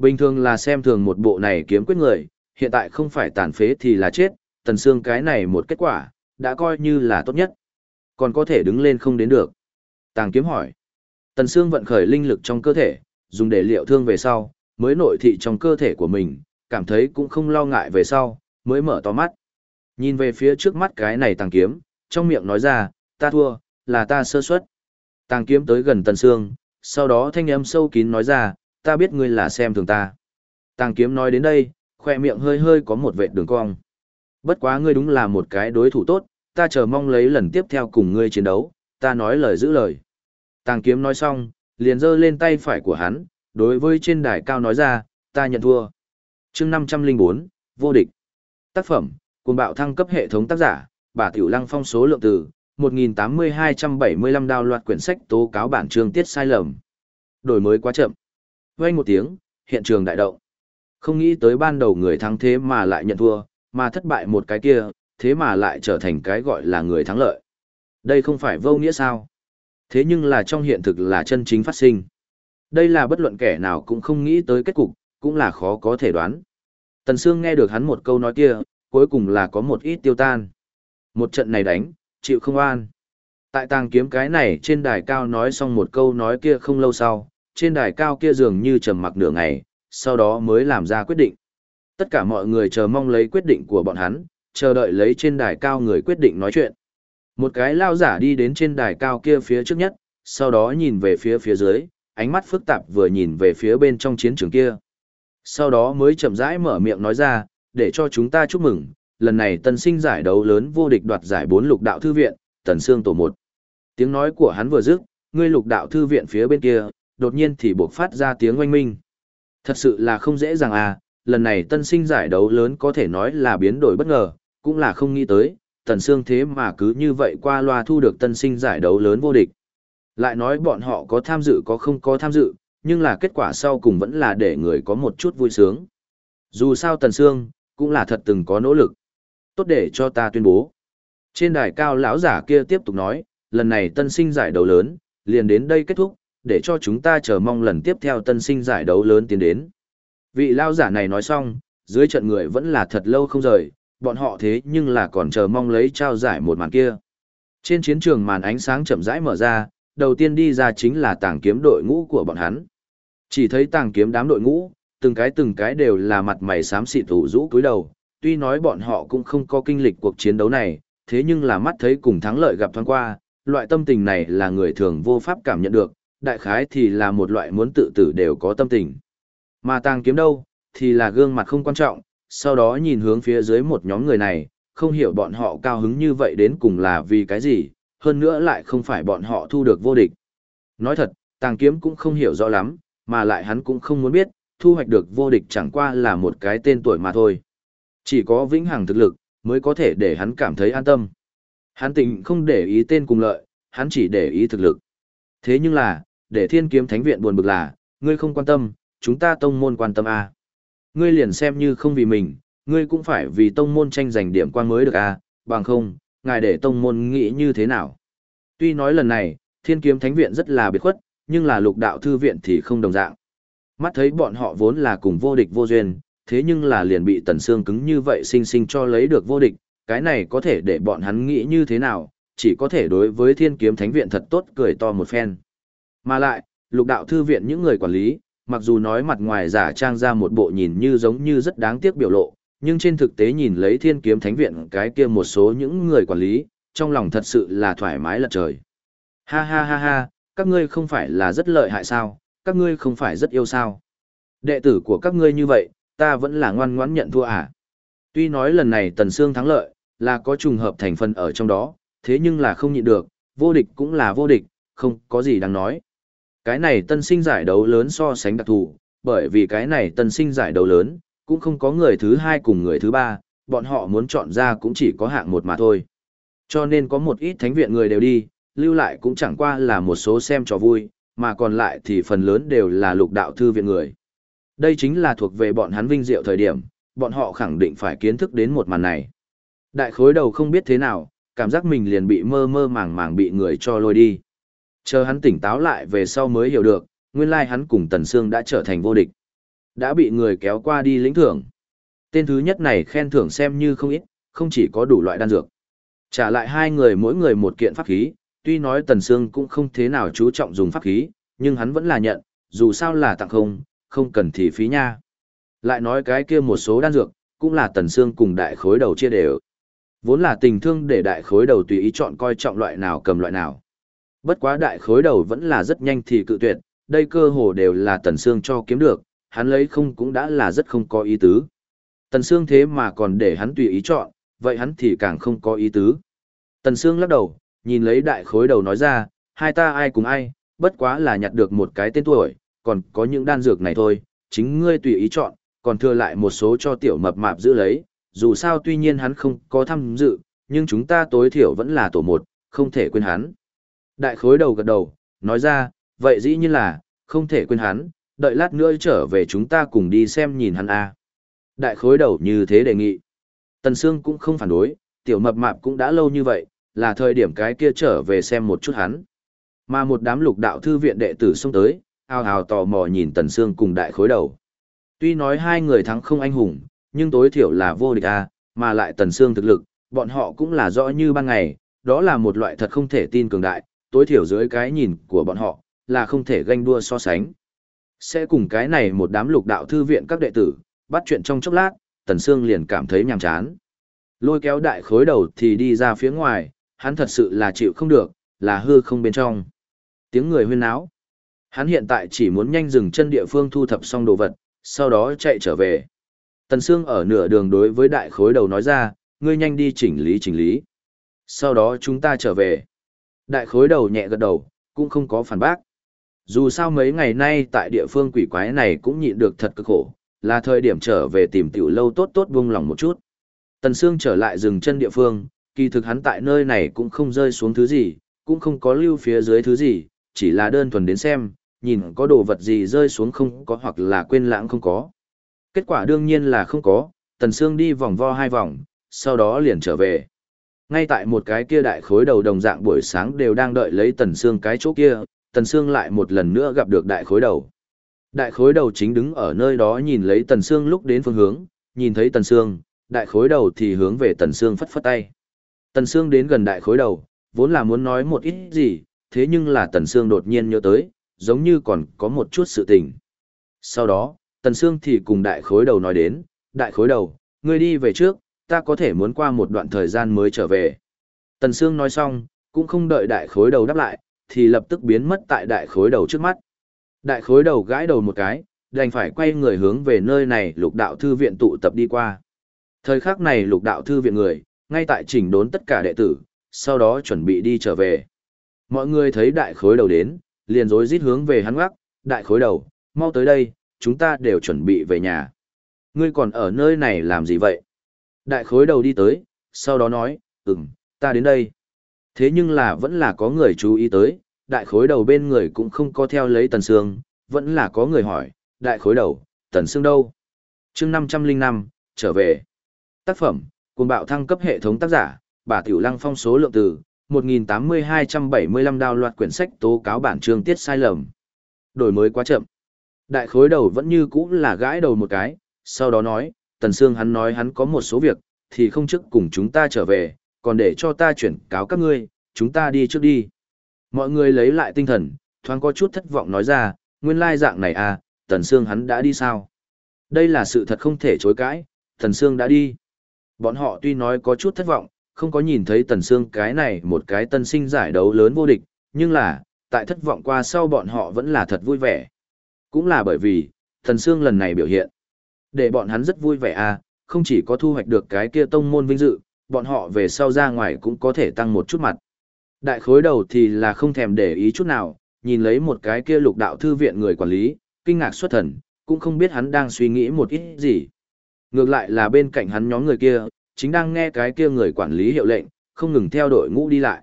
Bình thường là xem thường một bộ này kiếm quyết người, hiện tại không phải tàn phế thì là chết, tần xương cái này một kết quả, đã coi như là tốt nhất. Còn có thể đứng lên không đến được. Tàng kiếm hỏi. Tần xương vận khởi linh lực trong cơ thể, dùng để liệu thương về sau, mới nội thị trong cơ thể của mình, cảm thấy cũng không lo ngại về sau, mới mở to mắt. Nhìn về phía trước mắt cái này tàng kiếm, trong miệng nói ra, ta thua, là ta sơ suất. Tàng kiếm tới gần tần xương, sau đó thanh âm sâu kín nói ra, ta biết ngươi là xem thường ta. Tàng kiếm nói đến đây, khoe miệng hơi hơi có một vệt đường cong. Bất quá ngươi đúng là một cái đối thủ tốt, ta chờ mong lấy lần tiếp theo cùng ngươi chiến đấu, ta nói lời giữ lời. Tàng kiếm nói xong, liền giơ lên tay phải của hắn, đối với trên đài cao nói ra, ta nhận thua. chương 504, vô địch. Tác phẩm, cùng bạo thăng cấp hệ thống tác giả, bà Tiểu Lăng phong số lượng từ, 1.8275 đào loạt quyển sách tố cáo bản chương tiết sai lầm. Đổi mới quá chậm. Vang một tiếng, hiện trường đại động. Không nghĩ tới ban đầu người thắng thế mà lại nhận thua, mà thất bại một cái kia, thế mà lại trở thành cái gọi là người thắng lợi. Đây không phải vô nghĩa sao? Thế nhưng là trong hiện thực là chân chính phát sinh. Đây là bất luận kẻ nào cũng không nghĩ tới kết cục, cũng là khó có thể đoán. Tần Sương nghe được hắn một câu nói kia, cuối cùng là có một ít tiêu tan. Một trận này đánh, chịu không an. Tại tàng kiếm cái này trên đài cao nói xong một câu nói kia không lâu sau, trên đài cao kia dường như trầm mặc nửa ngày, sau đó mới làm ra quyết định. Tất cả mọi người chờ mong lấy quyết định của bọn hắn, chờ đợi lấy trên đài cao người quyết định nói chuyện. Một cái lao giả đi đến trên đài cao kia phía trước nhất, sau đó nhìn về phía phía dưới, ánh mắt phức tạp vừa nhìn về phía bên trong chiến trường kia. Sau đó mới chậm rãi mở miệng nói ra, để cho chúng ta chúc mừng, lần này tân sinh giải đấu lớn vô địch đoạt giải bốn lục đạo thư viện, tần xương tổ một. Tiếng nói của hắn vừa dứt, ngươi lục đạo thư viện phía bên kia, đột nhiên thì buộc phát ra tiếng oanh minh. Thật sự là không dễ dàng à, lần này tân sinh giải đấu lớn có thể nói là biến đổi bất ngờ, cũng là không nghĩ tới, tần xương thế mà cứ như vậy qua loa thu được tân sinh giải đấu lớn vô địch. Lại nói bọn họ có tham dự có không có tham dự, nhưng là kết quả sau cùng vẫn là để người có một chút vui sướng. Dù sao tần xương, cũng là thật từng có nỗ lực. Tốt để cho ta tuyên bố. Trên đài cao lão giả kia tiếp tục nói, lần này tân sinh giải đấu lớn, liền đến đây kết thúc, để cho chúng ta chờ mong lần tiếp theo tân sinh giải đấu lớn tiến đến. Vị lao giả này nói xong, dưới trận người vẫn là thật lâu không rời, bọn họ thế nhưng là còn chờ mong lấy trao giải một màn kia. Trên chiến trường màn ánh sáng chậm rãi mở ra, đầu tiên đi ra chính là tàng kiếm đội ngũ của bọn hắn. Chỉ thấy tàng kiếm đám đội ngũ, từng cái từng cái đều là mặt mày xám xịt thủ rũ cúi đầu, tuy nói bọn họ cũng không có kinh lịch cuộc chiến đấu này, thế nhưng là mắt thấy cùng thắng lợi gặp thoáng qua, loại tâm tình này là người thường vô pháp cảm nhận được, đại khái thì là một loại muốn tự tử đều có tâm tình. Mà tàng kiếm đâu, thì là gương mặt không quan trọng, sau đó nhìn hướng phía dưới một nhóm người này, không hiểu bọn họ cao hứng như vậy đến cùng là vì cái gì, hơn nữa lại không phải bọn họ thu được vô địch. Nói thật, tàng kiếm cũng không hiểu rõ lắm, mà lại hắn cũng không muốn biết, thu hoạch được vô địch chẳng qua là một cái tên tuổi mà thôi. Chỉ có vĩnh hằng thực lực, mới có thể để hắn cảm thấy an tâm. Hắn tình không để ý tên cùng lợi, hắn chỉ để ý thực lực. Thế nhưng là, để thiên kiếm thánh viện buồn bực là, ngươi không quan tâm, chúng ta tông môn quan tâm à. Ngươi liền xem như không vì mình, ngươi cũng phải vì tông môn tranh giành điểm quan mới được à, bằng không, ngài để tông môn nghĩ như thế nào. Tuy nói lần này, thiên kiếm thánh viện rất là biệt khuất, nhưng là lục đạo thư viện thì không đồng dạng. Mắt thấy bọn họ vốn là cùng vô địch vô duyên, thế nhưng là liền bị tần xương cứng như vậy sinh sinh cho lấy được vô địch, cái này có thể để bọn hắn nghĩ như thế nào, chỉ có thể đối với thiên kiếm thánh viện thật tốt cười to một phen. Mà lại, lục đạo thư viện những người quản lý, mặc dù nói mặt ngoài giả trang ra một bộ nhìn như giống như rất đáng tiếc biểu lộ, nhưng trên thực tế nhìn lấy thiên kiếm thánh viện cái kia một số những người quản lý, trong lòng thật sự là thoải mái lật trời. Ha ha ha ha, các ngươi không phải là rất lợi hại sao, các ngươi không phải rất yêu sao. Đệ tử của các ngươi như vậy, ta vẫn là ngoan ngoãn nhận thua à. Tuy nói lần này Tần Sương thắng lợi, là có trùng hợp thành phần ở trong đó, thế nhưng là không nhịn được, vô địch cũng là vô địch, không có gì đáng nói. Cái này tân sinh giải đấu lớn so sánh đặc thù, bởi vì cái này tân sinh giải đấu lớn, cũng không có người thứ hai cùng người thứ ba, bọn họ muốn chọn ra cũng chỉ có hạng một mà thôi. Cho nên có một ít thánh viện người đều đi, lưu lại cũng chẳng qua là một số xem trò vui, mà còn lại thì phần lớn đều là lục đạo thư viện người. Đây chính là thuộc về bọn hắn vinh diệu thời điểm, bọn họ khẳng định phải kiến thức đến một màn này. Đại khối đầu không biết thế nào, cảm giác mình liền bị mơ mơ màng màng bị người cho lôi đi. Chờ hắn tỉnh táo lại về sau mới hiểu được, nguyên lai hắn cùng Tần Sương đã trở thành vô địch. Đã bị người kéo qua đi lĩnh thưởng. Tên thứ nhất này khen thưởng xem như không ít, không chỉ có đủ loại đan dược. Trả lại hai người mỗi người một kiện pháp khí, tuy nói Tần Sương cũng không thế nào chú trọng dùng pháp khí, nhưng hắn vẫn là nhận, dù sao là tặng không, không cần thì phí nha. Lại nói cái kia một số đan dược, cũng là Tần Sương cùng đại khối đầu chia đều. Vốn là tình thương để đại khối đầu tùy ý chọn coi trọng loại nào cầm loại nào. Bất quá đại khối đầu vẫn là rất nhanh thì cự tuyệt, đây cơ hồ đều là Tần Sương cho kiếm được, hắn lấy không cũng đã là rất không có ý tứ. Tần Sương thế mà còn để hắn tùy ý chọn, vậy hắn thì càng không có ý tứ. Tần Sương lắc đầu, nhìn lấy đại khối đầu nói ra, hai ta ai cùng ai, bất quá là nhặt được một cái tên tuổi, còn có những đan dược này thôi, chính ngươi tùy ý chọn, còn thừa lại một số cho tiểu mập mạp giữ lấy, dù sao tuy nhiên hắn không có tham dự, nhưng chúng ta tối thiểu vẫn là tổ một, không thể quên hắn. Đại khối đầu gật đầu, nói ra, vậy dĩ nhiên là, không thể quên hắn, đợi lát nữa trở về chúng ta cùng đi xem nhìn hắn a. Đại khối đầu như thế đề nghị. Tần Sương cũng không phản đối, tiểu mập mạp cũng đã lâu như vậy, là thời điểm cái kia trở về xem một chút hắn. Mà một đám lục đạo thư viện đệ tử xông tới, ao ào tò mò nhìn Tần Sương cùng đại khối đầu. Tuy nói hai người thắng không anh hùng, nhưng tối thiểu là vô địch a, mà lại Tần Sương thực lực, bọn họ cũng là rõ như ban ngày, đó là một loại thật không thể tin cường đại, tối thiểu dưới cái nhìn của bọn họ, là không thể ganh đua so sánh. Sẽ cùng cái này một đám lục đạo thư viện các đệ tử, bắt chuyện trong chốc lát, Tần Sương liền cảm thấy nhàm chán. Lôi kéo đại khối đầu thì đi ra phía ngoài, hắn thật sự là chịu không được, là hư không bên trong. Tiếng người huyên náo. Hắn hiện tại chỉ muốn nhanh dừng chân địa phương thu thập xong đồ vật, sau đó chạy trở về. Tần Sương ở nửa đường đối với đại khối đầu nói ra, ngươi nhanh đi chỉnh lý chỉnh lý. Sau đó chúng ta trở về. Đại khối đầu nhẹ gật đầu, cũng không có phản bác. Dù sao mấy ngày nay tại địa phương quỷ quái này cũng nhịn được thật cực khổ, là thời điểm trở về tìm tiểu lâu tốt tốt buông lòng một chút. Tần Sương trở lại dừng chân địa phương, kỳ thực hắn tại nơi này cũng không rơi xuống thứ gì, cũng không có lưu phía dưới thứ gì, chỉ là đơn thuần đến xem, nhìn có đồ vật gì rơi xuống không có hoặc là quên lãng không có. Kết quả đương nhiên là không có, Tần Sương đi vòng vo hai vòng, sau đó liền trở về. Ngay tại một cái kia đại khối đầu đồng dạng buổi sáng đều đang đợi lấy Tần xương cái chỗ kia, Tần xương lại một lần nữa gặp được đại khối đầu. Đại khối đầu chính đứng ở nơi đó nhìn lấy Tần xương lúc đến phương hướng, nhìn thấy Tần xương, đại khối đầu thì hướng về Tần xương phất phất tay. Tần xương đến gần đại khối đầu, vốn là muốn nói một ít gì, thế nhưng là Tần xương đột nhiên nhớ tới, giống như còn có một chút sự tình. Sau đó, Tần xương thì cùng đại khối đầu nói đến, đại khối đầu, ngươi đi về trước, ta có thể muốn qua một đoạn thời gian mới trở về. Tần Sương nói xong, cũng không đợi đại khối đầu đáp lại, thì lập tức biến mất tại đại khối đầu trước mắt. Đại khối đầu gãi đầu một cái, đành phải quay người hướng về nơi này lục đạo thư viện tụ tập đi qua. Thời khắc này lục đạo thư viện người, ngay tại chỉnh đốn tất cả đệ tử, sau đó chuẩn bị đi trở về. Mọi người thấy đại khối đầu đến, liền rối rít hướng về hắn gác, đại khối đầu, mau tới đây, chúng ta đều chuẩn bị về nhà. Ngươi còn ở nơi này làm gì vậy? Đại khối đầu đi tới, sau đó nói, ừm, ta đến đây. Thế nhưng là vẫn là có người chú ý tới, đại khối đầu bên người cũng không có theo lấy tần sương, vẫn là có người hỏi, đại khối đầu, tần sương đâu? chương 505, trở về. Tác phẩm, cùng bạo thăng cấp hệ thống tác giả, bà Tiểu Lăng phong số lượng từ, 1.8275 đào loạt quyển sách tố cáo bản chương tiết sai lầm. Đổi mới quá chậm. Đại khối đầu vẫn như cũ là gãi đầu một cái, sau đó nói, Tần Sương hắn nói hắn có một số việc, thì không trước cùng chúng ta trở về, còn để cho ta chuyển cáo các ngươi, chúng ta đi trước đi. Mọi người lấy lại tinh thần, thoáng có chút thất vọng nói ra, nguyên lai dạng này à, Tần Sương hắn đã đi sao? Đây là sự thật không thể chối cãi, Tần Sương đã đi. Bọn họ tuy nói có chút thất vọng, không có nhìn thấy Tần Sương cái này một cái tân sinh giải đấu lớn vô địch, nhưng là, tại thất vọng qua sau bọn họ vẫn là thật vui vẻ. Cũng là bởi vì, Tần Sương lần này biểu hiện. Để bọn hắn rất vui vẻ à, không chỉ có thu hoạch được cái kia tông môn vinh dự, bọn họ về sau ra ngoài cũng có thể tăng một chút mặt. Đại khối đầu thì là không thèm để ý chút nào, nhìn lấy một cái kia lục đạo thư viện người quản lý, kinh ngạc xuất thần, cũng không biết hắn đang suy nghĩ một ít gì. Ngược lại là bên cạnh hắn nhóm người kia, chính đang nghe cái kia người quản lý hiệu lệnh, không ngừng theo đội ngũ đi lại.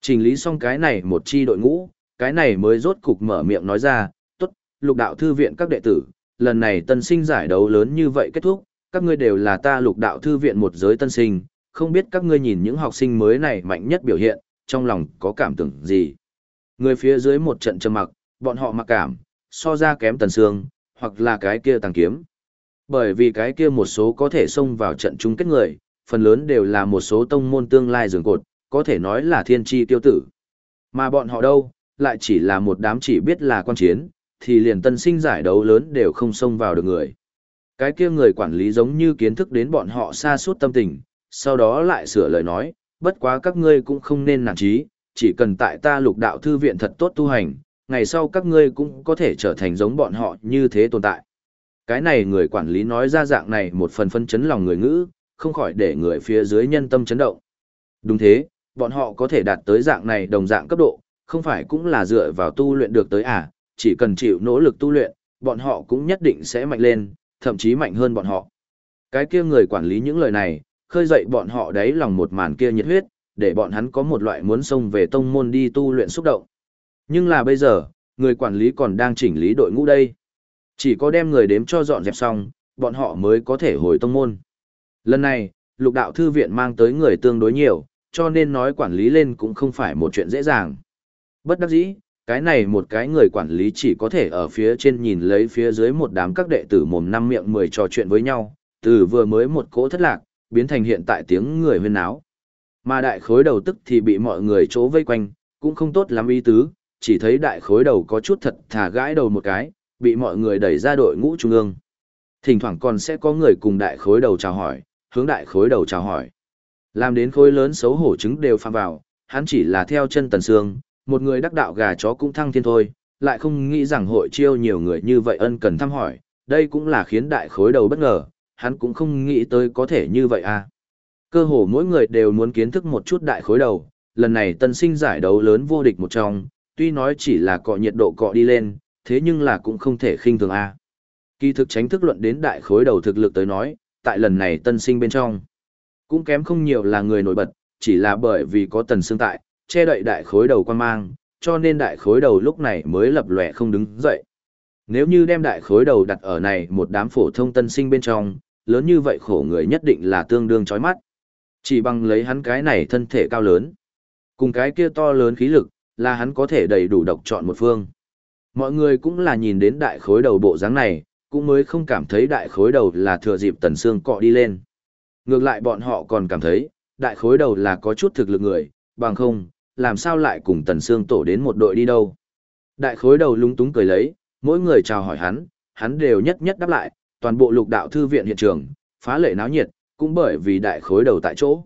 Trình lý xong cái này một chi đội ngũ, cái này mới rốt cục mở miệng nói ra, tốt, lục đạo thư viện các đệ tử, lần này tân sinh giải đấu lớn như vậy kết thúc, các ngươi đều là ta lục đạo thư viện một giới tân sinh, không biết các ngươi nhìn những học sinh mới này mạnh nhất biểu hiện, trong lòng có cảm tưởng gì. Người phía dưới một trận trầm mặc, bọn họ mặc cảm, so ra kém tần sương, hoặc là cái kia tàng kiếm. Bởi vì cái kia một số có thể xông vào trận chung kết người, phần lớn đều là một số tông môn tương lai dường cột, có thể nói là thiên tri tiêu tử. Mà bọn họ đâu, lại chỉ là một đám chỉ biết là quan chiến, thì liền tân sinh giải đấu lớn đều không xông vào được người. Cái kia người quản lý giống như kiến thức đến bọn họ xa suốt tâm tình, sau đó lại sửa lời nói, bất quá các ngươi cũng không nên nản trí, chỉ cần tại ta lục đạo thư viện thật tốt tu hành, ngày sau các ngươi cũng có thể trở thành giống bọn họ như thế tồn tại. Cái này người quản lý nói ra dạng này một phần phân chấn lòng người ngữ, không khỏi để người phía dưới nhân tâm chấn động. Đúng thế, bọn họ có thể đạt tới dạng này đồng dạng cấp độ, không phải cũng là dựa vào tu luyện được tới à, chỉ cần chịu nỗ lực tu luyện, bọn họ cũng nhất định sẽ mạnh lên, thậm chí mạnh hơn bọn họ. Cái kia người quản lý những lời này, khơi dậy bọn họ đấy lòng một màn kia nhiệt huyết, để bọn hắn có một loại muốn xông về tông môn đi tu luyện xúc động. Nhưng là bây giờ, người quản lý còn đang chỉnh lý đội ngũ đây. Chỉ có đem người đếm cho dọn dẹp xong, bọn họ mới có thể hồi tông môn. Lần này, lục đạo thư viện mang tới người tương đối nhiều, cho nên nói quản lý lên cũng không phải một chuyện dễ dàng. Bất đắc dĩ, cái này một cái người quản lý chỉ có thể ở phía trên nhìn lấy phía dưới một đám các đệ tử mồm năm miệng mười trò chuyện với nhau, từ vừa mới một cỗ thất lạc, biến thành hiện tại tiếng người huyên náo. Mà đại khối đầu tức thì bị mọi người chỗ vây quanh, cũng không tốt lắm ý tứ, chỉ thấy đại khối đầu có chút thật thà gãi đầu một cái, bị mọi người đẩy ra đội ngũ trung ương. Thỉnh thoảng còn sẽ có người cùng đại khối đầu chào hỏi, hướng đại khối đầu chào hỏi. Làm đến khối lớn xấu hổ trứng đều phạm vào, hắn chỉ là theo chân tần sương, một người đắc đạo gà chó cũng thăng thiên thôi, lại không nghĩ rằng hội chiêu nhiều người như vậy ân cần thăm hỏi, đây cũng là khiến đại khối đầu bất ngờ, hắn cũng không nghĩ tới có thể như vậy à. Cơ hồ mỗi người đều muốn kiến thức một chút đại khối đầu, lần này tân sinh giải đấu lớn vô địch một trong, tuy nói chỉ là cọ nhiệt độ cọ đi lên, thế nhưng là cũng không thể khinh thường a. Kỳ thực tránh thức luận đến đại khối đầu thực lực tới nói, tại lần này tân sinh bên trong, cũng kém không nhiều là người nổi bật, chỉ là bởi vì có tần xương tại, che đậy đại khối đầu quan mang, cho nên đại khối đầu lúc này mới lập lòe không đứng dậy. Nếu như đem đại khối đầu đặt ở này một đám phổ thông tân sinh bên trong, lớn như vậy khổ người nhất định là tương đương chói mắt. Chỉ bằng lấy hắn cái này thân thể cao lớn, cùng cái kia to lớn khí lực, là hắn có thể đầy đủ độc chọn một phương. Mọi người cũng là nhìn đến đại khối đầu bộ dáng này, cũng mới không cảm thấy đại khối đầu là thừa dịp tần xương cọ đi lên. Ngược lại bọn họ còn cảm thấy, đại khối đầu là có chút thực lực người, bằng không, làm sao lại cùng tần xương tổ đến một đội đi đâu. Đại khối đầu lúng túng cười lấy, mỗi người chào hỏi hắn, hắn đều nhất nhất đáp lại, toàn bộ lục đạo thư viện hiện trường, phá lệ náo nhiệt, cũng bởi vì đại khối đầu tại chỗ.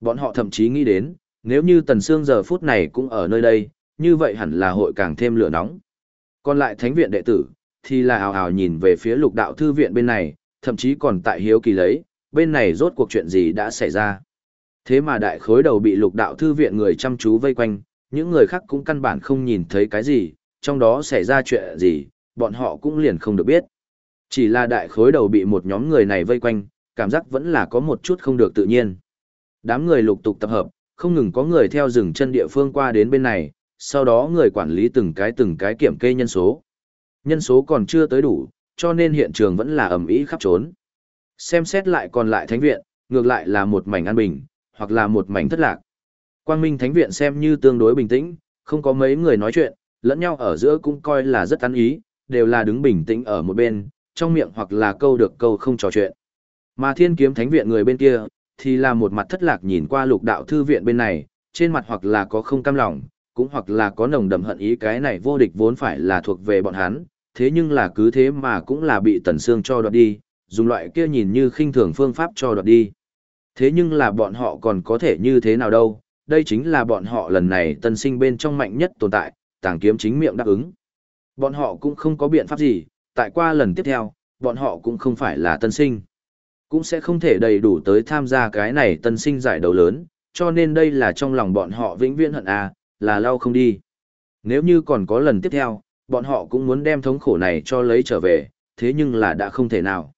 Bọn họ thậm chí nghĩ đến, nếu như tần xương giờ phút này cũng ở nơi đây, như vậy hẳn là hội càng thêm lửa nóng. Còn lại thánh viện đệ tử, thì là hào hào nhìn về phía lục đạo thư viện bên này, thậm chí còn tại hiếu kỳ lấy, bên này rốt cuộc chuyện gì đã xảy ra. Thế mà đại khối đầu bị lục đạo thư viện người chăm chú vây quanh, những người khác cũng căn bản không nhìn thấy cái gì, trong đó xảy ra chuyện gì, bọn họ cũng liền không được biết. Chỉ là đại khối đầu bị một nhóm người này vây quanh, cảm giác vẫn là có một chút không được tự nhiên. Đám người lục tục tập hợp, không ngừng có người theo rừng chân địa phương qua đến bên này, sau đó người quản lý từng cái từng cái kiểm kê nhân số. Nhân số còn chưa tới đủ, cho nên hiện trường vẫn là ẩm ý khắp trốn. Xem xét lại còn lại thánh viện, ngược lại là một mảnh an bình, hoặc là một mảnh thất lạc. Quang Minh Thánh Viện xem như tương đối bình tĩnh, không có mấy người nói chuyện, lẫn nhau ở giữa cũng coi là rất ăn ý, đều là đứng bình tĩnh ở một bên, trong miệng hoặc là câu được câu không trò chuyện. Mà Thiên Kiếm Thánh Viện người bên kia, thì là một mặt thất lạc nhìn qua lục đạo thư viện bên này, trên mặt hoặc là có không cam lòng, cũng hoặc là có nồng đậm hận ý cái này vô địch vốn phải là thuộc về bọn hắn, thế nhưng là cứ thế mà cũng là bị Tần Sương cho đoạt đi, dùng loại kia nhìn như khinh thường phương pháp cho đoạt đi. Thế nhưng là bọn họ còn có thể như thế nào đâu, đây chính là bọn họ lần này tân sinh bên trong mạnh nhất tồn tại, tàng kiếm chính miệng đáp ứng. Bọn họ cũng không có biện pháp gì, tại qua lần tiếp theo, bọn họ cũng không phải là tân sinh. Cũng sẽ không thể đầy đủ tới tham gia cái này tân sinh giải đấu lớn, cho nên đây là trong lòng bọn họ vĩnh viễn hận à, là lau không đi. Nếu như còn có lần tiếp theo, bọn họ cũng muốn đem thống khổ này cho lấy trở về, thế nhưng là đã không thể nào.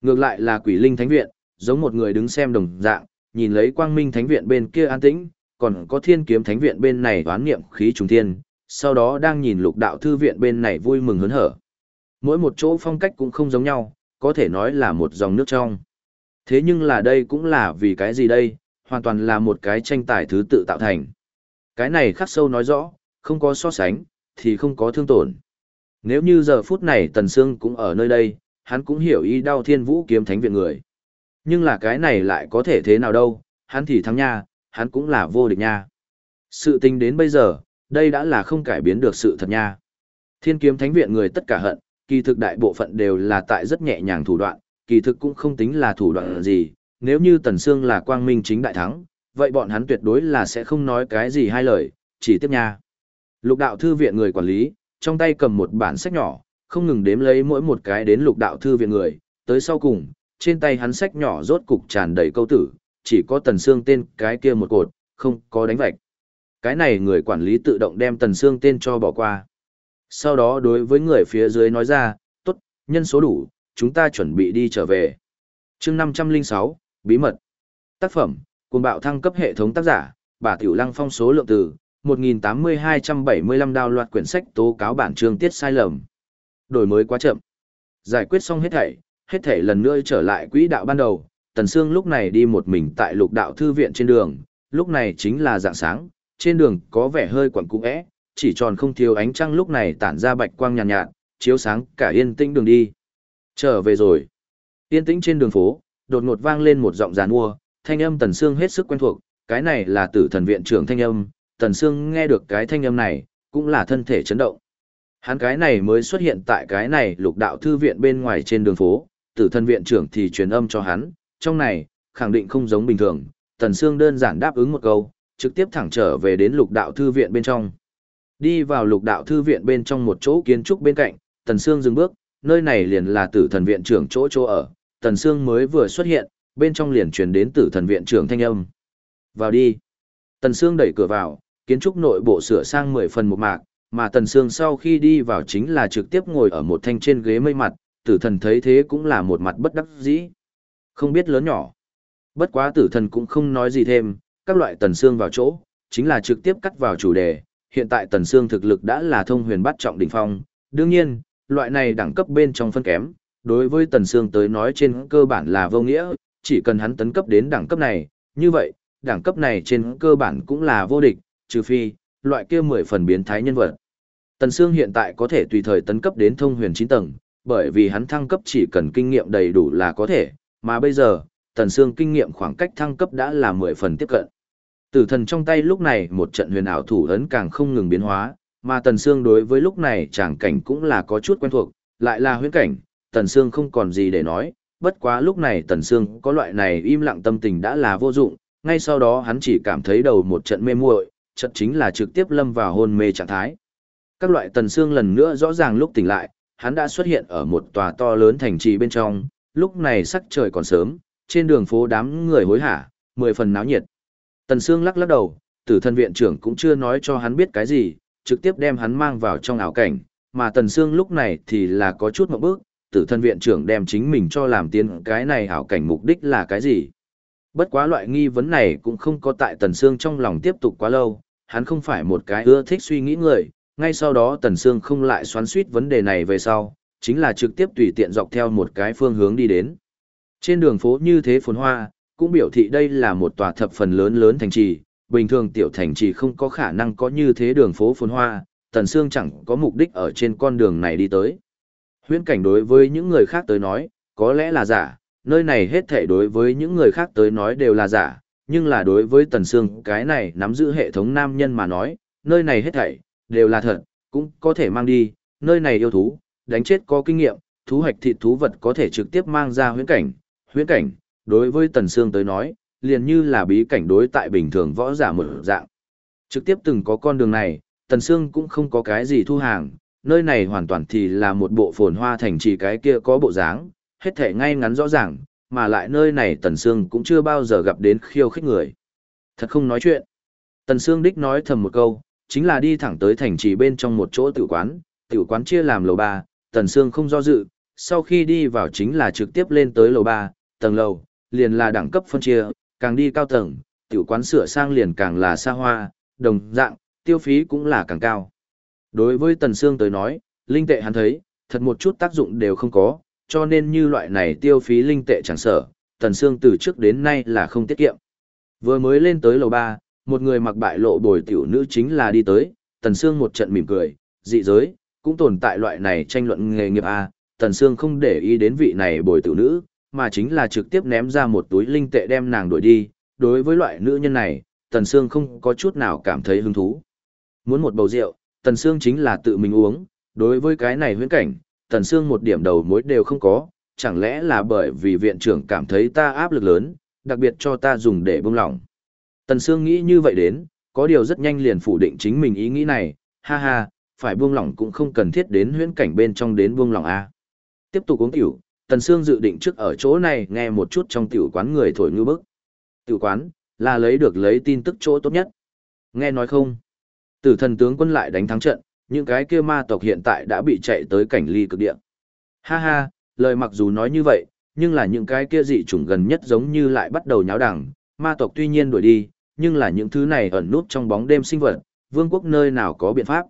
Ngược lại là quỷ linh thánh viện, giống một người đứng xem đồng dạng, nhìn lấy quang minh thánh viện bên kia an tĩnh, còn có thiên kiếm thánh viện bên này đoán nghiệm khí trùng thiên, sau đó đang nhìn lục đạo thư viện bên này vui mừng hớn hở. Mỗi một chỗ phong cách cũng không giống nhau, có thể nói là một dòng nước trong. Thế nhưng là đây cũng là vì cái gì đây, hoàn toàn là một cái tranh tài thứ tự tạo thành. Cái này khắc sâu nói rõ, không có so sánh, thì không có thương tổn. Nếu như giờ phút này Tần Sương cũng ở nơi đây, hắn cũng hiểu ý đau thiên vũ kiếm thánh viện người. Nhưng là cái này lại có thể thế nào đâu, hắn thì thắng nha, hắn cũng là vô địch nha. Sự tình đến bây giờ, đây đã là không cải biến được sự thật nha. Thiên kiếm thánh viện người tất cả hận, kỳ thực đại bộ phận đều là tại rất nhẹ nhàng thủ đoạn, kỳ thực cũng không tính là thủ đoạn gì, nếu như Tần Sương là quang minh chính đại thắng, vậy bọn hắn tuyệt đối là sẽ không nói cái gì hai lời, chỉ tiếp nha. Lục đạo thư viện người quản lý, trong tay cầm một bản sách nhỏ, không ngừng đếm lấy mỗi một cái đến lục đạo thư viện người, tới sau cùng, trên tay hắn sách nhỏ rốt cục tràn đầy câu tử, chỉ có Tần Sương tên cái kia một cột, không có đánh vạch. Cái này người quản lý tự động đem Tần Sương tên cho bỏ qua. Sau đó đối với người phía dưới nói ra, tốt, nhân số đủ, chúng ta chuẩn bị đi trở về. chương 506, Bí mật. Tác phẩm, cùng bạo thăng cấp hệ thống tác giả, bà Tiểu Lăng phong số lượng từ, 1.8275 đào loạt quyển sách tố cáo bản chương tiết sai lầm. Đổi mới quá chậm. Giải quyết xong hết thảy, hết thể lần nữa trở lại quỹ đạo ban đầu, Tần Sương lúc này đi một mình tại lục đạo thư viện trên đường, lúc này chính là dạng sáng, trên đường có vẻ hơi quẩn cung ẽ, chỉ tròn không thiếu ánh trăng lúc này tản ra bạch quang nhàn nhạt, nhạt, chiếu sáng cả yên tĩnh đường đi. Trở về rồi. Yên tĩnh trên đường phố, đột ngột vang lên một giọng giàn mua, thanh âm Tần Sương hết sức quen thuộc, cái này là tử thần viện trưởng thanh âm, Tần Sương nghe được cái thanh âm này, cũng là thân thể chấn động. Hắn cái này mới xuất hiện tại cái này lục đạo thư viện bên ngoài trên đường phố, tử thần viện trưởng thì truyền âm cho hắn, trong này, khẳng định không giống bình thường, Tần Sương đơn giản đáp ứng một câu, trực tiếp thẳng trở về đến lục đạo thư viện bên trong. Đi vào lục đạo thư viện bên trong một chỗ kiến trúc bên cạnh, Tần Sương dừng bước, nơi này liền là tử thần viện trưởng chỗ chỗ ở, Tần Sương mới vừa xuất hiện, bên trong liền truyền đến tử thần viện trưởng thanh âm. Vào đi. Tần Sương đẩy cửa vào, kiến trúc nội bộ sửa sang mười phần một mạc, mà Tần Sương sau khi đi vào chính là trực tiếp ngồi ở một thanh trên ghế mây mặt, tử thần thấy thế cũng là một mặt bất đắc dĩ. Không biết lớn nhỏ. Bất quá tử thần cũng không nói gì thêm, các loại Tần xương vào chỗ, chính là trực tiếp cắt vào chủ đề. Hiện tại Tần xương thực lực đã là thông huyền bắt trọng đỉnh phong, đương nhiên, loại này đẳng cấp bên trong phân kém, đối với Tần xương tới nói trên cơ bản là vô nghĩa, chỉ cần hắn tấn cấp đến đẳng cấp này, như vậy, đẳng cấp này trên cơ bản cũng là vô địch, trừ phi, loại kia mười phần biến thái nhân vật. Tần Sương hiện tại có thể tùy thời tấn cấp đến thông huyền 9 tầng, bởi vì hắn thăng cấp chỉ cần kinh nghiệm đầy đủ là có thể, mà bây giờ, Tần Sương kinh nghiệm khoảng cách thăng cấp đã là 10 phần tiếp cận. Tử thần trong tay lúc này một trận huyền ảo thủ ấn càng không ngừng biến hóa, mà Tần Sương đối với lúc này tràng cảnh cũng là có chút quen thuộc, lại là huyễn cảnh, Tần Sương không còn gì để nói, bất quá lúc này Tần Sương có loại này im lặng tâm tình đã là vô dụng, ngay sau đó hắn chỉ cảm thấy đầu một trận mê muội, trận chính là trực tiếp lâm vào hôn mê trạng thái. Các loại Tần Sương lần nữa rõ ràng lúc tỉnh lại, hắn đã xuất hiện ở một tòa to lớn thành trì bên trong, lúc này sắc trời còn sớm, trên đường phố đám người hối hả, mười phần náo nhiệt. Tần Sương lắc lắc đầu, tử thân viện trưởng cũng chưa nói cho hắn biết cái gì, trực tiếp đem hắn mang vào trong ảo cảnh, mà Tần Sương lúc này thì là có chút một bước, tử thân viện trưởng đem chính mình cho làm tiên cái này ảo cảnh mục đích là cái gì. Bất quá loại nghi vấn này cũng không có tại Tần Sương trong lòng tiếp tục quá lâu, hắn không phải một cái ưa thích suy nghĩ người, ngay sau đó Tần Sương không lại xoắn suýt vấn đề này về sau, chính là trực tiếp tùy tiện dọc theo một cái phương hướng đi đến. Trên đường phố như thế phồn hoa, cũng biểu thị đây là một tòa thập phần lớn lớn thành trì, bình thường tiểu thành trì không có khả năng có như thế đường phố phồn hoa, Tần Sương chẳng có mục đích ở trên con đường này đi tới. Huyễn cảnh đối với những người khác tới nói, có lẽ là giả, nơi này hết thảy đối với những người khác tới nói đều là giả, nhưng là đối với Tần Sương cái này nắm giữ hệ thống nam nhân mà nói, nơi này hết thảy đều là thật, cũng có thể mang đi, nơi này yêu thú, đánh chết có kinh nghiệm, thú hoạch thịt thú vật có thể trực tiếp mang ra huyễn cảnh, huyễn cảnh, đối với Tần Sương tới nói, liền như là bí cảnh đối tại bình thường võ giả một dạng. Trực tiếp từng có con đường này, Tần Sương cũng không có cái gì thu hàng, nơi này hoàn toàn thì là một bộ phồn hoa thành trì cái kia có bộ dáng, hết thể ngay ngắn rõ ràng, mà lại nơi này Tần Sương cũng chưa bao giờ gặp đến khiêu khích người. Thật không nói chuyện. Tần Sương đích nói thầm một câu, chính là đi thẳng tới thành trì bên trong một chỗ tử quán, tử quán chia làm lầu 3, Tần Sương không do dự, sau khi đi vào chính là trực tiếp lên tới lầu 3, tầng lầu, liền là đẳng cấp phân chia, càng đi cao tầng, tử quán sửa sang liền càng là xa hoa, đồng dạng, tiêu phí cũng là càng cao. Đối với Tần Sương tới nói, linh tệ hắn thấy, thật một chút tác dụng đều không có, cho nên như loại này tiêu phí linh tệ chẳng sợ, Tần Sương từ trước đến nay là không tiết kiệm. Vừa mới lên tới lầu 3, một người mặc bại lộ bồi tiểu nữ chính là đi tới, Tần Sương một trận mỉm cười, dị giới, cũng tồn tại loại này tranh luận nghề nghiệp A, Tần Sương không để ý đến vị này bồi tiểu nữ, mà chính là trực tiếp ném ra một túi linh tệ đem nàng đuổi đi, đối với loại nữ nhân này, Tần Sương không có chút nào cảm thấy hứng thú. Muốn một bầu rượu, Tần Sương chính là tự mình uống, đối với cái này huyễn cảnh, Tần Sương một điểm đầu mối đều không có, chẳng lẽ là bởi vì viện trưởng cảm thấy ta áp lực lớn, đặc biệt cho ta dùng để bông lỏng. Tần Sương nghĩ như vậy đến, có điều rất nhanh liền phủ định chính mình ý nghĩ này, ha ha, phải buông lỏng cũng không cần thiết đến huyễn cảnh bên trong đến buông lỏng a. Tiếp tục uống tiểu, Tần Sương dự định trước ở chỗ này nghe một chút trong tiểu quán người thổi ngư bức. Tiểu quán, là lấy được lấy tin tức chỗ tốt nhất. Nghe nói không? Tử thần tướng quân lại đánh thắng trận, những cái kia ma tộc hiện tại đã bị chạy tới cảnh ly cực địa. Ha ha, lời mặc dù nói như vậy, nhưng là những cái kia dị chủng gần nhất giống như lại bắt đầu nháo đẳng, ma tộc tuy nhiên đuổi đi, nhưng là những thứ này ẩn nút trong bóng đêm sinh vật, vương quốc nơi nào có biện pháp.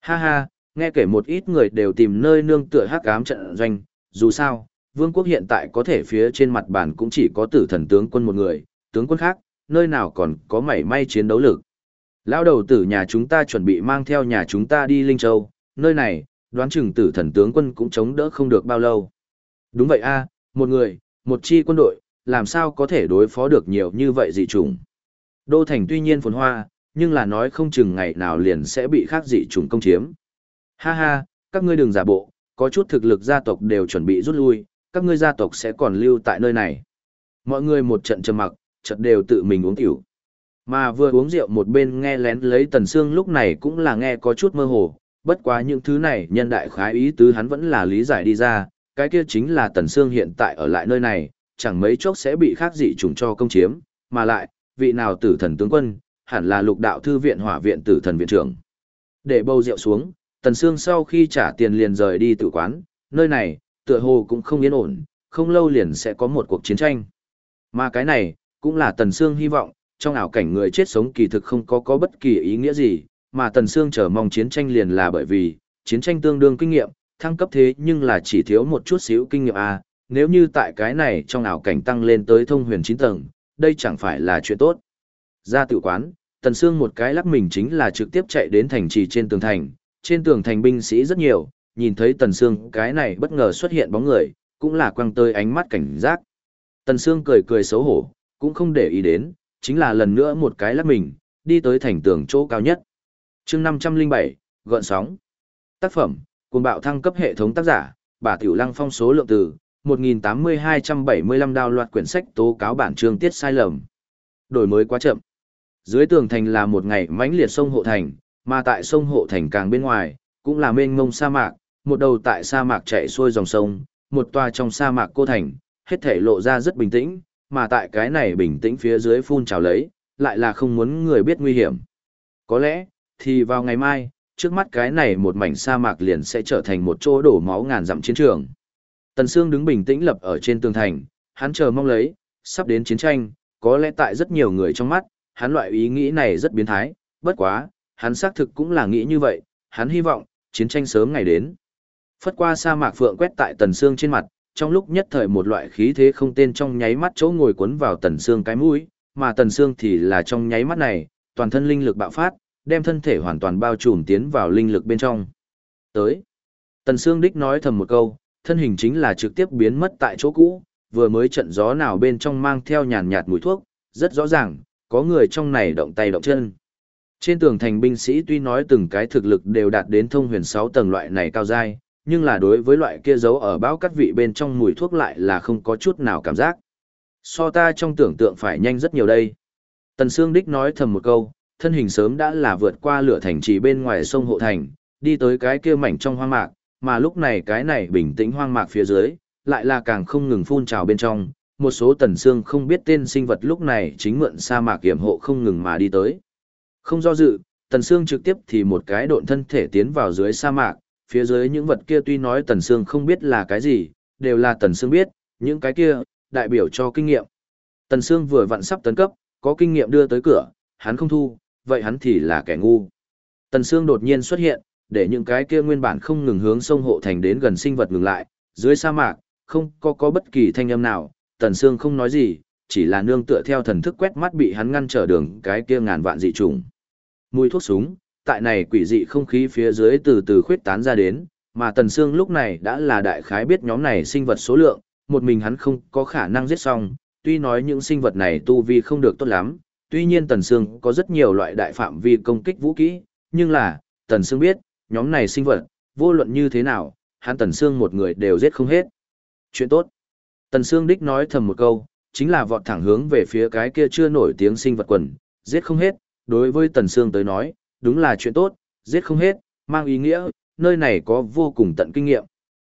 Ha ha, nghe kể một ít người đều tìm nơi nương tựa hắc ám trận doanh, dù sao, vương quốc hiện tại có thể phía trên mặt bàn cũng chỉ có tử thần tướng quân một người, tướng quân khác, nơi nào còn có mảy may chiến đấu lực. Lão đầu tử nhà chúng ta chuẩn bị mang theo nhà chúng ta đi Linh Châu, nơi này, đoán chừng tử thần tướng quân cũng chống đỡ không được bao lâu. Đúng vậy a, một người, một chi quân đội, làm sao có thể đối phó được nhiều như vậy dị chủng. Đô thành tuy nhiên phồn hoa, nhưng là nói không chừng ngày nào liền sẽ bị khác dị chủng công chiếm. Ha ha, các ngươi đừng giả bộ, có chút thực lực gia tộc đều chuẩn bị rút lui, các ngươi gia tộc sẽ còn lưu tại nơi này. Mọi người một trận trầm mặc, chợt đều tự mình uống tiểu. Mà vừa uống rượu một bên nghe lén lấy tần xương lúc này cũng là nghe có chút mơ hồ, bất quá những thứ này nhân đại khái ý tứ hắn vẫn là lý giải đi ra, cái kia chính là tần xương hiện tại ở lại nơi này, chẳng mấy chốc sẽ bị khác dị trùng cho công chiếm, mà lại, vị nào tử thần tướng quân, hẳn là lục đạo thư viện hỏa viện tử thần viện trưởng. Để bầu rượu xuống, tần xương sau khi trả tiền liền rời đi tử quán, nơi này, tựa hồ cũng không yên ổn, không lâu liền sẽ có một cuộc chiến tranh. Mà cái này, cũng là tần xương hy vọng, trong ảo cảnh người chết sống kỳ thực không có có bất kỳ ý nghĩa gì, mà tần xương chờ mong chiến tranh liền là bởi vì, chiến tranh tương đương kinh nghiệm, thăng cấp thế nhưng là chỉ thiếu một chút xíu kinh nghiệm à, nếu như tại cái này trong ảo cảnh tăng lên tới thông huyền 9 tầng, đây chẳng phải là chuyện tốt. Ra tự quán, Tần Sương một cái lắc mình chính là trực tiếp chạy đến thành trì trên tường thành, trên tường thành binh sĩ rất nhiều, nhìn thấy Tần Sương cái này bất ngờ xuất hiện bóng người, cũng là quăng tơi ánh mắt cảnh giác. Tần Sương cười cười xấu hổ, cũng không để ý đến, chính là lần nữa một cái lắc mình, đi tới thành tường chỗ cao nhất. chương 507, gợn sóng. Tác phẩm, cuồng bạo thăng cấp hệ thống tác giả, bà Tiểu Lăng phong số lượng từ, 1.8275 đào loạt quyển sách tố cáo bản chương tiết sai lầm. Đổi mới quá chậm. Dưới tường thành là một ngày mãnh liệt sông Hộ Thành, mà tại sông Hộ Thành càng bên ngoài, cũng là mênh mông sa mạc, một đầu tại sa mạc chạy xuôi dòng sông, một tòa trong sa mạc cô thành, hết thể lộ ra rất bình tĩnh, mà tại cái này bình tĩnh phía dưới phun trào lấy, lại là không muốn người biết nguy hiểm. Có lẽ, thì vào ngày mai, trước mắt cái này một mảnh sa mạc liền sẽ trở thành một chỗ đổ máu ngàn dặm chiến trường. Tần Sương đứng bình tĩnh lập ở trên tường thành, hắn chờ mong lấy, sắp đến chiến tranh, có lẽ tại rất nhiều người trong mắt, hắn loại ý nghĩ này rất biến thái, bất quá, hắn xác thực cũng là nghĩ như vậy, hắn hy vọng, chiến tranh sớm ngày đến. Phất qua sa mạc phượng quét tại Tần Sương trên mặt, trong lúc nhất thời một loại khí thế không tên trong nháy mắt chỗ ngồi cuốn vào Tần Sương cái mũi, mà Tần Sương thì là trong nháy mắt này, toàn thân linh lực bạo phát, đem thân thể hoàn toàn bao trùm tiến vào linh lực bên trong. Tới. Tần Sương đích nói thầm một câu, thân hình chính là trực tiếp biến mất tại chỗ cũ, vừa mới trận gió nào bên trong mang theo nhàn nhạt mùi thuốc, rất rõ ràng, có người trong này động tay động chân. Trên tường thành binh sĩ tuy nói từng cái thực lực đều đạt đến thông huyền 6 tầng loại này cao dai, nhưng là đối với loại kia giấu ở bão cắt vị bên trong mùi thuốc lại là không có chút nào cảm giác. So ta trong tưởng tượng phải nhanh rất nhiều đây. Tần Sương Đích nói thầm một câu, thân hình sớm đã là vượt qua lửa thành trì bên ngoài sông Hộ Thành, đi tới cái kia mảnh trong hoang mạc, mà lúc này cái này bình tĩnh hoang mạc phía dưới, lại là càng không ngừng phun trào bên trong, một số tần xương không biết tên sinh vật lúc này chính mượn sa mạc kiểm hộ không ngừng mà đi tới. Không do dự, Tần xương trực tiếp thì một cái độn thân thể tiến vào dưới sa mạc, phía dưới những vật kia tuy nói Tần xương không biết là cái gì, đều là Tần xương biết, những cái kia, đại biểu cho kinh nghiệm. Tần xương vừa vặn sắp tấn cấp, có kinh nghiệm đưa tới cửa, hắn không thu, vậy hắn thì là kẻ ngu. Tần Sương đột nhiên xuất hiện, để những cái kia nguyên bản không ngừng hướng sông hộ thành đến gần sinh vật ngừng lại, dưới sa mạc, không có có bất kỳ thanh âm nào, Tần Sương không nói gì, chỉ là nương tựa theo thần thức quét mắt bị hắn ngăn trở đường cái kia ngàn vạn dị trùng. Mùi thuốc súng, tại này quỷ dị không khí phía dưới từ từ khuyết tán ra đến, mà Tần Sương lúc này đã là đại khái biết nhóm này sinh vật số lượng, một mình hắn không có khả năng giết xong, tuy nói những sinh vật này tu vi không được tốt lắm, tuy nhiên Tần Sương có rất nhiều loại đại phạm vi công kích vũ khí nhưng là, Tần Sương biết, nhóm này sinh vật, vô luận như thế nào, hắn Tần Sương một người đều giết không hết. Chuyện tốt. Tần Sương đích nói thầm một câu, chính là vọt thẳng hướng về phía cái kia chưa nổi tiếng sinh vật quần, giết không hết, đối với Tần Sương tới nói, đúng là chuyện tốt, giết không hết, mang ý nghĩa, nơi này có vô cùng tận kinh nghiệm.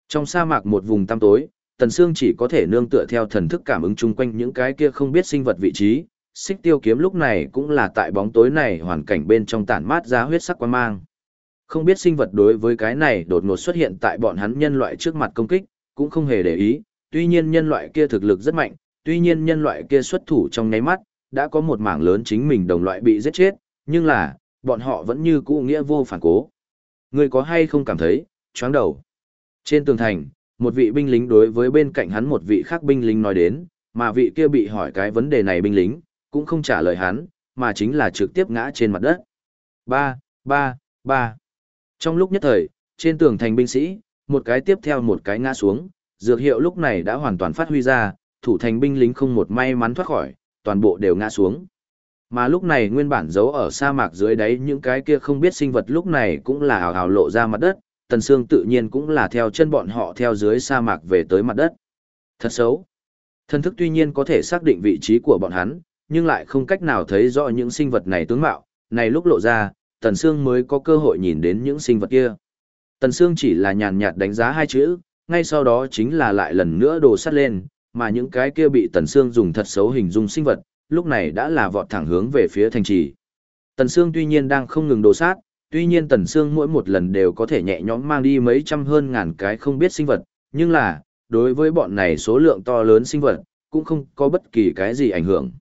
Trong sa mạc một vùng tăm tối, Tần Sương chỉ có thể nương tựa theo thần thức cảm ứng chung quanh những cái kia không biết sinh vật vị trí, xích tiêu kiếm lúc này cũng là tại bóng tối này hoàn cảnh bên trong tản mát ra huyết sắc quan mang. Không biết sinh vật đối với cái này đột ngột xuất hiện tại bọn hắn nhân loại trước mặt công kích, cũng không hề để ý, tuy nhiên nhân loại kia thực lực rất mạnh, tuy nhiên nhân loại kia xuất thủ trong nháy mắt, đã có một mảng lớn chính mình đồng loại bị giết chết, nhưng là, bọn họ vẫn như cũ nghĩa vô phản cố. Người có hay không cảm thấy, chóng đầu. Trên tường thành, một vị binh lính đối với bên cạnh hắn một vị khác binh lính nói đến, mà vị kia bị hỏi cái vấn đề này binh lính, cũng không trả lời hắn, mà chính là trực tiếp ngã trên mặt đất. Ba, ba, ba. Trong lúc nhất thời, trên tường thành binh sĩ, một cái tiếp theo một cái ngã xuống, dược hiệu lúc này đã hoàn toàn phát huy ra, thủ thành binh lính không một may mắn thoát khỏi, toàn bộ đều ngã xuống. Mà lúc này nguyên bản giấu ở sa mạc dưới đáy những cái kia không biết sinh vật lúc này cũng là hào hào lộ ra mặt đất, tần xương tự nhiên cũng là theo chân bọn họ theo dưới sa mạc về tới mặt đất. Thật xấu. Thân thức tuy nhiên có thể xác định vị trí của bọn hắn, nhưng lại không cách nào thấy rõ những sinh vật này tướng mạo, này lúc lộ ra, tần Sương mới có cơ hội nhìn đến những sinh vật kia. Tần Sương chỉ là nhàn nhạt đánh giá hai chữ, ngay sau đó chính là lại lần nữa đổ sát lên, mà những cái kia bị Tần Sương dùng thật xấu hình dung sinh vật, lúc này đã là vọt thẳng hướng về phía thành trì. Tần Sương tuy nhiên đang không ngừng đổ sát, tuy nhiên Tần Sương mỗi một lần đều có thể nhẹ nhõm mang đi mấy trăm hơn ngàn cái không biết sinh vật, nhưng là, đối với bọn này số lượng to lớn sinh vật, cũng không có bất kỳ cái gì ảnh hưởng.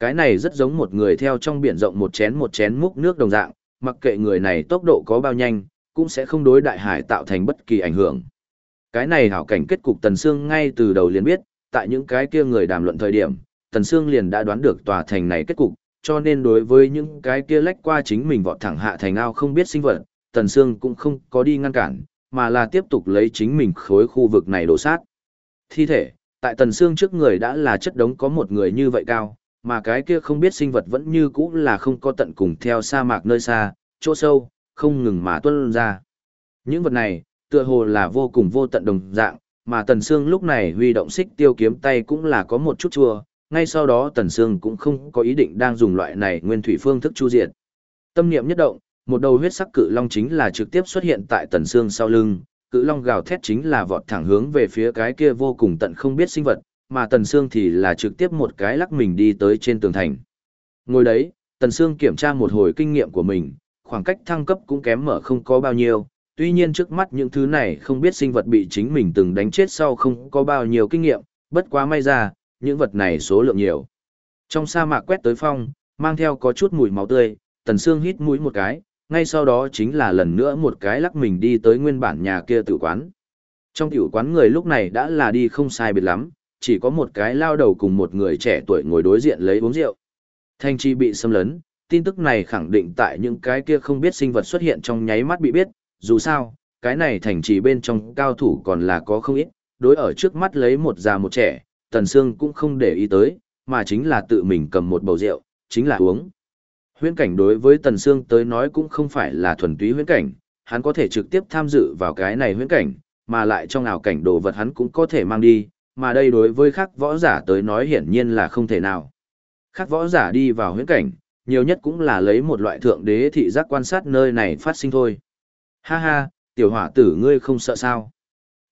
Cái này rất giống một người theo trong biển rộng một chén một chén múc nước đồng dạng, mặc kệ người này tốc độ có bao nhanh, cũng sẽ không đối đại hải tạo thành bất kỳ ảnh hưởng. Cái này hảo cảnh kết cục Tần Sương ngay từ đầu liền biết, tại những cái kia người đàm luận thời điểm, Tần Sương liền đã đoán được tòa thành này kết cục, cho nên đối với những cái kia lách qua chính mình vọt thẳng hạ thành ao không biết sinh vật, Tần Sương cũng không có đi ngăn cản, mà là tiếp tục lấy chính mình khối khu vực này đổ sát. Thi thể, tại Tần Sương trước người đã là chất đống có một người như vậy cao, mà cái kia không biết sinh vật vẫn như cũ là không có tận cùng theo sa mạc nơi xa, chỗ sâu, không ngừng mà tuôn ra. Những vật này, tựa hồ là vô cùng vô tận đồng dạng, mà Tần Sương lúc này huy động xích tiêu kiếm tay cũng là có một chút chua, ngay sau đó Tần Sương cũng không có ý định đang dùng loại này nguyên thủy phương thức chu diệt. Tâm niệm nhất động, một đầu huyết sắc cự long chính là trực tiếp xuất hiện tại Tần Sương sau lưng, cự long gào thét chính là vọt thẳng hướng về phía cái kia vô cùng tận không biết sinh vật, mà Tần Sương thì là trực tiếp một cái lắc mình đi tới trên tường thành. Ngồi đấy, Tần Sương kiểm tra một hồi kinh nghiệm của mình, khoảng cách thăng cấp cũng kém mở không có bao nhiêu, tuy nhiên trước mắt những thứ này không biết sinh vật bị chính mình từng đánh chết sau không có bao nhiêu kinh nghiệm, bất quá may ra, những vật này số lượng nhiều. Trong sa mạc quét tới phong, mang theo có chút mùi máu tươi, tần xương hít mũi một cái, ngay sau đó chính là lần nữa một cái lắc mình đi tới nguyên bản nhà kia tử quán. Trong tiểu quán người lúc này đã là đi không sai biệt lắm, chỉ có một cái lao đầu cùng một người trẻ tuổi ngồi đối diện lấy uống rượu. Thanh chi bị xâm lấn, tin tức này khẳng định tại những cái kia không biết sinh vật xuất hiện trong nháy mắt bị biết, dù sao, cái này thành trì bên trong cao thủ còn là có không ít, đối ở trước mắt lấy một già một trẻ, Tần Sương cũng không để ý tới, mà chính là tự mình cầm một bầu rượu, chính là uống. Huyễn cảnh đối với Tần Sương tới nói cũng không phải là thuần túy huyễn cảnh, hắn có thể trực tiếp tham dự vào cái này huyễn cảnh, mà lại trong ảo cảnh đồ vật hắn cũng có thể mang đi, mà đây đối với khắc võ giả tới nói hiển nhiên là không thể nào. Khắc võ giả đi vào huyễn cảnh, nhiều nhất cũng là lấy một loại thượng đế thị giác quan sát nơi này phát sinh thôi. Ha ha, tiểu hỏa tử ngươi không sợ sao.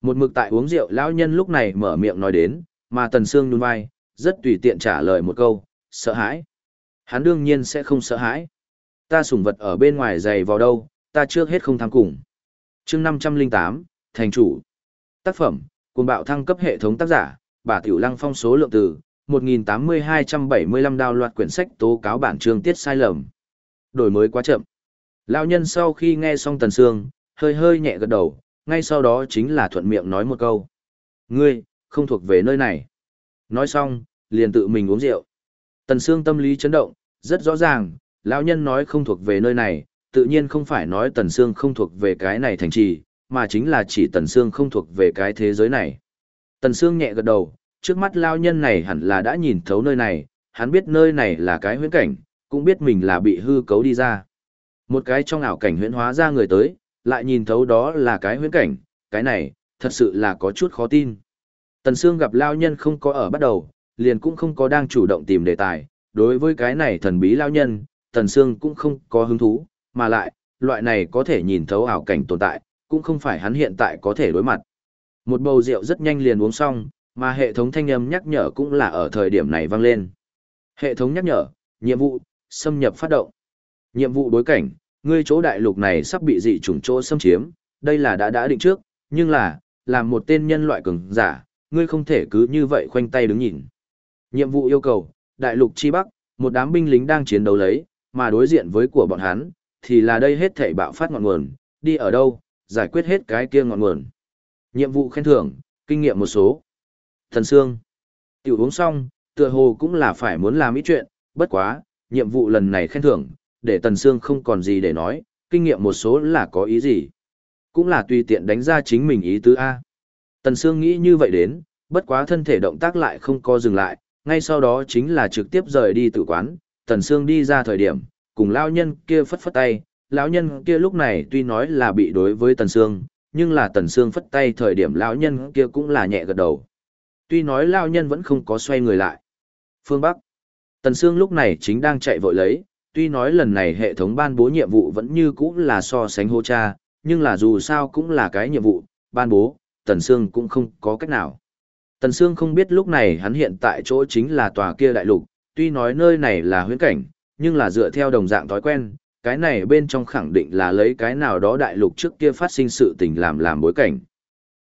Một mực tại uống rượu lão nhân lúc này mở miệng nói đến, mà Tần Sương nhún vai, rất tùy tiện trả lời một câu, sợ hãi. Hắn đương nhiên sẽ không sợ hãi. Ta sủng vật ở bên ngoài giày vào đâu, ta trước hết không tham cùng. chương 508, Thành chủ. Tác phẩm, cùng bạo thăng cấp hệ thống tác giả, bà Tiểu Lăng phong số lượng từ, 1.8275 đào loạt quyển sách tố cáo bản chương tiết sai lầm. Đổi mới quá chậm. Lão nhân sau khi nghe xong Tần Sương, hơi hơi nhẹ gật đầu, ngay sau đó chính là thuận miệng nói một câu. Ngươi, không thuộc về nơi này. Nói xong, liền tự mình uống rượu. Tần Sương tâm lý chấn động, rất rõ ràng, lão nhân nói không thuộc về nơi này, tự nhiên không phải nói Tần Sương không thuộc về cái này thành trì, mà chính là chỉ Tần Sương không thuộc về cái thế giới này. Tần Sương nhẹ gật đầu, trước mắt lão nhân này hẳn là đã nhìn thấu nơi này, hắn biết nơi này là cái huyễn cảnh, cũng biết mình là bị hư cấu đi ra. Một cái trong ảo cảnh huyễn hóa ra người tới, lại nhìn thấu đó là cái huyễn cảnh, cái này, thật sự là có chút khó tin. Tần Sương gặp lao nhân không có ở bắt đầu, liền cũng không có đang chủ động tìm đề tài, đối với cái này thần bí lao nhân, Tần Sương cũng không có hứng thú, mà lại, loại này có thể nhìn thấu ảo cảnh tồn tại, cũng không phải hắn hiện tại có thể đối mặt. Một bầu rượu rất nhanh liền uống xong, mà hệ thống thanh âm nhắc nhở cũng là ở thời điểm này vang lên. Hệ thống nhắc nhở, nhiệm vụ, xâm nhập phát động. Nhiệm vụ đối cảnh, ngươi chỗ đại lục này sắp bị dị chủng chỗ xâm chiếm, đây là đã đã định trước, nhưng là, làm một tên nhân loại cường giả, ngươi không thể cứ như vậy khoanh tay đứng nhìn. Nhiệm vụ yêu cầu, đại lục chi bắc, một đám binh lính đang chiến đấu lấy, mà đối diện với của bọn hắn, thì là đây hết thảy bạo phát ngọn nguồn, đi ở đâu, giải quyết hết cái kia ngọn nguồn. Nhiệm vụ khen thưởng, kinh nghiệm một số. Thần Sương. Tiểu uống xong, tựa hồ cũng là phải muốn làm ít chuyện, bất quá, nhiệm vụ lần này khen thưởng, để Tần Sương không còn gì để nói, kinh nghiệm một số là có ý gì. Cũng là tùy tiện đánh ra chính mình ý tứ A. Tần Sương nghĩ như vậy đến, bất quá thân thể động tác lại không co dừng lại, ngay sau đó chính là trực tiếp rời đi tử quán, Tần Sương đi ra thời điểm, cùng lão nhân kia phất phất tay, lão nhân kia lúc này tuy nói là bị đối với Tần Sương, nhưng là Tần Sương phất tay thời điểm lão nhân kia cũng là nhẹ gật đầu. Tuy nói lão nhân vẫn không có xoay người lại. Phương Bắc. Tần Sương lúc này chính đang chạy vội lấy, tuy nói lần này hệ thống ban bố nhiệm vụ vẫn như cũ là so sánh hô cha, nhưng là dù sao cũng là cái nhiệm vụ, ban bố, Tần Sương cũng không có cách nào. Tần Sương không biết lúc này hắn hiện tại chỗ chính là tòa kia đại lục, tuy nói nơi này là huyễn cảnh, nhưng là dựa theo đồng dạng thói quen, cái này bên trong khẳng định là lấy cái nào đó đại lục trước kia phát sinh sự tình làm làm bối cảnh.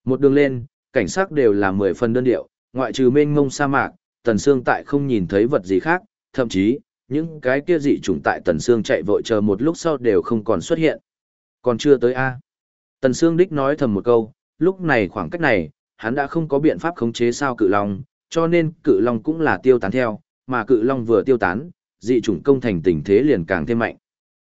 Một đường lên, cảnh sát đều là mười phần đơn điệu, ngoại trừ mênh mông sa mạc, Tần Sương tại không nhìn thấy vật gì khác, thậm chí, những cái kia dị chủng tại Tần Sương chạy vội chờ một lúc sau đều không còn xuất hiện. Còn chưa tới A. Tần Sương đích nói thầm một câu, lúc này khoảng cách này, hắn đã không có biện pháp khống chế sao cự long, cho nên cự long cũng là tiêu tán theo, mà cự long vừa tiêu tán, dị chủng công thành tình thế liền càng thêm mạnh.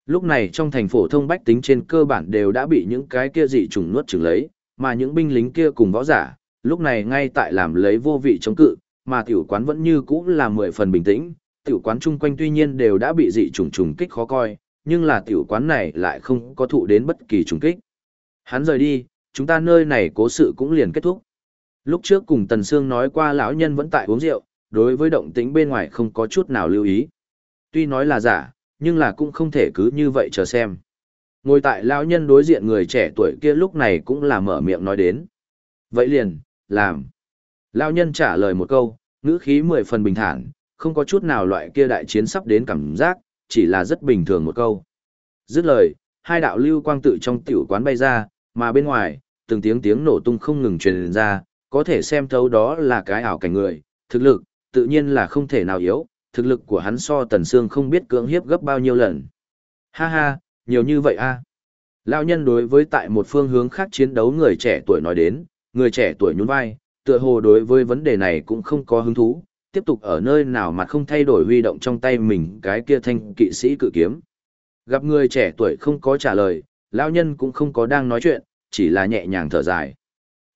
Lúc này trong thành phổ thông bách tính trên cơ bản đều đã bị những cái kia dị trùng nuốt chửng lấy, mà những binh lính kia cùng võ giả, lúc này ngay tại làm lấy vô vị chống cự, mà tiểu quán vẫn như cũ là mười phần bình tĩnh, tiểu quán chung quanh tuy nhiên đều đã bị dị trùng trùng kích khó coi, nhưng là tiểu quán này lại không có thụ đến bất kỳ trùng kích. Hắn rời đi, chúng ta nơi này cố sự cũng liền kết thúc. Lúc trước cùng Tần Sương nói qua lão nhân vẫn tại uống rượu, đối với động tĩnh bên ngoài không có chút nào lưu ý. Tuy nói là giả, nhưng là cũng không thể cứ như vậy chờ xem. Ngồi tại lão nhân đối diện người trẻ tuổi kia lúc này cũng là mở miệng nói đến. Vậy liền, làm. Lão nhân trả lời một câu, ngữ khí mười phần bình thản, không có chút nào loại kia đại chiến sắp đến cảm giác, chỉ là rất bình thường một câu. Dứt lời, hai đạo lưu quang tự trong tiểu quán bay ra, mà bên ngoài, từng tiếng tiếng nổ tung không ngừng truyền ra, có thể xem thấu đó là cái ảo cảnh người, thực lực, tự nhiên là không thể nào yếu, thực lực của hắn so tần xương không biết cưỡng hiếp gấp bao nhiêu lần. Ha ha, nhiều như vậy a. À. Lão nhân đối với tại một phương hướng khác chiến đấu người trẻ tuổi nói đến, người trẻ tuổi nhún vai, tựa hồ đối với vấn đề này cũng không có hứng thú, tiếp tục ở nơi nào mà không thay đổi huy động trong tay mình cái kia thanh kỵ sĩ cự kiếm. Gặp người trẻ tuổi không có trả lời, lão nhân cũng không có đang nói chuyện, chỉ là nhẹ nhàng thở dài.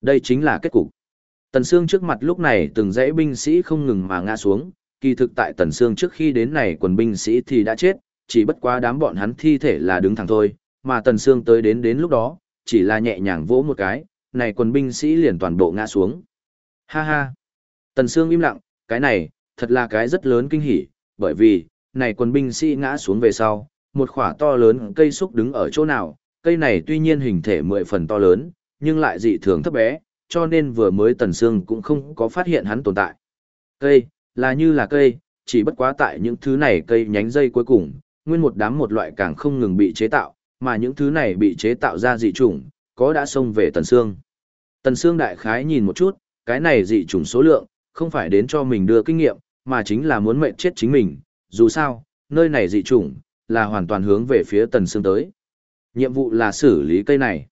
Đây chính là kết cục. Tần Sương trước mặt lúc này từng dãy binh sĩ không ngừng mà ngã xuống, kỳ thực tại Tần Sương trước khi đến này quần binh sĩ thì đã chết, chỉ bất quá đám bọn hắn thi thể là đứng thẳng thôi, mà Tần Sương tới đến đến lúc đó, chỉ là nhẹ nhàng vỗ một cái, này quần binh sĩ liền toàn bộ ngã xuống. Ha ha! Tần Sương im lặng, cái này, thật là cái rất lớn kinh hỉ, bởi vì, này quần binh sĩ ngã xuống về sau, một khỏa to lớn cây xúc đứng ở chỗ nào, cây này tuy nhiên hình thể mười phần to lớn, nhưng lại dị thường thấp bé, cho nên vừa mới Tần Sương cũng không có phát hiện hắn tồn tại. Cây, là như là cây, chỉ bất quá tại những thứ này cây nhánh dây cuối cùng, nguyên một đám một loại càng không ngừng bị chế tạo, mà những thứ này bị chế tạo ra dị chủng, có đã xông về Tần Sương. Tần Sương đại khái nhìn một chút, cái này dị chủng số lượng, không phải đến cho mình đưa kinh nghiệm, mà chính là muốn mệnh chết chính mình, dù sao, nơi này dị chủng, là hoàn toàn hướng về phía Tần Sương tới. Nhiệm vụ là xử lý cây này.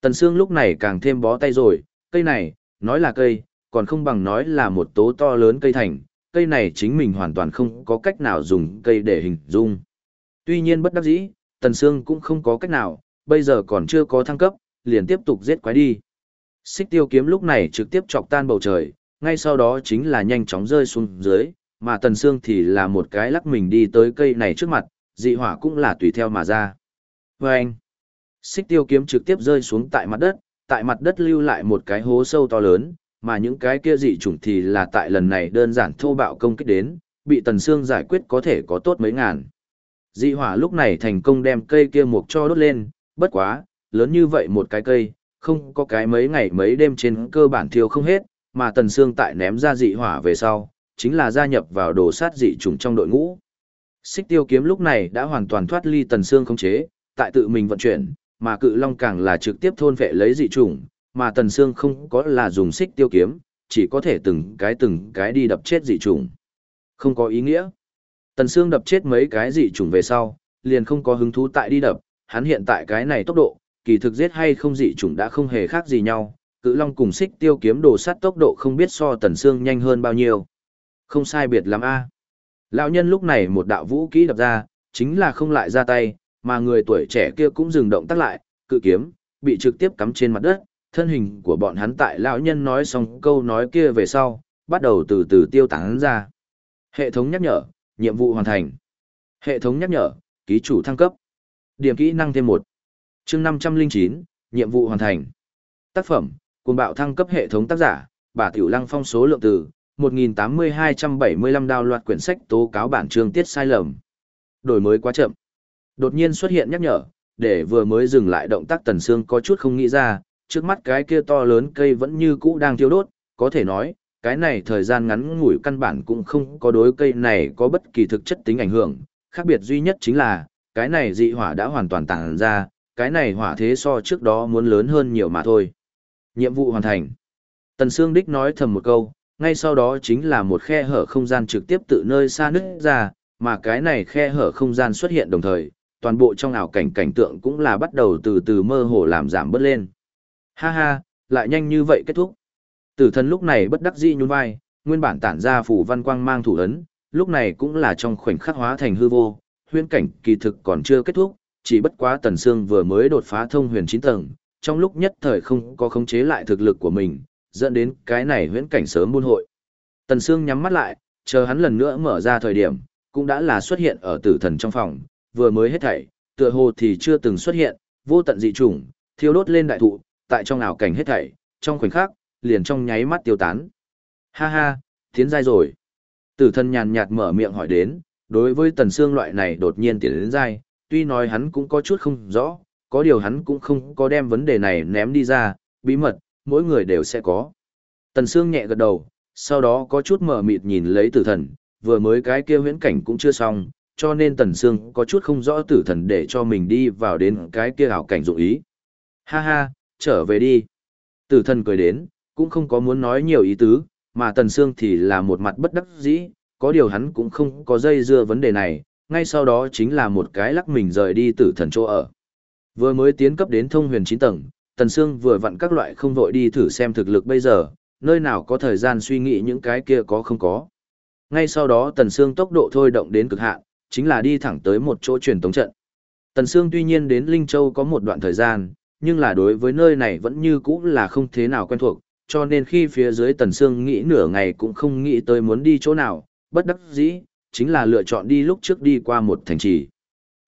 Tần Sương lúc này càng thêm bó tay rồi, cây này, nói là cây, còn không bằng nói là một tố to lớn cây thành, cây này chính mình hoàn toàn không có cách nào dùng cây để hình dung. Tuy nhiên bất đắc dĩ, Tần Sương cũng không có cách nào, bây giờ còn chưa có thăng cấp, liền tiếp tục giết quái đi. Xích tiêu kiếm lúc này trực tiếp chọc tan bầu trời, ngay sau đó chính là nhanh chóng rơi xuống dưới, mà Tần Sương thì là một cái lắc mình đi tới cây này trước mặt, dị hỏa cũng là tùy theo mà ra. Vâng! anh, xích tiêu kiếm trực tiếp rơi xuống tại mặt đất, tại mặt đất lưu lại một cái hố sâu to lớn, mà những cái kia dị chủng thì là tại lần này đơn giản thô bạo công kích đến, bị Tần Sương giải quyết có thể có tốt mấy ngàn. Dị hỏa lúc này thành công đem cây kia mục cho đốt lên, bất quá, lớn như vậy một cái cây, không có cái mấy ngày mấy đêm trên cơ bản thiêu không hết, mà Tần Sương tại ném ra dị hỏa về sau, chính là gia nhập vào đồ sát dị trùng trong đội ngũ. Xích tiêu kiếm lúc này đã hoàn toàn thoát ly Tần Sương khống chế, tại tự mình vận chuyển, mà cự long càng là trực tiếp thôn vệ lấy dị trùng, mà Tần Sương không có là dùng xích tiêu kiếm, chỉ có thể từng cái từng cái đi đập chết dị trùng. Không có ý nghĩa. Tần Sương đập chết mấy cái dị trùng về sau, liền không có hứng thú tại đi đập, hắn hiện tại cái này tốc độ, kỳ thực giết hay không dị trùng đã không hề khác gì nhau, cự long cùng xích tiêu kiếm đồ sát tốc độ không biết so Tần Sương nhanh hơn bao nhiêu. Không sai biệt lắm a. Lão nhân lúc này một đạo vũ kỹ đập ra, chính là không lại ra tay, mà người tuổi trẻ kia cũng dừng động tác lại, cự kiếm bị trực tiếp cắm trên mặt đất, thân hình của bọn hắn tại lão nhân nói xong câu nói kia về sau, bắt đầu từ từ tiêu tán ra. Hệ thống nhắc nhở, nhiệm vụ hoàn thành. Hệ thống nhắc nhở, ký chủ thăng cấp. Điểm kỹ năng thêm một. Chương năm trăm linh chín, nhiệm vụ hoàn thành. Tác phẩm, cuồng bạo thăng cấp hệ thống tác giả, bà Tiểu Lăng phong số lượng từ 1.8275 đào loạt quyển sách tố cáo bản chương tiết sai lầm. Đổi mới quá chậm. Đột nhiên xuất hiện nhắc nhở, để vừa mới dừng lại động tác tần xương có chút không nghĩ ra, trước mắt cái kia to lớn cây vẫn như cũ đang thiêu đốt, có thể nói, cái này thời gian ngắn ngủi căn bản cũng không có đối cây này có bất kỳ thực chất tính ảnh hưởng, khác biệt duy nhất chính là, cái này dị hỏa đã hoàn toàn tản ra, cái này hỏa thế so trước đó muốn lớn hơn nhiều mà thôi. Nhiệm vụ hoàn thành. Tần Sương Đích nói thầm một câu, ngay sau đó chính là một khe hở không gian trực tiếp tự nơi xa nứt ra, mà cái này khe hở không gian xuất hiện đồng thời, toàn bộ trong ảo cảnh cảnh tượng cũng là bắt đầu từ từ mơ hồ làm giảm bớt lên. Ha ha, lại nhanh như vậy kết thúc. Tử thần lúc này bất đắc dĩ nhún vai, nguyên bản tản ra phủ văn quang mang thủ ấn, lúc này cũng là trong khoảnh khắc hóa thành hư vô, huyễn cảnh kỳ thực còn chưa kết thúc, chỉ bất quá Tần Sương vừa mới đột phá thông huyền chín tầng, trong lúc nhất thời không có khống chế lại thực lực của mình, dẫn đến cái này huyễn cảnh sớm buôn hội. Tần Sương nhắm mắt lại, chờ hắn lần nữa mở ra thời điểm, cũng đã là xuất hiện ở tử thần trong phòng, vừa mới hết thảy, tựa hồ thì chưa từng xuất hiện, vô tận dị trùng, thiêu đốt lên đại thụ, tại trong ảo cảnh hết thảy, trong khoảnh khắc, liền trong nháy mắt tiêu tán. Ha ha, tiến giai rồi. Tử thần nhàn nhạt mở miệng hỏi đến, đối với tần xương loại này đột nhiên tiến đến giai, tuy nói hắn cũng có chút không rõ, có điều hắn cũng không có đem vấn đề này ném đi ra, bí mật, mỗi người đều sẽ có. Tần xương nhẹ gật đầu, sau đó có chút mở mịt nhìn lấy tử thần, vừa mới cái kia huyễn cảnh cũng chưa xong, cho nên tần xương có chút không rõ tử thần để cho mình đi vào đến cái kia ảo cảnh dụng ý. Ha ha, trở về đi. Tử thần cười đến, cũng không có muốn nói nhiều ý tứ, mà Tần Sương thì là một mặt bất đắc dĩ, có điều hắn cũng không có dây dưa vấn đề này, ngay sau đó chính là một cái lắc mình rời đi tử thần chỗ ở. Vừa mới tiến cấp đến thông huyền 9 tầng, Tần Sương vừa vặn các loại không vội đi thử xem thực lực bây giờ, nơi nào có thời gian suy nghĩ những cái kia có không có. Ngay sau đó Tần Sương tốc độ thôi động đến cực hạn, chính là đi thẳng tới một chỗ truyền tống trận. Tần Sương tuy nhiên đến Linh Châu có một đoạn thời gian, nhưng là đối với nơi này vẫn như cũ là không thế nào quen thuộc, cho nên khi phía dưới Tần Sương nghĩ nửa ngày cũng không nghĩ tới muốn đi chỗ nào, bất đắc dĩ, chính là lựa chọn đi lúc trước đi qua một thành trì.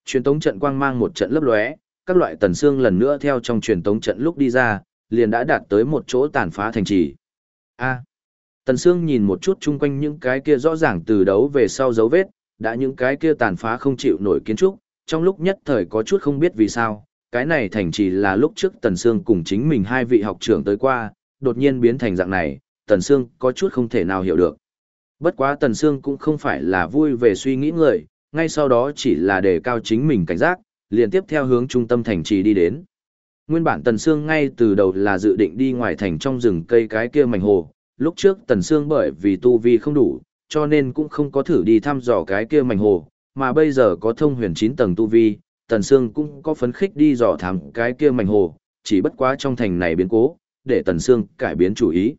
Truyền tống trận quang mang một trận lấp lóe, các loại Tần Sương lần nữa theo trong truyền tống trận lúc đi ra, liền đã đạt tới một chỗ tàn phá thành trì. A. Tần Sương nhìn một chút chung quanh những cái kia rõ ràng từ đấu về sau dấu vết, đã những cái kia tàn phá không chịu nổi kiến trúc, trong lúc nhất thời có chút không biết vì sao, cái này thành trì là lúc trước Tần Sương cùng chính mình hai vị học trưởng tới qua, đột nhiên biến thành dạng này, Tần Sương có chút không thể nào hiểu được. Bất quá Tần Sương cũng không phải là vui về suy nghĩ người, ngay sau đó chỉ là để cao chính mình cảnh giác, liền tiếp theo hướng trung tâm thành trì đi đến. Nguyên bản Tần Sương ngay từ đầu là dự định đi ngoài thành trong rừng cây cái kia mảnh hồ, lúc trước Tần Sương bởi vì tu vi không đủ, cho nên cũng không có thử đi thăm dò cái kia mảnh hồ, mà bây giờ có thông huyền 9 tầng tu vi, Tần Sương cũng có phấn khích đi dò thám cái kia mảnh hồ, chỉ bất quá trong thành này biến cố, để Tần Sương cải biến chủ ý.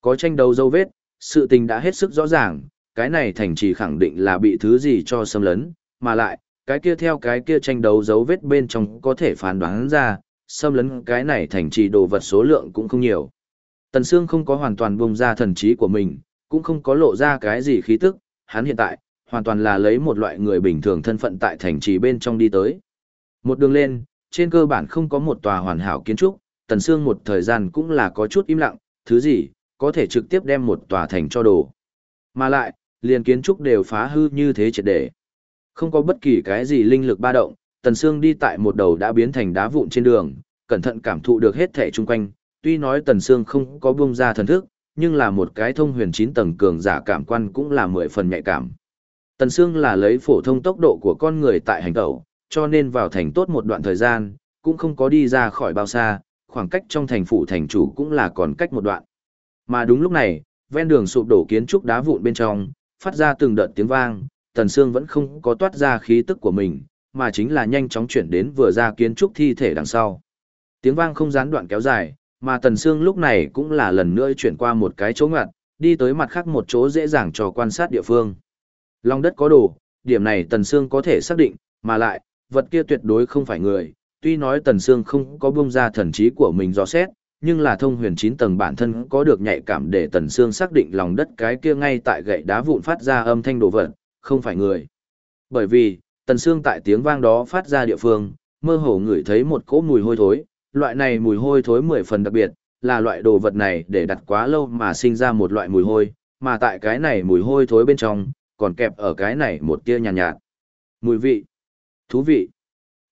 Có tranh đấu dấu vết, sự tình đã hết sức rõ ràng, cái này thành chỉ khẳng định là bị thứ gì cho xâm lấn, mà lại, cái kia theo cái kia tranh đấu dấu vết bên trong có thể phán đoán ra, xâm lấn cái này thành trì đồ vật số lượng cũng không nhiều. Tần Sương không có hoàn toàn bung ra thần trí của mình, cũng không có lộ ra cái gì khí tức, hắn hiện tại, hoàn toàn là lấy một loại người bình thường thân phận tại thành trì bên trong đi tới. Một đường lên, trên cơ bản không có một tòa hoàn hảo kiến trúc, Tần Sương một thời gian cũng là có chút im lặng, thứ gì, có thể trực tiếp đem một tòa thành cho đồ. Mà lại, liền kiến trúc đều phá hư như thế triệt để. Không có bất kỳ cái gì linh lực ba động, Tần Sương đi tại một đầu đã biến thành đá vụn trên đường, cẩn thận cảm thụ được hết thể chung quanh, tuy nói Tần Sương không có buông ra thần thức, nhưng là một cái thông huyền chín tầng cường giả cảm quan cũng là mười phần nhạy cảm. Tần Sương là lấy phổ thông tốc độ của con người tại hành tẩu, cho nên vào thành tốt một đoạn thời gian, cũng không có đi ra khỏi bao xa, khoảng cách trong thành phủ thành chủ cũng là còn cách một đoạn. Mà đúng lúc này, ven đường sụp đổ kiến trúc đá vụn bên trong, phát ra từng đợt tiếng vang, Tần Sương vẫn không có toát ra khí tức của mình, mà chính là nhanh chóng chuyển đến vừa ra kiến trúc thi thể đằng sau. Tiếng vang không gián đoạn kéo dài, mà Tần Sương lúc này cũng là lần nữa chuyển qua một cái chỗ ngoặt, đi tới mặt khác một chỗ dễ dàng cho quan sát địa phương. Long đất có đồ, điểm này Tần Sương có thể xác định, mà lại, vật kia tuyệt đối không phải người, tuy nói Tần Sương không có buông ra thần trí của mình dò xét, nhưng là thông huyền 9 tầng bản thân có được nhạy cảm để Tần Sương xác định lòng đất cái kia ngay tại gậy đá vụn phát ra âm thanh đồ vật, không phải người. Bởi vì, Tần Sương tại tiếng vang đó phát ra địa phương, mơ hồ ngửi thấy một cỗ mùi hôi thối, loại này mùi hôi thối mười phần đặc biệt, là loại đồ vật này để đặt quá lâu mà sinh ra một loại mùi hôi, mà tại cái này mùi hôi thối bên trong, còn kẹp ở cái này một tia nhàn nhạt, nhạt. Mùi vị. Thú vị.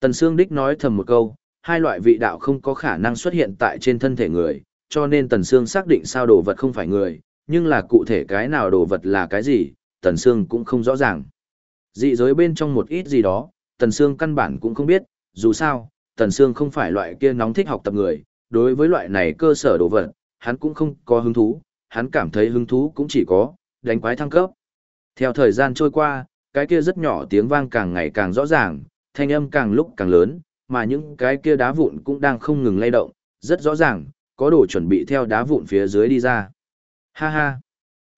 Tần Sương Đích nói thầm một câu, hai loại vị đạo không có khả năng xuất hiện tại trên thân thể người, cho nên Tần Sương xác định sao đồ vật không phải người, nhưng là cụ thể cái nào đồ vật là cái gì, Tần Sương cũng không rõ ràng. Dị giới bên trong một ít gì đó, Tần Sương căn bản cũng không biết, dù sao, Tần Sương không phải loại kia nóng thích học tập người, đối với loại này cơ sở đồ vật, hắn cũng không có hứng thú, hắn cảm thấy hứng thú cũng chỉ có, đánh quái thăng cấp. Theo thời gian trôi qua, cái kia rất nhỏ tiếng vang càng ngày càng rõ ràng, thanh âm càng lúc càng lớn, mà những cái kia đá vụn cũng đang không ngừng lay động, rất rõ ràng, có đồ chuẩn bị theo đá vụn phía dưới đi ra. Ha ha!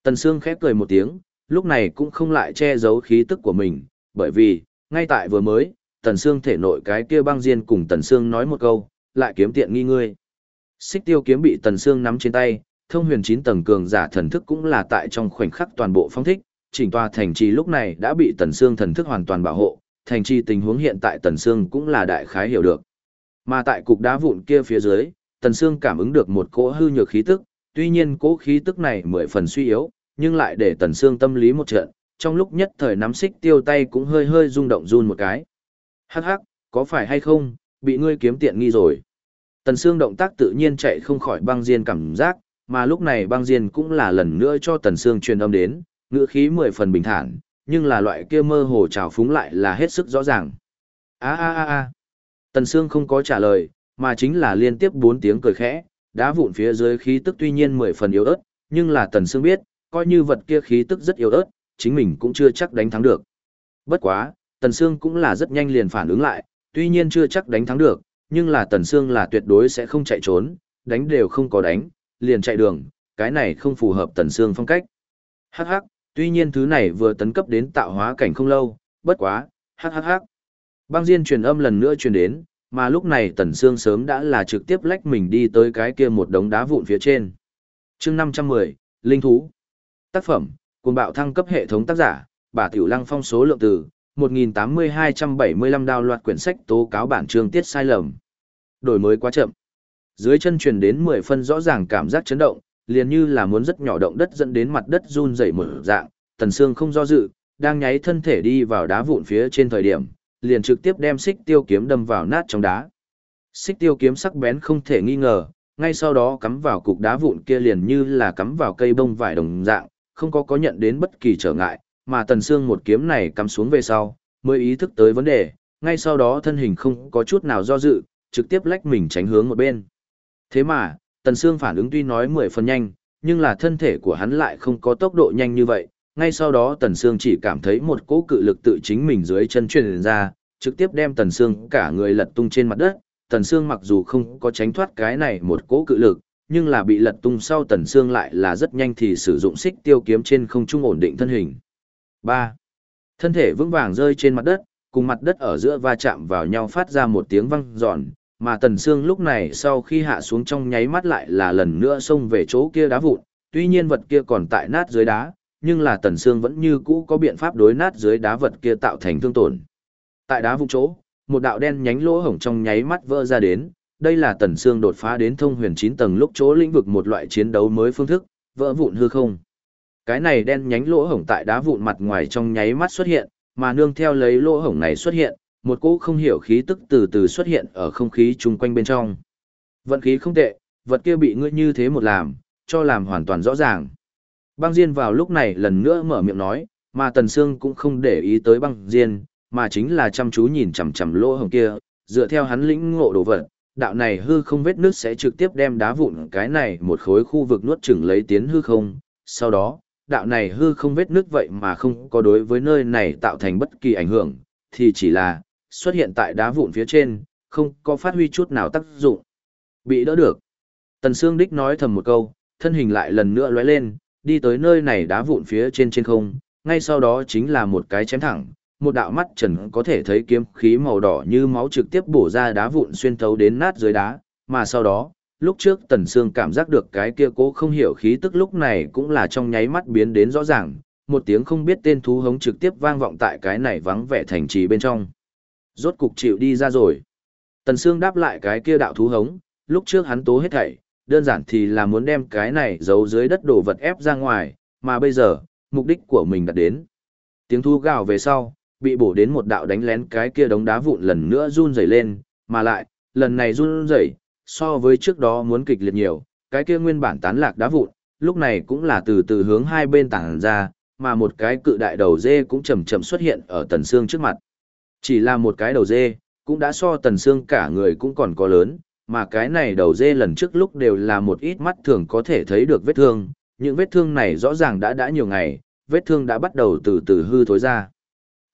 Tần Sương khép cười một tiếng, lúc này cũng không lại che giấu khí tức của mình, bởi vì, ngay tại vừa mới, Tần Sương thể nội cái kia băng diên cùng Tần Sương nói một câu, lại kiếm tiện nghi ngươi. Xích tiêu kiếm bị Tần Sương nắm trên tay, thông huyền 9 tầng cường giả thần thức cũng là tại trong khoảnh khắc toàn bộ phong thích, chỉnh tòa thành trì lúc này đã bị Tần Sương thần thức hoàn toàn bảo hộ, thành trì tình huống hiện tại Tần Sương cũng là đại khái hiểu được. Mà tại cục đá vụn kia phía dưới, Tần Sương cảm ứng được một cỗ hư nhược khí tức, tuy nhiên cỗ khí tức này mười phần suy yếu, nhưng lại để Tần Sương tâm lý một trận, trong lúc nhất thời nắm xích tiêu tay cũng hơi hơi rung động run một cái. Hắc hắc, có phải hay không, bị ngươi kiếm tiện nghi rồi. Tần Sương động tác tự nhiên chạy không khỏi băng diên cảm giác, mà lúc này băng diên cũng là lần nữa cho Tần Sương truyền âm đến, ngữ khí mười phần bình thản, nhưng là loại kia mơ hồ trào phúng lại là hết sức rõ ràng. A a a a. Tần Sương không có trả lời, mà chính là liên tiếp bốn tiếng cười khẽ, đá vụn phía dưới khí tức tuy nhiên mười phần yếu ớt, nhưng là Tần Sương biết, coi như vật kia khí tức rất yếu ớt, chính mình cũng chưa chắc đánh thắng được. Bất quá, Tần Sương cũng là rất nhanh liền phản ứng lại, tuy nhiên chưa chắc đánh thắng được, nhưng là Tần Sương là tuyệt đối sẽ không chạy trốn, đánh đều không có đánh, liền chạy đường, cái này không phù hợp Tần Sương phong cách. Hắc hắc, tuy nhiên thứ này vừa tấn cấp đến tạo hóa cảnh không lâu, bất quá, hắc hắc hắc. Băng Diên truyền âm lần nữa truyền đến, mà lúc này Tần Sương sớm đã là trực tiếp lách mình đi tới cái kia một đống đá vụn phía trên. Chương 510, Linh thú. Tác phẩm, cuồng bạo thăng cấp hệ thống tác giả, bà Tiểu Lăng phong số lượng từ 1.8275 đào loạt quyển sách tố cáo bản chương tiết sai lầm. Đổi mới quá chậm. Dưới chân truyền đến 10 phân rõ ràng cảm giác chấn động, liền như là muốn rất nhỏ động đất dẫn đến mặt đất run rẩy một dạng, Tần Sương không do dự, đang nháy thân thể đi vào đá vụn phía trên thời điểm, liền trực tiếp đem xích tiêu kiếm đâm vào nát trong đá. Xích tiêu kiếm sắc bén không thể nghi ngờ, ngay sau đó cắm vào cục đá vụn kia liền như là cắm vào cây bông vải đồng dạng, không có có nhận đến bất kỳ trở ngại, mà Tần Sương một kiếm này cắm xuống về sau, mới ý thức tới vấn đề, ngay sau đó thân hình không có chút nào do dự, trực tiếp lách mình tránh hướng một bên. Thế mà, Tần Sương phản ứng tuy nói mười phần nhanh, nhưng là thân thể của hắn lại không có tốc độ nhanh như vậy. Ngay sau đó Tần Sương chỉ cảm thấy một cỗ cự lực tự chính mình dưới chân truyền ra, trực tiếp đem Tần Sương cả người lật tung trên mặt đất. Tần Sương mặc dù không có tránh thoát cái này một cỗ cự lực, nhưng là bị lật tung sau Tần Sương lại là rất nhanh thì sử dụng xích tiêu kiếm trên không trung ổn định thân hình. 3. Thân thể vững vàng rơi trên mặt đất, cùng mặt đất ở giữa va chạm vào nhau phát ra một tiếng vang giòn, mà Tần Sương lúc này sau khi hạ xuống trong nháy mắt lại là lần nữa xông về chỗ kia đá vụn, tuy nhiên vật kia còn tại nát dưới đá, nhưng là Tần Sương vẫn như cũ có biện pháp đối nát dưới đá vật kia tạo thành thương tổn. Tại đá vụn chỗ, một đạo đen nhánh lỗ hổng trong nháy mắt vỡ ra đến, đây là Tần Sương đột phá đến thông huyền 9 tầng lúc chỗ lĩnh vực một loại chiến đấu mới phương thức, vỡ vụn hư không. Cái này đen nhánh lỗ hổng tại đá vụn mặt ngoài trong nháy mắt xuất hiện, mà nương theo lấy lỗ hổng này xuất hiện, một cỗ không hiểu khí tức từ từ xuất hiện ở không khí chung quanh bên trong. Vận khí không tệ, vật kia bị ngươi như thế một làm, cho làm hoàn toàn rõ ràng. Băng Diên vào lúc này lần nữa mở miệng nói, mà Tần Sương cũng không để ý tới băng Diên, mà chính là chăm chú nhìn chằm chằm lỗ hồng kia, dựa theo hắn lĩnh ngộ đồ vật, đạo này hư không vết nước sẽ trực tiếp đem đá vụn cái này một khối khu vực nuốt chửng lấy tiến hư không, sau đó, đạo này hư không vết nước vậy mà không có đối với nơi này tạo thành bất kỳ ảnh hưởng, thì chỉ là xuất hiện tại đá vụn phía trên, không có phát huy chút nào tác dụng. Bị đỡ được. Tần Sương Đích nói thầm một câu, thân hình lại lần nữa lóe lên, đi tới nơi này đá vụn phía trên trên không, ngay sau đó chính là một cái chém thẳng, một đạo mắt trần có thể thấy kiếm khí màu đỏ như máu trực tiếp bổ ra đá vụn xuyên thấu đến nát dưới đá, mà sau đó, lúc trước Tần Sương cảm giác được cái kia cố không hiểu khí tức lúc này cũng là trong nháy mắt biến đến rõ ràng, một tiếng không biết tên thú hống trực tiếp vang vọng tại cái này vắng vẻ thành trì bên trong. Rốt cục chịu đi ra rồi. Tần Sương đáp lại cái kia đạo thú hống, lúc trước hắn tố hết thảy, đơn giản thì là muốn đem cái này giấu dưới đất đồ vật ép ra ngoài, mà bây giờ, mục đích của mình đã đến. Tiếng thu gào về sau, bị bổ đến một đạo đánh lén cái kia đống đá vụn lần nữa run rẩy lên, mà lại, lần này run rẩy, so với trước đó muốn kịch liệt nhiều, cái kia nguyên bản tán lạc đá vụn, lúc này cũng là từ từ hướng hai bên tản ra, mà một cái cự đại đầu dê cũng chậm chậm xuất hiện ở tần xương trước mặt. Chỉ là một cái đầu dê, cũng đã so tần xương cả người cũng còn có lớn, mà cái này đầu dê lần trước lúc đều là một ít mắt thường có thể thấy được vết thương, những vết thương này rõ ràng đã đã nhiều ngày, vết thương đã bắt đầu từ từ hư thối ra.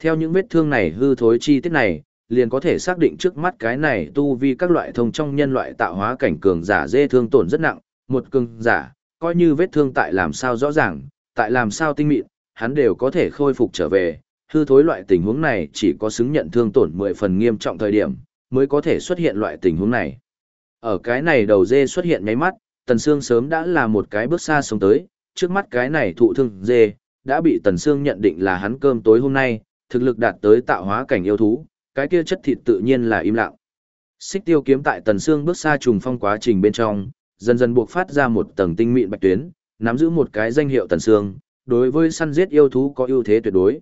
Theo những vết thương này hư thối chi tiết này, liền có thể xác định trước mắt cái này tu vi các loại thông trong nhân loại tạo hóa cảnh cường giả dê thương tổn rất nặng, một cường giả, coi như vết thương tại làm sao rõ ràng, tại làm sao tinh mịn, hắn đều có thể khôi phục trở về, hư thối loại tình huống này chỉ có xứng nhận thương tổn 10 phần nghiêm trọng thời điểm, mới có thể xuất hiện loại tình huống này. Ở cái này đầu dê xuất hiện nháy mắt, Tần Sương sớm đã là một cái bước xa sống tới, trước mắt cái này thụ thương dê, đã bị Tần Sương nhận định là hắn cơm tối hôm nay, thực lực đạt tới tạo hóa cảnh yêu thú, cái kia chất thịt tự nhiên là im lặng. Xích tiêu kiếm tại Tần Sương bước xa trùng phong quá trình bên trong, dần dần buộc phát ra một tầng tinh mịn bạch tuyến, nắm giữ một cái danh hiệu Tần Sương, đối với săn giết yêu thú có ưu thế tuyệt đối.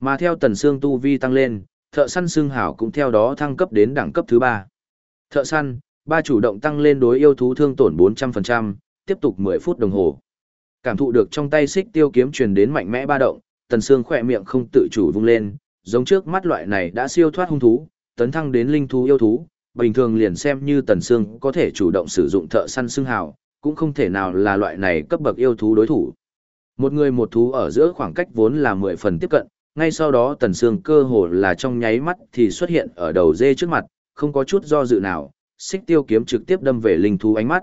Mà theo tần xương tu vi tăng lên, thợ săn xương hảo cũng theo đó thăng cấp đến đẳng cấp thứ ba. Thợ săn, ba chủ động tăng lên đối yêu thú thương tổn 400%, tiếp tục 10 phút đồng hồ. Cảm thụ được trong tay xích tiêu kiếm truyền đến mạnh mẽ ba động, tần xương khỏe miệng không tự chủ vung lên, giống trước mắt loại này đã siêu thoát hung thú, tấn thăng đến linh thú yêu thú, bình thường liền xem như tần xương có thể chủ động sử dụng thợ săn xương hảo, cũng không thể nào là loại này cấp bậc yêu thú đối thủ. Một người một thú ở giữa khoảng cách vốn là 10 phần tiếp cận, ngay sau đó tần sương cơ hồ là trong nháy mắt thì xuất hiện ở đầu dê trước mặt, không có chút do dự nào, xích tiêu kiếm trực tiếp đâm về linh thú ánh mắt.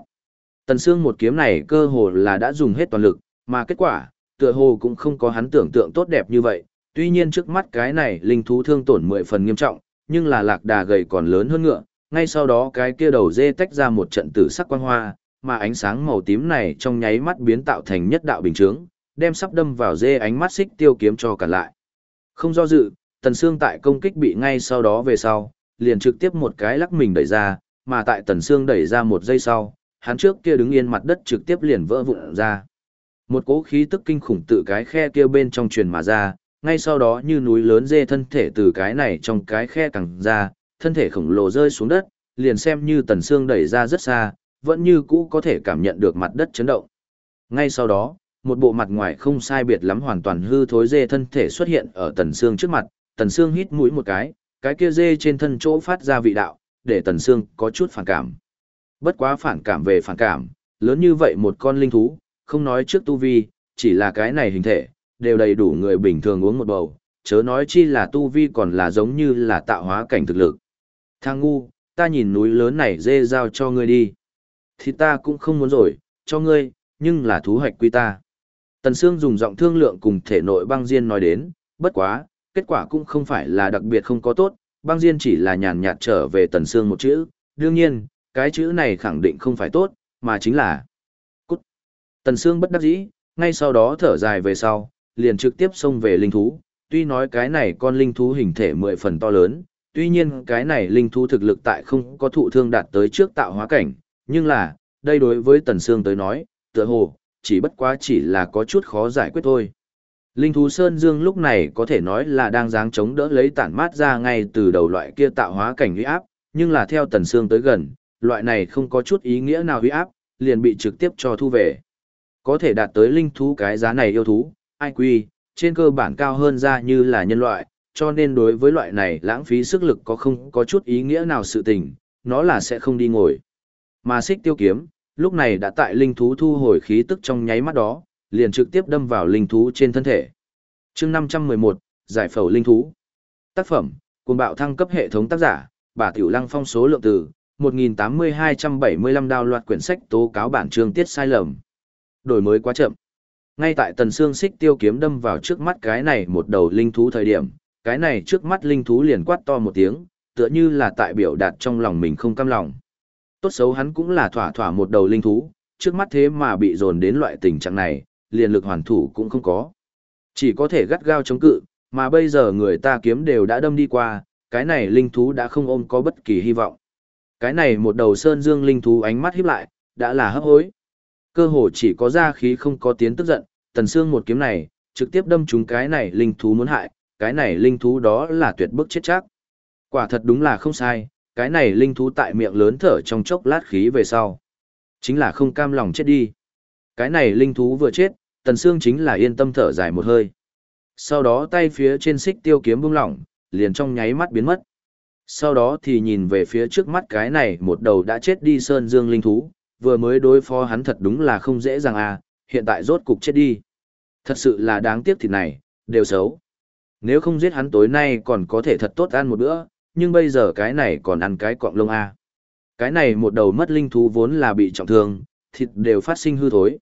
Tần sương một kiếm này cơ hồ là đã dùng hết toàn lực, mà kết quả, tựa hồ cũng không có hắn tưởng tượng tốt đẹp như vậy, tuy nhiên trước mắt cái này linh thú thương tổn mười phần nghiêm trọng, nhưng là lạc đà gầy còn lớn hơn ngựa, ngay sau đó cái kia đầu dê tách ra một trận tử sắc quang hoa, mà ánh sáng màu tím này trong nháy mắt biến tạo thành nhất đạo bình chướng, đem sắp đâm vào dê ánh mắt xích tiêu kiếm cho cả lại. Không do dự, Tần Sương tại công kích bị ngay sau đó về sau, liền trực tiếp một cái lắc mình đẩy ra, mà tại Tần Sương đẩy ra một giây sau, hắn trước kia đứng yên mặt đất trực tiếp liền vỡ vụn ra. Một cỗ khí tức kinh khủng tự cái khe kia bên trong truyền mà ra, ngay sau đó như núi lớn dê thân thể từ cái này trong cái khe cẳng ra, thân thể khổng lồ rơi xuống đất, liền xem như Tần Sương đẩy ra rất xa, vẫn như cũ có thể cảm nhận được mặt đất chấn động. Ngay sau đó, một bộ mặt ngoài không sai biệt lắm hoàn toàn hư thối dê thân thể xuất hiện ở Tần xương trước mặt, Tần xương hít mũi một cái, cái kia dê trên thân chỗ phát ra vị đạo, để Tần xương có chút phản cảm. Bất quá phản cảm về phản cảm, lớn như vậy một con linh thú, không nói trước tu vi, chỉ là cái này hình thể, đều đầy đủ người bình thường uống một bầu, chớ nói chi là tu vi còn là giống như là tạo hóa cảnh thực lực. Thang ngu, ta nhìn núi lớn này dê giao cho ngươi đi. Thì ta cũng không muốn rồi, cho ngươi, nhưng là thú hoạch quy ta. Tần Sương dùng giọng thương lượng cùng thể nội băng diên nói đến, bất quá, kết quả cũng không phải là đặc biệt không có tốt, băng diên chỉ là nhàn nhạt trở về Tần Sương một chữ, đương nhiên, cái chữ này khẳng định không phải tốt, mà chính là cút. Tần Sương bất đắc dĩ, ngay sau đó thở dài về sau, liền trực tiếp xông về linh thú, tuy nói cái này con linh thú hình thể mười phần to lớn, tuy nhiên cái này linh thú thực lực tại không có thụ thương đạt tới trước tạo hóa cảnh, nhưng là, đây đối với Tần Sương tới nói, tựa hồ, chỉ bất quá chỉ là có chút khó giải quyết thôi. Linh thú Sơn Dương lúc này có thể nói là đang dáng chống đỡ lấy tản mát ra ngay từ đầu loại kia tạo hóa cảnh uy áp, nhưng là theo Tần xương tới gần, loại này không có chút ý nghĩa nào uy áp, liền bị trực tiếp cho thu về. Có thể đạt tới linh thú cái giá này yêu thú, IQ, trên cơ bản cao hơn ra như là nhân loại, cho nên đối với loại này lãng phí sức lực có không có chút ý nghĩa nào sự tình, nó là sẽ không đi ngồi. Mà xích tiêu kiếm, lúc này đã tại linh thú thu hồi khí tức trong nháy mắt đó, liền trực tiếp đâm vào linh thú trên thân thể. chương 511, giải phẫu linh thú. Tác phẩm, cùng bạo thăng cấp hệ thống tác giả, bà Tiểu Lăng phong số lượng từ, 1.8275 đào loạt quyển sách tố cáo bản chương tiết sai lầm. Đổi mới quá chậm. Ngay tại tần xương xích tiêu kiếm đâm vào trước mắt cái này một đầu linh thú thời điểm, cái này trước mắt linh thú liền quát to một tiếng, tựa như là tại biểu đạt trong lòng mình không cam lòng. Tốt xấu hắn cũng là thỏa thỏa một đầu linh thú, trước mắt thế mà bị dồn đến loại tình trạng này, liền lực hoàn thủ cũng không có. Chỉ có thể gắt gao chống cự, mà bây giờ người ta kiếm đều đã đâm đi qua, cái này linh thú đã không ôm có bất kỳ hy vọng. Cái này một đầu sơn dương linh thú ánh mắt híp lại, đã là hấp hối. Cơ hồ chỉ có ra khí không có tiến tức giận, tần xương một kiếm này, trực tiếp đâm trúng cái này linh thú muốn hại, cái này linh thú đó là tuyệt bức chết chắc. Quả thật đúng là không sai, cái này linh thú tại miệng lớn thở trong chốc lát khí về sau. Chính là không cam lòng chết đi. Cái này linh thú vừa chết, tần xương chính là yên tâm thở dài một hơi. Sau đó tay phía trên xích tiêu kiếm bung lỏng, liền trong nháy mắt biến mất. Sau đó thì nhìn về phía trước mắt cái này một đầu đã chết đi sơn dương linh thú, vừa mới đối phó hắn thật đúng là không dễ dàng à, hiện tại rốt cục chết đi. Thật sự là đáng tiếc thịt này, đều xấu. Nếu không giết hắn tối nay còn có thể thật tốt ăn một bữa, nhưng bây giờ cái này còn ăn cái quạng lông A. Cái này một đầu mất linh thú vốn là bị trọng thương, thịt đều phát sinh hư thối.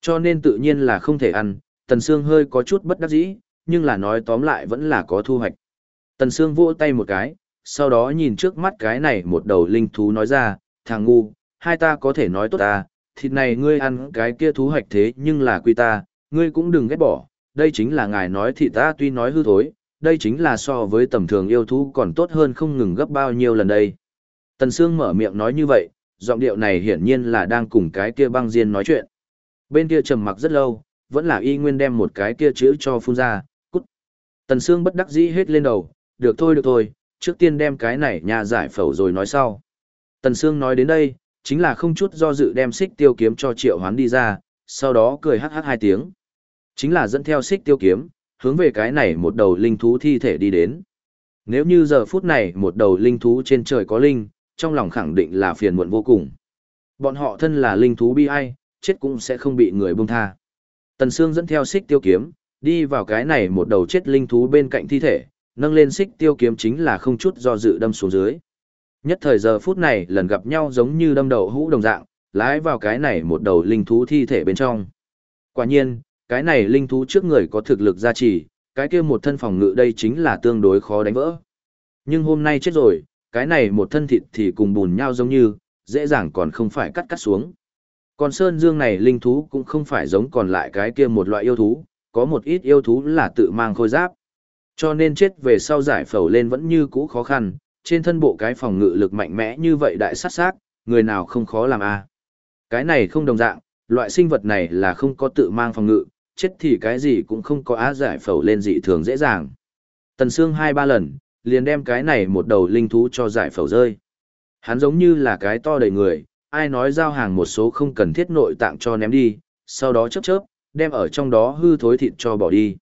Cho nên tự nhiên là không thể ăn, Tần Sương hơi có chút bất đắc dĩ, nhưng là nói tóm lại vẫn là có thu hoạch. Tần Sương vỗ tay một cái, sau đó nhìn trước mắt cái này một đầu linh thú nói ra, thằng ngu, hai ta có thể nói tốt ta, thịt này ngươi ăn cái kia thú hoạch thế nhưng là quy ta, ngươi cũng đừng ghét bỏ, đây chính là ngài nói thịt ta tuy nói hư thối, đây chính là so với tầm thường yêu thú còn tốt hơn không ngừng gấp bao nhiêu lần đây. Tần Sương mở miệng nói như vậy, giọng điệu này hiển nhiên là đang cùng cái kia băng diên nói chuyện. Bên kia trầm mặc rất lâu, vẫn là y nguyên đem một cái kia chữ cho phun ra, cút. Tần Sương bất đắc dĩ hết lên đầu, được thôi được thôi, trước tiên đem cái này nhà giải phẫu rồi nói sau. Tần Sương nói đến đây, chính là không chút do dự đem xích tiêu kiếm cho triệu hoán đi ra, sau đó cười hát hát hai tiếng. Chính là dẫn theo xích tiêu kiếm, hướng về cái này một đầu linh thú thi thể đi đến. Nếu như giờ phút này một đầu linh thú trên trời có linh, trong lòng khẳng định là phiền muộn vô cùng. Bọn họ thân là linh thú bi ai, chết cũng sẽ không bị người buông tha. Tần Sương dẫn theo xích tiêu kiếm, đi vào cái này một đầu chết linh thú bên cạnh thi thể, nâng lên xích tiêu kiếm chính là không chút do dự đâm xuống dưới. Nhất thời giờ phút này lần gặp nhau giống như đâm đầu hũ đồng dạng, lái vào cái này một đầu linh thú thi thể bên trong. Quả nhiên, cái này linh thú trước người có thực lực gia trì, cái kia một thân phòng ngự đây chính là tương đối khó đánh vỡ. Nhưng hôm nay chết rồi, cái này một thân thịt thì cùng bùn nhau giống như, dễ dàng còn không phải cắt cắt xuống. Còn Sơn Dương này linh thú cũng không phải giống còn lại cái kia một loại yêu thú, có một ít yêu thú là tự mang khôi giáp. Cho nên chết về sau giải phẫu lên vẫn như cũ khó khăn, trên thân bộ cái phòng ngự lực mạnh mẽ như vậy đại sát sát, người nào không khó làm a Cái này không đồng dạng, loại sinh vật này là không có tự mang phòng ngự, chết thì cái gì cũng không có á giải phẫu lên dị thường dễ dàng. Tần Sương hai ba lần, liền đem cái này một đầu linh thú cho giải phẫu rơi. Hắn giống như là cái to đầy người, ai nói giao hàng một số không cần thiết nội tạng cho ném đi, sau đó chớp chớp, đem ở trong đó hư thối thịt cho bỏ đi.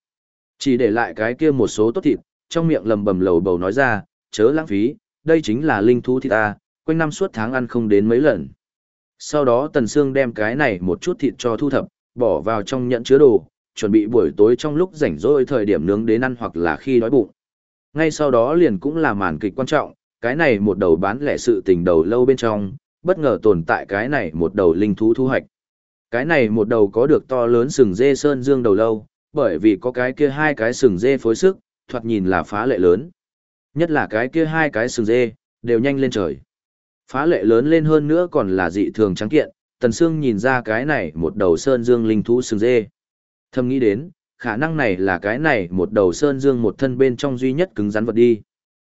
Chỉ để lại cái kia một số tốt thịt, trong miệng lầm bầm lầu bầu nói ra, chớ lãng phí, đây chính là linh thú thịt ta, quanh năm suốt tháng ăn không đến mấy lần. Sau đó Tần Sương đem cái này một chút thịt cho thu thập, bỏ vào trong nhận chứa đồ, chuẩn bị buổi tối trong lúc rảnh rỗi thời điểm nướng đến ăn hoặc là khi đói bụng. Ngay sau đó liền cũng là màn kịch quan trọng, cái này một đầu bán lẻ sự tình đầu lâu bên trong, bất ngờ tồn tại cái này một đầu linh thú thu hoạch. Cái này một đầu có được to lớn sừng dê sơn dương đầu lâu, bởi vì có cái kia hai cái sừng dê phối sức, thoạt nhìn là phá lệ lớn. Nhất là cái kia hai cái sừng dê, đều nhanh lên trời. Phá lệ lớn lên hơn nữa còn là dị thường trắng kiện, Tần Sương nhìn ra cái này một đầu sơn dương linh thú sừng dê. Thầm nghĩ đến, khả năng này là cái này một đầu sơn dương một thân bên trong duy nhất cứng rắn vật đi.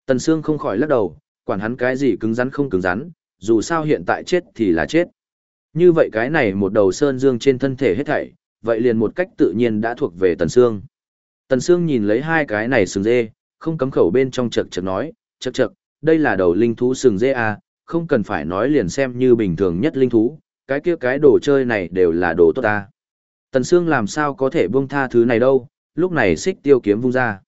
Tần Sương không khỏi lắc đầu, quản hắn cái gì cứng rắn không cứng rắn, dù sao hiện tại chết thì là chết. Như vậy cái này một đầu sơn dương trên thân thể hết thảy, vậy liền một cách tự nhiên đã thuộc về Tần Sương. Tần Sương nhìn lấy hai cái này sừng dê, không cấm khẩu bên trong chật chật nói, chật chật, đây là đầu linh thú sừng dê à, không cần phải nói liền xem như bình thường nhất linh thú, cái kia cái đồ chơi này đều là đồ tốt ta. Tần Sương làm sao có thể buông tha thứ này đâu, lúc này xích tiêu kiếm vung ra.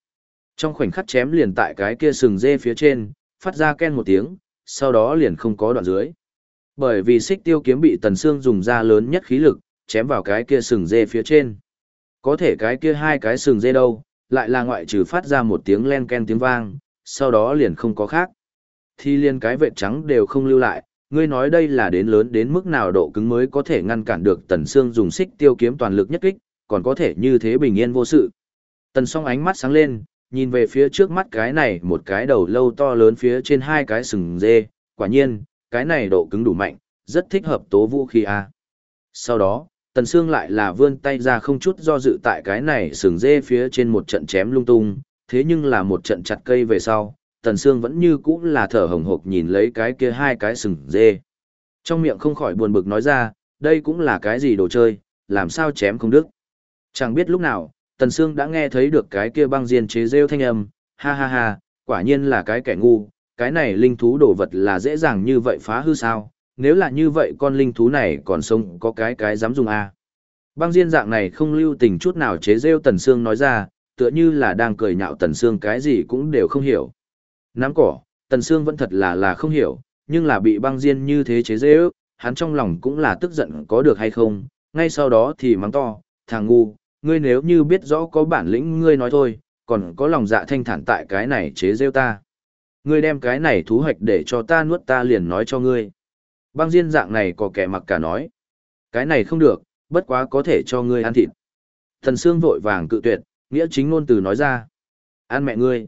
Trong khoảnh khắc chém liền tại cái kia sừng dê phía trên, phát ra ken một tiếng, sau đó liền không có đoạn dưới. Bởi vì xích tiêu kiếm bị Tần Sương dùng ra lớn nhất khí lực, chém vào cái kia sừng dê phía trên. Có thể cái kia hai cái sừng dê đâu, lại là ngoại trừ phát ra một tiếng len ken tiếng vang, sau đó liền không có khác. Thì liền cái vệ trắng đều không lưu lại, ngươi nói đây là đến lớn đến mức nào độ cứng mới có thể ngăn cản được Tần Sương dùng xích tiêu kiếm toàn lực nhất kích, còn có thể như thế bình yên vô sự. Tần song ánh mắt sáng lên, nhìn về phía trước mắt cái này một cái đầu lâu to lớn phía trên hai cái sừng dê, quả nhiên, cái này độ cứng đủ mạnh, rất thích hợp tố vũ khí a. Sau đó, Tần Sương lại là vươn tay ra không chút do dự tại cái này sừng dê phía trên một trận chém lung tung, thế nhưng là một trận chặt cây về sau, Tần Sương vẫn như cũ là thở hồng hộc nhìn lấy cái kia hai cái sừng dê. Trong miệng không khỏi buồn bực nói ra, đây cũng là cái gì đồ chơi, làm sao chém không đứt. Chẳng biết lúc nào, Tần Sương đã nghe thấy được cái kia băng diên chế rêu thanh âm, ha ha ha, quả nhiên là cái kẻ ngu, cái này linh thú đồ vật là dễ dàng như vậy phá hư sao, nếu là như vậy con linh thú này còn sống có cái cái dám dùng a à. Băng diên dạng này không lưu tình chút nào chế rêu Tần Sương nói ra, tựa như là đang cười nhạo Tần Sương cái gì cũng đều không hiểu. Nắm cỏ, Tần Sương vẫn thật là là không hiểu, nhưng là bị băng diên như thế chế rêu, hắn trong lòng cũng là tức giận có được hay không, ngay sau đó thì mắng to, thằng ngu, ngươi nếu như biết rõ có bản lĩnh ngươi nói thôi, còn có lòng dạ thanh thản tại cái này chế rêu ta. Ngươi đem cái này thú hoạch để cho ta nuốt ta liền nói cho ngươi. Băng diên dạng này có kẻ mặc cả nói. Cái này không được, bất quá có thể cho ngươi ăn thịt. Thần Sương vội vàng cự tuyệt, nghĩa chính ngôn từ nói ra. Ăn mẹ ngươi.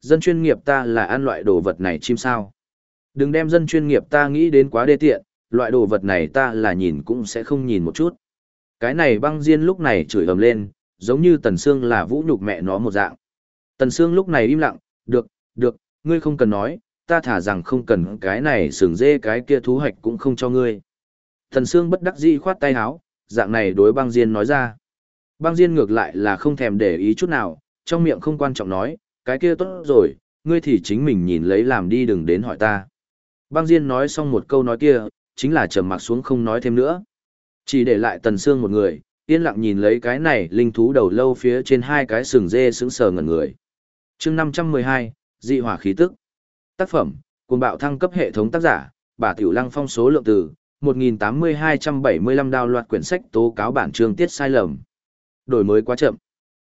Dân chuyên nghiệp ta là ăn loại đồ vật này chim sao. Đừng đem dân chuyên nghiệp ta nghĩ đến quá đê tiện, loại đồ vật này ta là nhìn cũng sẽ không nhìn một chút. Cái này băng diên lúc này chửi ầm lên, giống như Tần Sương là vũ nhục mẹ nó một dạng. Tần Sương lúc này im lặng, được, được, ngươi không cần nói, ta thả rằng không cần cái này sừng dê cái kia thú hạch cũng không cho ngươi. Tần Sương bất đắc dĩ khoát tay áo, dạng này đối băng diên nói ra. Băng diên ngược lại là không thèm để ý chút nào, trong miệng không quan trọng nói, cái kia tốt rồi, ngươi thì chính mình nhìn lấy làm đi đừng đến hỏi ta. Băng diên nói xong một câu nói kia, chính là trầm mặc xuống không nói thêm nữa. Chỉ để lại tần Sương một người, yên lặng nhìn lấy cái này linh thú đầu lâu phía trên hai cái sừng dê sững sờ ngẩn người. Chương 512, dị hỏa khí tức. Tác phẩm, cuồng bạo thăng cấp hệ thống tác giả, bà Tiểu Lăng phong số lượng từ 1.8275 đào loạt quyển sách tố cáo bản chương tiết sai lầm. Đổi mới quá chậm.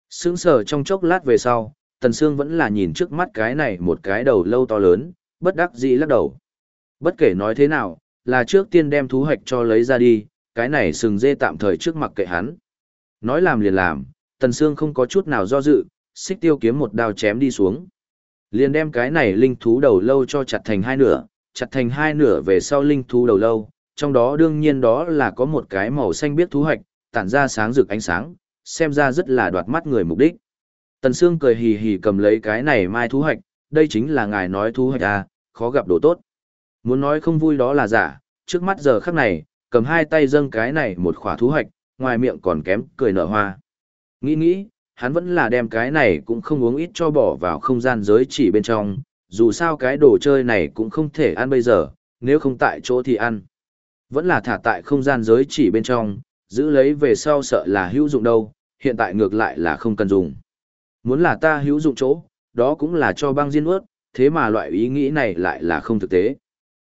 Sững sờ trong chốc lát về sau, Tần Sương vẫn là nhìn trước mắt cái này một cái đầu lâu to lớn, bất đắc dĩ lắc đầu. Bất kể nói thế nào, là trước tiên đem thú hạch cho lấy ra đi, cái này sừng dê tạm thời trước mặt kệ hắn. Nói làm liền làm, Tần Sương không có chút nào do dự, xích tiêu kiếm một đao chém đi xuống. Liền đem cái này linh thú đầu lâu cho chặt thành hai nửa, chặt thành hai nửa về sau linh thú đầu lâu, trong đó đương nhiên đó là có một cái màu xanh biết thú hoạch, tản ra sáng rực ánh sáng, xem ra rất là đoạt mắt người mục đích. Tần Sương cười hì hì cầm lấy cái này mai thú hoạch, đây chính là ngài nói thú hoạch à, khó gặp đồ tốt. Muốn nói không vui đó là giả, trước mắt giờ khắc này, cầm hai tay dâng cái này một khỏa thú hoạch, ngoài miệng còn kém cười nở hoa. Nghĩ nghĩ, hắn vẫn là đem cái này cũng không uống ít cho bỏ vào không gian giới chỉ bên trong, dù sao cái đồ chơi này cũng không thể ăn bây giờ, nếu không tại chỗ thì ăn. Vẫn là thả tại không gian giới chỉ bên trong, giữ lấy về sau sợ là hữu dụng đâu, hiện tại ngược lại là không cần dùng. Muốn là ta hữu dụng chỗ, đó cũng là cho băng diên ướt, thế mà loại ý nghĩ này lại là không thực tế.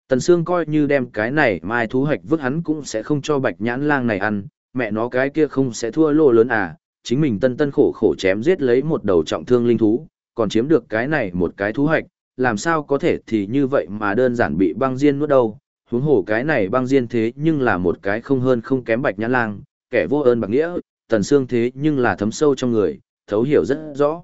Tần Sương coi như đem cái này mai thú hạch vứt hắn cũng sẽ không cho bạch nhãn lang này ăn, mẹ nó cái kia không sẽ thua lô lớn à, chính mình tân tân khổ khổ chém giết lấy một đầu trọng thương linh thú, còn chiếm được cái này một cái thú hạch, làm sao có thể thì như vậy mà đơn giản bị băng diên nuốt đâu, huống hồ cái này băng diên thế nhưng là một cái không hơn không kém bạch nhãn lang, kẻ vô ơn bạc nghĩa, tần xương thế nhưng là thấm sâu trong người, thấu hiểu rất rõ.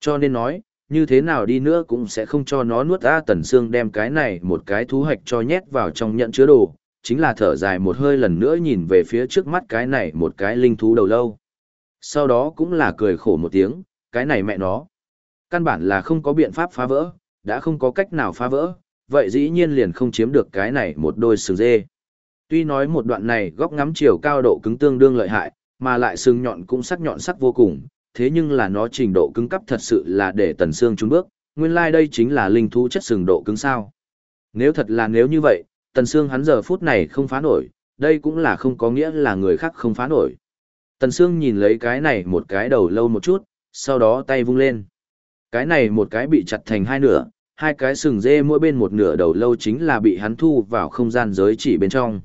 Cho nên nói, như thế nào đi nữa cũng sẽ không cho nó nuốt ra tần xương đem cái này một cái thú hạch cho nhét vào trong nhận chứa đồ, chính là thở dài một hơi lần nữa nhìn về phía trước mắt cái này một cái linh thú đầu lâu. Sau đó cũng là cười khổ một tiếng, cái này mẹ nó. Căn bản là không có biện pháp phá vỡ, đã không có cách nào phá vỡ, vậy dĩ nhiên liền không chiếm được cái này một đôi sừng dê. Tuy nói một đoạn này góc ngắm chiều cao độ cứng tương đương lợi hại, mà lại sừng nhọn cũng sắc nhọn sắc vô cùng, thế nhưng là nó trình độ cứng cấp thật sự là để tần xương trốn bước, nguyên lai like đây chính là linh thú chất sừng độ cứng sao. Nếu thật là nếu như vậy, tần xương hắn giờ phút này không phá nổi, đây cũng là không có nghĩa là người khác không phá nổi. Tần xương nhìn lấy cái này một cái đầu lâu một chút, sau đó tay vung lên. Cái này một cái bị chặt thành hai nửa, hai cái sừng dê mỗi bên một nửa đầu lâu chính là bị hắn thu vào không gian giới chỉ bên trong.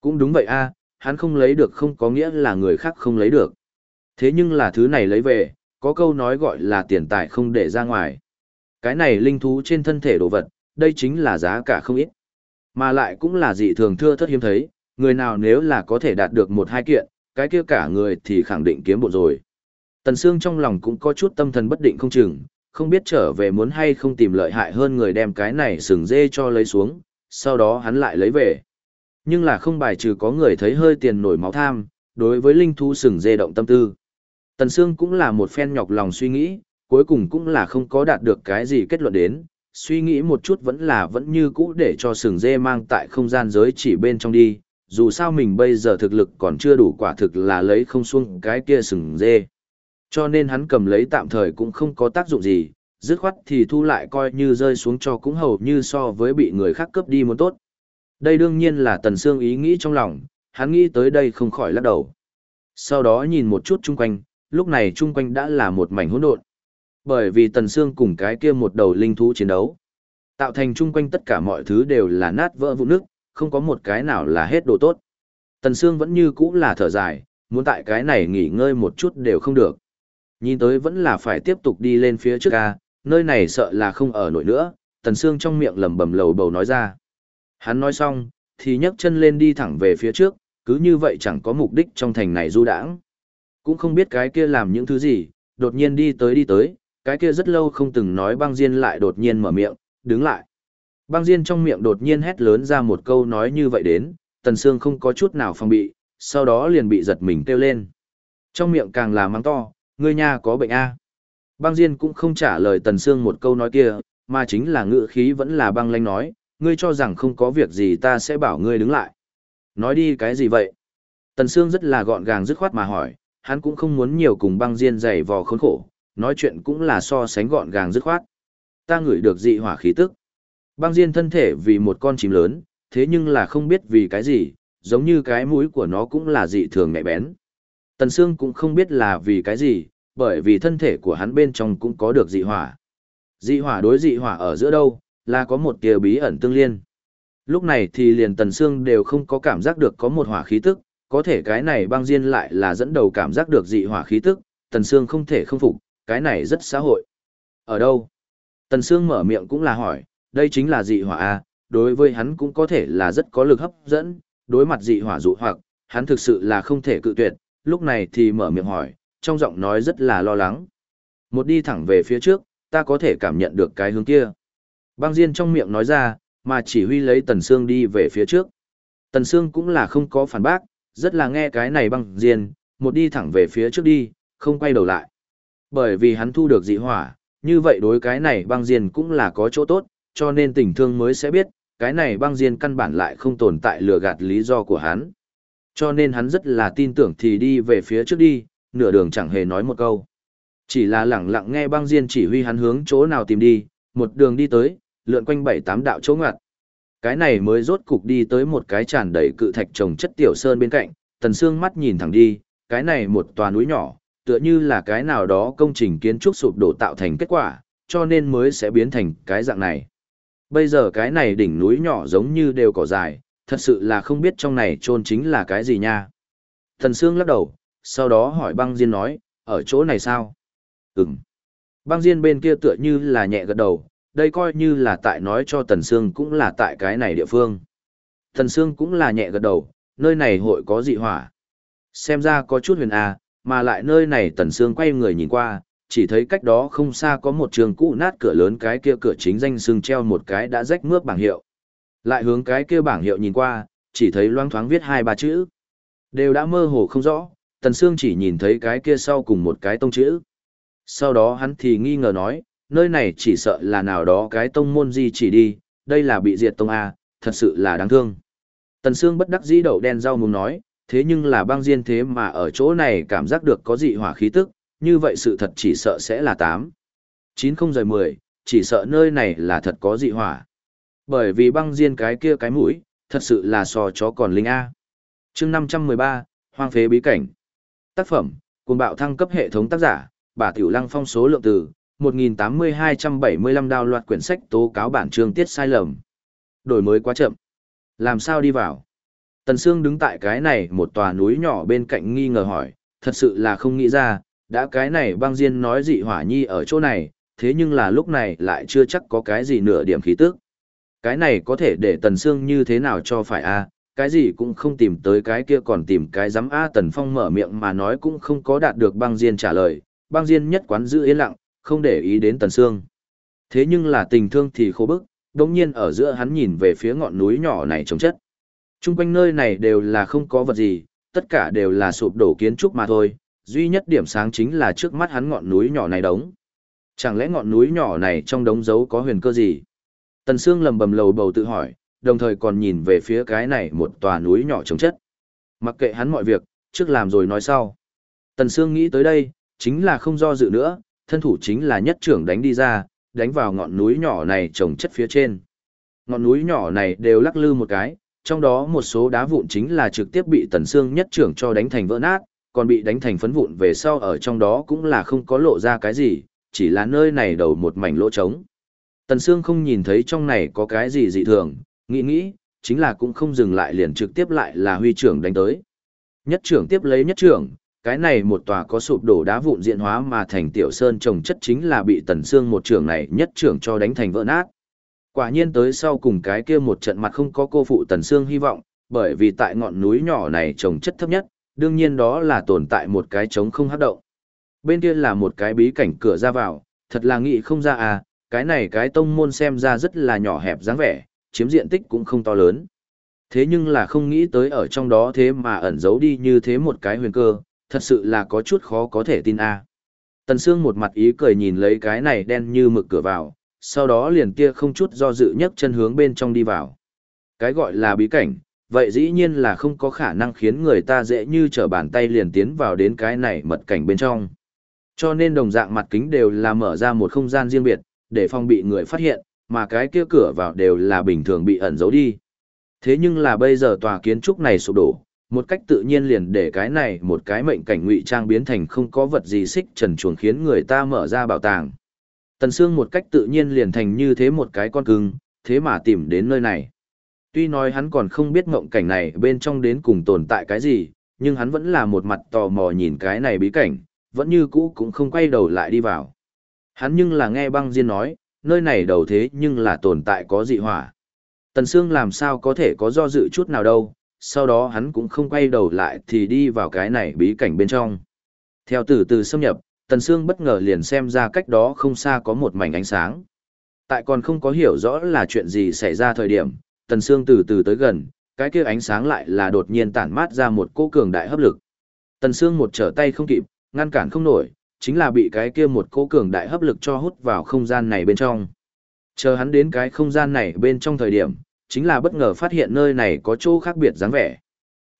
Cũng đúng vậy a, hắn không lấy được không có nghĩa là người khác không lấy được. Thế nhưng là thứ này lấy về, có câu nói gọi là tiền tài không để ra ngoài. Cái này linh thú trên thân thể đồ vật, đây chính là giá cả không ít. Mà lại cũng là dị thường thưa thất hiếm thấy, người nào nếu là có thể đạt được một hai kiện, cái kia cả người thì khẳng định kiếm bộ rồi. Tần Sương trong lòng cũng có chút tâm thần bất định không chừng, không biết trở về muốn hay không tìm lợi hại hơn người đem cái này sừng dê cho lấy xuống, sau đó hắn lại lấy về. Nhưng là không bài trừ có người thấy hơi tiền nổi máu tham, đối với linh thú sừng dê động tâm tư. Tần Sương cũng là một phen nhọc lòng suy nghĩ, cuối cùng cũng là không có đạt được cái gì kết luận đến, suy nghĩ một chút vẫn là vẫn như cũ để cho sừng dê mang tại không gian giới chỉ bên trong đi, dù sao mình bây giờ thực lực còn chưa đủ quả thực là lấy không xuống cái kia sừng dê. Cho nên hắn cầm lấy tạm thời cũng không có tác dụng gì, dứt khoát thì thu lại coi như rơi xuống cho cũng hầu như so với bị người khác cướp đi muốn tốt. Đây đương nhiên là Tần Sương ý nghĩ trong lòng, hắn nghĩ tới đây không khỏi lắc đầu. Sau đó nhìn một chút chung quanh, lúc này chung quanh đã là một mảnh hỗn độn. Bởi vì Tần Sương cùng cái kia một đầu linh thú chiến đấu, tạo thành chung quanh tất cả mọi thứ đều là nát vỡ vụn nước, không có một cái nào là hết đồ tốt. Tần Sương vẫn như cũ là thở dài, muốn tại cái này nghỉ ngơi một chút đều không được. Nhìn tới vẫn là phải tiếp tục đi lên phía trước ca, nơi này sợ là không ở nổi nữa, Tần Sương trong miệng lẩm bẩm lầu bầu nói ra. Hắn nói xong, thì nhấc chân lên đi thẳng về phía trước, cứ như vậy chẳng có mục đích trong thành này du đãng. Cũng không biết cái kia làm những thứ gì, đột nhiên đi tới đi tới, cái kia rất lâu không từng nói băng diên lại đột nhiên mở miệng, đứng lại. Băng diên trong miệng đột nhiên hét lớn ra một câu nói như vậy đến, Tần Sương không có chút nào phòng bị, sau đó liền bị giật mình kêu lên. Trong miệng càng là mắng to, ngươi nhà có bệnh a Băng Diên cũng không trả lời Tần Sương một câu nói kia, mà chính là ngữ khí vẫn là băng lanh nói, ngươi cho rằng không có việc gì ta sẽ bảo ngươi đứng lại. Nói đi cái gì vậy? Tần Sương rất là gọn gàng dứt khoát mà hỏi, hắn cũng không muốn nhiều cùng băng Diên dày vò khốn khổ, nói chuyện cũng là so sánh gọn gàng dứt khoát. Ta ngửi được dị hỏa khí tức. Băng Diên thân thể vì một con chim lớn, thế nhưng là không biết vì cái gì, giống như cái mũi của nó cũng là dị thường nhạy bén. Tần Sương cũng không biết là vì cái gì, bởi vì thân thể của hắn bên trong cũng có được dị hỏa. Dị hỏa đối dị hỏa ở giữa đâu, là có một tia bí ẩn tương liên. Lúc này thì liền Tần Sương đều không có cảm giác được có một hỏa khí tức, có thể cái này băng diên lại là dẫn đầu cảm giác được dị hỏa khí tức, Tần Sương không thể không phục, cái này rất xã hội. Ở đâu? Tần Sương mở miệng cũng là hỏi, đây chính là dị hỏa A, đối với hắn cũng có thể là rất có lực hấp dẫn, đối mặt dị hỏa dụ hoặc, hắn thực sự là không thể cự tuyệt, lúc này thì mở miệng hỏi, trong giọng nói rất là lo lắng. Một đi thẳng về phía trước, ta có thể cảm nhận được cái hướng kia. Băng Diên trong miệng nói ra, mà chỉ huy lấy Tần Sương đi về phía trước. Tần Sương cũng là không có phản bác, rất là nghe cái này băng Diên, một đi thẳng về phía trước đi, không quay đầu lại. Bởi vì hắn thu được dị hỏa, như vậy đối cái này băng Diên cũng là có chỗ tốt, cho nên tình thương mới sẽ biết, cái này băng Diên căn bản lại không tồn tại lừa gạt lý do của hắn. Cho nên hắn rất là tin tưởng thì đi về phía trước đi, nửa đường chẳng hề nói một câu. Chỉ là lẳng lặng nghe băng diên chỉ huy hắn hướng chỗ nào tìm đi, một đường đi tới, lượn quanh bảy tám đạo chỗ ngoặt, cái này mới rốt cục đi tới một cái tràn đầy cự thạch trồng chất tiểu sơn bên cạnh, Tần Sương mắt nhìn thẳng đi, cái này một tòa núi nhỏ, tựa như là cái nào đó công trình kiến trúc sụp đổ tạo thành kết quả, cho nên mới sẽ biến thành cái dạng này. Bây giờ cái này đỉnh núi nhỏ giống như đều cỏ dài, thật sự là không biết trong này trôn chính là cái gì nha. Thần Sương lắc đầu, sau đó hỏi băng Diên nói, ở chỗ này sao? Ừm. Băng Diên bên kia tựa như là nhẹ gật đầu, đây coi như là tại nói cho Tần Sương cũng là tại cái này địa phương. Tần Sương cũng là nhẹ gật đầu, nơi này hội có dị hỏa. Xem ra có chút huyền à, mà lại nơi này Tần Sương quay người nhìn qua, chỉ thấy cách đó không xa có một trường cũ nát cửa lớn cái kia cửa chính danh sương treo một cái đã rách mướp bảng hiệu. Lại hướng cái kia bảng hiệu nhìn qua, chỉ thấy loang thoáng viết hai ba chữ. Đều đã mơ hồ không rõ, Tần Sương chỉ nhìn thấy cái kia sau cùng một cái tông chữ. Sau đó hắn thì nghi ngờ nói, nơi này chỉ sợ là nào đó cái tông môn gì chỉ đi, đây là bị diệt tông A, thật sự là đáng thương. Tần Sương bất đắc dĩ đậu đen rau muốn nói, thế nhưng là băng diên thế mà ở chỗ này cảm giác được có dị hỏa khí tức, như vậy sự thật chỉ sợ sẽ là 8. 9 không rời 10, chỉ sợ nơi này là thật có dị hỏa. Bởi vì băng diên cái kia cái mũi, thật sự là so chó còn linh A. chương 513, Hoang phế bí cảnh. Tác phẩm, cùng bạo thăng cấp hệ thống tác giả, bà Tiểu Lăng phong số lượng từ, 1.8275 đào loạt quyển sách tố cáo bản chương tiết sai lầm. Đổi mới quá chậm. Làm sao đi vào? Tần Sương đứng tại cái này một tòa núi nhỏ bên cạnh nghi ngờ hỏi, thật sự là không nghĩ ra, đã cái này băng diên nói dị hỏa nhi ở chỗ này, thế nhưng là lúc này lại chưa chắc có cái gì nửa điểm khí tức. Cái này có thể để Tần Sương như thế nào cho phải a cái gì cũng không tìm tới cái kia còn tìm cái giám A Tần Phong mở miệng mà nói cũng không có đạt được băng diên trả lời, băng diên nhất quán giữ yên lặng, không để ý đến Tần Sương. Thế nhưng là tình thương thì khô bức, đồng nhiên ở giữa hắn nhìn về phía ngọn núi nhỏ này trống chất. Trung quanh nơi này đều là không có vật gì, tất cả đều là sụp đổ kiến trúc mà thôi, duy nhất điểm sáng chính là trước mắt hắn ngọn núi nhỏ này đống. Chẳng lẽ ngọn núi nhỏ này trong đống dấu có huyền cơ gì? Tần Sương lầm bầm lầu bầu tự hỏi, đồng thời còn nhìn về phía cái này một tòa núi nhỏ trống chất. Mặc kệ hắn mọi việc, trước làm rồi nói sau. Tần Sương nghĩ tới đây, chính là không do dự nữa, thân thủ chính là nhất trưởng đánh đi ra, đánh vào ngọn núi nhỏ này trồng chất phía trên. Ngọn núi nhỏ này đều lắc lư một cái, trong đó một số đá vụn chính là trực tiếp bị Tần xương nhất trưởng cho đánh thành vỡ nát, còn bị đánh thành phấn vụn về sau ở trong đó cũng là không có lộ ra cái gì, chỉ là nơi này đầu một mảnh lỗ trống. Tần Sương không nhìn thấy trong này có cái gì dị thường, nghĩ nghĩ, chính là cũng không dừng lại liền trực tiếp lại là huy trưởng đánh tới. Nhất trưởng tiếp lấy nhất trưởng, cái này một tòa có sụp đổ đá vụn diện hóa mà thành tiểu sơn trồng chất chính là bị Tần xương một trưởng này nhất trưởng cho đánh thành vỡ nát. Quả nhiên tới sau cùng cái kia một trận mặt không có cô phụ Tần xương hy vọng, bởi vì tại ngọn núi nhỏ này trồng chất thấp nhất, đương nhiên đó là tồn tại một cái trống không hấp động. Bên kia là một cái bí cảnh cửa ra vào, thật là nghĩ không ra à, cái này cái tông môn xem ra rất là nhỏ hẹp dáng vẻ, chiếm diện tích cũng không to lớn. Thế nhưng là không nghĩ tới ở trong đó thế mà ẩn giấu đi như thế một cái huyền cơ, thật sự là có chút khó có thể tin a. À. Tần Sương một mặt ý cười nhìn lấy cái này đen như mực cửa vào, sau đó liền kia không chút do dự nhấc chân hướng bên trong đi vào. Cái gọi là bí cảnh, vậy dĩ nhiên là không có khả năng khiến người ta dễ như trở bàn tay liền tiến vào đến cái này mật cảnh bên trong. Cho nên đồng dạng mặt kính đều là mở ra một không gian riêng biệt, để phòng bị người phát hiện, mà cái kia cửa vào đều là bình thường bị ẩn giấu đi. Thế nhưng là bây giờ tòa kiến trúc này sụp đổ, một cách tự nhiên liền để cái này một cái mệnh cảnh ngụy trang biến thành không có vật gì xích trần chuồng khiến người ta mở ra bảo tàng. Tần Sương một cách tự nhiên liền thành như thế một cái con cưng, thế mà tìm đến nơi này. Tuy nói hắn còn không biết mộng cảnh này bên trong đến cùng tồn tại cái gì, nhưng hắn vẫn là một mặt tò mò nhìn cái này bí cảnh, vẫn như cũ cũng không quay đầu lại đi vào. Hắn nhưng là nghe băng diên nói, nơi này đầu thế nhưng là tồn tại có dị hỏa. Tần Sương làm sao có thể có do dự chút nào đâu, sau đó hắn cũng không quay đầu lại thì đi vào cái này bí cảnh bên trong. Theo từ từ xâm nhập, Tần Sương bất ngờ liền xem ra cách đó không xa có một mảnh ánh sáng. Tại còn không có hiểu rõ là chuyện gì xảy ra thời điểm, Tần Sương từ từ tới gần, cái kia ánh sáng lại là đột nhiên tản mát ra một cỗ cường đại hấp lực. Tần Sương một trở tay không kịp, ngăn cản không nổi, chính là bị cái kia một cỗ cường đại hấp lực cho hút vào không gian này bên trong. Chờ hắn đến cái không gian này bên trong thời điểm, chính là bất ngờ phát hiện nơi này có chỗ khác biệt dáng vẻ.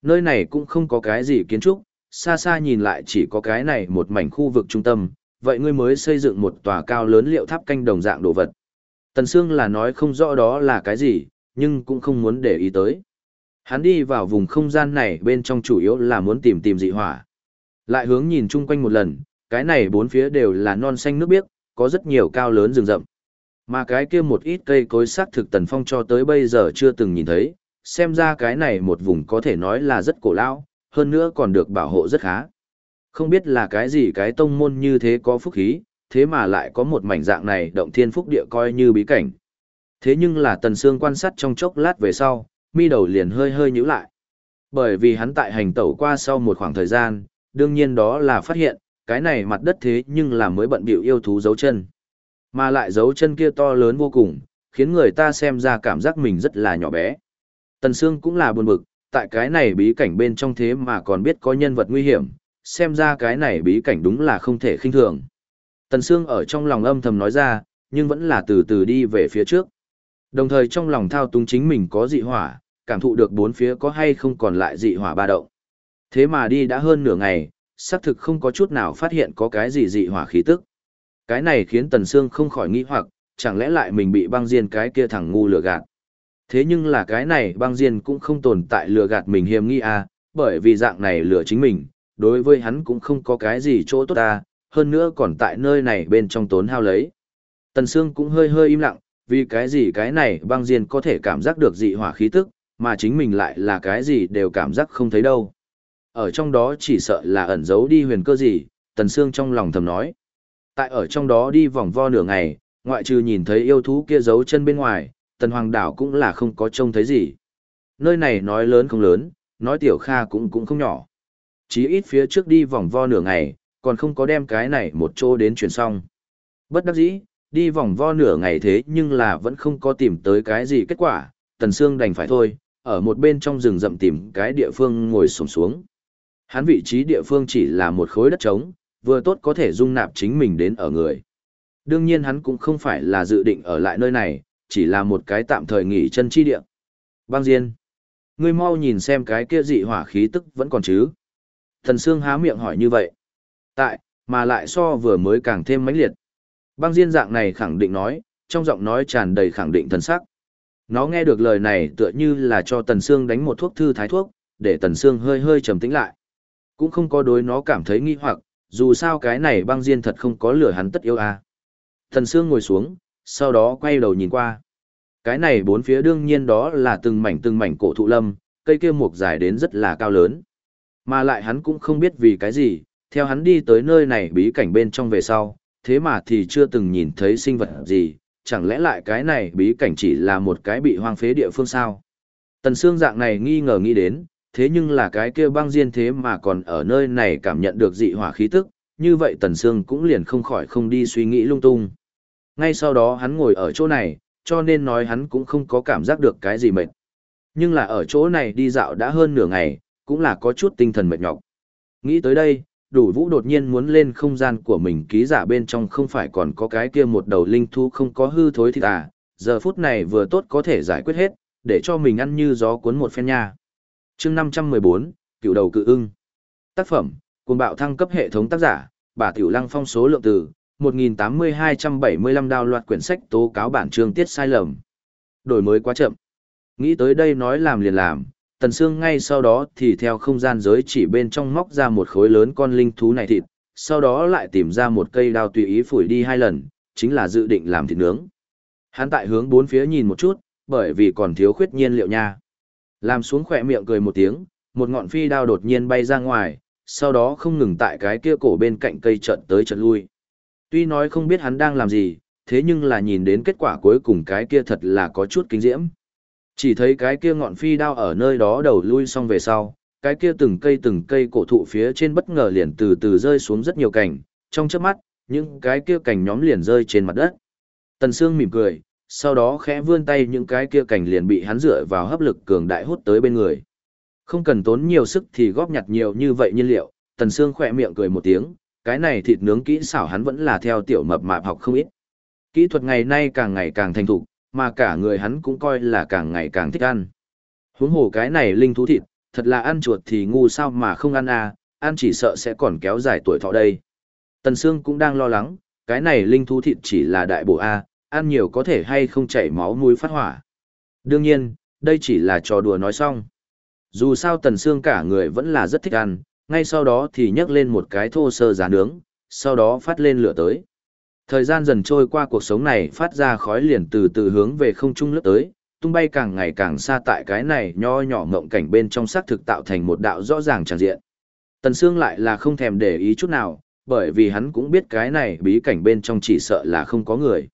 Nơi này cũng không có cái gì kiến trúc, xa xa nhìn lại chỉ có cái này một mảnh khu vực trung tâm, vậy ngươi mới xây dựng một tòa cao lớn liệu tháp canh đồng dạng đồ vật. Tần Sương là nói không rõ đó là cái gì, nhưng cũng không muốn để ý tới. Hắn đi vào vùng không gian này bên trong chủ yếu là muốn tìm tìm dị hỏa. Lại hướng nhìn chung quanh một lần, cái này bốn phía đều là non xanh nước biếc, có rất nhiều cao lớn rừng rậm. Mà cái kia một ít cây cối sắc thực Tần Phong cho tới bây giờ chưa từng nhìn thấy, xem ra cái này một vùng có thể nói là rất cổ lão, hơn nữa còn được bảo hộ rất khá. Không biết là cái gì cái tông môn như thế có phúc khí, thế mà lại có một mảnh dạng này động thiên phúc địa coi như bí cảnh. Thế nhưng là Tần Sương quan sát trong chốc lát về sau, mi đầu liền hơi hơi nhíu lại. Bởi vì hắn tại hành tẩu qua sau một khoảng thời gian, đương nhiên đó là phát hiện, cái này mặt đất thế nhưng là mới bận bịu yêu thú dấu chân. Mà lại dấu chân kia to lớn vô cùng, khiến người ta xem ra cảm giác mình rất là nhỏ bé. Tần Sương cũng là buồn bực, tại cái này bí cảnh bên trong thế mà còn biết có nhân vật nguy hiểm, xem ra cái này bí cảnh đúng là không thể khinh thường. Tần Sương ở trong lòng âm thầm nói ra, nhưng vẫn là từ từ đi về phía trước. Đồng thời trong lòng thao túng chính mình có dị hỏa, cảm thụ được bốn phía có hay không còn lại dị hỏa ba động. Thế mà đi đã hơn nửa ngày, xác thực không có chút nào phát hiện có cái gì dị hỏa khí tức. Cái này khiến Tần Sương không khỏi nghĩ hoặc, chẳng lẽ lại mình bị băng diên cái kia thằng ngu lừa gạt. Thế nhưng là cái này băng diên cũng không tồn tại lừa gạt mình hiểm nghi à, bởi vì dạng này lừa chính mình, đối với hắn cũng không có cái gì chỗ tốt à, hơn nữa còn tại nơi này bên trong tốn hao lấy. Tần Sương cũng hơi hơi im lặng, vì cái gì cái này băng diên có thể cảm giác được dị hỏa khí tức, mà chính mình lại là cái gì đều cảm giác không thấy đâu. Ở trong đó chỉ sợ là ẩn giấu đi huyền cơ gì, Tần Sương trong lòng thầm nói. Tại ở trong đó đi vòng vo nửa ngày, ngoại trừ nhìn thấy yêu thú kia giấu chân bên ngoài, Tần Hoàng đảo cũng là không có trông thấy gì. Nơi này nói lớn không lớn, nói tiểu kha cũng cũng không nhỏ. Chí ít phía trước đi vòng vo nửa ngày, còn không có đem cái này một chỗ đến chuyển xong. Bất đắc dĩ, đi vòng vo nửa ngày thế nhưng là vẫn không có tìm tới cái gì kết quả, Tần Sương đành phải thôi, ở một bên trong rừng rậm tìm cái địa phương ngồi xổm xuống. Hắn vị trí địa phương chỉ là một khối đất trống, vừa tốt có thể dung nạp chính mình đến ở người. Đương nhiên hắn cũng không phải là dự định ở lại nơi này, chỉ là một cái tạm thời nghỉ chân chi địa. Bang Diên, ngươi mau nhìn xem cái kia dị hỏa khí tức vẫn còn chứ. Thần Sương há miệng hỏi như vậy. Tại, mà lại so vừa mới càng thêm mãnh liệt. Băng Diên dạng này khẳng định nói, trong giọng nói tràn đầy khẳng định thần sắc. Nó nghe được lời này tựa như là cho Tần Sương đánh một thuốc thư thái thuốc, để Tần Sương hơi hơi trầm tĩnh lại. Cũng không có đối nó cảm thấy nghi hoặc, dù sao cái này băng diên thật không có lửa hắn tất yêu à. Thần Sương ngồi xuống, sau đó quay đầu nhìn qua. Cái này bốn phía đương nhiên đó là từng mảnh từng mảnh cổ thụ lâm, cây kia mục dài đến rất là cao lớn. Mà lại hắn cũng không biết vì cái gì, theo hắn đi tới nơi này bí cảnh bên trong về sau, thế mà thì chưa từng nhìn thấy sinh vật gì, chẳng lẽ lại cái này bí cảnh chỉ là một cái bị hoang phế địa phương sao? Tần Sương dạng này nghi ngờ nghĩ đến, thế nhưng là cái kia băng diên thế mà còn ở nơi này cảm nhận được dị hỏa khí tức, như vậy Tần Sương cũng liền không khỏi không đi suy nghĩ lung tung. Ngay sau đó hắn ngồi ở chỗ này, cho nên nói hắn cũng không có cảm giác được cái gì mệt. Nhưng là ở chỗ này đi dạo đã hơn nửa ngày, cũng là có chút tinh thần mệt nhọc. Nghĩ tới đây, đủ vũ đột nhiên muốn lên không gian của mình ký giả bên trong không phải còn có cái kia một đầu linh thú không có hư thối thì à, giờ phút này vừa tốt có thể giải quyết hết, để cho mình ăn như gió cuốn một phen nha chương 514, cựu đầu cự ưng. Tác phẩm, cuồng bạo thăng cấp hệ thống tác giả, bà Tiểu Lăng phong số lượng từ, 1.8275 đào loạt quyển sách tố cáo bản chương tiết sai lầm. Đổi mới quá chậm. Nghĩ tới đây nói làm liền làm, Tần Sương ngay sau đó thì theo không gian giới chỉ bên trong móc ra một khối lớn con linh thú này thịt, sau đó lại tìm ra một cây đao tùy ý phủi đi hai lần, chính là dự định làm thịt nướng. Hắn tại hướng bốn phía nhìn một chút, bởi vì còn thiếu khuyết nhiên liệu nha. Làm xuống khỏe miệng cười một tiếng, một ngọn phi đao đột nhiên bay ra ngoài, sau đó không ngừng tại cái kia cổ bên cạnh cây trận tới trận lui. Tuy nói không biết hắn đang làm gì, thế nhưng là nhìn đến kết quả cuối cùng cái kia thật là có chút kinh diễm. Chỉ thấy cái kia ngọn phi đao ở nơi đó đầu lui xong về sau, cái kia từng cây từng cây cổ thụ phía trên bất ngờ liền từ từ rơi xuống rất nhiều cành, trong chớp mắt, những cái kia cành nhóm liền rơi trên mặt đất. Tần Sương mỉm cười, sau đó khẽ vươn tay những cái kia cành liền bị hắn dựa vào hấp lực cường đại hút tới bên người. Không cần tốn nhiều sức thì góp nhặt nhiều như vậy nhiên liệu, Tần Sương khỏe miệng cười một tiếng, cái này thịt nướng kỹ xảo hắn vẫn là theo tiểu mập mạp học không ít. Kỹ thuật ngày nay càng ngày càng thành thục, mà cả người hắn cũng coi là càng ngày càng thích ăn. Huống hồ cái này linh thú thịt, thật là ăn chuột thì ngu sao mà không ăn à, ăn chỉ sợ sẽ còn kéo dài tuổi thọ đây. Tần Sương cũng đang lo lắng, cái này linh thú thịt chỉ là đại bổ A, ăn nhiều có thể hay không chảy máu mũi phát hỏa. Đương nhiên, đây chỉ là trò đùa nói xong. Dù sao Tần Sương cả người vẫn là rất thích ăn, ngay sau đó thì nhấc lên một cái thô sơ giá nướng, sau đó phát lên lửa tới. Thời gian dần trôi qua cuộc sống này phát ra khói liền từ từ hướng về không trung lướt tới, tung bay càng ngày càng xa tại cái này nho nhỏ ngộng cảnh bên trong xác thực tạo thành một đạo rõ ràng tràn diện. Tần Sương lại là không thèm để ý chút nào, bởi vì hắn cũng biết cái này bí cảnh bên trong chỉ sợ là không có người.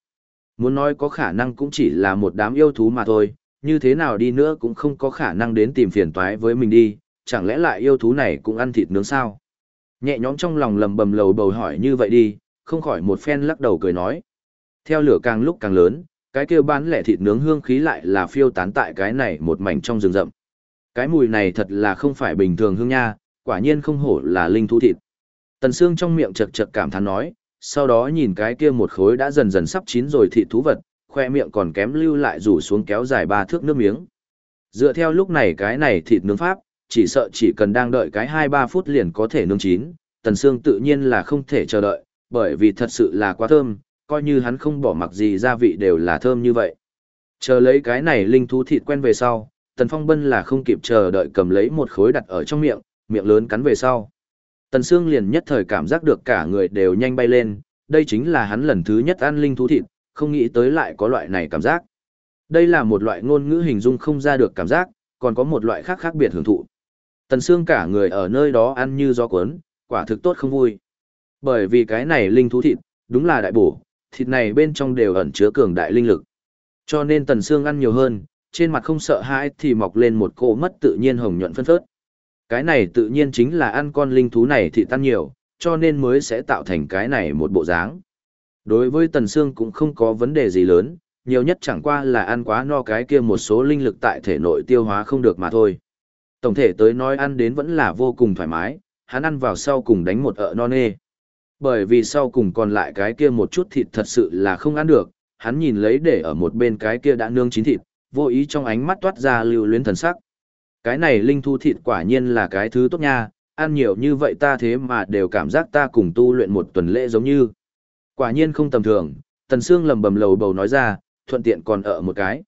Muốn nói có khả năng cũng chỉ là một đám yêu thú mà thôi, như thế nào đi nữa cũng không có khả năng đến tìm phiền toái với mình đi, chẳng lẽ lại yêu thú này cũng ăn thịt nướng sao? Nhẹ nhõm trong lòng lầm bầm lầu bầu hỏi như vậy đi, không khỏi một phen lắc đầu cười nói. Theo lửa càng lúc càng lớn, cái kia bán lẻ thịt nướng hương khí lại là phiêu tán tại cái này một mảnh trong rừng rậm. Cái mùi này thật là không phải bình thường hương nha, quả nhiên không hổ là linh thú thịt. Tần Sương trong miệng chật chật cảm thán nói, sau đó nhìn cái kia một khối đã dần dần sắp chín rồi thịt thú vật, khoe miệng còn kém lưu lại rủ xuống kéo dài ba thước nước miếng. Dựa theo lúc này cái này thịt nướng pháp, chỉ sợ chỉ cần đang đợi cái 2-3 phút liền có thể nướng chín, Tần Sương tự nhiên là không thể chờ đợi, bởi vì thật sự là quá thơm, coi như hắn không bỏ mặc gì gia vị đều là thơm như vậy. Chờ lấy cái này linh thú thịt quen về sau, Tần Phong Bân là không kịp chờ đợi cầm lấy một khối đặt ở trong miệng, miệng lớn cắn về sau. Tần Sương liền nhất thời cảm giác được cả người đều nhanh bay lên, đây chính là hắn lần thứ nhất ăn linh thú thịt, không nghĩ tới lại có loại này cảm giác. Đây là một loại ngôn ngữ hình dung không ra được cảm giác, còn có một loại khác khác biệt hưởng thụ. Tần Sương cả người ở nơi đó ăn như gió cuốn, quả thực tốt không vui. Bởi vì cái này linh thú thịt, đúng là đại bổ, thịt này bên trong đều ẩn chứa cường đại linh lực. Cho nên Tần Sương ăn nhiều hơn, trên mặt không sợ hãi thì mọc lên một cỗ mất tự nhiên hồng nhuận phân phớt. Cái này tự nhiên chính là ăn con linh thú này thì tan nhiều, cho nên mới sẽ tạo thành cái này một bộ dáng. Đối với Tần Sương cũng không có vấn đề gì lớn, nhiều nhất chẳng qua là ăn quá no cái kia một số linh lực tại thể nội tiêu hóa không được mà thôi. Tổng thể tới nói ăn đến vẫn là vô cùng thoải mái, hắn ăn vào sau cùng đánh một ợ non nê. Bởi vì sau cùng còn lại cái kia một chút thịt thật sự là không ăn được, hắn nhìn lấy để ở một bên cái kia đã nương chín thịt, vô ý trong ánh mắt toát ra lưu luyến thần sắc. Cái này linh thu thịt quả nhiên là cái thứ tốt nha, ăn nhiều như vậy ta thế mà đều cảm giác ta cùng tu luyện một tuần lễ giống như. Quả nhiên không tầm thường, Tần Sương lầm bầm lầu bầu nói ra, thuận tiện còn ở một cái.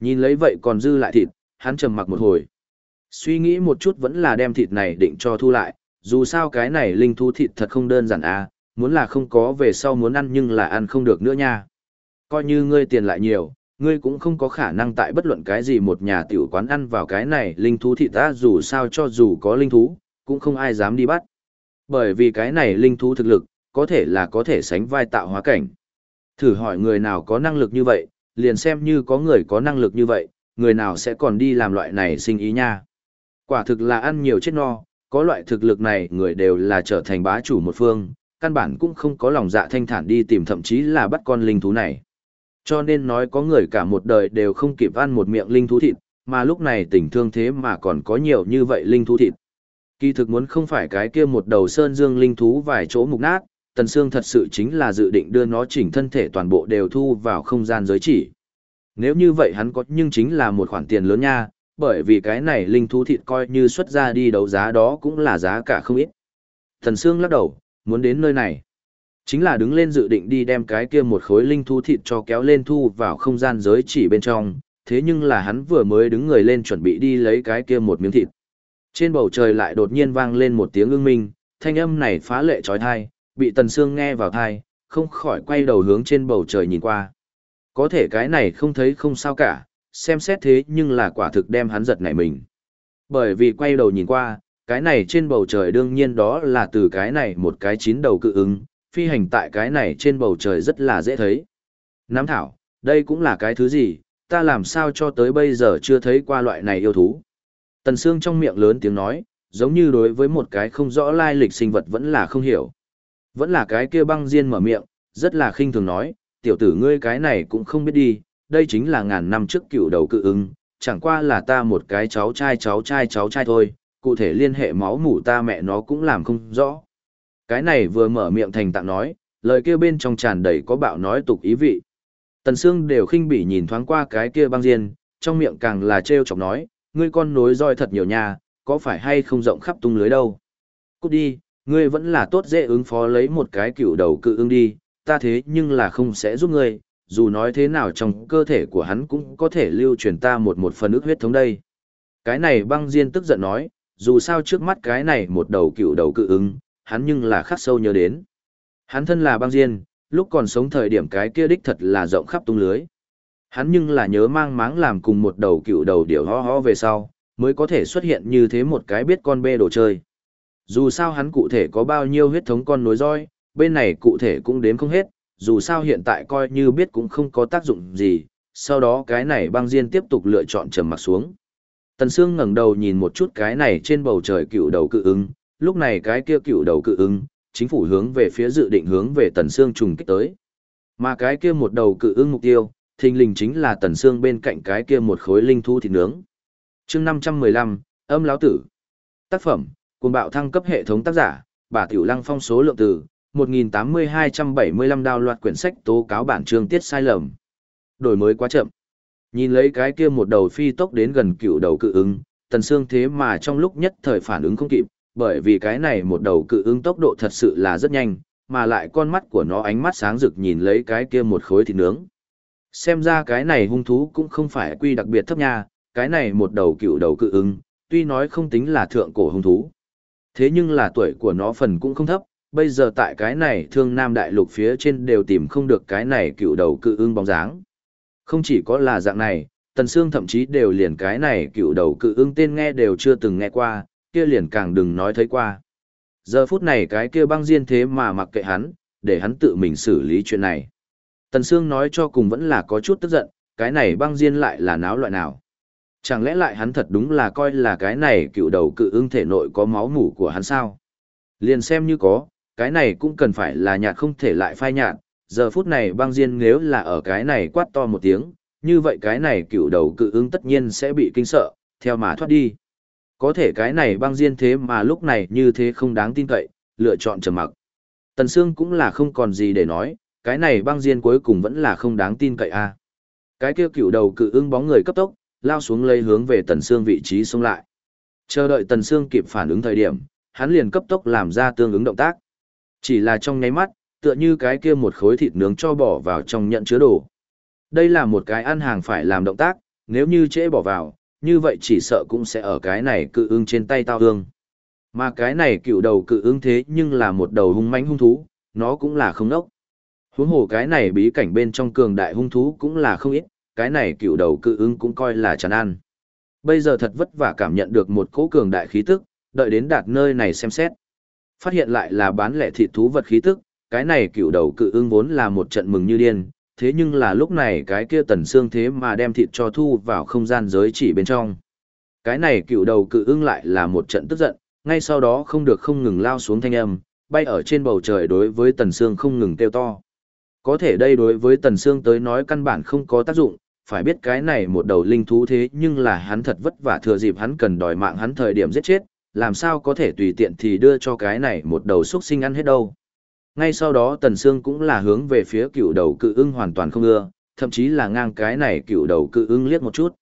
Nhìn lấy vậy còn dư lại thịt, hắn trầm mặc một hồi. Suy nghĩ một chút vẫn là đem thịt này định cho thu lại, dù sao cái này linh thu thịt thật không đơn giản à, muốn là không có về sau muốn ăn nhưng là ăn không được nữa nha. Coi như ngươi tiền lại nhiều, ngươi cũng không có khả năng tại bất luận cái gì một nhà tiểu quán ăn vào cái này linh thú thị ta dù sao cho dù có linh thú, cũng không ai dám đi bắt. Bởi vì cái này linh thú thực lực, có thể là có thể sánh vai tạo hóa cảnh. Thử hỏi người nào có năng lực như vậy, liền xem như có người có năng lực như vậy, người nào sẽ còn đi làm loại này sinh ý nha. Quả thực là ăn nhiều chết no, có loại thực lực này người đều là trở thành bá chủ một phương, căn bản cũng không có lòng dạ thanh thản đi tìm thậm chí là bắt con linh thú này. Cho nên nói có người cả một đời đều không kịp ăn một miệng linh thú thịt, mà lúc này tình thương thế mà còn có nhiều như vậy linh thú thịt. Kỳ thực muốn không phải cái kia một đầu sơn dương linh thú vài chỗ mục nát, Tần Sương thật sự chính là dự định đưa nó chỉnh thân thể toàn bộ đều thu vào không gian giới chỉ. Nếu như vậy hắn có nhưng chính là một khoản tiền lớn nha, bởi vì cái này linh thú thịt coi như xuất ra đi đấu giá đó cũng là giá cả không ít. Thần Sương lắc đầu, muốn đến nơi này. Chính là đứng lên dự định đi đem cái kia một khối linh thú thịt cho kéo lên thu vào không gian giới chỉ bên trong, thế nhưng là hắn vừa mới đứng người lên chuẩn bị đi lấy cái kia một miếng thịt. Trên bầu trời lại đột nhiên vang lên một tiếng ưng minh, thanh âm này phá lệ trói thai, bị Tần Sương nghe vào thai, không khỏi quay đầu hướng trên bầu trời nhìn qua. Có thể cái này không thấy không sao cả, xem xét thế nhưng là quả thực đem hắn giật nảy mình. Bởi vì quay đầu nhìn qua, cái này trên bầu trời đương nhiên đó là từ cái này một cái chín đầu cự ứng, phi hành tại cái này trên bầu trời rất là dễ thấy. Nam thảo, đây cũng là cái thứ gì, ta làm sao cho tới bây giờ chưa thấy qua loại này yêu thú. Tần Sương trong miệng lớn tiếng nói, giống như đối với một cái không rõ lai lịch sinh vật vẫn là không hiểu. Vẫn là cái kia băng diên mở miệng, rất là khinh thường nói, tiểu tử ngươi cái này cũng không biết đi, đây chính là ngàn năm trước cựu đầu cự ứng, chẳng qua là ta một cái cháu trai cháu trai cháu trai thôi, cụ thể liên hệ máu mủ ta mẹ nó cũng làm không rõ. Cái này vừa mở miệng thành tạng nói, lời kia bên trong tràn đầy có bạo nói tục ý vị. Tần Sương đều khinh bỉ nhìn thoáng qua cái kia băng diên, trong miệng càng là trêu chọc nói, ngươi con nối roi thật nhiều nha, có phải hay không rộng khắp tung lưới đâu. Cút đi, ngươi vẫn là tốt dễ ứng phó lấy một cái cựu đầu cự ưng đi, ta thế nhưng là không sẽ giúp ngươi, dù nói thế nào trong cơ thể của hắn cũng có thể lưu truyền ta một một phần ước huyết thống đây. Cái này băng diên tức giận nói, dù sao trước mắt cái này một đầu cựu đầu cự ứng, hắn nhưng là khắc sâu nhớ đến. Hắn thân là băng diên, lúc còn sống thời điểm cái kia đích thật là rộng khắp tung lưới. Hắn nhưng là nhớ mang máng làm cùng một đầu cựu đầu điểu ho ho về sau, mới có thể xuất hiện như thế một cái biết con bê đồ chơi. Dù sao hắn cụ thể có bao nhiêu huyết thống con nối roi, bên này cụ thể cũng đếm không hết, dù sao hiện tại coi như biết cũng không có tác dụng gì, sau đó cái này băng diên tiếp tục lựa chọn trầm mặc xuống. Tần Sương ngẩng đầu nhìn một chút cái này trên bầu trời cựu đầu cự ứng, lúc này cái kia cựu đầu cự ứng, chính phủ hướng về phía dự định hướng về Tần Sương trùng kích tới. Mà cái kia một đầu cự ứng mục tiêu, thình lình chính là Tần Sương bên cạnh cái kia một khối linh thu thịt nướng. Chương 515, âm lão tử. Tác phẩm, cuồng bạo thăng cấp hệ thống tác giả, bà Tiểu Lăng phong số lượng từ 1.8275 đào loạt quyển sách tố cáo bản chương tiết sai lầm. Đổi mới quá chậm. Nhìn lấy cái kia một đầu phi tốc đến gần cựu đầu cự ứng, tần xương thế mà trong lúc nhất thời phản ứng không kịp, bởi vì cái này một đầu cự ứng tốc độ thật sự là rất nhanh, mà lại con mắt của nó ánh mắt sáng rực nhìn lấy cái kia một khối thịt nướng. Xem ra cái này hung thú cũng không phải quy đặc biệt thấp nha, cái này một đầu cựu đầu cự ứng, tuy nói không tính là thượng cổ hung thú. Thế nhưng là tuổi của nó phần cũng không thấp, bây giờ tại cái này thương nam đại lục phía trên đều tìm không được cái này cựu đầu cự ưng bóng dáng. Không chỉ có là dạng này, Tần Sương thậm chí đều liền cái này cựu đầu cự ưng tên nghe đều chưa từng nghe qua, kia liền càng đừng nói thấy qua. Giờ phút này cái kia băng diên thế mà mặc kệ hắn, để hắn tự mình xử lý chuyện này. Tần Sương nói cho cùng vẫn là có chút tức giận, cái này băng diên lại là náo loại nào. Chẳng lẽ lại hắn thật đúng là coi là cái này cựu đầu cự ưng thể nội có máu mủ của hắn sao? Liền xem như có, cái này cũng cần phải là nhạt không thể lại phai nhạt, giờ phút này băng diên nếu là ở cái này quát to một tiếng, như vậy cái này cựu đầu cự ứng tất nhiên sẽ bị kinh sợ, theo mà thoát đi. Có thể cái này băng diên thế mà lúc này như thế không đáng tin cậy, lựa chọn trầm mặc. Tần Sương cũng là không còn gì để nói, cái này băng diên cuối cùng vẫn là không đáng tin cậy a. Cái kia cựu đầu cự ứng bóng người cấp tốc, lao xuống lấy hướng về Tần Sương vị trí xông lại. Chờ đợi Tần Sương kịp phản ứng thời điểm, hắn liền cấp tốc làm ra tương ứng động tác. Chỉ là trong nháy mắt, tựa như cái kia một khối thịt nướng cho bỏ vào trong nhận chứa đồ. Đây là một cái ăn hàng phải làm động tác, nếu như trễ bỏ vào, như vậy chỉ sợ cũng sẽ ở cái này cự ưng trên tay tao hương. Mà cái này cựu đầu cự ưng thế nhưng là một đầu hung mãnh hung thú, nó cũng là không nốc. Huống hồ cái này bí cảnh bên trong cường đại hung thú cũng là không ít, cái này cựu đầu cự ưng cũng coi là chán ăn. Bây giờ thật vất vả cảm nhận được một cỗ cường đại khí tức, đợi đến đạt nơi này xem xét. Phát hiện lại là bán lẻ thịt thú vật khí tức, cái này cựu đầu cự ưng vốn là một trận mừng như điên, thế nhưng là lúc này cái kia tần xương thế mà đem thịt cho thu vào không gian giới chỉ bên trong. Cái này cựu đầu cự ưng lại là một trận tức giận, ngay sau đó không được không ngừng lao xuống thanh âm, bay ở trên bầu trời đối với tần xương không ngừng kêu to. Có thể đây đối với tần xương tới nói căn bản không có tác dụng, phải biết cái này một đầu linh thú thế nhưng là hắn thật vất vả thừa dịp hắn cần đòi mạng hắn thời điểm giết chết, làm sao có thể tùy tiện thì đưa cho cái này một đầu xuất sinh ăn hết đâu. Ngay sau đó Tần Sương cũng là hướng về phía cựu đầu cự ưng hoàn toàn không ưa, thậm chí là ngang cái này cựu đầu cự ưng liếc một chút.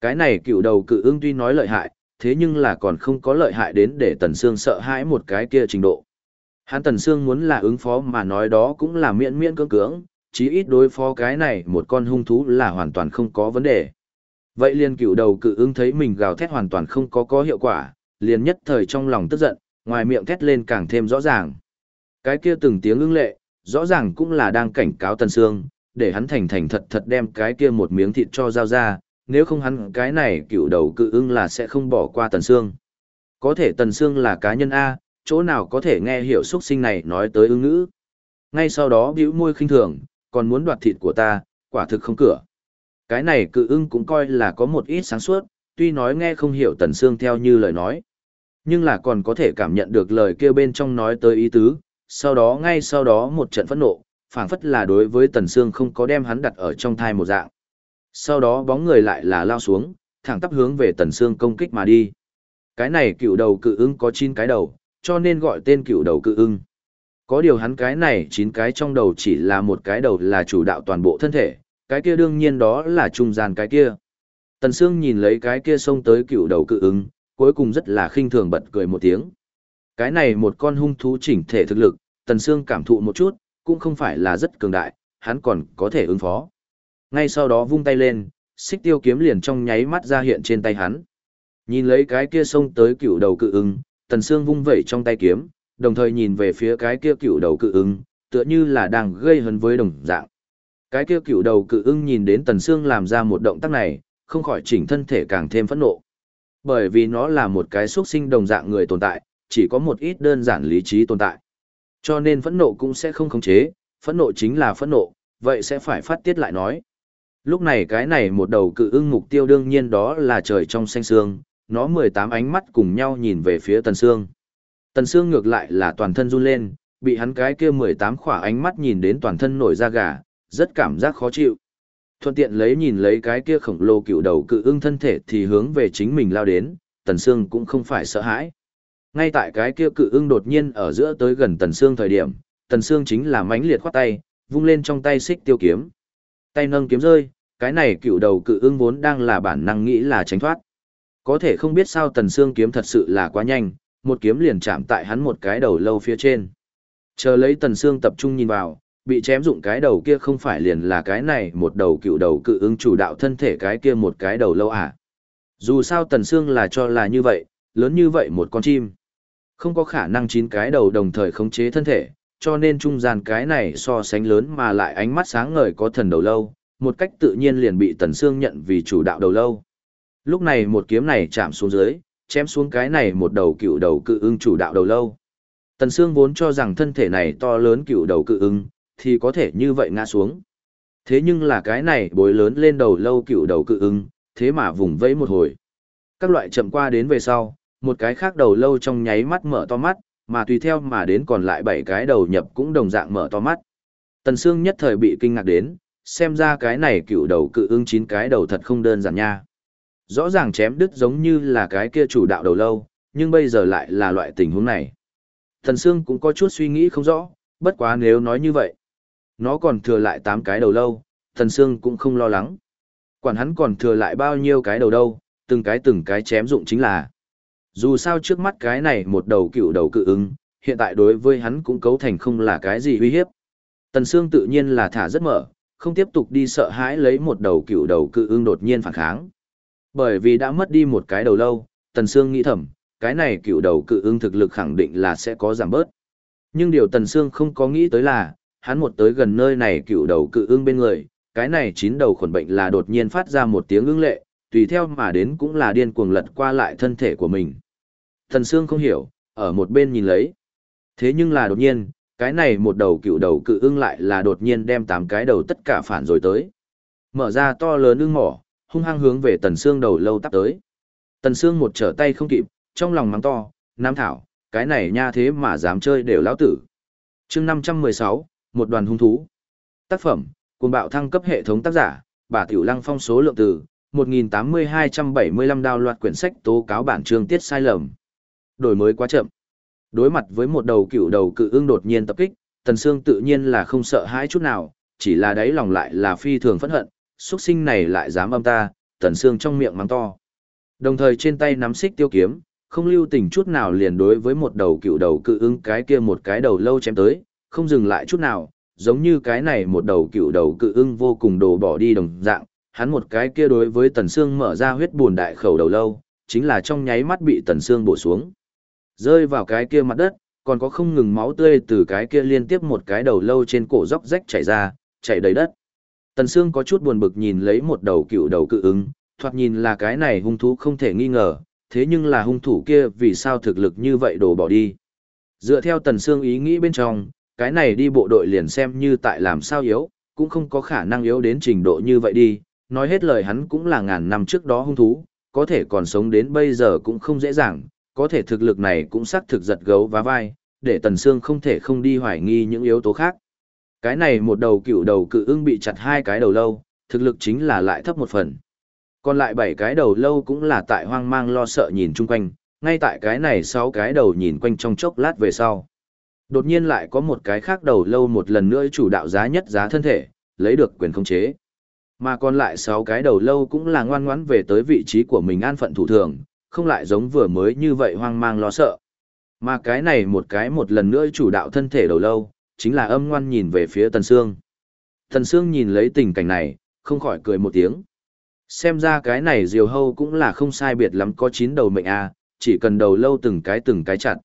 Cái này cựu đầu cự ưng tuy nói lợi hại, thế nhưng là còn không có lợi hại đến để Tần Sương sợ hãi một cái kia trình độ. Hắn Tần Sương muốn là ứng phó mà nói đó cũng là miễn miễn cưỡng cưỡng, chí ít đối phó cái này một con hung thú là hoàn toàn không có vấn đề. Vậy liền cựu đầu cự ưng thấy mình gào thét hoàn toàn không có có hiệu quả, liền nhất thời trong lòng tức giận, ngoài miệng thét lên càng thêm rõ ràng. Cái kia từng tiếng ưng lệ, rõ ràng cũng là đang cảnh cáo Tần Sương, để hắn thành thành thật thật đem cái kia một miếng thịt cho giao ra, nếu không hắn cái này cựu đầu cự ưng là sẽ không bỏ qua Tần Sương. Có thể Tần Sương là cá nhân A, chỗ nào có thể nghe hiểu xuất sinh này nói tới ưng ngữ. Ngay sau đó bĩu môi khinh thường, còn muốn đoạt thịt của ta, quả thực không cửa. Cái này cự ưng cũng coi là có một ít sáng suốt, tuy nói nghe không hiểu Tần Sương theo như lời nói. Nhưng là còn có thể cảm nhận được lời kia bên trong nói tới ý tứ, sau đó ngay sau đó một trận phẫn nộ, phảng phất là đối với Tần Sương không có đem hắn đặt ở trong thai một dạng. Sau đó bóng người lại là lao xuống, thẳng tắp hướng về Tần Sương công kích mà đi. Cái này cựu đầu cự ưng có 9 cái đầu, cho nên gọi tên cựu đầu cự ưng. Có điều hắn cái này 9 cái trong đầu chỉ là một cái đầu là chủ đạo toàn bộ thân thể, cái kia đương nhiên đó là trung gian cái kia. Tần Sương nhìn lấy cái kia xông tới cựu đầu cự ưng, cuối cùng rất là khinh thường bật cười một tiếng. Cái này một con hung thú chỉnh thể thực lực, Tần Sương cảm thụ một chút, cũng không phải là rất cường đại, hắn còn có thể ứng phó. Ngay sau đó vung tay lên, xích tiêu kiếm liền trong nháy mắt ra hiện trên tay hắn. Nhìn lấy cái kia xông tới cựu đầu cự ưng, Tần Sương vung vẩy trong tay kiếm, đồng thời nhìn về phía cái kia cựu đầu cự ưng, tựa như là đang gây hấn với đồng dạng. Cái kia cựu đầu cự ưng nhìn đến Tần Sương làm ra một động tác này, không khỏi chỉnh thân thể càng thêm phẫn nộ. Bởi vì nó là một cái xuất sinh đồng dạng người tồn tại, chỉ có một ít đơn giản lý trí tồn tại. Cho nên phẫn nộ cũng sẽ không khống chế, phẫn nộ chính là phẫn nộ, vậy sẽ phải phát tiết lại nói. Lúc này cái này một đầu cự ưng mục tiêu đương nhiên đó là trời trong xanh xương, nó 18 ánh mắt cùng nhau nhìn về phía Tần Sương. Tần Sương ngược lại là toàn thân run lên, bị hắn cái kia 18 khỏa ánh mắt nhìn đến toàn thân nổi da gà, rất cảm giác khó chịu. Thuận tiện lấy nhìn lấy cái kia khổng lồ cựu đầu cự ưng thân thể thì hướng về chính mình lao đến, Tần Sương cũng không phải sợ hãi. Ngay tại cái kia cự ưng đột nhiên ở giữa tới gần Tần Sương thời điểm, Tần Sương chính là mãnh liệt khoát tay, vung lên trong tay xích tiêu kiếm. Tay nâng kiếm rơi, cái này cựu đầu cự ưng vốn đang là bản năng nghĩ là tránh thoát. Có thể không biết sao Tần Sương kiếm thật sự là quá nhanh, một kiếm liền chạm tại hắn một cái đầu lâu phía trên. Chờ lấy Tần Sương tập trung nhìn vào, bị chém dụng cái đầu kia không phải liền là cái này một đầu cựu đầu cự ưng chủ đạo thân thể cái kia một cái đầu lâu à. Dù sao Tần Sương là cho là như vậy, lớn như vậy một con chim. Không có khả năng chín cái đầu đồng thời khống chế thân thể, cho nên trung gian cái này so sánh lớn mà lại ánh mắt sáng ngời có thần đầu lâu, một cách tự nhiên liền bị Tần Sương nhận vì chủ đạo đầu lâu. Lúc này một kiếm này chạm xuống dưới, chém xuống cái này một đầu cựu đầu cự ưng chủ đạo đầu lâu. Tần Sương vốn cho rằng thân thể này to lớn cựu đầu cự ưng, thì có thể như vậy ngã xuống. Thế nhưng là cái này bối lớn lên đầu lâu cựu đầu cự ưng, thế mà vùng vẫy một hồi. Các loại chậm qua đến về sau, một cái khác đầu lâu trong nháy mắt mở to mắt, mà tùy theo mà đến còn lại bảy cái đầu nhập cũng đồng dạng mở to mắt. Tần Sương nhất thời bị kinh ngạc đến, xem ra cái này cựu đầu cự ưng chín cái đầu thật không đơn giản nha. Rõ ràng chém đứt giống như là cái kia chủ đạo đầu lâu, nhưng bây giờ lại là loại tình huống này. Tần Sương cũng có chút suy nghĩ không rõ, bất quá nếu nói như vậy. Nó còn thừa lại 8 cái đầu lâu, Tần Sương cũng không lo lắng. Quản hắn còn thừa lại bao nhiêu cái đầu đâu, từng cái từng cái chém dụng chính là. Dù sao trước mắt cái này một đầu cựu đầu cự ứng, hiện tại đối với hắn cũng cấu thành không là cái gì uy hiếp. Tần Sương tự nhiên là thả rất mở, không tiếp tục đi sợ hãi lấy một đầu cựu đầu cự ưng đột nhiên phản kháng. Bởi vì đã mất đi một cái đầu lâu, Tần Sương nghĩ thầm, cái này cựu đầu cự ưng thực lực khẳng định là sẽ có giảm bớt. Nhưng điều Tần Sương không có nghĩ tới là, hắn một tới gần nơi này cựu đầu cự ưng bên người, cái này chín đầu khuẩn bệnh là đột nhiên phát ra một tiếng ưng lệ, tùy theo mà đến cũng là điên cuồng lật qua lại thân thể của mình. Thần Sương không hiểu, ở một bên nhìn lấy. Thế nhưng là đột nhiên, cái này một đầu cựu đầu cự ưng lại là đột nhiên đem tám cái đầu tất cả phản rồi tới. Mở ra to lớn ưng mỏ, hung hăng hướng về Tần Sương đầu lâu tắp tới. Tần Sương một trở tay không kịp, trong lòng mắng to, Nam Thảo, cái này nha thế mà dám chơi đều lão tử. chương 516, một đoàn hung thú. Tác phẩm, cuồng bạo thăng cấp hệ thống tác giả, bà Tiểu Lăng phong số lượng từ, 1.8275 đào loạt quyển sách tố cáo bản chương tiết sai lầm. Đổi mới quá chậm. Đối mặt với một đầu cựu đầu cự ưng đột nhiên tập kích, Tần Sương tự nhiên là không sợ hãi chút nào, chỉ là đáy lòng lại là phi thường phẫn hận, xuất sinh này lại dám âm ta, Tần Sương trong miệng mắng to. Đồng thời trên tay nắm xích tiêu kiếm, không lưu tình chút nào liền đối với một đầu cựu đầu cự ưng cái kia một cái đầu lâu chém tới, không dừng lại chút nào, giống như cái này một đầu cựu đầu cự ưng vô cùng đồ bỏ đi đồng dạng, hắn một cái kia đối với Tần Sương mở ra huyết buồn đại khẩu đầu lâu, chính là trong nháy mắt bị Tần Sương bổ xuống. Rơi vào cái kia mặt đất, còn có không ngừng máu tươi từ cái kia liên tiếp một cái đầu lâu trên cổ róc rách chảy ra, chảy đầy đất. Tần Sương có chút buồn bực nhìn lấy một đầu cựu đầu cự ứng, thoạt nhìn là cái này hung thú không thể nghi ngờ, thế nhưng là hung thủ kia vì sao thực lực như vậy đổ bỏ đi. Dựa theo Tần Sương ý nghĩ bên trong, cái này đi bộ đội liền xem như tại làm sao yếu, cũng không có khả năng yếu đến trình độ như vậy đi, nói hết lời hắn cũng là ngàn năm trước đó hung thú, có thể còn sống đến bây giờ cũng không dễ dàng, có thể thực lực này cũng xác thực giật gấu và vai, để Tần Sương không thể không đi hoài nghi những yếu tố khác. Cái này một đầu cựu đầu cự ưng bị chặt hai cái đầu lâu, thực lực chính là lại thấp một phần. Còn lại bảy cái đầu lâu cũng là tại hoang mang lo sợ nhìn chung quanh, ngay tại cái này sáu cái đầu nhìn quanh trong chốc lát về sau. Đột nhiên lại có một cái khác đầu lâu một lần nữa chủ đạo giá nhất giá thân thể, lấy được quyền khống chế. Mà còn lại sáu cái đầu lâu cũng là ngoan ngoãn về tới vị trí của mình an phận thủ thường, không lại giống vừa mới như vậy hoang mang lo sợ. Mà cái này một cái một lần nữa chủ đạo thân thể đầu lâu, chính là âm ngoan nhìn về phía Tần Sương. Tần Sương nhìn lấy tình cảnh này, không khỏi cười một tiếng. Xem ra cái này diều hâu cũng là không sai biệt lắm có chín đầu mệnh a, chỉ cần đầu lâu từng cái từng cái chặt.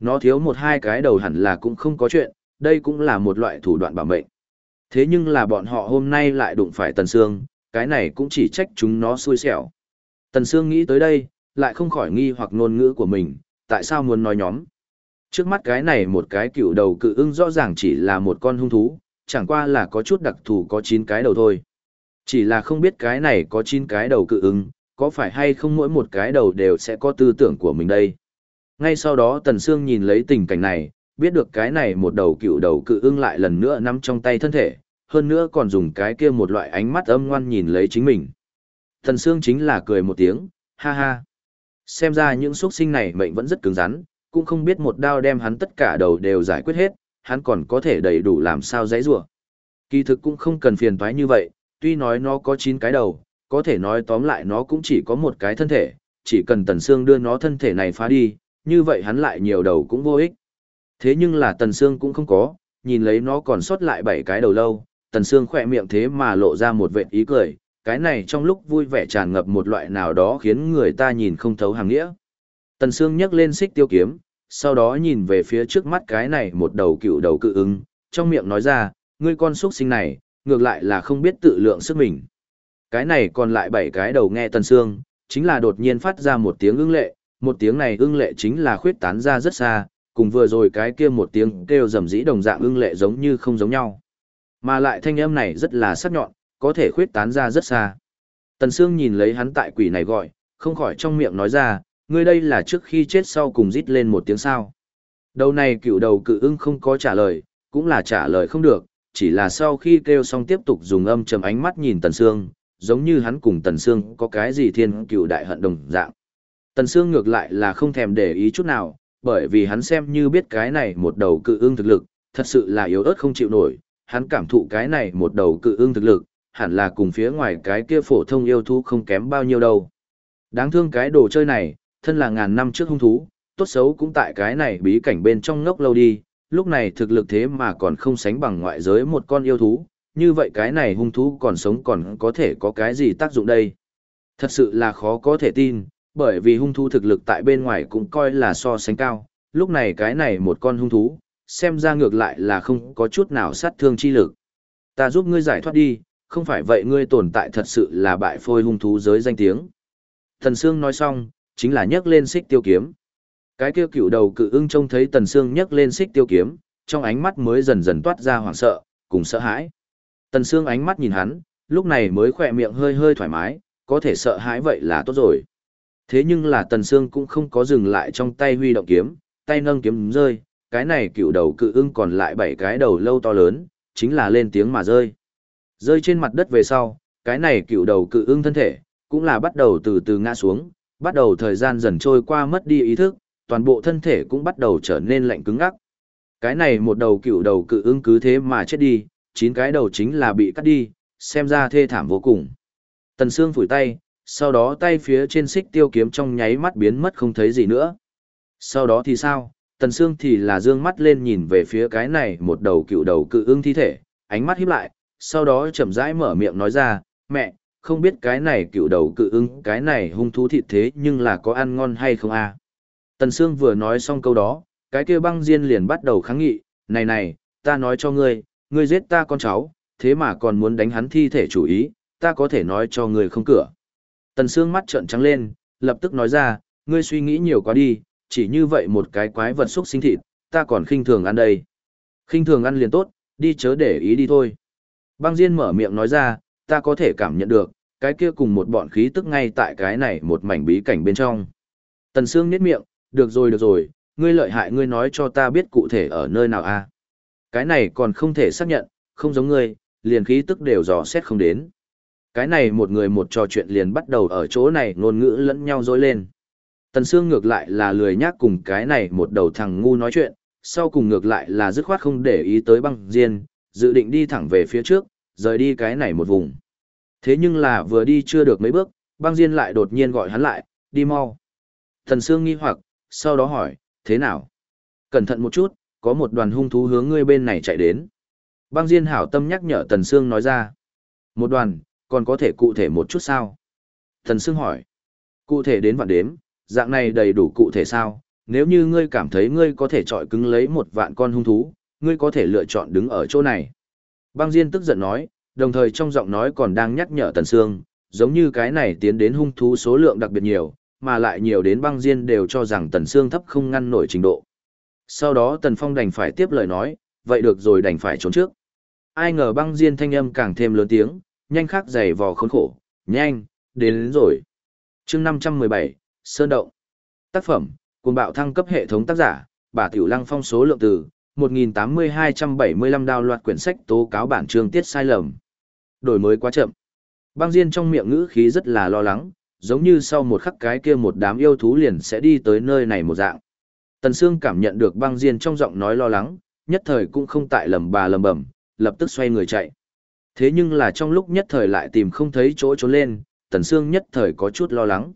Nó thiếu một hai cái đầu hẳn là cũng không có chuyện, đây cũng là một loại thủ đoạn bảo mệnh. Thế nhưng là bọn họ hôm nay lại đụng phải Tần Sương, cái này cũng chỉ trách chúng nó xui xẻo. Tần Sương nghĩ tới đây, lại không khỏi nghi hoặc ngôn ngữ của mình, tại sao muốn nói nhóm. Trước mắt cái này một cái cựu đầu cự ưng rõ ràng chỉ là một con hung thú, chẳng qua là có chút đặc thù có 9 cái đầu thôi. Chỉ là không biết cái này có 9 cái đầu cự ưng, có phải hay không mỗi một cái đầu đều sẽ có tư tưởng của mình đây. Ngay sau đó Tần Sương nhìn lấy tình cảnh này, biết được cái này một đầu cựu đầu cự ưng lại lần nữa nắm trong tay thân thể, hơn nữa còn dùng cái kia một loại ánh mắt âm ngoan nhìn lấy chính mình. Tần Sương chính là cười một tiếng, ha ha. Xem ra những xuất sinh này mệnh vẫn rất cứng rắn, cũng không biết một đao đem hắn tất cả đầu đều giải quyết hết, hắn còn có thể đầy đủ làm sao dãy rủa. Kỳ thực cũng không cần phiền toái như vậy, tuy nói nó có 9 cái đầu, có thể nói tóm lại nó cũng chỉ có một cái thân thể, chỉ cần Tần Sương đưa nó thân thể này phá đi, như vậy hắn lại nhiều đầu cũng vô ích. Thế nhưng là Tần Sương cũng không có, nhìn lấy nó còn sót lại 7 cái đầu lâu, Tần Sương khỏe miệng thế mà lộ ra một vệt ý cười, cái này trong lúc vui vẻ tràn ngập một loại nào đó khiến người ta nhìn không thấu hàng nghĩa. Tần Sương nhấc lên xích tiêu kiếm, sau đó nhìn về phía trước mắt cái này một đầu cựu đầu cự ứng, trong miệng nói ra, ngươi con xuất sinh này, ngược lại là không biết tự lượng sức mình. Cái này còn lại bảy cái đầu nghe Tần Sương, chính là đột nhiên phát ra một tiếng ưng lệ, một tiếng này ưng lệ chính là khuyết tán ra rất xa, cùng vừa rồi cái kia một tiếng kêu rầm rĩ đồng dạng ưng lệ giống như không giống nhau. Mà lại thanh âm này rất là sắc nhọn, có thể khuyết tán ra rất xa. Tần Sương nhìn lấy hắn tại quỷ này gọi, không khỏi trong miệng nói ra, ngươi đây là trước khi chết sau cùng rít lên một tiếng sao. Đầu này cựu đầu cự ưng không có trả lời, cũng là trả lời không được, chỉ là sau khi kêu xong tiếp tục dùng âm trầm ánh mắt nhìn Tần Sương, giống như hắn cùng Tần Sương có cái gì thiên cựu đại hận đồng dạng. Tần Sương ngược lại là không thèm để ý chút nào, bởi vì hắn xem như biết cái này một đầu cự ưng thực lực, thật sự là yếu ớt không chịu nổi, hắn cảm thụ cái này một đầu cự ưng thực lực, hẳn là cùng phía ngoài cái kia phổ thông yêu thú không kém bao nhiêu đâu. Đáng thương cái đồ chơi này, thân là ngàn năm trước hung thú, tốt xấu cũng tại cái này bí cảnh bên trong ngốc lâu đi, lúc này thực lực thế mà còn không sánh bằng ngoại giới một con yêu thú, như vậy cái này hung thú còn sống còn có thể có cái gì tác dụng đây? Thật sự là khó có thể tin, bởi vì hung thú thực lực tại bên ngoài cũng coi là so sánh cao, lúc này cái này một con hung thú, xem ra ngược lại là không có chút nào sát thương chi lực. Ta giúp ngươi giải thoát đi, không phải vậy ngươi tồn tại thật sự là bại phôi hung thú giới danh tiếng. Thần Sương nói xong, chính là nhấc lên xích tiêu kiếm. Cái kia cựu đầu cự ưng trông thấy Tần Sương nhấc lên xích tiêu kiếm, trong ánh mắt mới dần dần toát ra hoảng sợ, cùng sợ hãi. Tần Sương ánh mắt nhìn hắn, lúc này mới khỏe miệng hơi hơi thoải mái, có thể sợ hãi vậy là tốt rồi. Thế nhưng là Tần Sương cũng không có dừng lại trong tay huy động kiếm, tay nâng kiếm rơi, cái này cựu đầu cự ưng còn lại bảy cái đầu lâu to lớn, chính là lên tiếng mà rơi. Rơi trên mặt đất về sau, cái này cựu đầu cự ưng thân thể, cũng là bắt đầu từ từ ngã xuống, bắt đầu thời gian dần trôi qua mất đi ý thức, toàn bộ thân thể cũng bắt đầu trở nên lạnh cứng ngắc. Cái này một đầu cựu đầu cự ưng cứ thế mà chết đi, chín cái đầu chính là bị cắt đi, xem ra thê thảm vô cùng. Tần Sương phủi tay, sau đó tay phía trên xích tiêu kiếm trong nháy mắt biến mất không thấy gì nữa. Sau đó thì sao? Tần Sương thì là dương mắt lên nhìn về phía cái này một đầu cựu đầu cự ưng thi thể, ánh mắt híp lại, sau đó chậm rãi mở miệng nói ra, mẹ, không biết cái này cựu đầu cự ưng, cái này hung thú thịt thế nhưng là có ăn ngon hay không à? Tần Sương vừa nói xong câu đó, cái kia băng diên liền bắt đầu kháng nghị, này này, ta nói cho ngươi, ngươi giết ta con cháu, thế mà còn muốn đánh hắn thi thể chủ ý, ta có thể nói cho ngươi không cửa. Tần Sương mắt trợn trắng lên, lập tức nói ra, ngươi suy nghĩ nhiều quá đi, chỉ như vậy một cái quái vật xúc sinh thịt, ta còn khinh thường ăn đây. Khinh thường ăn liền tốt, đi chớ để ý đi thôi. Băng Diên mở miệng nói ra, ta có thể cảm nhận được, cái kia cùng một bọn khí tức ngay tại cái này một mảnh bí cảnh bên trong. Tần Sương nhếch miệng, được rồi được rồi, ngươi lợi hại ngươi nói cho ta biết cụ thể ở nơi nào a Cái này còn không thể xác nhận, không giống ngươi, liền khí tức đều dò xét không đến. Cái này một người một trò chuyện liền bắt đầu ở chỗ này ngôn ngữ lẫn nhau dối lên. Tần Sương ngược lại là lười nhác cùng cái này một đầu thằng ngu nói chuyện, sau cùng ngược lại là dứt khoát không để ý tới băng diên, dự định đi thẳng về phía trước, rời đi cái này một vùng. Thế nhưng là vừa đi chưa được mấy bước, băng diên lại đột nhiên gọi hắn lại, đi mau. thần Sương nghi hoặc, sau đó hỏi, thế nào? Cẩn thận một chút, có một đoàn hung thú hướng ngươi bên này chạy đến. Băng Diên hảo tâm nhắc nhở Tần Sương nói ra. Một đoàn, còn có thể cụ thể một chút sao? Thần Sương hỏi. Cụ thể đến vạn đếm, dạng này đầy đủ cụ thể sao? Nếu như ngươi cảm thấy ngươi có thể trọi cứng lấy một vạn con hung thú, ngươi có thể lựa chọn đứng ở chỗ này. Băng Diên tức giận nói, đồng thời trong giọng nói còn đang nhắc nhở Tần Sương, giống như cái này tiến đến hung thú số lượng đặc biệt nhiều, mà lại nhiều đến băng Diên đều cho rằng Tần Sương thấp không ngăn nổi trình độ. Sau đó Tần Phong đành phải tiếp lời nói, vậy được rồi đành phải trốn trước. Ai ngờ băng Diên thanh âm càng thêm lớn tiếng, nhanh khắc dày vò khốn khổ, nhanh, đến, đến rồi. chương 517, Sơn Động. Tác phẩm, cùng bạo thăng cấp hệ thống tác giả, bà Tiểu Lăng phong số lượng từ, 1.8275 đào loạt quyển sách tố cáo bản chương tiết sai lầm. Đổi mới quá chậm. Băng Diên trong miệng ngữ khí rất là lo lắng, giống như sau một khắc cái kia một đám yêu thú liền sẽ đi tới nơi này một dạng. Tần Sương cảm nhận được băng Diên trong giọng nói lo lắng, nhất thời cũng không tại lầm bà lầm bẩm, lập tức xoay người chạy. Thế nhưng là trong lúc nhất thời lại tìm không thấy chỗ trốn lên, Tần Sương nhất thời có chút lo lắng.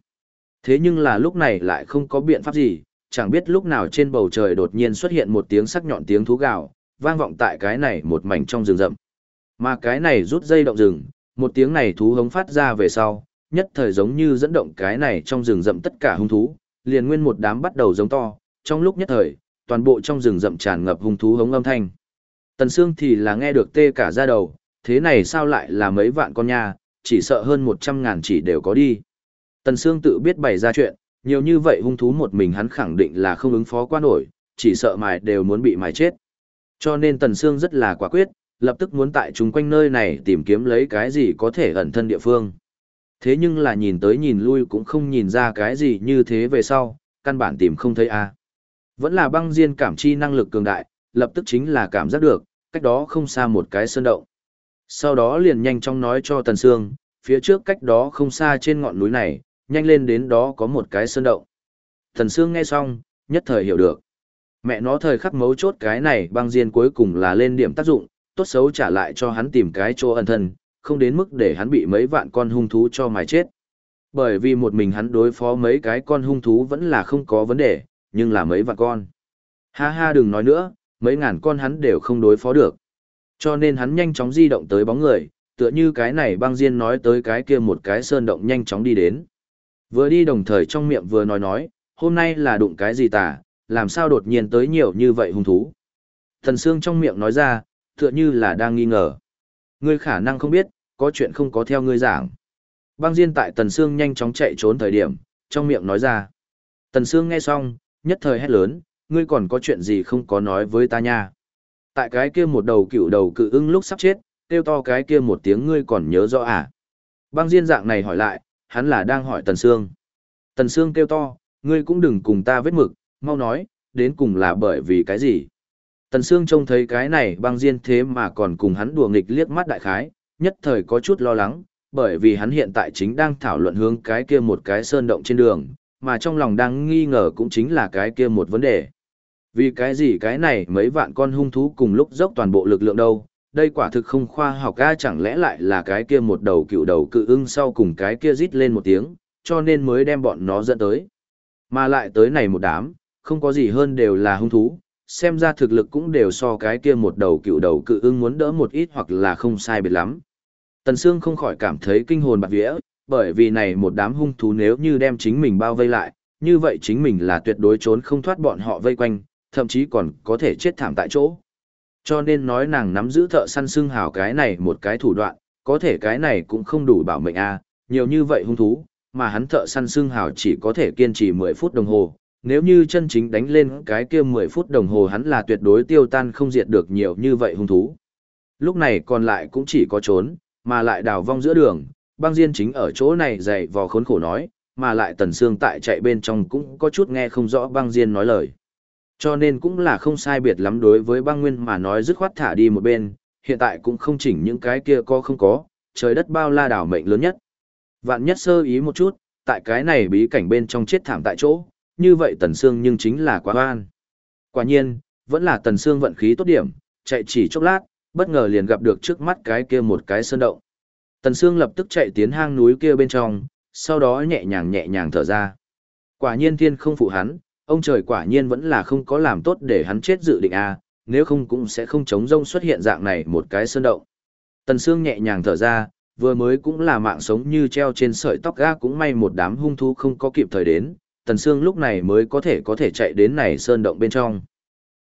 Thế nhưng là lúc này lại không có biện pháp gì, chẳng biết lúc nào trên bầu trời đột nhiên xuất hiện một tiếng sắc nhọn tiếng thú gào, vang vọng tại cái này một mảnh trong rừng rậm. Mà cái này rút dây động rừng, một tiếng này thú hống phát ra về sau, nhất thời giống như dẫn động cái này trong rừng rậm tất cả hung thú, liền nguyên một đám bắt đầu giống to, trong lúc nhất thời, toàn bộ trong rừng rậm tràn ngập hung thú hống âm thanh. Tần Sương thì là nghe được tê cả da đầu, thế này sao lại là mấy vạn con nha, chỉ sợ hơn một trăm ngàn chỉ đều có đi. Tần Sương tự biết bày ra chuyện, nhiều như vậy hung thú một mình hắn khẳng định là không ứng phó qua nổi, chỉ sợ mài đều muốn bị mài chết. Cho nên Tần Sương rất là quả quyết, lập tức muốn tại chúng quanh nơi này tìm kiếm lấy cái gì có thể ẩn thân địa phương. Thế nhưng là nhìn tới nhìn lui cũng không nhìn ra cái gì như thế về sau, căn bản tìm không thấy a. Vẫn là băng diên cảm chi năng lực cường đại, lập tức chính là cảm giác được, cách đó không xa một cái sơn động. Sau đó liền nhanh chóng nói cho Tần Sương, phía trước cách đó không xa trên ngọn núi này, nhanh lên đến đó có một cái sơn động. thần Sương nghe xong, nhất thời hiểu được. Mẹ nó thời khắc mấu chốt cái này băng diên cuối cùng là lên điểm tác dụng, tốt xấu trả lại cho hắn tìm cái chỗ ẩn thân, không đến mức để hắn bị mấy vạn con hung thú cho mài chết. Bởi vì một mình hắn đối phó mấy cái con hung thú vẫn là không có vấn đề, nhưng là mấy vạn con. Ha ha đừng nói nữa, mấy ngàn con hắn đều không đối phó được. Cho nên hắn nhanh chóng di động tới bóng người, tựa như cái này băng diên nói tới cái kia một cái sơn động nhanh chóng đi đến. Vừa đi đồng thời trong miệng vừa nói nói, hôm nay là đụng cái gì tả, làm sao đột nhiên tới nhiều như vậy hung thú. Thần Sương trong miệng nói ra, tựa như là đang nghi ngờ. Ngươi khả năng không biết, có chuyện không có theo ngươi giảng. Băng Diên tại Tần Sương nhanh chóng chạy trốn thời điểm, trong miệng nói ra. Tần Sương nghe xong, nhất thời hét lớn, ngươi còn có chuyện gì không có nói với ta nha. Tại cái kia một đầu cựu đầu cự ưng lúc sắp chết, kêu to cái kia một tiếng ngươi còn nhớ rõ à. Băng Diên dạng này hỏi lại, hắn là đang hỏi Tần Sương. Tần Sương kêu to, ngươi cũng đừng cùng ta vết mực, mau nói, đến cùng là bởi vì cái gì. Tần Sương trông thấy cái này băng diên thế mà còn cùng hắn đùa nghịch liếc mắt đại khái, nhất thời có chút lo lắng, bởi vì hắn hiện tại chính đang thảo luận hướng cái kia một cái sơn động trên đường, mà trong lòng đang nghi ngờ cũng chính là cái kia một vấn đề. Vì cái gì cái này mấy vạn con hung thú cùng lúc dốc toàn bộ lực lượng đâu, đây quả thực không khoa học ca chẳng lẽ lại là cái kia một đầu cựu đầu cự ưng sau cùng cái kia rít lên một tiếng, cho nên mới đem bọn nó dẫn tới. Mà lại tới này một đám, không có gì hơn đều là hung thú, xem ra thực lực cũng đều so cái kia một đầu cựu đầu cự ưng muốn đỡ một ít hoặc là không sai biệt lắm. Tần Sương không khỏi cảm thấy kinh hồn bạc vía, bởi vì này một đám hung thú nếu như đem chính mình bao vây lại, như vậy chính mình là tuyệt đối trốn không thoát bọn họ vây quanh, thậm chí còn có thể chết thảm tại chỗ. Cho nên nói nàng nắm giữ thợ săn xưng hào cái này một cái thủ đoạn, có thể cái này cũng không đủ bảo mệnh a, nhiều như vậy hung thú, mà hắn thợ săn xưng hào chỉ có thể kiên trì 10 phút đồng hồ, nếu như chân chính đánh lên cái kia 10 phút đồng hồ hắn là tuyệt đối tiêu tan không diệt được nhiều như vậy hung thú. Lúc này còn lại cũng chỉ có trốn, mà lại đào vong giữa đường, băng diên chính ở chỗ này dày vò khốn khổ nói, mà lại tần xương tại chạy bên trong cũng có chút nghe không rõ băng diên nói lời. Cho nên cũng là không sai biệt lắm đối với băng nguyên mà nói dứt khoát thả đi một bên, hiện tại cũng không chỉnh những cái kia có không có, trời đất bao la đảo mệnh lớn nhất. Vạn nhất sơ ý một chút, tại cái này bí cảnh bên trong chết thảm tại chỗ, như vậy Tần Sương nhưng chính là quá oan. Quả nhiên, vẫn là Tần Sương vận khí tốt điểm, chạy chỉ chốc lát, bất ngờ liền gặp được trước mắt cái kia một cái sơn động. Tần Sương lập tức chạy tiến hang núi kia bên trong, sau đó nhẹ nhàng nhẹ nhàng thở ra. Quả nhiên thiên không phụ hắn, ông trời quả nhiên vẫn là không có làm tốt để hắn chết dự định a, à, nếu không cũng sẽ không chống rông xuất hiện dạng này một cái sơn động. Tần Sương nhẹ nhàng thở ra, vừa mới cũng là mạng sống như treo trên sợi tóc ga cũng may một đám hung thú không có kịp thời đến, Tần Sương lúc này mới có thể có thể chạy đến này sơn động bên trong.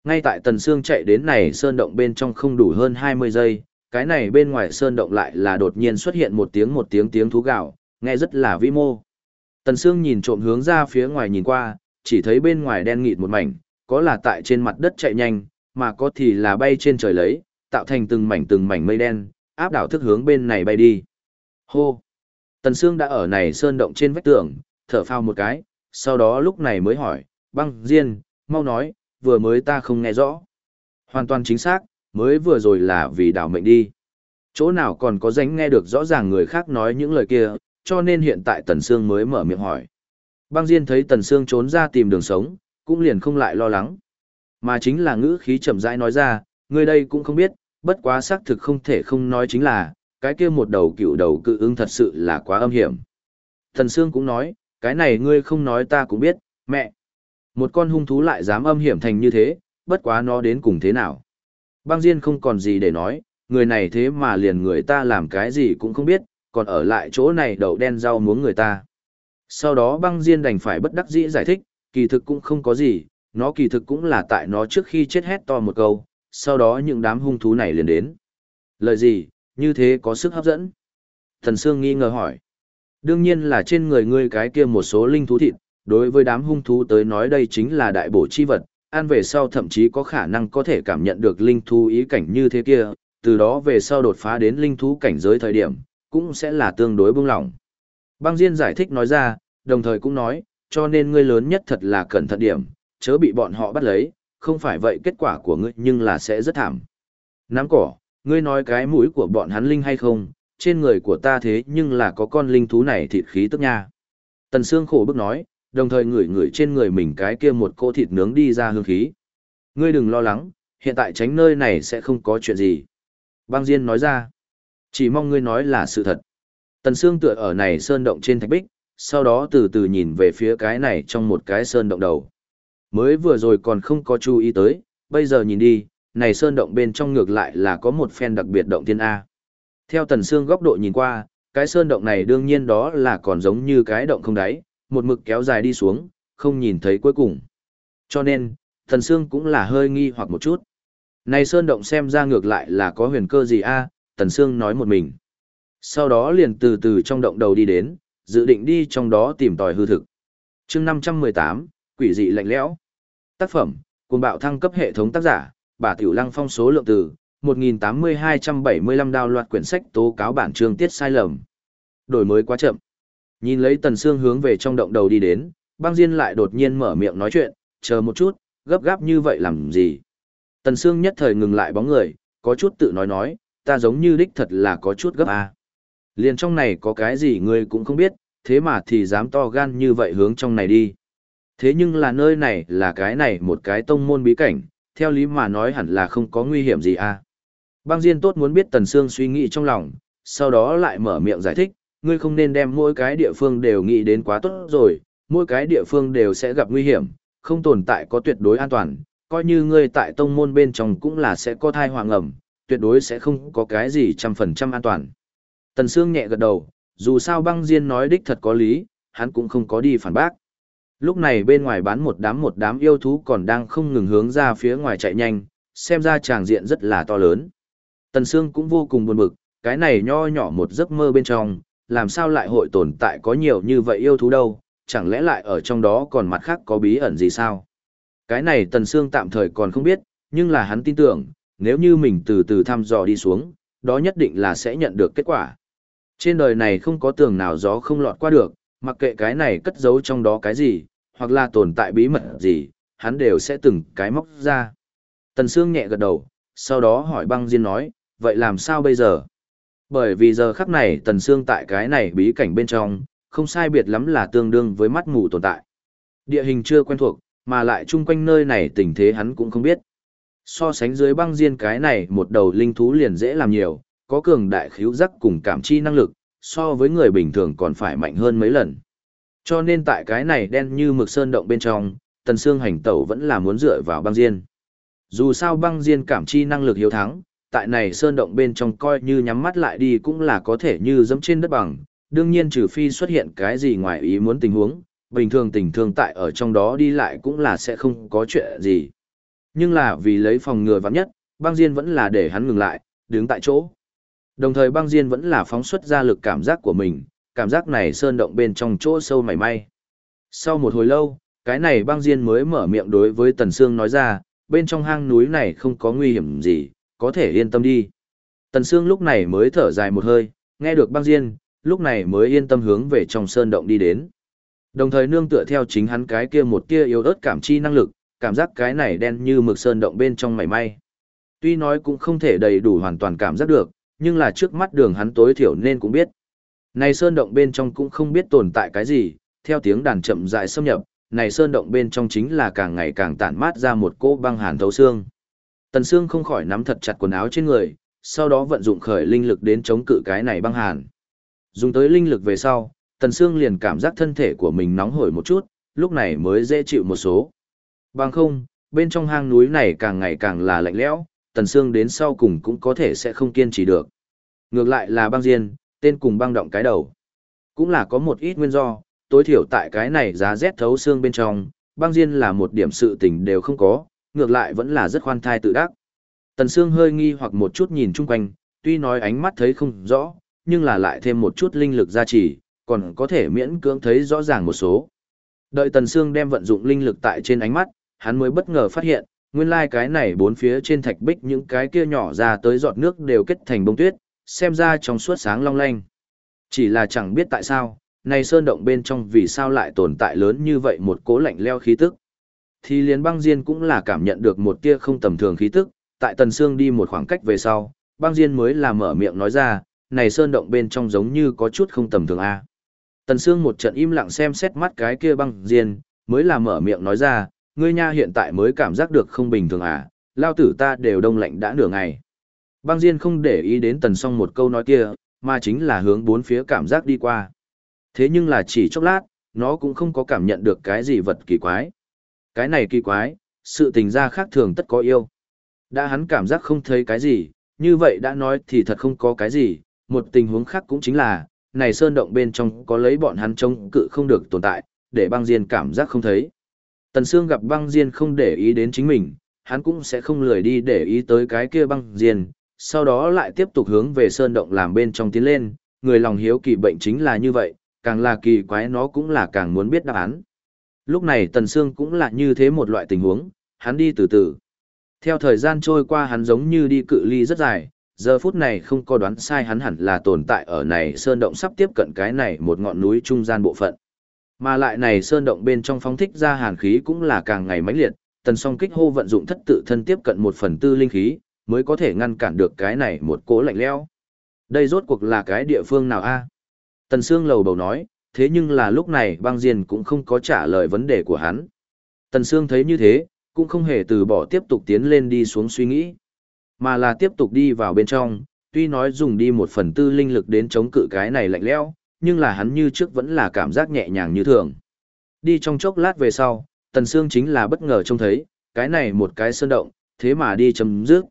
Ngay tại Tần Sương chạy đến này sơn động bên trong không đủ hơn 20 giây, cái này bên ngoài sơn động lại là đột nhiên xuất hiện một tiếng một tiếng tiếng thú gạo, nghe rất là vĩ mô. Tần Sương nhìn trộm hướng ra phía ngoài nhìn qua, chỉ thấy bên ngoài đen nghịt một mảnh, có là tại trên mặt đất chạy nhanh, mà có thì là bay trên trời lấy, tạo thành từng mảnh từng mảnh mây đen, áp đảo thức hướng bên này bay đi. Hô! Tần Sương đã ở này sơn động trên vách tường, thở phào một cái, sau đó lúc này mới hỏi, băng, Diên, mau nói, vừa mới ta không nghe rõ. Hoàn toàn chính xác, mới vừa rồi là vì đảo mệnh đi. Chỗ nào còn có dánh nghe được rõ ràng người khác nói những lời kia, cho nên hiện tại Tần Sương mới mở miệng hỏi. Băng Diên thấy Tần Sương trốn ra tìm đường sống, cũng liền không lại lo lắng. Mà chính là ngữ khí chậm rãi nói ra, người đây cũng không biết, bất quá xác thực không thể không nói chính là, cái kia một đầu cựu đầu cự ứng thật sự là quá âm hiểm. Tần Sương cũng nói, cái này ngươi không nói ta cũng biết, mẹ. Một con hung thú lại dám âm hiểm thành như thế, bất quá nó đến cùng thế nào. Băng Diên không còn gì để nói, người này thế mà liền người ta làm cái gì cũng không biết, còn ở lại chỗ này đậu đen rau muống người ta. Sau đó băng Diên đành phải bất đắc dĩ giải thích, kỳ thực cũng không có gì, nó kỳ thực cũng là tại nó trước khi chết hét to một câu, sau đó những đám hung thú này liền đến. Lời gì, như thế có sức hấp dẫn? Thần Sương nghi ngờ hỏi. Đương nhiên là trên người ngươi cái kia một số linh thú thịt, đối với đám hung thú tới nói đây chính là đại bổ chi vật, ăn về sau thậm chí có khả năng có thể cảm nhận được linh thú ý cảnh như thế kia, từ đó về sau đột phá đến linh thú cảnh giới thời điểm, cũng sẽ là tương đối bông lỏng. Băng Diên giải thích nói ra, đồng thời cũng nói, cho nên ngươi lớn nhất thật là cẩn thận điểm, chớ bị bọn họ bắt lấy, không phải vậy kết quả của ngươi nhưng là sẽ rất thảm. Nắm cỏ, ngươi nói cái mũi của bọn hắn linh hay không, trên người của ta thế nhưng là có con linh thú này thịt khí tức nha. Tần Sương khổ bức nói, đồng thời ngửi ngửi trên người mình cái kia một cỗ thịt nướng đi ra hương khí. Ngươi đừng lo lắng, hiện tại tránh nơi này sẽ không có chuyện gì. Băng Diên nói ra, chỉ mong ngươi nói là sự thật. Tần Sương tựa ở này sơn động trên thạch bích, sau đó từ từ nhìn về phía cái này trong một cái sơn động đầu. Mới vừa rồi còn không có chú ý tới, bây giờ nhìn đi, này sơn động bên trong ngược lại là có một phen đặc biệt động thiên A. Theo Tần Sương góc độ nhìn qua, cái sơn động này đương nhiên đó là còn giống như cái động không đáy, một mực kéo dài đi xuống, không nhìn thấy cuối cùng. Cho nên, Tần Sương cũng là hơi nghi hoặc một chút. Này sơn động xem ra ngược lại là có huyền cơ gì a? Tần Sương nói một mình. Sau đó liền từ từ trong động đầu đi đến, dự định đi trong đó tìm tòi hư thực. chương 518, quỷ dị lạnh lẽo. Tác phẩm, cùng bạo thăng cấp hệ thống tác giả, bà Tiểu Lăng phong số lượng từ, 1.8275 đào loạt quyển sách tố cáo bản chương tiết sai lầm. Đổi mới quá chậm. Nhìn lấy Tần Sương hướng về trong động đầu đi đến, băng Diên lại đột nhiên mở miệng nói chuyện, chờ một chút, gấp gáp như vậy làm gì. Tần Sương nhất thời ngừng lại bóng người, có chút tự nói nói, ta giống như đích thật là có chút gấp à. Liền trong này có cái gì ngươi cũng không biết, thế mà thì dám to gan như vậy hướng trong này đi. Thế nhưng là nơi này là cái này một cái tông môn bí cảnh, theo lý mà nói hẳn là không có nguy hiểm gì à. Băng Diên tốt muốn biết Tần Sương suy nghĩ trong lòng, sau đó lại mở miệng giải thích, ngươi không nên đem mỗi cái địa phương đều nghĩ đến quá tốt rồi, mỗi cái địa phương đều sẽ gặp nguy hiểm, không tồn tại có tuyệt đối an toàn, coi như ngươi tại tông môn bên trong cũng là sẽ có thai hoàng ẩm, tuyệt đối sẽ không có cái gì trăm phần trăm an toàn. Tần Sương nhẹ gật đầu, dù sao băng diên nói đích thật có lý, hắn cũng không có đi phản bác. Lúc này bên ngoài bán một đám một đám yêu thú còn đang không ngừng hướng ra phía ngoài chạy nhanh, xem ra tràng diện rất là to lớn. Tần Sương cũng vô cùng buồn bực, cái này nho nhỏ một giấc mơ bên trong, làm sao lại hội tồn tại có nhiều như vậy yêu thú đâu, chẳng lẽ lại ở trong đó còn mặt khác có bí ẩn gì sao? Cái này Tần Sương tạm thời còn không biết, nhưng là hắn tin tưởng, nếu như mình từ từ thăm dò đi xuống, đó nhất định là sẽ nhận được kết quả. Trên đời này không có tường nào gió không lọt qua được, mặc kệ cái này cất giấu trong đó cái gì, hoặc là tồn tại bí mật gì, hắn đều sẽ từng cái móc ra. Tần Sương nhẹ gật đầu, sau đó hỏi băng Diên nói, vậy làm sao bây giờ? Bởi vì giờ khắc này Tần Sương tại cái này bí cảnh bên trong, không sai biệt lắm là tương đương với mắt mù tồn tại. Địa hình chưa quen thuộc, mà lại chung quanh nơi này tình thế hắn cũng không biết. So sánh dưới băng diên cái này một đầu linh thú liền dễ làm nhiều, có cường đại khíu giác cùng cảm chi năng lực, so với người bình thường còn phải mạnh hơn mấy lần. Cho nên tại cái này đen như mực sơn động bên trong, tần xương hành tẩu vẫn là muốn dựa vào băng diên. Dù sao băng diên cảm chi năng lực hiếu thắng, tại này sơn động bên trong coi như nhắm mắt lại đi cũng là có thể như dẫm trên đất bằng, đương nhiên trừ phi xuất hiện cái gì ngoài ý muốn tình huống, bình thường tình thương tại ở trong đó đi lại cũng là sẽ không có chuyện gì. Nhưng là vì lấy phòng ngừa vắng nhất, băng diên vẫn là để hắn ngừng lại, đứng tại chỗ. Đồng thời băng diên vẫn là phóng xuất ra lực cảm giác của mình, cảm giác này sơn động bên trong chỗ sâu mảy may. Sau một hồi lâu, cái này băng diên mới mở miệng đối với Tần Sương nói ra, bên trong hang núi này không có nguy hiểm gì, có thể yên tâm đi. Tần Sương lúc này mới thở dài một hơi, nghe được băng diên, lúc này mới yên tâm hướng về trong sơn động đi đến. Đồng thời nương tựa theo chính hắn cái kia một tia yếu ớt cảm chi năng lực, cảm giác cái này đen như mực sơn động bên trong mảy may. Tuy nói cũng không thể đầy đủ hoàn toàn cảm giác được, nhưng là trước mắt đường hắn tối thiểu nên cũng biết. Này sơn động bên trong cũng không biết tồn tại cái gì, theo tiếng đàn chậm rãi xâm nhập, này sơn động bên trong chính là càng ngày càng tản mát ra một cỗ băng hàn thấu xương. Tần Sương không khỏi nắm thật chặt quần áo trên người, sau đó vận dụng khởi linh lực đến chống cự cái này băng hàn. Dùng tới linh lực về sau, Tần Sương liền cảm giác thân thể của mình nóng hổi một chút, lúc này mới dễ chịu một số. Bằng không, bên trong hang núi này càng ngày càng là lạnh lẽo, Tần Sương đến sau cùng cũng có thể sẽ không kiên trì được. Ngược lại là băng diên, tên cùng băng động cái đầu. Cũng là có một ít nguyên do, tối thiểu tại cái này giá rét thấu xương bên trong, băng diên là một điểm sự tình đều không có, ngược lại vẫn là rất khoan thai tự đắc. Tần Sương hơi nghi hoặc một chút nhìn chung quanh, tuy nói ánh mắt thấy không rõ, nhưng là lại thêm một chút linh lực gia trì, còn có thể miễn cưỡng thấy rõ ràng một số. Đợi Tần Sương đem vận dụng linh lực tại trên ánh mắt, hắn mới bất ngờ phát hiện, nguyên lai cái này bốn phía trên thạch bích những cái kia nhỏ ra tới giọt nước đều kết thành bông tuyết, xem ra trong suốt sáng long lanh. Chỉ là chẳng biết tại sao, này sơn động bên trong vì sao lại tồn tại lớn như vậy một cố lạnh leo khí tức. Thì liền băng diên cũng là cảm nhận được một tia không tầm thường khí tức, tại tần xương đi một khoảng cách về sau, băng diên mới là mở miệng nói ra, này sơn động bên trong giống như có chút không tầm thường a. Tần xương một trận im lặng xem xét mắt cái kia băng diên, mới là mở miệng nói ra, ngươi nha hiện tại mới cảm giác được không bình thường à, lao tử ta đều đông lạnh đã nửa ngày. Băng Diên không để ý đến tần song một câu nói kia, mà chính là hướng bốn phía cảm giác đi qua. Thế nhưng là chỉ chốc lát, nó cũng không có cảm nhận được cái gì vật kỳ quái. Cái này kỳ quái, sự tình ra khác thường tất có yêu. Đã hắn cảm giác không thấy cái gì, như vậy đã nói thì thật không có cái gì, một tình huống khác cũng chính là, này sơn động bên trong có lấy bọn hắn trông cự không được tồn tại, để băng diên cảm giác không thấy. Tần Sương gặp băng diên không để ý đến chính mình, hắn cũng sẽ không lười đi để ý tới cái kia băng diên, sau đó lại tiếp tục hướng về sơn động làm bên trong tiến lên, người lòng hiếu kỳ bệnh chính là như vậy, càng là kỳ quái nó cũng là càng muốn biết đáp án. Lúc này Tần Sương cũng là như thế một loại tình huống, hắn đi từ từ. Theo thời gian trôi qua hắn giống như đi cự ly rất dài, giờ phút này không có đoán sai hắn hẳn là tồn tại ở này sơn động sắp tiếp cận cái này một ngọn núi trung gian bộ phận. Mà lại này sơn động bên trong phóng thích ra hàn khí cũng là càng ngày mãnh liệt, tần song kích hô vận dụng thất tự thân tiếp cận một phần tư linh khí, mới có thể ngăn cản được cái này một cỗ lạnh lẽo. Đây rốt cuộc là cái địa phương nào a? Tần Sương lầu bầu nói, thế nhưng là lúc này băng diên cũng không có trả lời vấn đề của hắn. Tần Sương thấy như thế, cũng không hề từ bỏ tiếp tục tiến lên đi xuống suy nghĩ, mà là tiếp tục đi vào bên trong, tuy nói dùng đi một phần tư linh lực đến chống cự cái này lạnh lẽo, nhưng là hắn như trước vẫn là cảm giác nhẹ nhàng như thường. Đi trong chốc lát về sau, Tần Sương chính là bất ngờ trông thấy, cái này một cái sơn động, thế mà đi chấm dứt.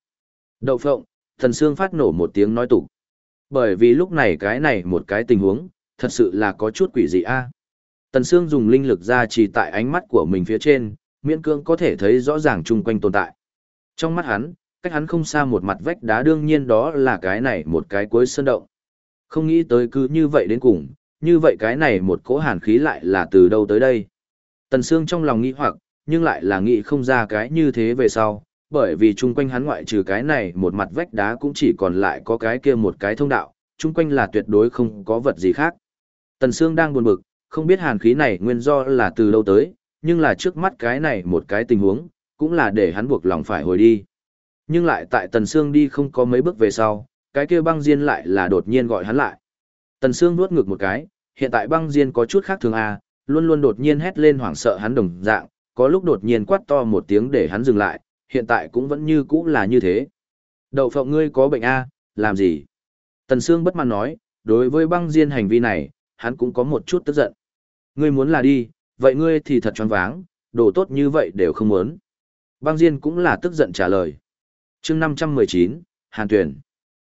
Đậu phộng, Tần Sương phát nổ một tiếng nói tục. Bởi vì lúc này cái này một cái tình huống, thật sự là có chút quỷ dị a. À. Tần Sương dùng linh lực ra chỉ tại ánh mắt của mình phía trên, miễn cưỡng có thể thấy rõ ràng chung quanh tồn tại. Trong mắt hắn, cách hắn không xa một mặt vách đá đương nhiên đó là cái này một cái cuối sơn động. Không nghĩ tới cứ như vậy đến cùng, như vậy cái này một cỗ hàn khí lại là từ đâu tới đây. Tần Sương trong lòng nghĩ hoặc, nhưng lại là nghĩ không ra cái như thế về sau, bởi vì chung quanh hắn ngoại trừ cái này một mặt vách đá cũng chỉ còn lại có cái kia một cái thông đạo, chung quanh là tuyệt đối không có vật gì khác. Tần Sương đang buồn bực, không biết hàn khí này nguyên do là từ đâu tới, nhưng là trước mắt cái này một cái tình huống, cũng là để hắn buộc lòng phải hồi đi. Nhưng lại tại Tần Sương đi không có mấy bước về sau, cái kia băng diên lại là đột nhiên gọi hắn lại. Tần Sương nuốt ngược một cái, hiện tại băng diên có chút khác thường à, luôn luôn đột nhiên hét lên hoảng sợ hắn đồng dạng, có lúc đột nhiên quát to một tiếng để hắn dừng lại, hiện tại cũng vẫn như cũ là như thế. Đậu phộng ngươi có bệnh a, à, làm gì? Tần Sương bất mãn nói, đối với băng diên hành vi này, hắn cũng có một chút tức giận. Ngươi muốn là đi, vậy ngươi thì thật choáng váng, đồ tốt như vậy đều không muốn. Băng diên cũng là tức giận trả lời. chương 519, Hàn Tuyển.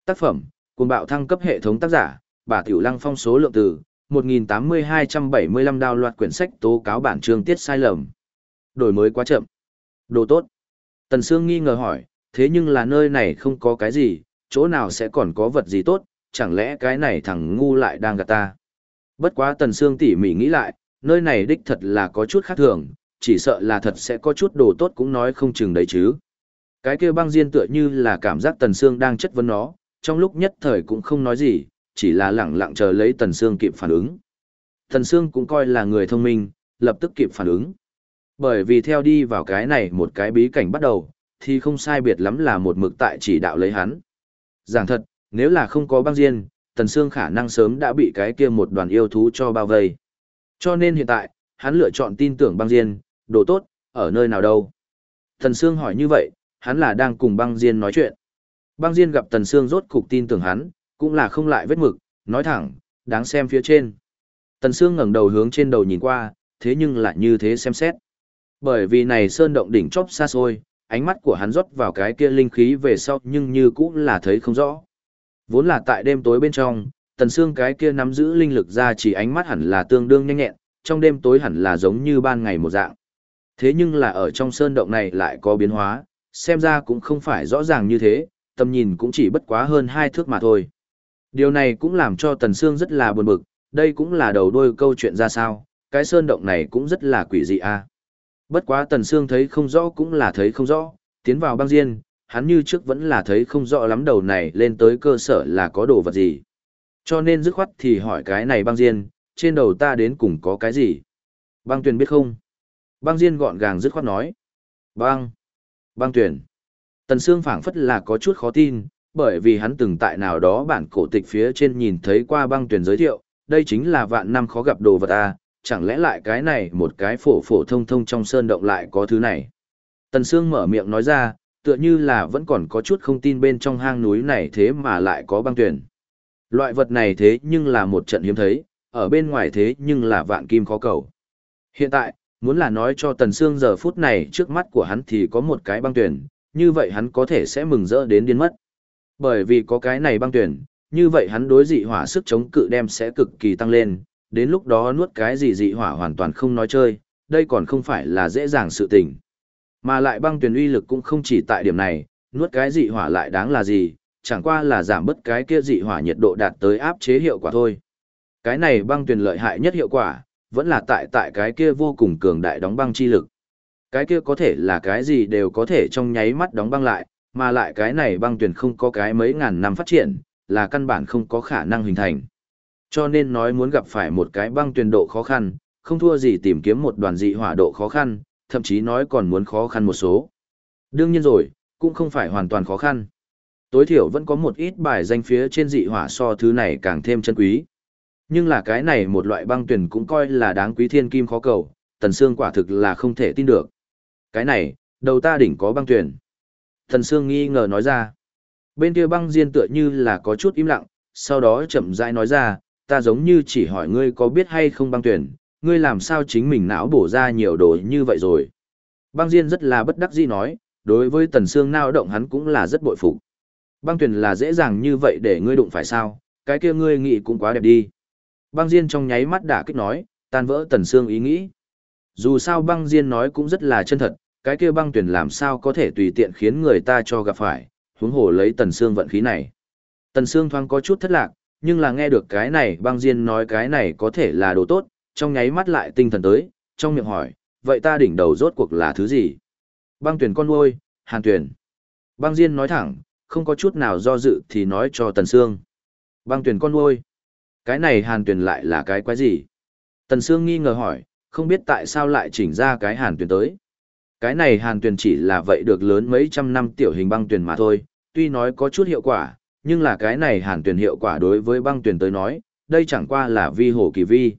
Tác phẩm, cuồng bạo thăng cấp hệ thống tác giả, bà Tiểu Lăng phong số lượng từ, 1.8275 đào loạt quyển sách tố cáo bản chương tiết sai lầm. Đổi mới quá chậm. Đồ tốt. Tần Sương nghi ngờ hỏi, thế nhưng là nơi này không có cái gì, chỗ nào sẽ còn có vật gì tốt, chẳng lẽ cái này thằng ngu lại đang gạt ta. Bất quá Tần Sương tỉ mỉ nghĩ lại, nơi này đích thật là có chút khác thường, chỉ sợ là thật sẽ có chút đồ tốt cũng nói không chừng đấy chứ. Cái kia băng diên tựa như là cảm giác Tần Sương đang chất vấn nó, trong lúc nhất thời cũng không nói gì, chỉ là lẳng lặng chờ lấy Tần Sương kịp phản ứng. Tần Sương cũng coi là người thông minh, lập tức kịp phản ứng. Bởi vì theo đi vào cái này một cái bí cảnh bắt đầu, thì không sai biệt lắm là một mực tại chỉ đạo lấy hắn. Giảng thật, nếu là không có băng diên, Tần Sương khả năng sớm đã bị cái kia một đoàn yêu thú cho bao vây. Cho nên hiện tại, hắn lựa chọn tin tưởng băng diên, đồ tốt, ở nơi nào đâu. Tần Sương hỏi như vậy, hắn là đang cùng băng diên nói chuyện. Băng diên gặp Tần Sương rốt cục tin tưởng hắn, cũng là không lại vết mực, nói thẳng, đáng xem phía trên. Tần Sương ngẩng đầu hướng trên đầu nhìn qua, thế nhưng lại như thế xem xét. Bởi vì này sơn động đỉnh chóp xa xôi, ánh mắt của hắn rót vào cái kia linh khí về sau nhưng như cũng là thấy không rõ. Vốn là tại đêm tối bên trong, tần Sương cái kia nắm giữ linh lực ra chỉ ánh mắt hẳn là tương đương nhanh nhẹn, trong đêm tối hẳn là giống như ban ngày một dạng. Thế nhưng là ở trong sơn động này lại có biến hóa, xem ra cũng không phải rõ ràng như thế, tầm nhìn cũng chỉ bất quá hơn hai thước mà thôi. Điều này cũng làm cho Tần Sương rất là buồn bực, đây cũng là đầu đuôi câu chuyện ra sao, cái sơn động này cũng rất là quỷ dị a. Bất quá Tần Sương thấy không rõ cũng là thấy không rõ, tiến vào băng diên, hắn như trước vẫn là thấy không rõ lắm đầu này lên tới cơ sở là có đồ vật gì. Cho nên dứt khoát thì hỏi cái này băng diên, trên đầu ta đến cùng có cái gì? Băng tuyển biết không? Băng diên gọn gàng dứt khoát nói. Băng! Băng tuyển! Tần Sương phảng phất là có chút khó tin, bởi vì hắn từng tại nào đó bản cổ tịch phía trên nhìn thấy qua băng tuyển giới thiệu, đây chính là vạn năm khó gặp đồ vật à, chẳng lẽ lại cái này một cái phổ phổ thông thông trong sơn động lại có thứ này. Tần Sương mở miệng nói ra, tựa như là vẫn còn có chút không tin bên trong hang núi này thế mà lại có băng tuyển. Loại vật này thế nhưng là một trận hiếm thấy, ở bên ngoài thế nhưng là vạn kim khó cầu. Hiện tại, muốn là nói cho Tần Sương giờ phút này trước mắt của hắn thì có một cái băng tuyển, như vậy hắn có thể sẽ mừng rỡ đến điên mất. Bởi vì có cái này băng tuyển, như vậy hắn đối dị hỏa sức chống cự đem sẽ cực kỳ tăng lên, đến lúc đó nuốt cái gì dị hỏa hoàn toàn không nói chơi, đây còn không phải là dễ dàng sự tình. Mà lại băng tuyển uy lực cũng không chỉ tại điểm này, nuốt cái dị hỏa lại đáng là gì, chẳng qua là giảm bớt cái kia dị hỏa nhiệt độ đạt tới áp chế hiệu quả thôi. Cái này băng tuyển lợi hại nhất hiệu quả, vẫn là tại tại cái kia vô cùng cường đại đóng băng chi lực. Cái kia có thể là cái gì đều có thể trong nháy mắt đóng băng lại, mà lại cái này băng tuyển không có cái mấy ngàn năm phát triển, là căn bản không có khả năng hình thành. Cho nên nói muốn gặp phải một cái băng tuyển độ khó khăn, không thua gì tìm kiếm một đoàn dị hỏa độ khó khăn, thậm chí nói còn muốn khó khăn một số. Đương nhiên rồi, cũng không phải hoàn toàn khó khăn. Tối thiểu vẫn có một ít bài danh phía trên dị hỏa so thứ này càng thêm chân quý. Nhưng là cái này một loại băng tuyển cũng coi là đáng quý thiên kim khó cầu, tần xương quả thực là không thể tin được. Cái này, đầu ta đỉnh có băng tuyển. thần xương nghi ngờ nói ra. Bên kia băng diên tựa như là có chút im lặng, sau đó chậm rãi nói ra, ta giống như chỉ hỏi ngươi có biết hay không băng tuyển, ngươi làm sao chính mình não bổ ra nhiều đồ như vậy rồi. Băng Diên rất là bất đắc dĩ nói, đối với tần xương nao động hắn cũng là rất bội phục. Băng tuyển là dễ dàng như vậy để ngươi đụng phải sao, cái kia ngươi nghĩ cũng quá đẹp đi. Băng Diên trong nháy mắt đả kích nói, tan vỡ tần xương ý nghĩ. Dù sao băng Diên nói cũng rất là chân thật, cái kia băng tuyển làm sao có thể tùy tiện khiến người ta cho gặp phải, huống hồ lấy tần xương vận khí này. Tần xương thoáng có chút thất lạc, nhưng là nghe được cái này băng Diên nói cái này có thể là đồ tốt, trong nháy mắt lại tinh thần tới, trong miệng hỏi, vậy ta đỉnh đầu rốt cuộc là thứ gì? Băng tuyển con nuôi, hàn tuyển. Băng Diên nói thẳng, không có chút nào do dự thì nói cho Tần xương Băng tuyển con nuôi. Cái này hàn tuyển lại là cái quái gì? Tần xương nghi ngờ hỏi, không biết tại sao lại chỉnh ra cái hàn tuyển tới. Cái này hàn tuyển chỉ là vậy được lớn mấy trăm năm tiểu hình băng tuyển mà thôi, tuy nói có chút hiệu quả, nhưng là cái này hàn tuyển hiệu quả đối với băng tuyển tới nói, đây chẳng qua là vi hồ kỳ vi.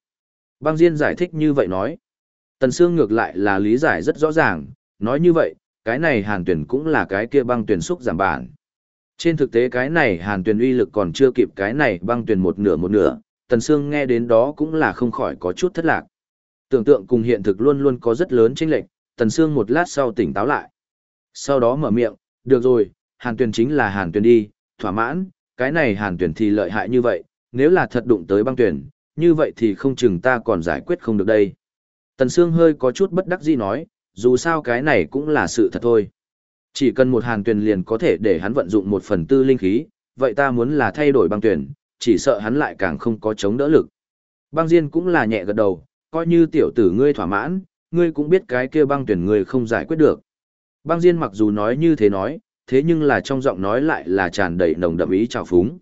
Băng Diên giải thích như vậy nói. Tần Sương ngược lại là lý giải rất rõ ràng, nói như vậy, cái này hàn tuyển cũng là cái kia băng tuyển xúc giảm bản. Trên thực tế cái này hàn tuyển uy lực còn chưa kịp cái này băng tuyển một nửa một nửa, Tần Sương nghe đến đó cũng là không khỏi có chút thất lạc. Tưởng tượng cùng hiện thực luôn luôn có rất lớn chênh lệch, Tần Sương một lát sau tỉnh táo lại. Sau đó mở miệng, được rồi, hàn tuyển chính là hàn tuyển đi, thỏa mãn, cái này hàn tuyển thì lợi hại như vậy, nếu là thật đụng tới băng tuyển, như vậy thì không chừng ta còn giải quyết không được đây. Tần Sương hơi có chút bất đắc dĩ nói, dù sao cái này cũng là sự thật thôi. Chỉ cần một hàn tuyển liền có thể để hắn vận dụng một phần tư linh khí, vậy ta muốn là thay đổi băng tuyển, chỉ sợ hắn lại càng không có chống đỡ lực. Băng Diên cũng là nhẹ gật đầu, coi như tiểu tử ngươi thỏa mãn, ngươi cũng biết cái kia băng tuyển ngươi không giải quyết được. Băng Diên mặc dù nói như thế nói, thế nhưng là trong giọng nói lại là tràn đầy nồng đậm ý trào phúng.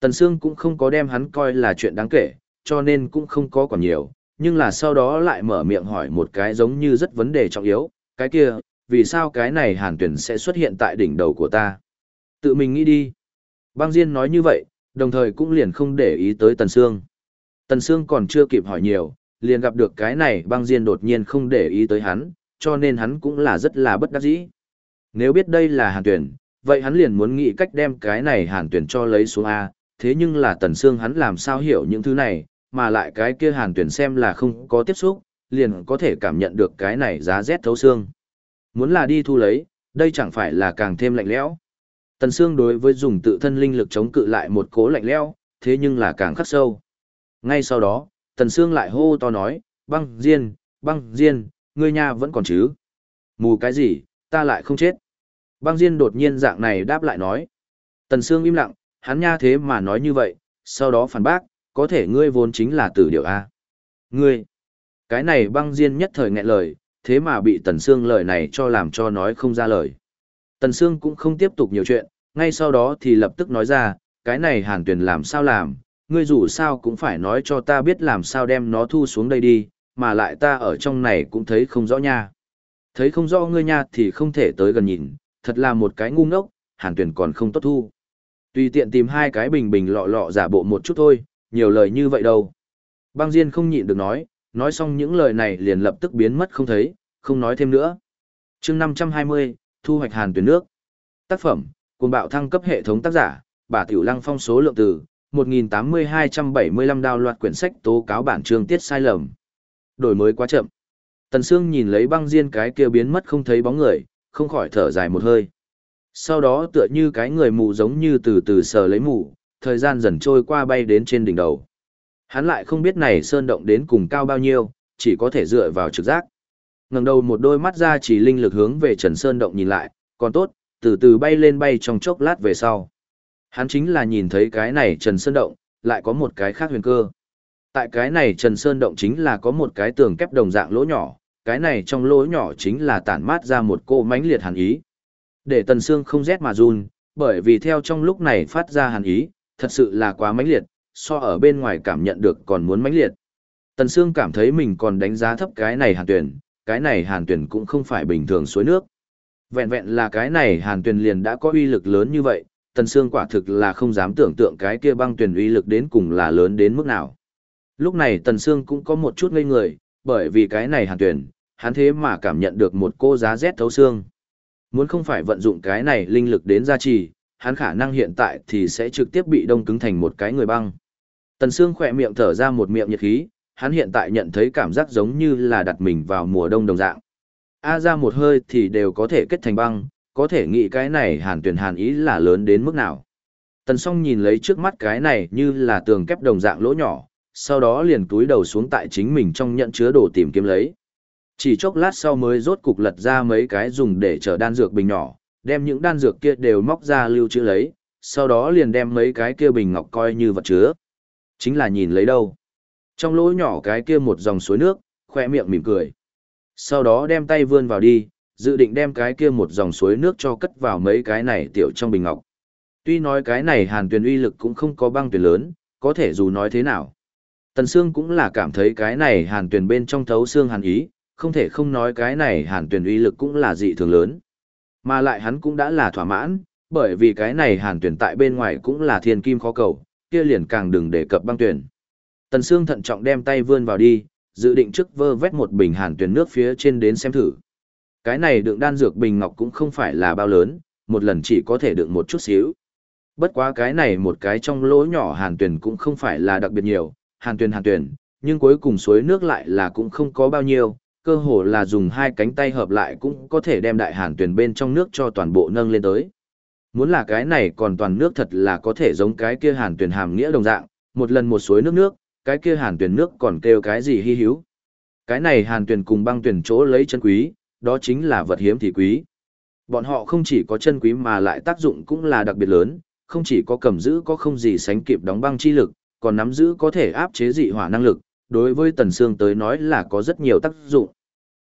Tần Sương cũng không có đem hắn coi là chuyện đáng kể, cho nên cũng không có còn nhiều, nhưng là sau đó lại mở miệng hỏi một cái giống như rất vấn đề trọng yếu, cái kia, vì sao cái này hàn tuyển sẽ xuất hiện tại đỉnh đầu của ta? Tự mình nghĩ đi. Băng Diên nói như vậy, đồng thời cũng liền không để ý tới Tần Sương. Tần Sương còn chưa kịp hỏi nhiều, liền gặp được cái này băng Diên đột nhiên không để ý tới hắn, cho nên hắn cũng là rất là bất đắc dĩ. Nếu biết đây là hàn tuyển, vậy hắn liền muốn nghĩ cách đem cái này hàn tuyển cho lấy xuống A, thế nhưng là Tần Sương hắn làm sao hiểu những thứ này, mà lại cái kia hàn tuyển xem là không có tiếp xúc, liền có thể cảm nhận được cái này giá rét thấu xương. Muốn là đi thu lấy, đây chẳng phải là càng thêm lạnh lẽo. Tần Sương đối với dùng tự thân linh lực chống cự lại một cố lạnh lẽo, thế nhưng là càng khắc sâu. Ngay sau đó, Tần Sương lại hô to nói, băng diên, băng diên, ngươi nhà vẫn còn chứ. Mù cái gì, ta lại không chết. Băng diên đột nhiên dạng này đáp lại nói. Tần Sương im lặng, hắn nha thế mà nói như vậy, sau đó phản bác, có thể ngươi vốn chính là tử điệu A. Ngươi, cái này băng diên nhất thời nghẹn lời, thế mà bị Tần Sương lời này cho làm cho nói không ra lời. Tần Sương cũng không tiếp tục nhiều chuyện, ngay sau đó thì lập tức nói ra, cái này hàn tuyển làm sao làm, ngươi dù sao cũng phải nói cho ta biết làm sao đem nó thu xuống đây đi, mà lại ta ở trong này cũng thấy không rõ nha. Thấy không rõ ngươi nha thì không thể tới gần nhìn, thật là một cái ngu ngốc, hàn tuyển còn không tốt thu. Tùy tiện tìm hai cái bình bình lọ lọ giả bộ một chút thôi, nhiều lời như vậy đâu. Băng Diên không nhịn được nói, nói xong những lời này liền lập tức biến mất không thấy, không nói thêm nữa. chương 520, thu hoạch hàn tuyển nước. Tác phẩm, cùng bạo thăng cấp hệ thống tác giả, bà Tiểu Lăng phong số lượng từ, 1.8275 đào loạt quyển sách tố cáo bản chương tiết sai lầm. Đổi mới quá chậm. Tần Sương nhìn lấy băng diên cái kia biến mất không thấy bóng người, không khỏi thở dài một hơi. Sau đó tựa như cái người mù giống như từ từ sờ lấy mù, thời gian dần trôi qua bay đến trên đỉnh đầu. Hắn lại không biết này sơn động đến cùng cao bao nhiêu, chỉ có thể dựa vào trực giác. Ngẩng đầu một đôi mắt ra chỉ linh lực hướng về Trần Sơn động nhìn lại, còn tốt, từ từ bay lên bay trong chốc lát về sau. Hắn chính là nhìn thấy cái này Trần Sơn động, lại có một cái khác huyền cơ. Tại cái này Trần Sơn động chính là có một cái tường kép đồng dạng lỗ nhỏ, cái này trong lỗ nhỏ chính là tản mát ra một cô mãnh liệt hàn ý. Để Tần Sương không rét mà run, bởi vì theo trong lúc này phát ra hàn ý, thật sự là quá mãnh liệt, so ở bên ngoài cảm nhận được còn muốn mãnh liệt. Tần Sương cảm thấy mình còn đánh giá thấp cái này hàn tuyển, cái này hàn tuyển cũng không phải bình thường suối nước. Vẹn vẹn là cái này hàn tuyển liền đã có uy lực lớn như vậy, Tần Sương quả thực là không dám tưởng tượng cái kia băng tuyển uy lực đến cùng là lớn đến mức nào. Lúc này Tần Sương cũng có một chút ngây người, bởi vì cái này hàn tuyển, hắn thế mà cảm nhận được một cô giá rét thấu xương. Muốn không phải vận dụng cái này linh lực đến gia trì, hắn khả năng hiện tại thì sẽ trực tiếp bị đông cứng thành một cái người băng. Tần Sương khỏe miệng thở ra một miệng nhiệt khí, hắn hiện tại nhận thấy cảm giác giống như là đặt mình vào mùa đông đồng dạng. A ra một hơi thì đều có thể kết thành băng, có thể nghĩ cái này hàn tuyển hàn ý là lớn đến mức nào. Tần song nhìn lấy trước mắt cái này như là tường kép đồng dạng lỗ nhỏ, sau đó liền túi đầu xuống tại chính mình trong nhận chứa đồ tìm kiếm lấy. Chỉ chốc lát sau mới rốt cục lật ra mấy cái dùng để chở đan dược bình nhỏ, đem những đan dược kia đều móc ra lưu trữ lấy, sau đó liền đem mấy cái kia bình ngọc coi như vật chứa. Chính là nhìn lấy đâu. Trong lỗ nhỏ cái kia một dòng suối nước, khoe miệng mỉm cười. Sau đó đem tay vươn vào đi, dự định đem cái kia một dòng suối nước cho cất vào mấy cái này tiểu trong bình ngọc. Tuy nói cái này hàn tuyển uy lực cũng không có băng tuyển lớn, có thể dù nói thế nào. Tần Sương cũng là cảm thấy cái này hàn tuyển bên trong thấu xương hàn ý, không thể không nói cái này hàn tuyển uy lực cũng là dị thường lớn. Mà lại hắn cũng đã là thỏa mãn, bởi vì cái này hàn tuyển tại bên ngoài cũng là thiên kim khó cầu, kia liền càng đừng đề cập băng tuyển. Tần Sương thận trọng đem tay vươn vào đi, dự định trước vơ vét một bình hàn tuyển nước phía trên đến xem thử. Cái này đựng đan dược bình ngọc cũng không phải là bao lớn, một lần chỉ có thể đựng một chút xíu. Bất quá cái này một cái trong lỗ nhỏ hàn tuyển cũng không phải là đặc biệt nhiều, hàn tuyển hàn tuyển, nhưng cuối cùng suối nước lại là cũng không có bao nhiêu, cơ hồ là dùng hai cánh tay hợp lại cũng có thể đem đại hàn tuyển bên trong nước cho toàn bộ nâng lên tới. Muốn là cái này còn toàn nước thật là có thể giống cái kia hàn tuyển hàm nghĩa đồng dạng, một lần một suối nước nước, cái kia hàn tuyển nước còn kêu cái gì hy hữu. Cái này hàn tuyển cùng băng tuyển chỗ lấy chân quý, đó chính là vật hiếm thì quý. Bọn họ không chỉ có chân quý mà lại tác dụng cũng là đặc biệt lớn, không chỉ có cầm giữ có không gì sánh kịp đóng băng chi lực, còn nắm giữ có thể áp chế dị hỏa năng lực, đối với Tần Sương tới nói là có rất nhiều tác dụng.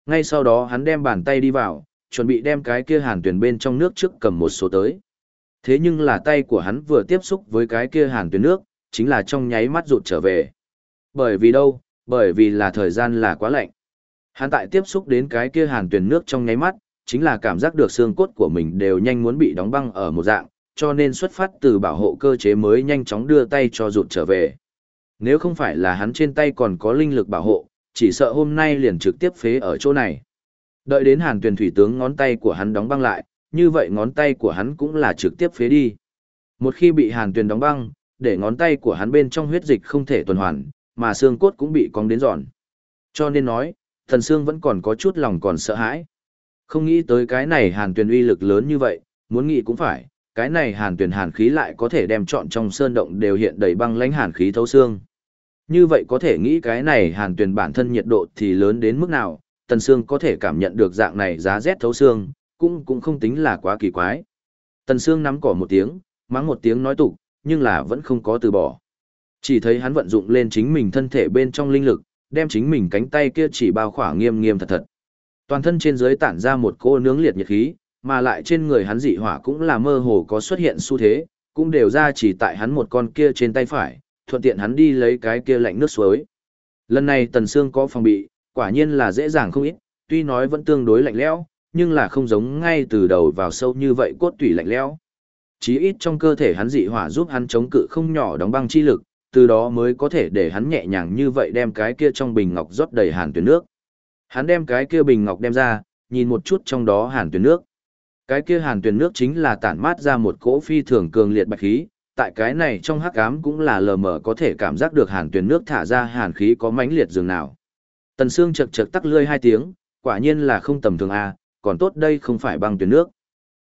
Ngay sau đó hắn đem bàn tay đi vào, chuẩn bị đem cái kia hàn tuyển bên trong nước trước cầm một số tới. Thế nhưng là tay của hắn vừa tiếp xúc với cái kia hàn tuyển nước, chính là trong nháy mắt rụt trở về. Bởi vì đâu? Bởi vì là thời gian là quá lạnh. Hắn tại tiếp xúc đến cái kia hàn tuyển nước trong nháy mắt, chính là cảm giác được xương cốt của mình đều nhanh muốn bị đóng băng ở một dạng, cho nên xuất phát từ bảo hộ cơ chế mới nhanh chóng đưa tay cho rụt trở về. Nếu không phải là hắn trên tay còn có linh lực bảo hộ, chỉ sợ hôm nay liền trực tiếp phế ở chỗ này. Đợi đến hàn tuyển thủy tướng ngón tay của hắn đóng băng lại, như vậy ngón tay của hắn cũng là trực tiếp phế đi. Một khi bị hàn tuyển đóng băng, để ngón tay của hắn bên trong huyết dịch không thể tuần hoàn, mà xương cốt cũng bị cong đến giòn. Cho nên nói, thần Sương vẫn còn có chút lòng còn sợ hãi. Không nghĩ tới cái này hàn Tuyền uy lực lớn như vậy, muốn nghĩ cũng phải, cái này hàn Tuyền hàn khí lại có thể đem chọn trong sơn động đều hiện đầy băng lãnh hàn khí thấu xương. Như vậy có thể nghĩ cái này hàn Tuyền bản thân nhiệt độ thì lớn đến mức nào, tần Sương có thể cảm nhận được dạng này giá rét thấu xương, cũng cũng không tính là quá kỳ quái. Tần Sương nắm cỏ một tiếng, mắng một tiếng nói tục, nhưng là vẫn không có từ bỏ. Chỉ thấy hắn vận dụng lên chính mình thân thể bên trong linh lực, đem chính mình cánh tay kia chỉ bao khỏa nghiêm nghiêm thật thật. Toàn thân trên dưới tản ra một cỗ nướng liệt nhiệt khí, mà lại trên người hắn dị hỏa cũng là mơ hồ có xuất hiện xu thế, cũng đều ra chỉ tại hắn một con kia trên tay phải, thuận tiện hắn đi lấy cái kia lạnh nước suối. Lần này Tần Sương có phòng bị, quả nhiên là dễ dàng không ít, tuy nói vẫn tương đối lạnh lẽo, nhưng là không giống ngay từ đầu vào sâu như vậy cốt tủy lạnh lẽo. Chí ít trong cơ thể hắn dị hỏa giúp hắn chống cự không nhỏ đóng băng chi lực, từ đó mới có thể để hắn nhẹ nhàng như vậy đem cái kia trong bình ngọc rót đầy hàn tuyến nước. Hắn đem cái kia bình ngọc đem ra, nhìn một chút trong đó hàn tuyến nước. Cái kia hàn tuyến nước chính là tản mát ra một cỗ phi thường cường liệt bạch khí, tại cái này trong hắc ám cũng là lờ mờ có thể cảm giác được hàn tuyến nước thả ra hàn khí có mãnh liệt dường nào. Tần Sương chật chật tắc lươi hai tiếng, quả nhiên là không tầm thường a, còn tốt đây không phải băng tuyến nước.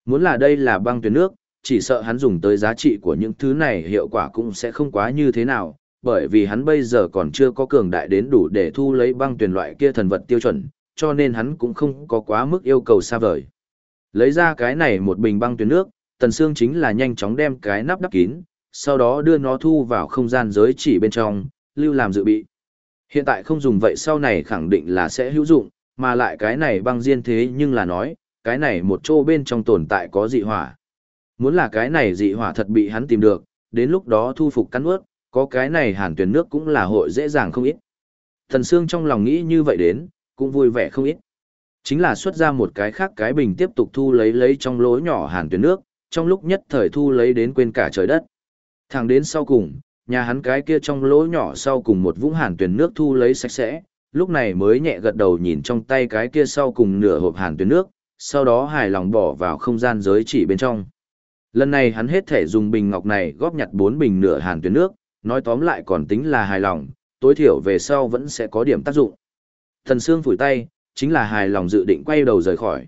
Muốn là đây là băng tuyến nước, chỉ sợ hắn dùng tới giá trị của những thứ này hiệu quả cũng sẽ không quá như thế nào, bởi vì hắn bây giờ còn chưa có cường đại đến đủ để thu lấy băng tuyển loại kia thần vật tiêu chuẩn, cho nên hắn cũng không có quá mức yêu cầu xa vời. Lấy ra cái này một bình băng tuyển nước, Tần Sương chính là nhanh chóng đem cái nắp đắp kín, sau đó đưa nó thu vào không gian giới chỉ bên trong, lưu làm dự bị. Hiện tại không dùng vậy sau này khẳng định là sẽ hữu dụng, mà lại cái này băng diên thế nhưng là nói, cái này một chỗ bên trong tồn tại có dị hỏa. Muốn là cái này dị hỏa thật bị hắn tìm được, đến lúc đó thu phục cắn ướt, có cái này hàn tuyển nước cũng là hội dễ dàng không ít. Thần Sương trong lòng nghĩ như vậy đến, cũng vui vẻ không ít. Chính là xuất ra một cái khác cái bình tiếp tục thu lấy lấy trong lỗ nhỏ hàn tuyển nước, trong lúc nhất thời thu lấy đến quên cả trời đất. Thẳng đến sau cùng, nhà hắn cái kia trong lỗ nhỏ sau cùng một vũng hàn tuyển nước thu lấy sạch sẽ, lúc này mới nhẹ gật đầu nhìn trong tay cái kia sau cùng nửa hộp hàn tuyển nước, sau đó hài lòng bỏ vào không gian giới chỉ bên trong. Lần này hắn hết thể dùng bình ngọc này góp nhặt bốn bình nửa hàn tuyến nước, nói tóm lại còn tính là hài lòng, tối thiểu về sau vẫn sẽ có điểm tác dụng. Thần Sương phủi tay, chính là hài lòng dự định quay đầu rời khỏi.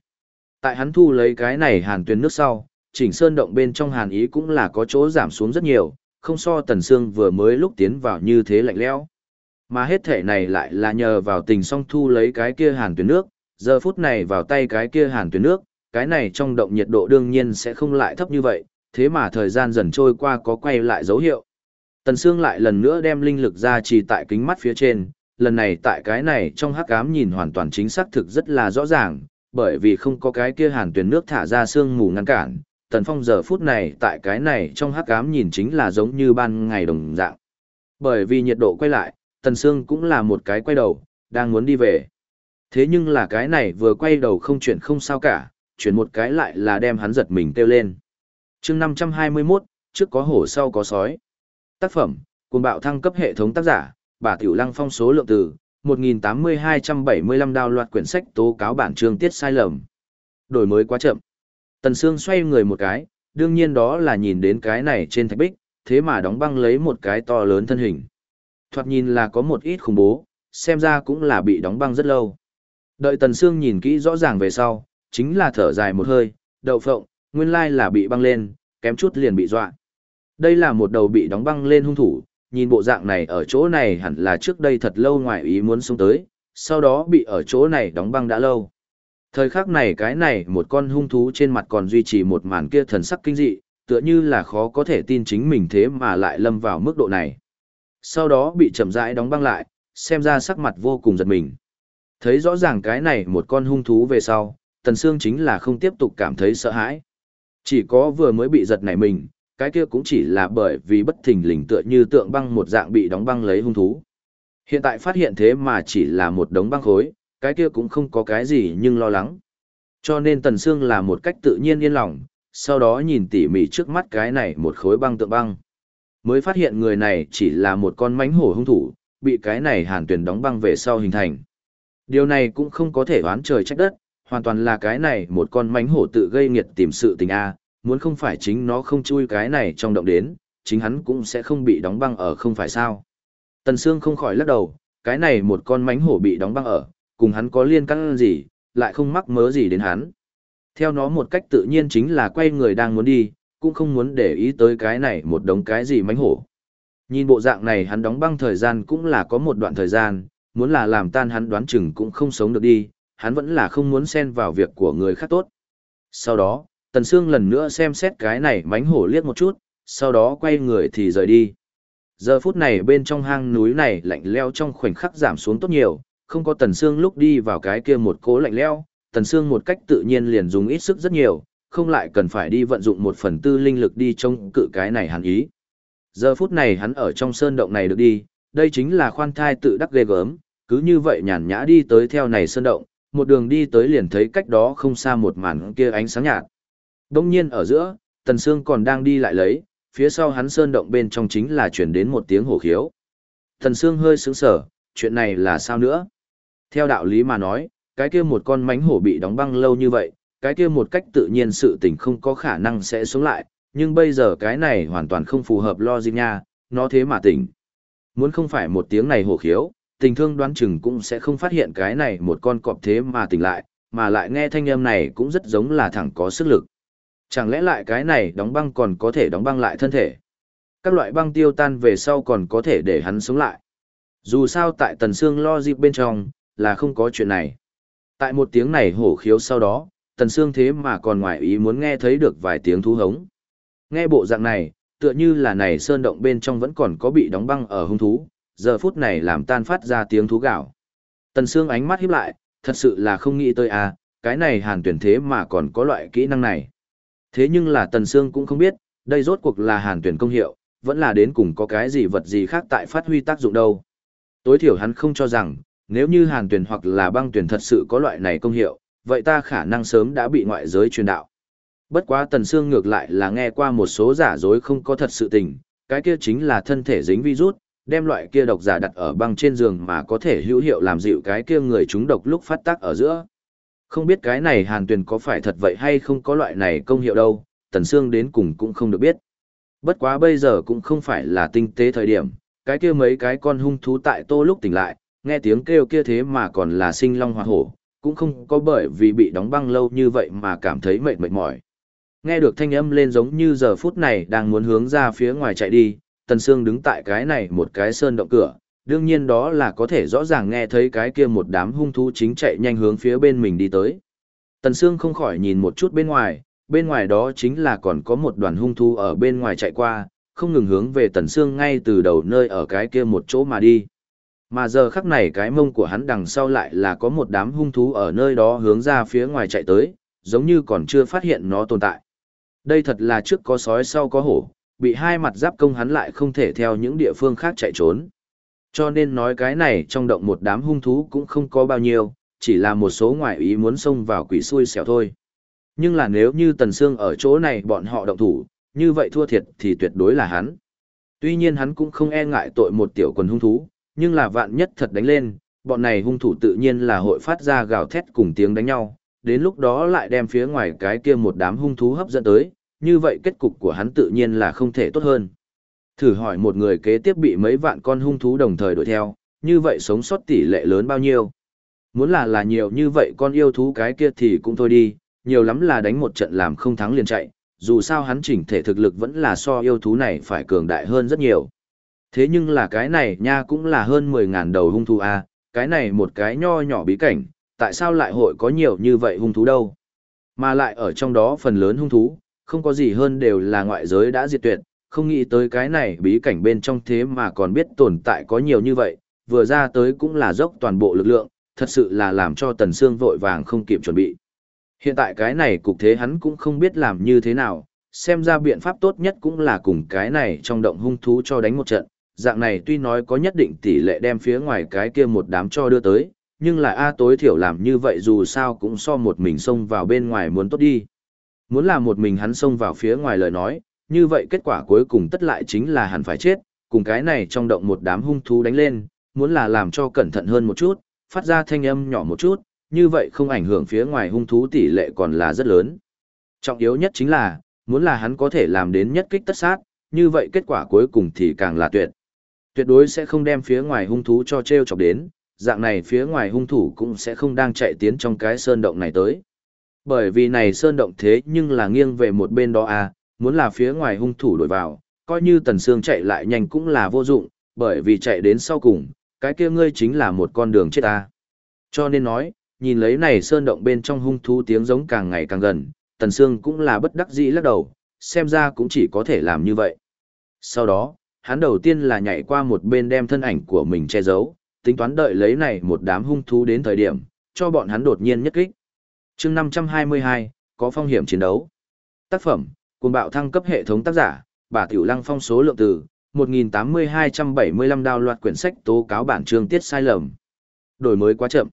Tại hắn thu lấy cái này hàn tuyến nước sau, chỉnh sơn động bên trong hàn ý cũng là có chỗ giảm xuống rất nhiều, không so Tần Sương vừa mới lúc tiến vào như thế lạnh lẽo. Mà hết thể này lại là nhờ vào tình song thu lấy cái kia hàn tuyến nước, giờ phút này vào tay cái kia hàn tuyến nước, cái này trong động nhiệt độ đương nhiên sẽ không lại thấp như vậy, thế mà thời gian dần trôi qua có quay lại dấu hiệu. Tần Sương lại lần nữa đem linh lực ra trì tại kính mắt phía trên, lần này tại cái này trong hắc ám nhìn hoàn toàn chính xác thực rất là rõ ràng, bởi vì không có cái kia hàn tuyển nước thả ra sương mù ngăn cản. Tần Phong giờ phút này tại cái này trong hắc ám nhìn chính là giống như ban ngày đồng dạng. Bởi vì nhiệt độ quay lại, Tần Sương cũng là một cái quay đầu, đang muốn đi về. Thế nhưng là cái này vừa quay đầu không chuyện không sao cả, chuyển một cái lại là đem hắn giật mình kêu lên. chương 521, trước có hổ sau có sói. Tác phẩm, cùng bạo thăng cấp hệ thống tác giả, bà Tiểu Lăng phong số lượng từ, 1.8275 đào loạt quyển sách tố cáo bản chương tiết sai lầm. Đổi mới quá chậm. Tần Sương xoay người một cái, đương nhiên đó là nhìn đến cái này trên thạch bích, thế mà đóng băng lấy một cái to lớn thân hình. Thoạt nhìn là có một ít khủng bố, xem ra cũng là bị đóng băng rất lâu. Đợi Tần Sương nhìn kỹ rõ ràng về sau, chính là thở dài một hơi, đậu phộng, nguyên lai là bị băng lên, kém chút liền bị dọa. Đây là một đầu bị đóng băng lên hung thủ, nhìn bộ dạng này ở chỗ này hẳn là trước đây thật lâu ngoài ý muốn xuống tới, sau đó bị ở chỗ này đóng băng đã lâu. Thời khắc này cái này một con hung thú trên mặt còn duy trì một màn kia thần sắc kinh dị, tựa như là khó có thể tin chính mình thế mà lại lâm vào mức độ này. Sau đó bị chậm rãi đóng băng lại, xem ra sắc mặt vô cùng giật mình. Thấy rõ ràng cái này một con hung thú về sau, Tần Sương chính là không tiếp tục cảm thấy sợ hãi. Chỉ có vừa mới bị giật nảy mình, cái kia cũng chỉ là bởi vì bất thình lình tựa như tượng băng một dạng bị đóng băng lấy hung thú. Hiện tại phát hiện thế mà chỉ là một đống băng khối, cái kia cũng không có cái gì nhưng lo lắng. Cho nên Tần Sương là một cách tự nhiên yên lòng, sau đó nhìn tỉ mỉ trước mắt cái này một khối băng tượng băng. Mới phát hiện người này chỉ là một con mánh hổ hung thủ, bị cái này hàn tuyển đóng băng về sau hình thành. Điều này cũng không có thể oán trời trách đất, hoàn toàn là cái này một con mánh hổ tự gây nghiệt tìm sự tình A, muốn không phải chính nó không chui cái này trong động đến, chính hắn cũng sẽ không bị đóng băng ở không phải sao. Tần Sương không khỏi lắc đầu, cái này một con mánh hổ bị đóng băng ở, cùng hắn có liên căn gì, lại không mắc mớ gì đến hắn. Theo nó một cách tự nhiên chính là quay người đang muốn đi, cũng không muốn để ý tới cái này một đống cái gì mánh hổ. Nhìn bộ dạng này hắn đóng băng thời gian cũng là có một đoạn thời gian, muốn là làm tan hắn đoán chừng cũng không sống được đi, hắn vẫn là không muốn xen vào việc của người khác tốt. Sau đó, Tần Sương lần nữa xem xét cái này mánh hổ liếc một chút, sau đó quay người thì rời đi. Giờ phút này bên trong hang núi này lạnh leo trong khoảnh khắc giảm xuống tốt nhiều, không có Tần Sương lúc đi vào cái kia một cố lạnh leo, Tần Sương một cách tự nhiên liền dùng ít sức rất nhiều, không lại cần phải đi vận dụng một phần tư linh lực đi chống cự cái này hàn ý. Giờ phút này hắn ở trong sơn động này được đi, đây chính là khoan thai tự đắc ghê gớm, cứ như vậy nhàn nhã đi tới theo này sơn động, một đường đi tới liền thấy cách đó không xa một màn kia ánh sáng nhạt. Đông nhiên ở giữa, Tần Sương còn đang đi lại lấy, phía sau hắn sơn động bên trong chính là truyền đến một tiếng hổ khiếu. Tần Sương hơi sững sờ, chuyện này là sao nữa? Theo đạo lý mà nói, cái kia một con mánh hổ bị đóng băng lâu như vậy, cái kia một cách tự nhiên sự tình không có khả năng sẽ sống lại, nhưng bây giờ cái này hoàn toàn không phù hợp logic nha, nó thế mà tỉnh. Muốn không phải một tiếng này hổ khiếu, tình thương đoán chừng cũng sẽ không phát hiện cái này một con cọp thế mà tỉnh lại, mà lại nghe thanh âm này cũng rất giống là thẳng có sức lực. Chẳng lẽ lại cái này đóng băng còn có thể đóng băng lại thân thể? Các loại băng tiêu tan về sau còn có thể để hắn sống lại. Dù sao tại tần xương lo dịp bên trong, là không có chuyện này. Tại một tiếng này hổ khiếu sau đó, tần xương thế mà còn ngoài ý muốn nghe thấy được vài tiếng thú hống. Nghe bộ dạng này, tựa như là này sơn động bên trong vẫn còn có bị đóng băng ở hung thú, giờ phút này làm tan phát ra tiếng thú gạo. Tần Sương ánh mắt híp lại, thật sự là không nghĩ tới à, cái này hàn tuyển thế mà còn có loại kỹ năng này. Thế nhưng là Tần Sương cũng không biết, đây rốt cuộc là hàn tuyển công hiệu, vẫn là đến cùng có cái gì vật gì khác tại phát huy tác dụng đâu. Tối thiểu hắn không cho rằng, nếu như hàn tuyển hoặc là băng tuyển thật sự có loại này công hiệu, vậy ta khả năng sớm đã bị ngoại giới truyền đạo. Bất quá Tần Sương ngược lại là nghe qua một số giả dối không có thật sự tình, cái kia chính là thân thể dính virus, đem loại kia độc giả đặt ở băng trên giường mà có thể hữu hiệu làm dịu cái kia người chúng độc lúc phát tác ở giữa. Không biết cái này hàn tuyền có phải thật vậy hay không có loại này công hiệu đâu, Tần Sương đến cùng cũng không được biết. Bất quá bây giờ cũng không phải là tinh tế thời điểm, cái kia mấy cái con hung thú tại tô lúc tỉnh lại, nghe tiếng kêu kia thế mà còn là sinh long hoa hổ, cũng không có bởi vì bị đóng băng lâu như vậy mà cảm thấy mệt mệt mỏi. Nghe được thanh âm lên giống như giờ phút này đang muốn hướng ra phía ngoài chạy đi, Tần Sương đứng tại cái này một cái sơn động cửa, đương nhiên đó là có thể rõ ràng nghe thấy cái kia một đám hung thú chính chạy nhanh hướng phía bên mình đi tới. Tần Sương không khỏi nhìn một chút bên ngoài, bên ngoài đó chính là còn có một đoàn hung thú ở bên ngoài chạy qua, không ngừng hướng về Tần Sương ngay từ đầu nơi ở cái kia một chỗ mà đi. Mà giờ khắc này cái mông của hắn đằng sau lại là có một đám hung thú ở nơi đó hướng ra phía ngoài chạy tới, giống như còn chưa phát hiện nó tồn tại. Đây thật là trước có sói sau có hổ, bị hai mặt giáp công hắn lại không thể theo những địa phương khác chạy trốn. Cho nên nói cái này trong động một đám hung thú cũng không có bao nhiêu, chỉ là một số ngoại ý muốn xông vào quỷ xui xẻo thôi. Nhưng là nếu như Tần Sương ở chỗ này bọn họ động thủ, như vậy thua thiệt thì tuyệt đối là hắn. Tuy nhiên hắn cũng không e ngại tội một tiểu quần hung thú, nhưng là vạn nhất thật đánh lên, bọn này hung thủ tự nhiên là hội phát ra gào thét cùng tiếng đánh nhau, đến lúc đó lại đem phía ngoài cái kia một đám hung thú hấp dẫn tới, như vậy kết cục của hắn tự nhiên là không thể tốt hơn. Thử hỏi một người kế tiếp bị mấy vạn con hung thú đồng thời đuổi theo, như vậy sống sót tỷ lệ lớn bao nhiêu? Muốn là là nhiều như vậy con yêu thú cái kia thì cũng thôi đi, nhiều lắm là đánh một trận làm không thắng liền chạy, dù sao hắn chỉnh thể thực lực vẫn là so yêu thú này phải cường đại hơn rất nhiều. Thế nhưng là cái này nha cũng là hơn 10.000 đầu hung thú a, cái này một cái nho nhỏ bí cảnh, tại sao lại hội có nhiều như vậy hung thú đâu? Mà lại ở trong đó phần lớn hung thú, không có gì hơn đều là ngoại giới đã diệt tuyệt, không nghĩ tới cái này bí cảnh bên trong thế mà còn biết tồn tại có nhiều như vậy, vừa ra tới cũng là dốc toàn bộ lực lượng, thật sự là làm cho Tần Sương vội vàng không kịp chuẩn bị. Hiện tại cái này cục thế hắn cũng không biết làm như thế nào, xem ra biện pháp tốt nhất cũng là cùng cái này trong động hung thú cho đánh một trận, dạng này tuy nói có nhất định tỷ lệ đem phía ngoài cái kia một đám cho đưa tới, nhưng là A tối thiểu làm như vậy dù sao cũng so một mình xông vào bên ngoài muốn tốt đi. Muốn là một mình hắn xông vào phía ngoài lời nói, như vậy kết quả cuối cùng tất lại chính là hắn phải chết, cùng cái này trong động một đám hung thú đánh lên, muốn là làm cho cẩn thận hơn một chút, phát ra thanh âm nhỏ một chút, như vậy không ảnh hưởng phía ngoài hung thú tỷ lệ còn là rất lớn. Trọng yếu nhất chính là, muốn là hắn có thể làm đến nhất kích tất sát, như vậy kết quả cuối cùng thì càng là tuyệt. Tuyệt đối sẽ không đem phía ngoài hung thú cho treo chọc đến, dạng này phía ngoài hung thủ cũng sẽ không đang chạy tiến trong cái sơn động này tới. Bởi vì này sơn động thế nhưng là nghiêng về một bên đó à, muốn là phía ngoài hung thủ đổi vào, coi như tần sương chạy lại nhanh cũng là vô dụng, bởi vì chạy đến sau cùng, cái kia ngươi chính là một con đường chết à. Cho nên nói, nhìn lấy này sơn động bên trong hung thú tiếng giống càng ngày càng gần, tần sương cũng là bất đắc dĩ lắc đầu, xem ra cũng chỉ có thể làm như vậy. Sau đó, hắn đầu tiên là nhảy qua một bên đem thân ảnh của mình che giấu, tính toán đợi lấy này một đám hung thú đến thời điểm, cho bọn hắn đột nhiên nhất kích chương 522, có phong hiểm chiến đấu. Tác phẩm, cùng bạo thăng cấp hệ thống tác giả, bà Tiểu Lăng phong số lượng từ, 1.8275 đào loạt quyển sách tố cáo bản chương tiết sai lầm. Đổi mới quá chậm.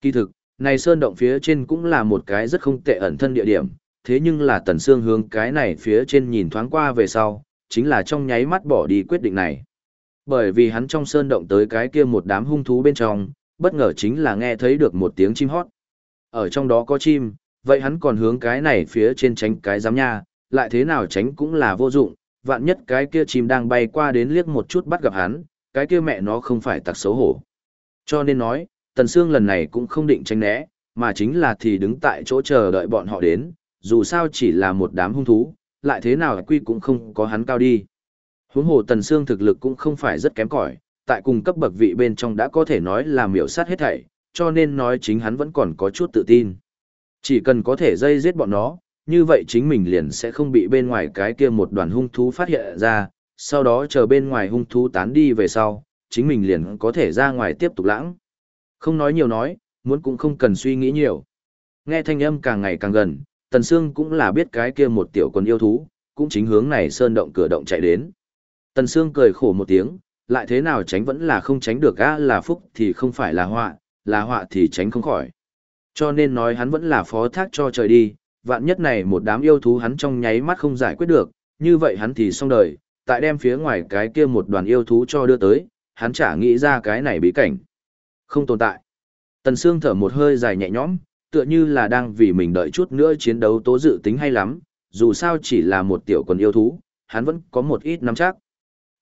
Kỳ thực, này sơn động phía trên cũng là một cái rất không tệ ẩn thân địa điểm, thế nhưng là tần xương hướng cái này phía trên nhìn thoáng qua về sau, chính là trong nháy mắt bỏ đi quyết định này. Bởi vì hắn trong sơn động tới cái kia một đám hung thú bên trong, bất ngờ chính là nghe thấy được một tiếng chim hót. Ở trong đó có chim, vậy hắn còn hướng cái này phía trên tránh cái giám nha, lại thế nào tránh cũng là vô dụng, vạn nhất cái kia chim đang bay qua đến liếc một chút bắt gặp hắn, cái kia mẹ nó không phải tặc xấu hổ. Cho nên nói, Tần Sương lần này cũng không định tránh né, mà chính là thì đứng tại chỗ chờ đợi bọn họ đến, dù sao chỉ là một đám hung thú, lại thế nào quy cũng không có hắn cao đi. Huống hồ Tần Sương thực lực cũng không phải rất kém cỏi, tại cùng cấp bậc vị bên trong đã có thể nói là miểu sát hết thảy, cho nên nói chính hắn vẫn còn có chút tự tin. Chỉ cần có thể dây giết bọn nó, như vậy chính mình liền sẽ không bị bên ngoài cái kia một đoàn hung thú phát hiện ra, sau đó chờ bên ngoài hung thú tán đi về sau, chính mình liền có thể ra ngoài tiếp tục lãng. Không nói nhiều nói, muốn cũng không cần suy nghĩ nhiều. Nghe thanh âm càng ngày càng gần, Tần Sương cũng là biết cái kia một tiểu quân yêu thú, cũng chính hướng này sơn động cửa động chạy đến. Tần Sương cười khổ một tiếng, lại thế nào tránh vẫn là không tránh được á là phúc thì không phải là họa, là họa thì tránh không khỏi. Cho nên nói hắn vẫn là phó thác cho trời đi, vạn nhất này một đám yêu thú hắn trong nháy mắt không giải quyết được, như vậy hắn thì xong đời, tại đem phía ngoài cái kia một đoàn yêu thú cho đưa tới, hắn chả nghĩ ra cái này bí cảnh. Không tồn tại. Tần Sương thở một hơi dài nhẹ nhõm, tựa như là đang vì mình đợi chút nữa chiến đấu tố dự tính hay lắm, dù sao chỉ là một tiểu quần yêu thú, hắn vẫn có một ít nắm chắc.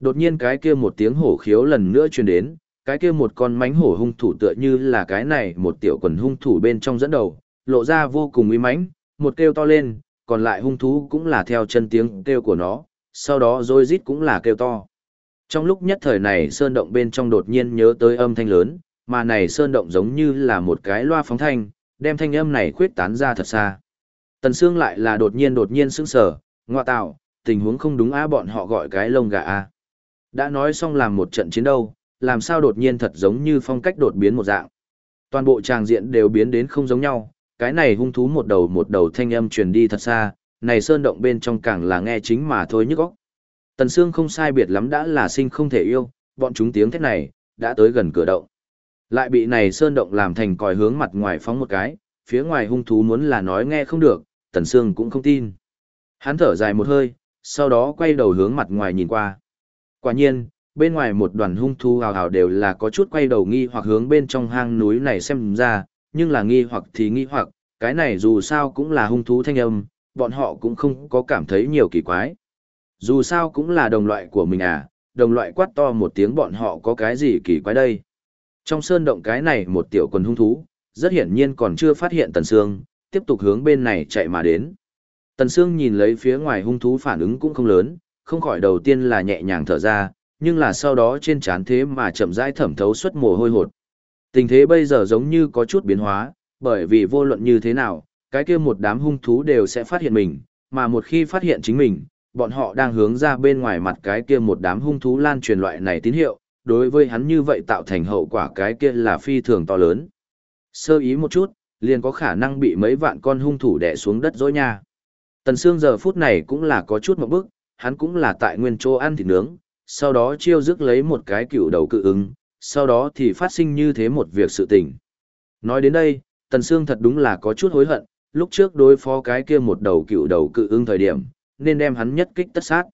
Đột nhiên cái kia một tiếng hổ khiếu lần nữa truyền đến, cái kia một con mánh hổ hung thủ tựa như là cái này một tiểu quần hung thủ bên trong dẫn đầu, lộ ra vô cùng uy mãnh, một kêu to lên, còn lại hung thú cũng là theo chân tiếng kêu của nó, sau đó rồi rít cũng là kêu to. Trong lúc nhất thời này sơn động bên trong đột nhiên nhớ tới âm thanh lớn, mà này sơn động giống như là một cái loa phóng thanh, đem thanh âm này khuyết tán ra thật xa. Tần Sương lại là đột nhiên đột nhiên sững sờ, ngoa tạo, tình huống không đúng á bọn họ gọi cái lông gà a. Đã nói xong làm một trận chiến đâu, làm sao đột nhiên thật giống như phong cách đột biến một dạng. Toàn bộ tràng diện đều biến đến không giống nhau, cái này hung thú một đầu một đầu thanh âm truyền đi thật xa, này sơn động bên trong càng là nghe chính mà thôi nhức óc. Tần Sương không sai biệt lắm đã là sinh không thể yêu, bọn chúng tiếng thét này, đã tới gần cửa động. Lại bị này sơn động làm thành còi hướng mặt ngoài phóng một cái, phía ngoài hung thú muốn là nói nghe không được, Tần Sương cũng không tin. Hắn thở dài một hơi, sau đó quay đầu hướng mặt ngoài nhìn qua. Quả nhiên, bên ngoài một đoàn hung thú hào hào đều là có chút quay đầu nghi hoặc hướng bên trong hang núi này xem ra, nhưng là nghi hoặc thì nghi hoặc, cái này dù sao cũng là hung thú thanh âm, bọn họ cũng không có cảm thấy nhiều kỳ quái. Dù sao cũng là đồng loại của mình à, đồng loại quát to một tiếng bọn họ có cái gì kỳ quái đây. Trong sơn động cái này một tiểu quần hung thú, rất hiển nhiên còn chưa phát hiện tần sương, tiếp tục hướng bên này chạy mà đến. Tần Sương nhìn lấy phía ngoài hung thú phản ứng cũng không lớn, không khỏi đầu tiên là nhẹ nhàng thở ra, nhưng là sau đó trên trán thế mà chậm rãi thẩm thấu xuất mồ hôi hột. Tình thế bây giờ giống như có chút biến hóa, bởi vì vô luận như thế nào, cái kia một đám hung thú đều sẽ phát hiện mình, mà một khi phát hiện chính mình, bọn họ đang hướng ra bên ngoài mặt cái kia một đám hung thú lan truyền loại này tín hiệu, đối với hắn như vậy tạo thành hậu quả cái kia là phi thường to lớn. Sơ ý một chút, liền có khả năng bị mấy vạn con hung thủ đè xuống đất dối nha. Tần Sương giờ phút này cũng là có chút một bức, hắn cũng là tại nguyên chỗ ăn thịt nướng, sau đó chiêu dứt lấy một cái cựu đầu cự ứng, sau đó thì phát sinh như thế một việc sự tình. Nói đến đây, Tần Sương thật đúng là có chút hối hận, lúc trước đối phó cái kia một đầu cựu đầu cự ứng thời điểm, nên đem hắn nhất kích tất sát.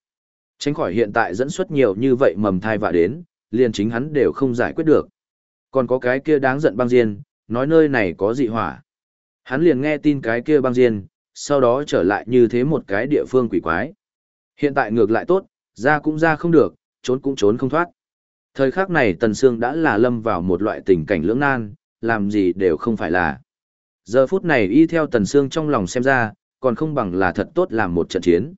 Tránh khỏi hiện tại dẫn xuất nhiều như vậy mầm thai vạ đến, liền chính hắn đều không giải quyết được. Còn có cái kia đáng giận băng diên, nói nơi này có dị hỏa. Hắn liền nghe tin cái kia băng diên, sau đó trở lại như thế một cái địa phương quỷ quái. Hiện tại ngược lại tốt, ra cũng ra không được, trốn cũng trốn không thoát. Thời khắc này Tần Sương đã là lâm vào một loại tình cảnh lưỡng nan, làm gì đều không phải là. Giờ phút này y theo Tần Sương trong lòng xem ra, còn không bằng là thật tốt làm một trận chiến.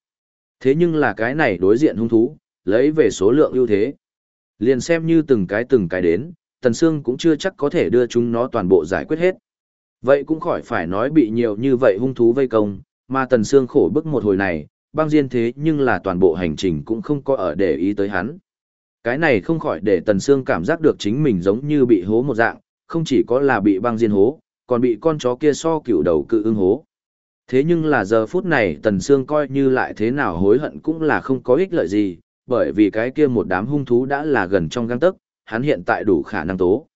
Thế nhưng là cái này đối diện hung thú, lấy về số lượng ưu thế. Liền xem như từng cái từng cái đến, Tần Sương cũng chưa chắc có thể đưa chúng nó toàn bộ giải quyết hết. Vậy cũng khỏi phải nói bị nhiều như vậy hung thú vây công, mà Tần Sương khổ bức một hồi này, băng diên thế nhưng là toàn bộ hành trình cũng không có ở để ý tới hắn. Cái này không khỏi để Tần Sương cảm giác được chính mình giống như bị hố một dạng, không chỉ có là bị băng diên hố, còn bị con chó kia so cựu đầu cự ưng hố. Thế nhưng là giờ phút này Tần Sương coi như lại thế nào hối hận cũng là không có ích lợi gì, bởi vì cái kia một đám hung thú đã là gần trong găng tấc, hắn hiện tại đủ khả năng tố.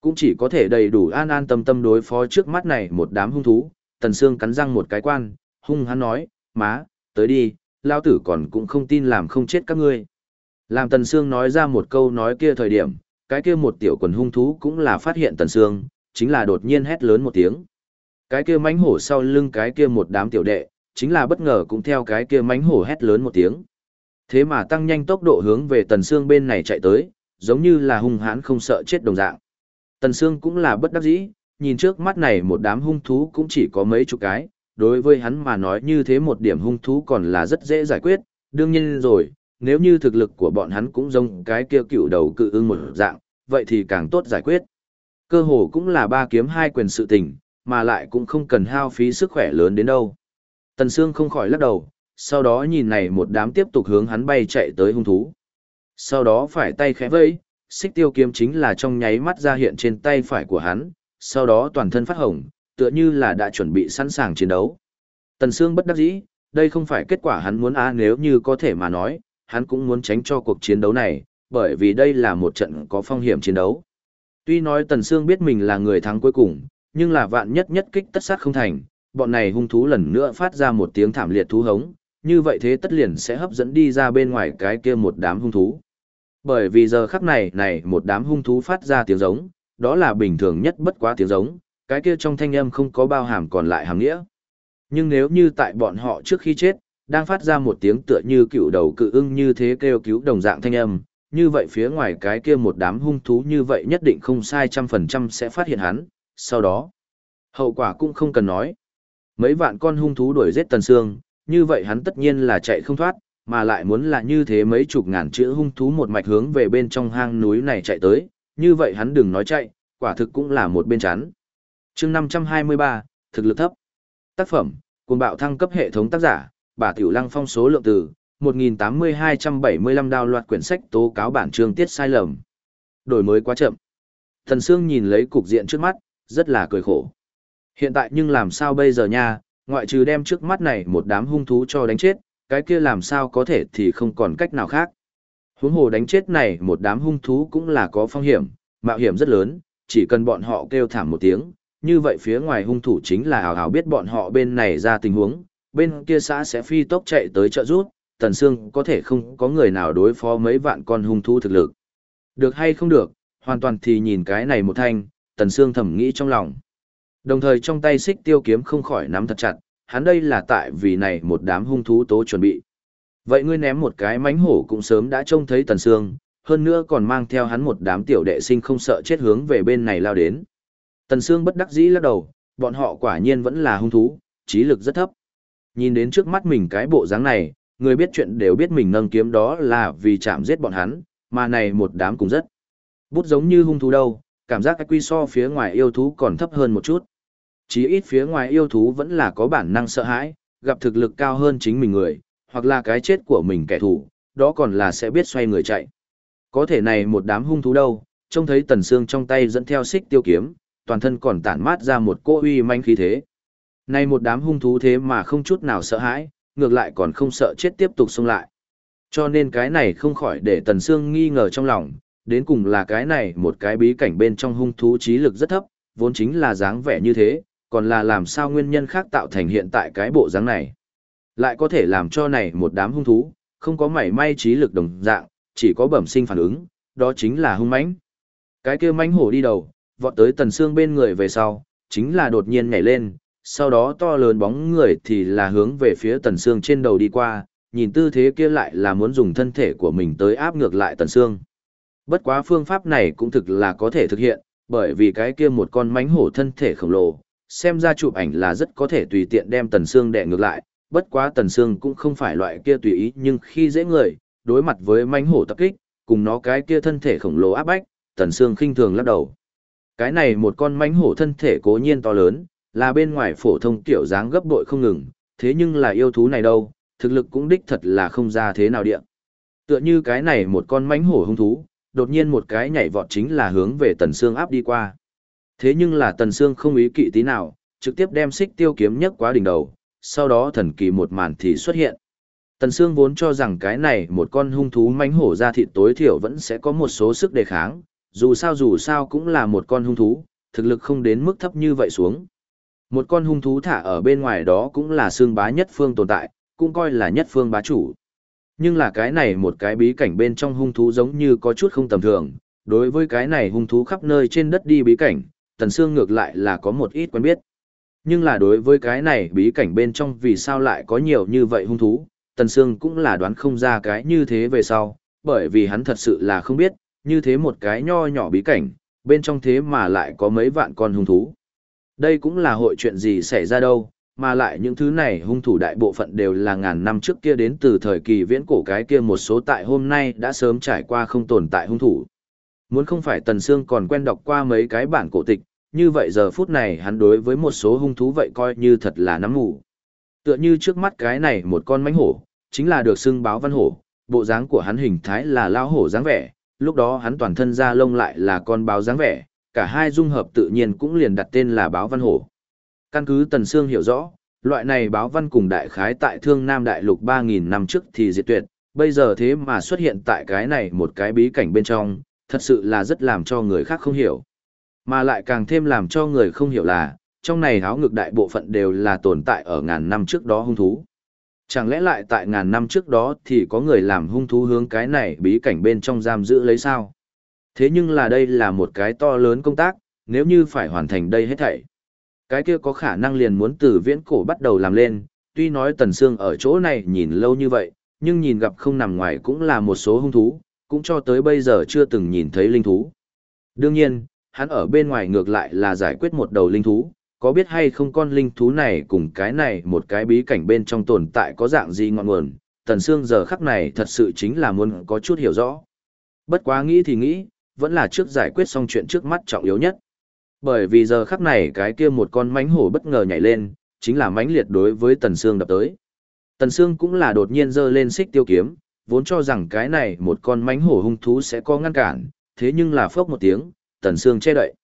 Cũng chỉ có thể đầy đủ an an tâm tâm đối phó trước mắt này một đám hung thú, Tần Sương cắn răng một cái quan, hung hắn nói, má, tới đi, lao tử còn cũng không tin làm không chết các ngươi. Làm Tần Sương nói ra một câu nói kia thời điểm, cái kia một tiểu quần hung thú cũng là phát hiện Tần Sương, chính là đột nhiên hét lớn một tiếng. Cái kia mánh hổ sau lưng cái kia một đám tiểu đệ, chính là bất ngờ cũng theo cái kia mánh hổ hét lớn một tiếng. Thế mà tăng nhanh tốc độ hướng về Tần Sương bên này chạy tới, giống như là hung hãn không sợ chết đồng dạng. Tần Sương cũng là bất đắc dĩ, nhìn trước mắt này một đám hung thú cũng chỉ có mấy chục cái, đối với hắn mà nói như thế một điểm hung thú còn là rất dễ giải quyết, đương nhiên rồi, nếu như thực lực của bọn hắn cũng giống cái kia cựu đầu cự ưng một dạng, vậy thì càng tốt giải quyết. Cơ hồ cũng là ba kiếm hai quyền sự tình, mà lại cũng không cần hao phí sức khỏe lớn đến đâu. Tần Sương không khỏi lắc đầu, sau đó nhìn này một đám tiếp tục hướng hắn bay chạy tới hung thú. Sau đó phải tay khẽ vẫy, xích tiêu kiếm chính là trong nháy mắt ra hiện trên tay phải của hắn, sau đó toàn thân phát hồng, tựa như là đã chuẩn bị sẵn sàng chiến đấu. Tần Sương bất đắc dĩ, đây không phải kết quả hắn muốn a nếu như có thể mà nói, hắn cũng muốn tránh cho cuộc chiến đấu này, bởi vì đây là một trận có phong hiểm chiến đấu. Tuy nói Tần Sương biết mình là người thắng cuối cùng, nhưng là vạn nhất nhất kích tất sát không thành, bọn này hung thú lần nữa phát ra một tiếng thảm liệt thú hống, như vậy thế tất liền sẽ hấp dẫn đi ra bên ngoài cái kia một đám hung thú. Bởi vì giờ khắc này này một đám hung thú phát ra tiếng giống, đó là bình thường nhất bất quá tiếng giống, cái kia trong thanh âm không có bao hàm còn lại hàm nghĩa. Nhưng nếu như tại bọn họ trước khi chết, đang phát ra một tiếng tựa như cựu đầu cự ưng như thế kêu cứu đồng dạng thanh âm, như vậy phía ngoài cái kia một đám hung thú như vậy nhất định không sai trăm phần trăm sẽ phát hiện hắn, sau đó, hậu quả cũng không cần nói. Mấy vạn con hung thú đuổi giết tần xương, như vậy hắn tất nhiên là chạy không thoát, mà lại muốn là như thế mấy chục ngàn chữ hung thú một mạch hướng về bên trong hang núi này chạy tới, như vậy hắn đừng nói chạy, quả thực cũng là một bên chán chương 523, thực lực thấp. Tác phẩm, cuồng bạo thăng cấp hệ thống tác giả, bà Tiểu Lăng phong số lượng từ, 1.8275 đào loạt quyển sách tố cáo bản chương tiết sai lầm. Đổi mới quá chậm. Thần Sương nhìn lấy cục diện trước mắt, rất là cười khổ. Hiện tại nhưng làm sao bây giờ nha, ngoại trừ đem trước mắt này một đám hung thú cho đánh chết, cái kia làm sao có thể thì không còn cách nào khác. Huống hồ đánh chết này một đám hung thú cũng là có phong hiểm, mạo hiểm rất lớn, chỉ cần bọn họ kêu thảm một tiếng, như vậy phía ngoài hung thủ chính là hào hào biết bọn họ bên này ra tình huống, bên kia xã sẽ phi tốc chạy tới trợ rút, Tần Sương có thể không có người nào đối phó mấy vạn con hung thú thực lực. Được hay không được, hoàn toàn thì nhìn cái này một thanh, Tần Sương thầm nghĩ trong lòng. Đồng thời trong tay xích tiêu kiếm không khỏi nắm thật chặt, hắn đây là tại vì này một đám hung thú tố chuẩn bị. Vậy ngươi ném một cái mánh hổ cũng sớm đã trông thấy Tần Sương, hơn nữa còn mang theo hắn một đám tiểu đệ sinh không sợ chết hướng về bên này lao đến. Tần Sương bất đắc dĩ lắc đầu, bọn họ quả nhiên vẫn là hung thú, trí lực rất thấp. Nhìn đến trước mắt mình cái bộ dáng này, người biết chuyện đều biết mình nâng kiếm đó là vì chạm giết bọn hắn, mà này một đám cũng rất. Bút giống như hung thú đâu, cảm giác cái quy so phía ngoài yêu thú còn thấp hơn một chút. Chí ít phía ngoài yêu thú vẫn là có bản năng sợ hãi, gặp thực lực cao hơn chính mình người, hoặc là cái chết của mình kẻ thù, đó còn là sẽ biết xoay người chạy. Có thể này một đám hung thú đâu, trông thấy tần xương trong tay dẫn theo xích tiêu kiếm, toàn thân còn tản mát ra một cỗ uy manh khí thế. Này một đám hung thú thế mà không chút nào sợ hãi, ngược lại còn không sợ chết tiếp tục xông lại. Cho nên cái này không khỏi để tần xương nghi ngờ trong lòng, đến cùng là cái này một cái bí cảnh bên trong hung thú trí lực rất thấp, vốn chính là dáng vẻ như thế, còn là làm sao nguyên nhân khác tạo thành hiện tại cái bộ dáng này. Lại có thể làm cho này một đám hung thú, không có mảy may trí lực đồng dạng, chỉ có bẩm sinh phản ứng, đó chính là hung mãnh. Cái kia mãnh hổ đi đầu, vọt tới tần xương bên người về sau, chính là đột nhiên nhảy lên, sau đó to lớn bóng người thì là hướng về phía tần xương trên đầu đi qua, nhìn tư thế kia lại là muốn dùng thân thể của mình tới áp ngược lại tần xương. Bất quá phương pháp này cũng thực là có thể thực hiện, bởi vì cái kia một con mãnh hổ thân thể khổng lồ, xem ra chụp ảnh là rất có thể tùy tiện đem tần xương đè ngược lại, bất quá tần xương cũng không phải loại kia tùy ý nhưng khi dễ người, đối mặt với mãnh hổ tập kích, cùng nó cái kia thân thể khổng lồ áp bách, tần xương khinh thường lắc đầu. Cái này một con mãnh hổ thân thể cố nhiên to lớn, là bên ngoài phổ thông tiểu dáng gấp bội không ngừng, thế nhưng là yêu thú này đâu, thực lực cũng đích thật là không ra thế nào địa. Tựa như cái này một con mãnh hổ hung thú, đột nhiên một cái nhảy vọt chính là hướng về Tần Sương áp đi qua. Thế nhưng là Tần Sương không ý kỵ tí nào, trực tiếp đem xích tiêu kiếm nhấc quá đỉnh đầu, sau đó thần kỳ một màn thì xuất hiện. Tần Sương vốn cho rằng cái này một con hung thú mãnh hổ ra thịt tối thiểu vẫn sẽ có một số sức đề kháng, dù sao dù sao cũng là một con hung thú, thực lực không đến mức thấp như vậy xuống. Một con hung thú thả ở bên ngoài đó cũng là xương bá nhất phương tồn tại, cũng coi là nhất phương bá chủ. Nhưng là cái này một cái bí cảnh bên trong hung thú giống như có chút không tầm thường, đối với cái này hung thú khắp nơi trên đất đi bí cảnh, Tần Sương ngược lại là có một ít quen biết. Nhưng là đối với cái này bí cảnh bên trong vì sao lại có nhiều như vậy hung thú, Tần Sương cũng là đoán không ra cái như thế về sau, bởi vì hắn thật sự là không biết, như thế một cái nho nhỏ bí cảnh, bên trong thế mà lại có mấy vạn con hung thú. Đây cũng là hội chuyện gì xảy ra đâu, mà lại những thứ này hung thủ đại bộ phận đều là ngàn năm trước kia đến từ thời kỳ viễn cổ cái kia một số tại hôm nay đã sớm trải qua không tồn tại hung thủ. Muốn không phải Tần Sương còn quen đọc qua mấy cái bản cổ tịch, như vậy giờ phút này hắn đối với một số hung thú vậy coi như thật là nắm ngủ. Tựa như trước mắt cái này một con mãnh hổ, chính là được xưng báo văn hổ, bộ dáng của hắn hình thái là lao hổ dáng vẻ, lúc đó hắn toàn thân da lông lại là con báo dáng vẻ, cả hai dung hợp tự nhiên cũng liền đặt tên là báo văn hổ. Căn cứ Tần Sương hiểu rõ, loại này báo văn cùng đại khái tại thương Nam Đại Lục 3.000 năm trước thì diệt tuyệt, bây giờ thế mà xuất hiện tại cái này một cái bí cảnh bên trong, thật sự là rất làm cho người khác không hiểu. Mà lại càng thêm làm cho người không hiểu là, trong này áo ngực đại bộ phận đều là tồn tại ở ngàn năm trước đó hung thú. Chẳng lẽ lại tại ngàn năm trước đó thì có người làm hung thú hướng cái này bí cảnh bên trong giam giữ lấy sao? Thế nhưng là đây là một cái to lớn công tác, nếu như phải hoàn thành đây hết thảy. Cái kia có khả năng liền muốn từ viễn cổ bắt đầu làm lên, tuy nói Tần Sương ở chỗ này nhìn lâu như vậy, nhưng nhìn gặp không nằm ngoài cũng là một số hung thú, cũng cho tới bây giờ chưa từng nhìn thấy linh thú. Đương nhiên, hắn ở bên ngoài ngược lại là giải quyết một đầu linh thú, có biết hay không con linh thú này cùng cái này một cái bí cảnh bên trong tồn tại có dạng gì ngọn nguồn, Tần Sương giờ khắc này thật sự chính là muốn có chút hiểu rõ. Bất quá nghĩ thì nghĩ, vẫn là trước giải quyết xong chuyện trước mắt trọng yếu nhất. Bởi vì giờ khắc này cái kia một con mánh hổ bất ngờ nhảy lên, chính là mãnh liệt đối với Tần Sương đập tới. Tần Sương cũng là đột nhiên giơ lên xích tiêu kiếm, vốn cho rằng cái này một con mánh hổ hung thú sẽ có ngăn cản, thế nhưng là phốc một tiếng, Tần Sương che đậy.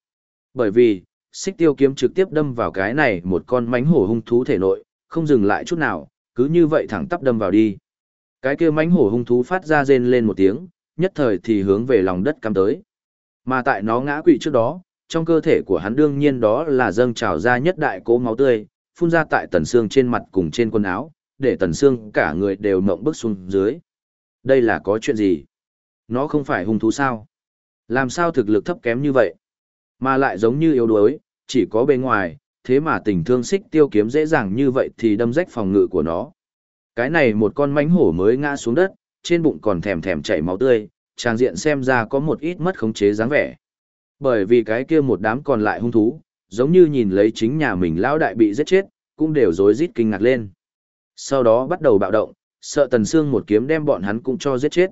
Bởi vì, xích tiêu kiếm trực tiếp đâm vào cái này một con mánh hổ hung thú thể nội, không dừng lại chút nào, cứ như vậy thẳng tắp đâm vào đi. Cái kia mánh hổ hung thú phát ra rên lên một tiếng, nhất thời thì hướng về lòng đất cắm tới. Mà tại nó ngã quỵ trước đó, trong cơ thể của hắn đương nhiên đó là dâng trào ra nhất đại cỗ máu tươi, phun ra tại tần xương trên mặt cùng trên quần áo, để tần xương cả người đều mộng bức xuống dưới. Đây là có chuyện gì? Nó không phải hung thú sao? Làm sao thực lực thấp kém như vậy? Mà lại giống như yếu đuối, chỉ có bề ngoài, thế mà tình thương xích tiêu kiếm dễ dàng như vậy thì đâm rách phòng ngự của nó. Cái này một con mánh hổ mới ngã xuống đất, trên bụng còn thèm thèm chảy máu tươi, trang diện xem ra có một ít mất khống chế dáng vẻ. Bởi vì cái kia một đám còn lại hung thú, giống như nhìn lấy chính nhà mình lão đại bị giết chết, cũng đều rối rít kinh ngạc lên. Sau đó bắt đầu bạo động, sợ Tần Sương một kiếm đem bọn hắn cũng cho giết chết.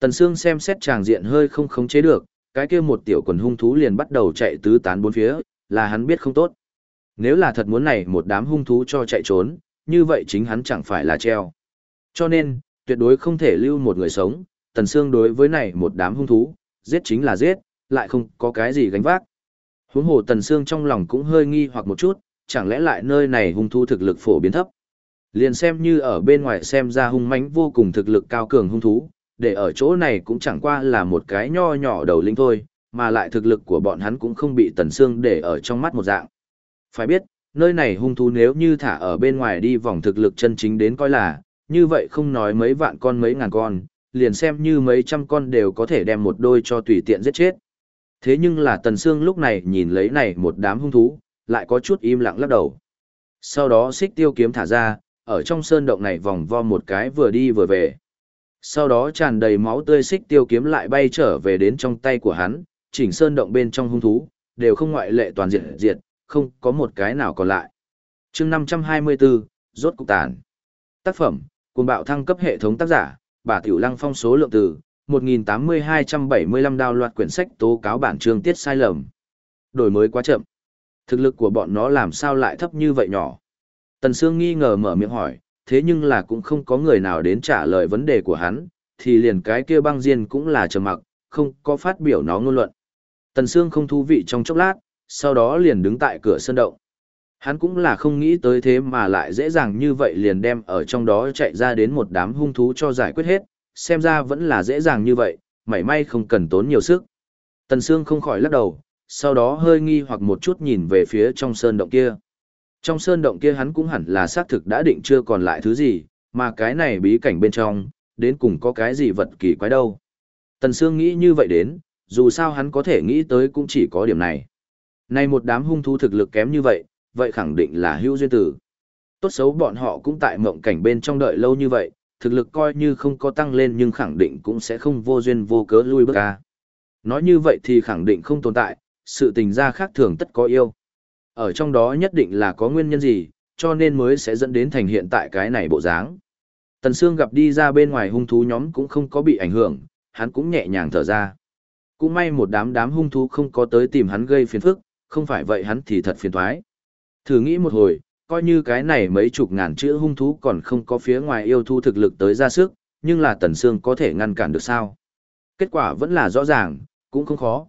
Tần Sương xem xét tràng diện hơi không khống chế được, cái kia một tiểu quần hung thú liền bắt đầu chạy tứ tán bốn phía, là hắn biết không tốt. Nếu là thật muốn này một đám hung thú cho chạy trốn, như vậy chính hắn chẳng phải là treo. Cho nên, tuyệt đối không thể lưu một người sống, Tần Sương đối với này một đám hung thú, giết chính là giết, lại không có cái gì gánh vác. Huống hồ Tần Sương trong lòng cũng hơi nghi hoặc một chút, chẳng lẽ lại nơi này hung thú thực lực phổ biến thấp. Liền xem như ở bên ngoài xem ra hung mãnh vô cùng thực lực cao cường hung thú, để ở chỗ này cũng chẳng qua là một cái nho nhỏ đầu linh thôi, mà lại thực lực của bọn hắn cũng không bị Tần Sương để ở trong mắt một dạng. Phải biết, nơi này hung thú nếu như thả ở bên ngoài đi vòng thực lực chân chính đến coi là, như vậy không nói mấy vạn con mấy ngàn con, liền xem như mấy trăm con đều có thể đem một đôi cho tùy tiện giết chết. Thế nhưng là Tần Sương lúc này nhìn lấy này một đám hung thú, lại có chút im lặng lắc đầu. Sau đó xích tiêu kiếm thả ra, ở trong sơn động này vòng vo một cái vừa đi vừa về. Sau đó tràn đầy máu tươi xích tiêu kiếm lại bay trở về đến trong tay của hắn, chỉnh sơn động bên trong hung thú, đều không ngoại lệ toàn diệt diệt, không có một cái nào còn lại. chương 524, rốt cục tàn. Tác phẩm, cuồng bạo thăng cấp hệ thống tác giả, bà Tiểu Lăng phong số lượng từ, 1.8275 đào loạt quyển sách tố cáo bản chương tiết sai lầm. Đổi mới quá chậm. Thực lực của bọn nó làm sao lại thấp như vậy nhỏ? Tần Sương nghi ngờ mở miệng hỏi, thế nhưng là cũng không có người nào đến trả lời vấn đề của hắn, thì liền cái kia băng diên cũng là trầm mặc, không có phát biểu nó ngôn luận. Tần Sương không thú vị trong chốc lát, sau đó liền đứng tại cửa sân động. Hắn cũng là không nghĩ tới thế mà lại dễ dàng như vậy liền đem ở trong đó chạy ra đến một đám hung thú cho giải quyết hết, xem ra vẫn là dễ dàng như vậy, mảy may không cần tốn nhiều sức. Tần Sương không khỏi lắc đầu, sau đó hơi nghi hoặc một chút nhìn về phía trong sơn động kia. Trong sơn động kia hắn cũng hẳn là xác thực đã định chưa còn lại thứ gì, mà cái này bí cảnh bên trong, đến cùng có cái gì vật kỳ quái đâu. Tần Sương nghĩ như vậy đến, dù sao hắn có thể nghĩ tới cũng chỉ có điểm này. Này một đám hung thú thực lực kém như vậy, vậy khẳng định là hữu duyên tử. Tốt xấu bọn họ cũng tại mộng cảnh bên trong đợi lâu như vậy, thực lực coi như không có tăng lên nhưng khẳng định cũng sẽ không vô duyên vô cớ lui bước ra. Nói như vậy thì khẳng định không tồn tại, sự tình gia khác thường tất có yêu. Ở trong đó nhất định là có nguyên nhân gì, cho nên mới sẽ dẫn đến thành hiện tại cái này bộ dáng. Tần Sương gặp đi ra bên ngoài hung thú nhóm cũng không có bị ảnh hưởng, hắn cũng nhẹ nhàng thở ra. Cũng may một đám đám hung thú không có tới tìm hắn gây phiền phức, không phải vậy hắn thì thật phiền toái. Thử nghĩ một hồi, coi như cái này mấy chục ngàn chữ hung thú còn không có phía ngoài yêu thú thực lực tới ra sức, nhưng là Tần Sương có thể ngăn cản được sao? Kết quả vẫn là rõ ràng, cũng không khó.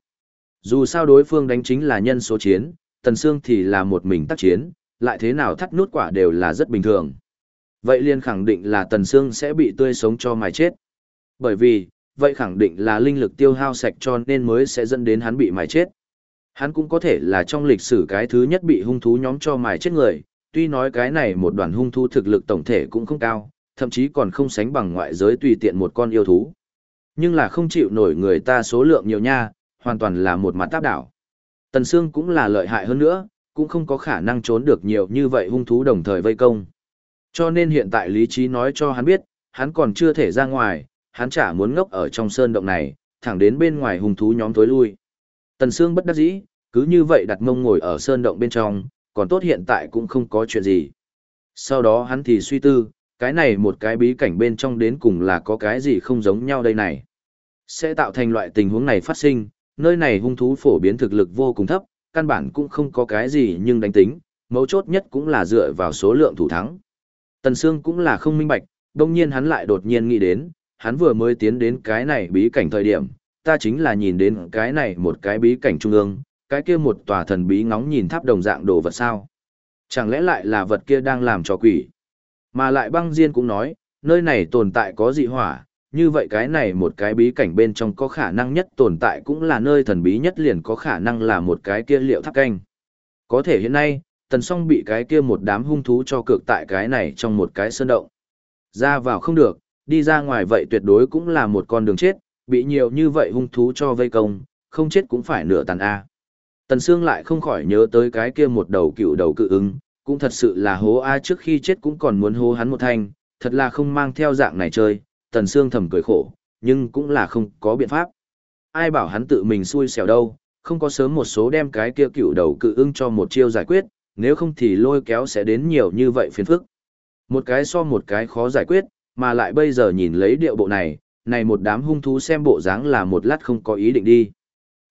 Dù sao đối phương đánh chính là nhân số chiến, Tần Sương thì là một mình tác chiến, lại thế nào thắt nút quả đều là rất bình thường. Vậy liền khẳng định là Tần Sương sẽ bị tươi sống cho mài chết. Bởi vì, vậy khẳng định là linh lực tiêu hao sạch cho nên mới sẽ dẫn đến hắn bị mài chết. Hắn cũng có thể là trong lịch sử cái thứ nhất bị hung thú nhóm cho mài chết người, tuy nói cái này một đoàn hung thú thực lực tổng thể cũng không cao, thậm chí còn không sánh bằng ngoại giới tùy tiện một con yêu thú. Nhưng là không chịu nổi người ta số lượng nhiều nha, hoàn toàn là một mặt táp đảo. Tần Sương cũng là lợi hại hơn nữa, cũng không có khả năng trốn được nhiều như vậy hung thú đồng thời vây công. Cho nên hiện tại lý trí nói cho hắn biết, hắn còn chưa thể ra ngoài, hắn chả muốn ngốc ở trong sơn động này, thẳng đến bên ngoài hung thú nhóm tối lui. Tần Sương bất đắc dĩ, cứ như vậy đặt mông ngồi ở sơn động bên trong, còn tốt hiện tại cũng không có chuyện gì. Sau đó hắn thì suy tư, cái này một cái bí cảnh bên trong đến cùng là có cái gì không giống nhau đây này. Sẽ tạo thành loại tình huống này phát sinh, nơi này hung thú phổ biến thực lực vô cùng thấp, căn bản cũng không có cái gì nhưng đánh tính, mấu chốt nhất cũng là dựa vào số lượng thủ thắng. Tần Sương cũng là không minh bạch, đồng nhiên hắn lại đột nhiên nghĩ đến, hắn vừa mới tiến đến cái này bí cảnh thời điểm, ta chính là nhìn đến cái này một cái bí cảnh trung ương, cái kia một tòa thần bí ngóng nhìn tháp đồng dạng đồ vật sao. Chẳng lẽ lại là vật kia đang làm cho quỷ? Mà lại băng diên cũng nói, nơi này tồn tại có dị hỏa, như vậy cái này một cái bí cảnh bên trong có khả năng nhất tồn tại cũng là nơi thần bí nhất liền có khả năng là một cái kia liệu tháp canh. Có thể hiện nay, tần song bị cái kia một đám hung thú cho cược tại cái này trong một cái sơn động. Ra vào không được, đi ra ngoài vậy tuyệt đối cũng là một con đường chết, bị nhiều như vậy hung thú cho vây công, không chết cũng phải nửa tàn A. Tần Sương lại không khỏi nhớ tới cái kia một đầu cựu đầu cự ứng, cũng thật sự là hố A trước khi chết cũng còn muốn hố hắn một thanh, thật là không mang theo dạng này chơi, Tần Sương thầm cười khổ, nhưng cũng là không có biện pháp. Ai bảo hắn tự mình xui xẻo đâu, không có sớm một số đem cái kia cựu đầu cự ưng cho một chiêu giải quyết, nếu không thì lôi kéo sẽ đến nhiều như vậy phiền phức. Một cái so một cái khó giải quyết, mà lại bây giờ nhìn lấy điệu bộ này, này một đám hung thú xem bộ dáng là một lát không có ý định đi.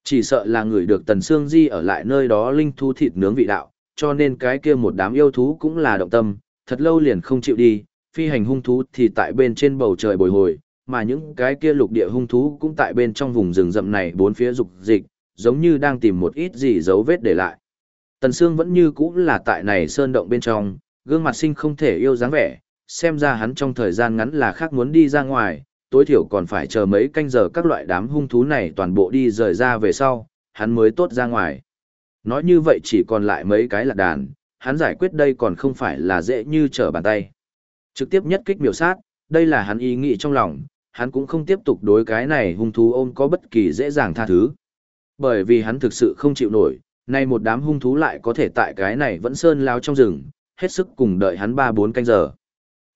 Chỉ sợ là người được Tần Sương Di ở lại nơi đó linh thú thịt nướng vị đạo, cho nên cái kia một đám yêu thú cũng là động tâm, thật lâu liền không chịu đi, phi hành hung thú thì tại bên trên bầu trời bồi hồi, mà những cái kia lục địa hung thú cũng tại bên trong vùng rừng rậm này bốn phía dục dịch, giống như đang tìm một ít gì dấu vết để lại. Tần Sương vẫn như cũ là tại này sơn động bên trong, gương mặt sinh không thể yêu dáng vẻ, xem ra hắn trong thời gian ngắn là khác muốn đi ra ngoài, tối thiểu còn phải chờ mấy canh giờ các loại đám hung thú này toàn bộ đi rời ra về sau, hắn mới tốt ra ngoài. Nói như vậy chỉ còn lại mấy cái lạc đàn, hắn giải quyết đây còn không phải là dễ như trở bàn tay. Trực tiếp nhất kích miểu sát, đây là hắn ý nghĩ trong lòng, hắn cũng không tiếp tục đối cái này hung thú ôm có bất kỳ dễ dàng tha thứ. Bởi vì hắn thực sự không chịu nổi, nay một đám hung thú lại có thể tại cái này vẫn sơn lao trong rừng, hết sức cùng đợi hắn 3-4 canh giờ.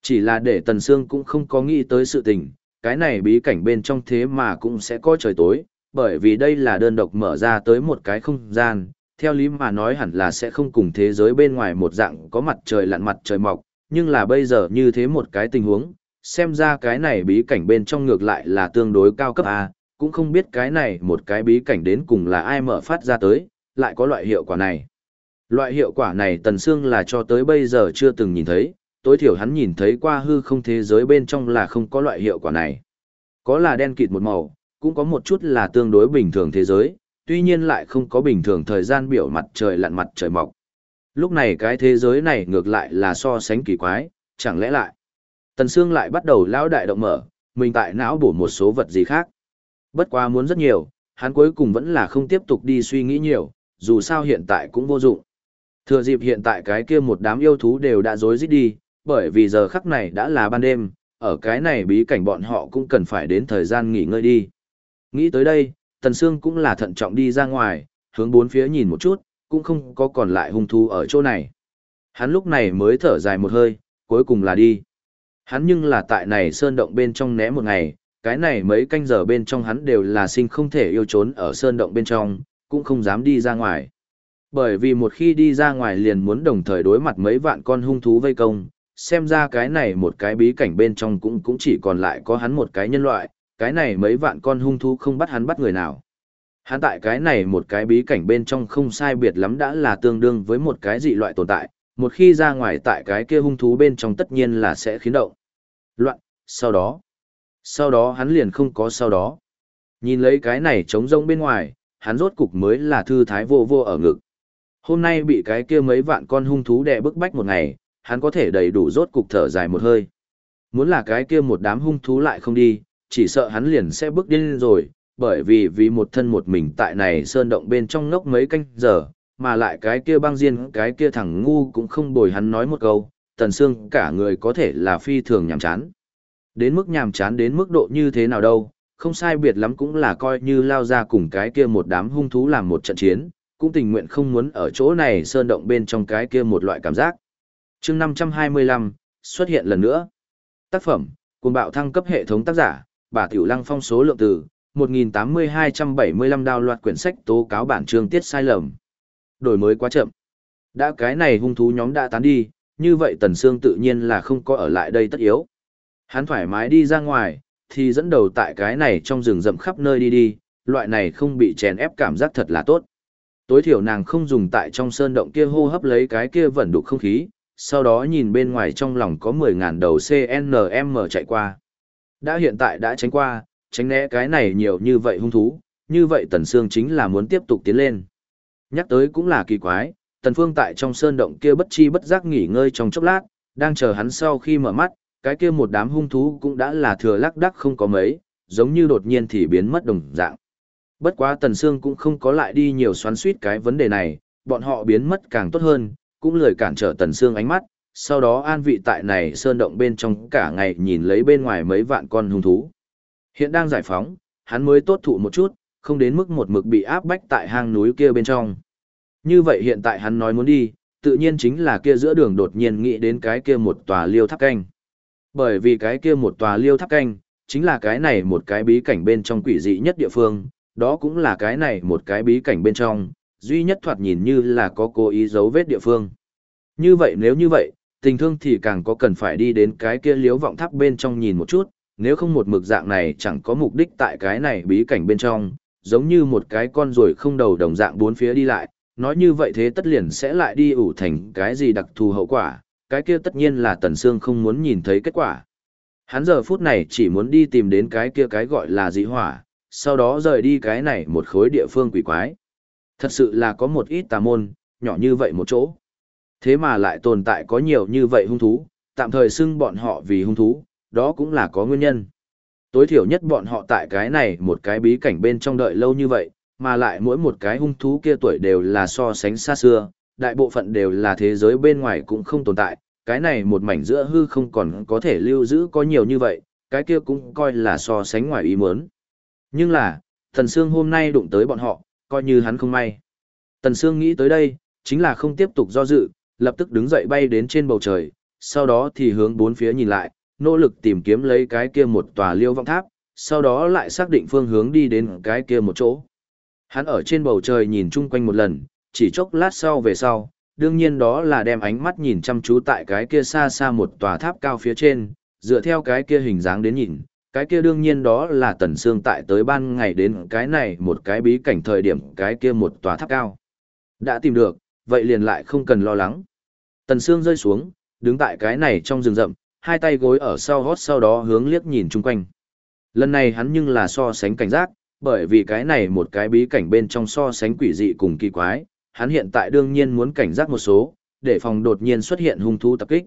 Chỉ là để Tần Sương cũng không có nghĩ tới sự tình, cái này bí cảnh bên trong thế mà cũng sẽ có trời tối, bởi vì đây là đơn độc mở ra tới một cái không gian, theo lý mà nói hẳn là sẽ không cùng thế giới bên ngoài một dạng có mặt trời lặn mặt trời mọc, nhưng là bây giờ như thế một cái tình huống, xem ra cái này bí cảnh bên trong ngược lại là tương đối cao cấp A, cũng không biết cái này một cái bí cảnh đến cùng là ai mở phát ra tới, lại có loại hiệu quả này. Loại hiệu quả này Tần Sương là cho tới bây giờ chưa từng nhìn thấy, tối thiểu hắn nhìn thấy qua hư không thế giới bên trong là không có loại hiệu quả này. Có là đen kịt một màu, cũng có một chút là tương đối bình thường thế giới, tuy nhiên lại không có bình thường thời gian biểu mặt trời lặn mặt trời mọc. Lúc này cái thế giới này ngược lại là so sánh kỳ quái, chẳng lẽ lại. Tần Sương lại bắt đầu lão đại động mở, mình tại não bổ một số vật gì khác. Bất quá muốn rất nhiều, hắn cuối cùng vẫn là không tiếp tục đi suy nghĩ nhiều, dù sao hiện tại cũng vô dụng. Thừa dịp hiện tại cái kia một đám yêu thú đều đã rối rít đi, bởi vì giờ khắc này đã là ban đêm, ở cái này bí cảnh bọn họ cũng cần phải đến thời gian nghỉ ngơi đi. Nghĩ tới đây, Tần Sương cũng là thận trọng đi ra ngoài, hướng bốn phía nhìn một chút, cũng không có còn lại hung thú ở chỗ này. Hắn lúc này mới thở dài một hơi, cuối cùng là đi. Hắn nhưng là tại này sơn động bên trong né một ngày, cái này mấy canh giờ bên trong hắn đều là sinh không thể yêu trốn ở sơn động bên trong, cũng không dám đi ra ngoài. Bởi vì một khi đi ra ngoài liền muốn đồng thời đối mặt mấy vạn con hung thú vây công, xem ra cái này một cái bí cảnh bên trong cũng cũng chỉ còn lại có hắn một cái nhân loại, cái này mấy vạn con hung thú không bắt hắn bắt người nào. Hắn tại cái này một cái bí cảnh bên trong không sai biệt lắm đã là tương đương với một cái dị loại tồn tại, một khi ra ngoài tại cái kia hung thú bên trong tất nhiên là sẽ khiến động. Loạn, sau đó, sau đó hắn liền không có sau đó. Nhìn lấy cái này trống rông bên ngoài, hắn rốt cục mới là thư thái vô vô ở ngực. Hôm nay bị cái kia mấy vạn con hung thú đè bức bách một ngày, hắn có thể đầy đủ rốt cục thở dài một hơi. Muốn là cái kia một đám hung thú lại không đi, chỉ sợ hắn liền sẽ bước điên rồi, bởi vì vì một thân một mình tại này sơn động bên trong ngốc mấy canh giờ, mà lại cái kia băng diên cái kia thằng ngu cũng không bồi hắn nói một câu, tần xương cả người có thể là phi thường nhàm chán. Đến mức nhàm chán đến mức độ như thế nào đâu, không sai biệt lắm cũng là coi như lao ra cùng cái kia một đám hung thú làm một trận chiến, cũng tình nguyện không muốn ở chỗ này sơn động bên trong cái kia một loại cảm giác chương 525, xuất hiện lần nữa. Tác phẩm, cuồng bạo thăng cấp hệ thống tác giả, bà Tiểu Lăng phong số lượng từ, 1.8275 đào loạt quyển sách tố cáo bản chương tiết sai lầm. Đổi mới quá chậm. Đã cái này hung thú nhóm đã tán đi, như vậy Tần Sương tự nhiên là không có ở lại đây tất yếu. Hắn thoải mái đi ra ngoài, thì dẫn đầu tại cái này trong rừng rậm khắp nơi đi đi, loại này không bị chèn ép cảm giác thật là tốt. Tối thiểu nàng không dùng tại trong sơn động kia hô hấp lấy cái kia vẩn đục không khí, sau đó nhìn bên ngoài trong lòng có 10.000 đầu CNM chạy qua. Đã hiện tại đã tránh qua, tránh né cái này nhiều như vậy hung thú, như vậy Tần Sương chính là muốn tiếp tục tiến lên. Nhắc tới cũng là kỳ quái, Tần Phương tại trong sơn động kia bất chi bất giác nghỉ ngơi trong chốc lát, đang chờ hắn sau khi mở mắt, cái kia một đám hung thú cũng đã là thừa lắc đắc không có mấy, giống như đột nhiên thì biến mất đồng dạng. Bất quá Tần Sương cũng không có lại đi nhiều xoắn suýt cái vấn đề này, bọn họ biến mất càng tốt hơn, cũng lười cản trở Tần Sương ánh mắt, sau đó an vị tại này sơn động bên trong cả ngày nhìn lấy bên ngoài mấy vạn con hung thú. Hiện đang giải phóng, hắn mới tốt thụ một chút, không đến mức một mực bị áp bách tại hang núi kia bên trong. Như vậy hiện tại hắn nói muốn đi, tự nhiên chính là kia giữa đường đột nhiên nghĩ đến cái kia một tòa liêu tháp canh. Bởi vì cái kia một tòa liêu tháp canh, chính là cái này một cái bí cảnh bên trong quỷ dị nhất địa phương, đó cũng là cái này một cái bí cảnh bên trong, duy nhất thoạt nhìn như là có cố ý dấu vết địa phương. Như vậy nếu như vậy, tình thương thì càng có cần phải đi đến cái kia liếu vọng tháp bên trong nhìn một chút, nếu không một mực dạng này chẳng có mục đích tại cái này bí cảnh bên trong, giống như một cái con ruồi không đầu đồng dạng bốn phía đi lại, nói như vậy thế tất liền sẽ lại đi ủ thành cái gì đặc thù hậu quả, cái kia tất nhiên là Tần Sương không muốn nhìn thấy kết quả. Hắn giờ phút này chỉ muốn đi tìm đến cái kia cái gọi là dị hỏa, sau đó rời đi cái này một khối địa phương quỷ quái. Thật sự là có một ít tà môn, nhỏ như vậy một chỗ. Thế mà lại tồn tại có nhiều như vậy hung thú, tạm thời xưng bọn họ vì hung thú, đó cũng là có nguyên nhân. Tối thiểu nhất bọn họ tại cái này một cái bí cảnh bên trong đợi lâu như vậy, mà lại mỗi một cái hung thú kia tuổi đều là so sánh xa xưa, đại bộ phận đều là thế giới bên ngoài cũng không tồn tại, cái này một mảnh giữa hư không còn có thể lưu giữ có nhiều như vậy, cái kia cũng coi là so sánh ngoài ý muốn. Nhưng là, thần Sương hôm nay đụng tới bọn họ, coi như hắn không may. Tần Sương nghĩ tới đây, chính là không tiếp tục do dự, lập tức đứng dậy bay đến trên bầu trời, sau đó thì hướng bốn phía nhìn lại, nỗ lực tìm kiếm lấy cái kia một tòa liêu vọng tháp, sau đó lại xác định phương hướng đi đến cái kia một chỗ. Hắn ở trên bầu trời nhìn chung quanh một lần, chỉ chốc lát sau về sau, đương nhiên đó là đem ánh mắt nhìn chăm chú tại cái kia xa xa một tòa tháp cao phía trên, dựa theo cái kia hình dáng đến nhìn, cái kia đương nhiên đó là tần xương tại tới ban ngày đến cái này một cái bí cảnh thời điểm cái kia một tòa tháp cao. Đã tìm được, vậy liền lại không cần lo lắng. Tần xương rơi xuống, đứng tại cái này trong rừng rậm, hai tay gối ở sau hót sau đó hướng liếc nhìn chung quanh. Lần này hắn nhưng là so sánh cảnh giác, bởi vì cái này một cái bí cảnh bên trong so sánh quỷ dị cùng kỳ quái, hắn hiện tại đương nhiên muốn cảnh giác một số, để phòng đột nhiên xuất hiện hung thú tập kích.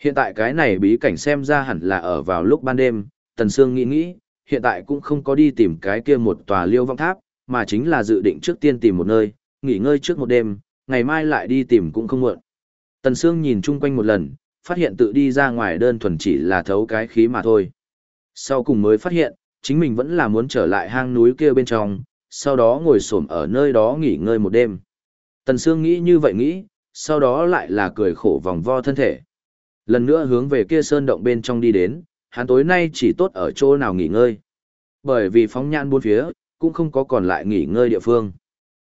Hiện tại cái này bí cảnh xem ra hẳn là ở vào lúc ban đêm, Tần Sương nghĩ nghĩ, hiện tại cũng không có đi tìm cái kia một tòa liêu vong tháp, mà chính là dự định trước tiên tìm một nơi, nghỉ ngơi trước một đêm, ngày mai lại đi tìm cũng không muộn. Tần Sương nhìn chung quanh một lần, phát hiện tự đi ra ngoài đơn thuần chỉ là thấu cái khí mà thôi. Sau cùng mới phát hiện, chính mình vẫn là muốn trở lại hang núi kia bên trong, sau đó ngồi xổm ở nơi đó nghỉ ngơi một đêm. Tần Sương nghĩ như vậy nghĩ, sau đó lại là cười khổ vòng vo thân thể. Lần nữa hướng về kia sơn động bên trong đi đến, hắn tối nay chỉ tốt ở chỗ nào nghỉ ngơi. Bởi vì phóng nhãn bốn phía, cũng không có còn lại nghỉ ngơi địa phương.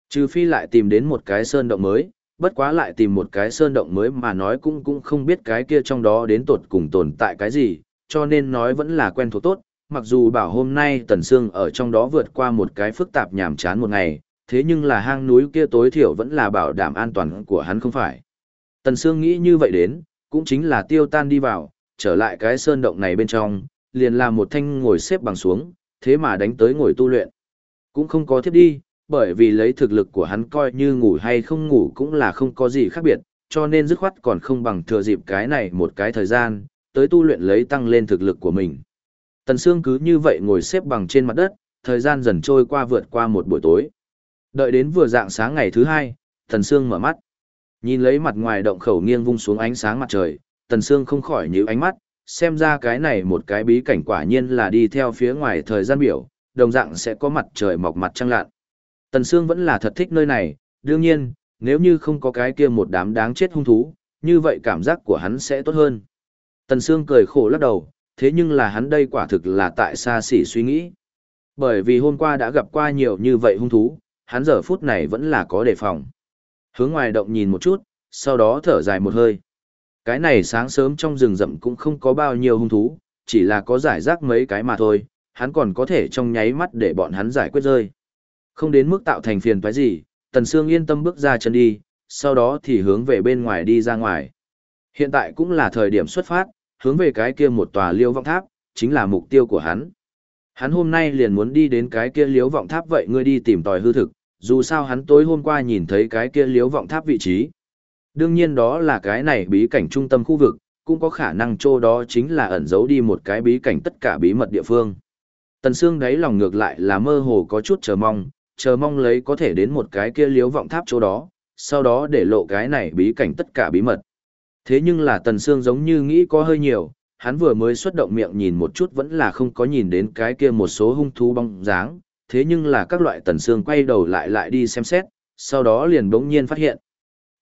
Trừ phi lại tìm đến một cái sơn động mới, bất quá lại tìm một cái sơn động mới mà nói cũng cũng không biết cái kia trong đó đến tột cùng tồn tại cái gì, cho nên nói vẫn là quen thuộc tốt, mặc dù bảo hôm nay Tần Sương ở trong đó vượt qua một cái phức tạp nhàm chán một ngày, thế nhưng là hang núi kia tối thiểu vẫn là bảo đảm an toàn của hắn không phải. Tần Sương nghĩ như vậy đến, cũng chính là tiêu tan đi vào, trở lại cái sơn động này bên trong, liền làm một thanh ngồi xếp bằng xuống, thế mà đánh tới ngồi tu luyện. Cũng không có thiết đi, bởi vì lấy thực lực của hắn coi như ngủ hay không ngủ cũng là không có gì khác biệt, cho nên dứt khoát còn không bằng thừa dịp cái này một cái thời gian, tới tu luyện lấy tăng lên thực lực của mình. Tần Sương cứ như vậy ngồi xếp bằng trên mặt đất, thời gian dần trôi qua vượt qua một buổi tối. Đợi đến vừa dạng sáng ngày thứ hai, Tần Sương mở mắt. Nhìn lấy mặt ngoài động khẩu nghiêng vung xuống ánh sáng mặt trời, Tần Sương không khỏi nhíu ánh mắt, xem ra cái này một cái bí cảnh quả nhiên là đi theo phía ngoài thời gian biểu, đồng dạng sẽ có mặt trời mọc mặt trăng lạn. Tần Sương vẫn là thật thích nơi này, đương nhiên, nếu như không có cái kia một đám đáng chết hung thú, như vậy cảm giác của hắn sẽ tốt hơn. Tần Sương cười khổ lắc đầu, thế nhưng là hắn đây quả thực là tại xa xỉ suy nghĩ. Bởi vì hôm qua đã gặp qua nhiều như vậy hung thú, hắn giờ phút này vẫn là có đề phòng. Hướng ngoài động nhìn một chút, sau đó thở dài một hơi. Cái này sáng sớm trong rừng rậm cũng không có bao nhiêu hung thú, chỉ là có giải rác mấy cái mà thôi, hắn còn có thể trong nháy mắt để bọn hắn giải quyết rơi. Không đến mức tạo thành phiền toái gì, Tần Sương yên tâm bước ra chân đi, sau đó thì hướng về bên ngoài đi ra ngoài. Hiện tại cũng là thời điểm xuất phát, hướng về cái kia một tòa liêu vọng tháp, chính là mục tiêu của hắn. Hắn hôm nay liền muốn đi đến cái kia liếu vọng tháp vậy ngươi đi tìm tòi hư thực, dù sao hắn tối hôm qua nhìn thấy cái kia liếu vọng tháp vị trí. Đương nhiên đó là cái này bí cảnh trung tâm khu vực, cũng có khả năng chỗ đó chính là ẩn giấu đi một cái bí cảnh tất cả bí mật địa phương. Tần Sương đáy lòng ngược lại là mơ hồ có chút chờ mong, chờ mong lấy có thể đến một cái kia liếu vọng tháp chỗ đó, sau đó để lộ cái này bí cảnh tất cả bí mật. Thế nhưng là Tần Sương giống như nghĩ có hơi nhiều, hắn vừa mới xuất động miệng nhìn một chút vẫn là không có nhìn đến cái kia một số hung thú bóng dáng, thế nhưng là các loại Tần Sương quay đầu lại lại đi xem xét, sau đó liền bỗng nhiên phát hiện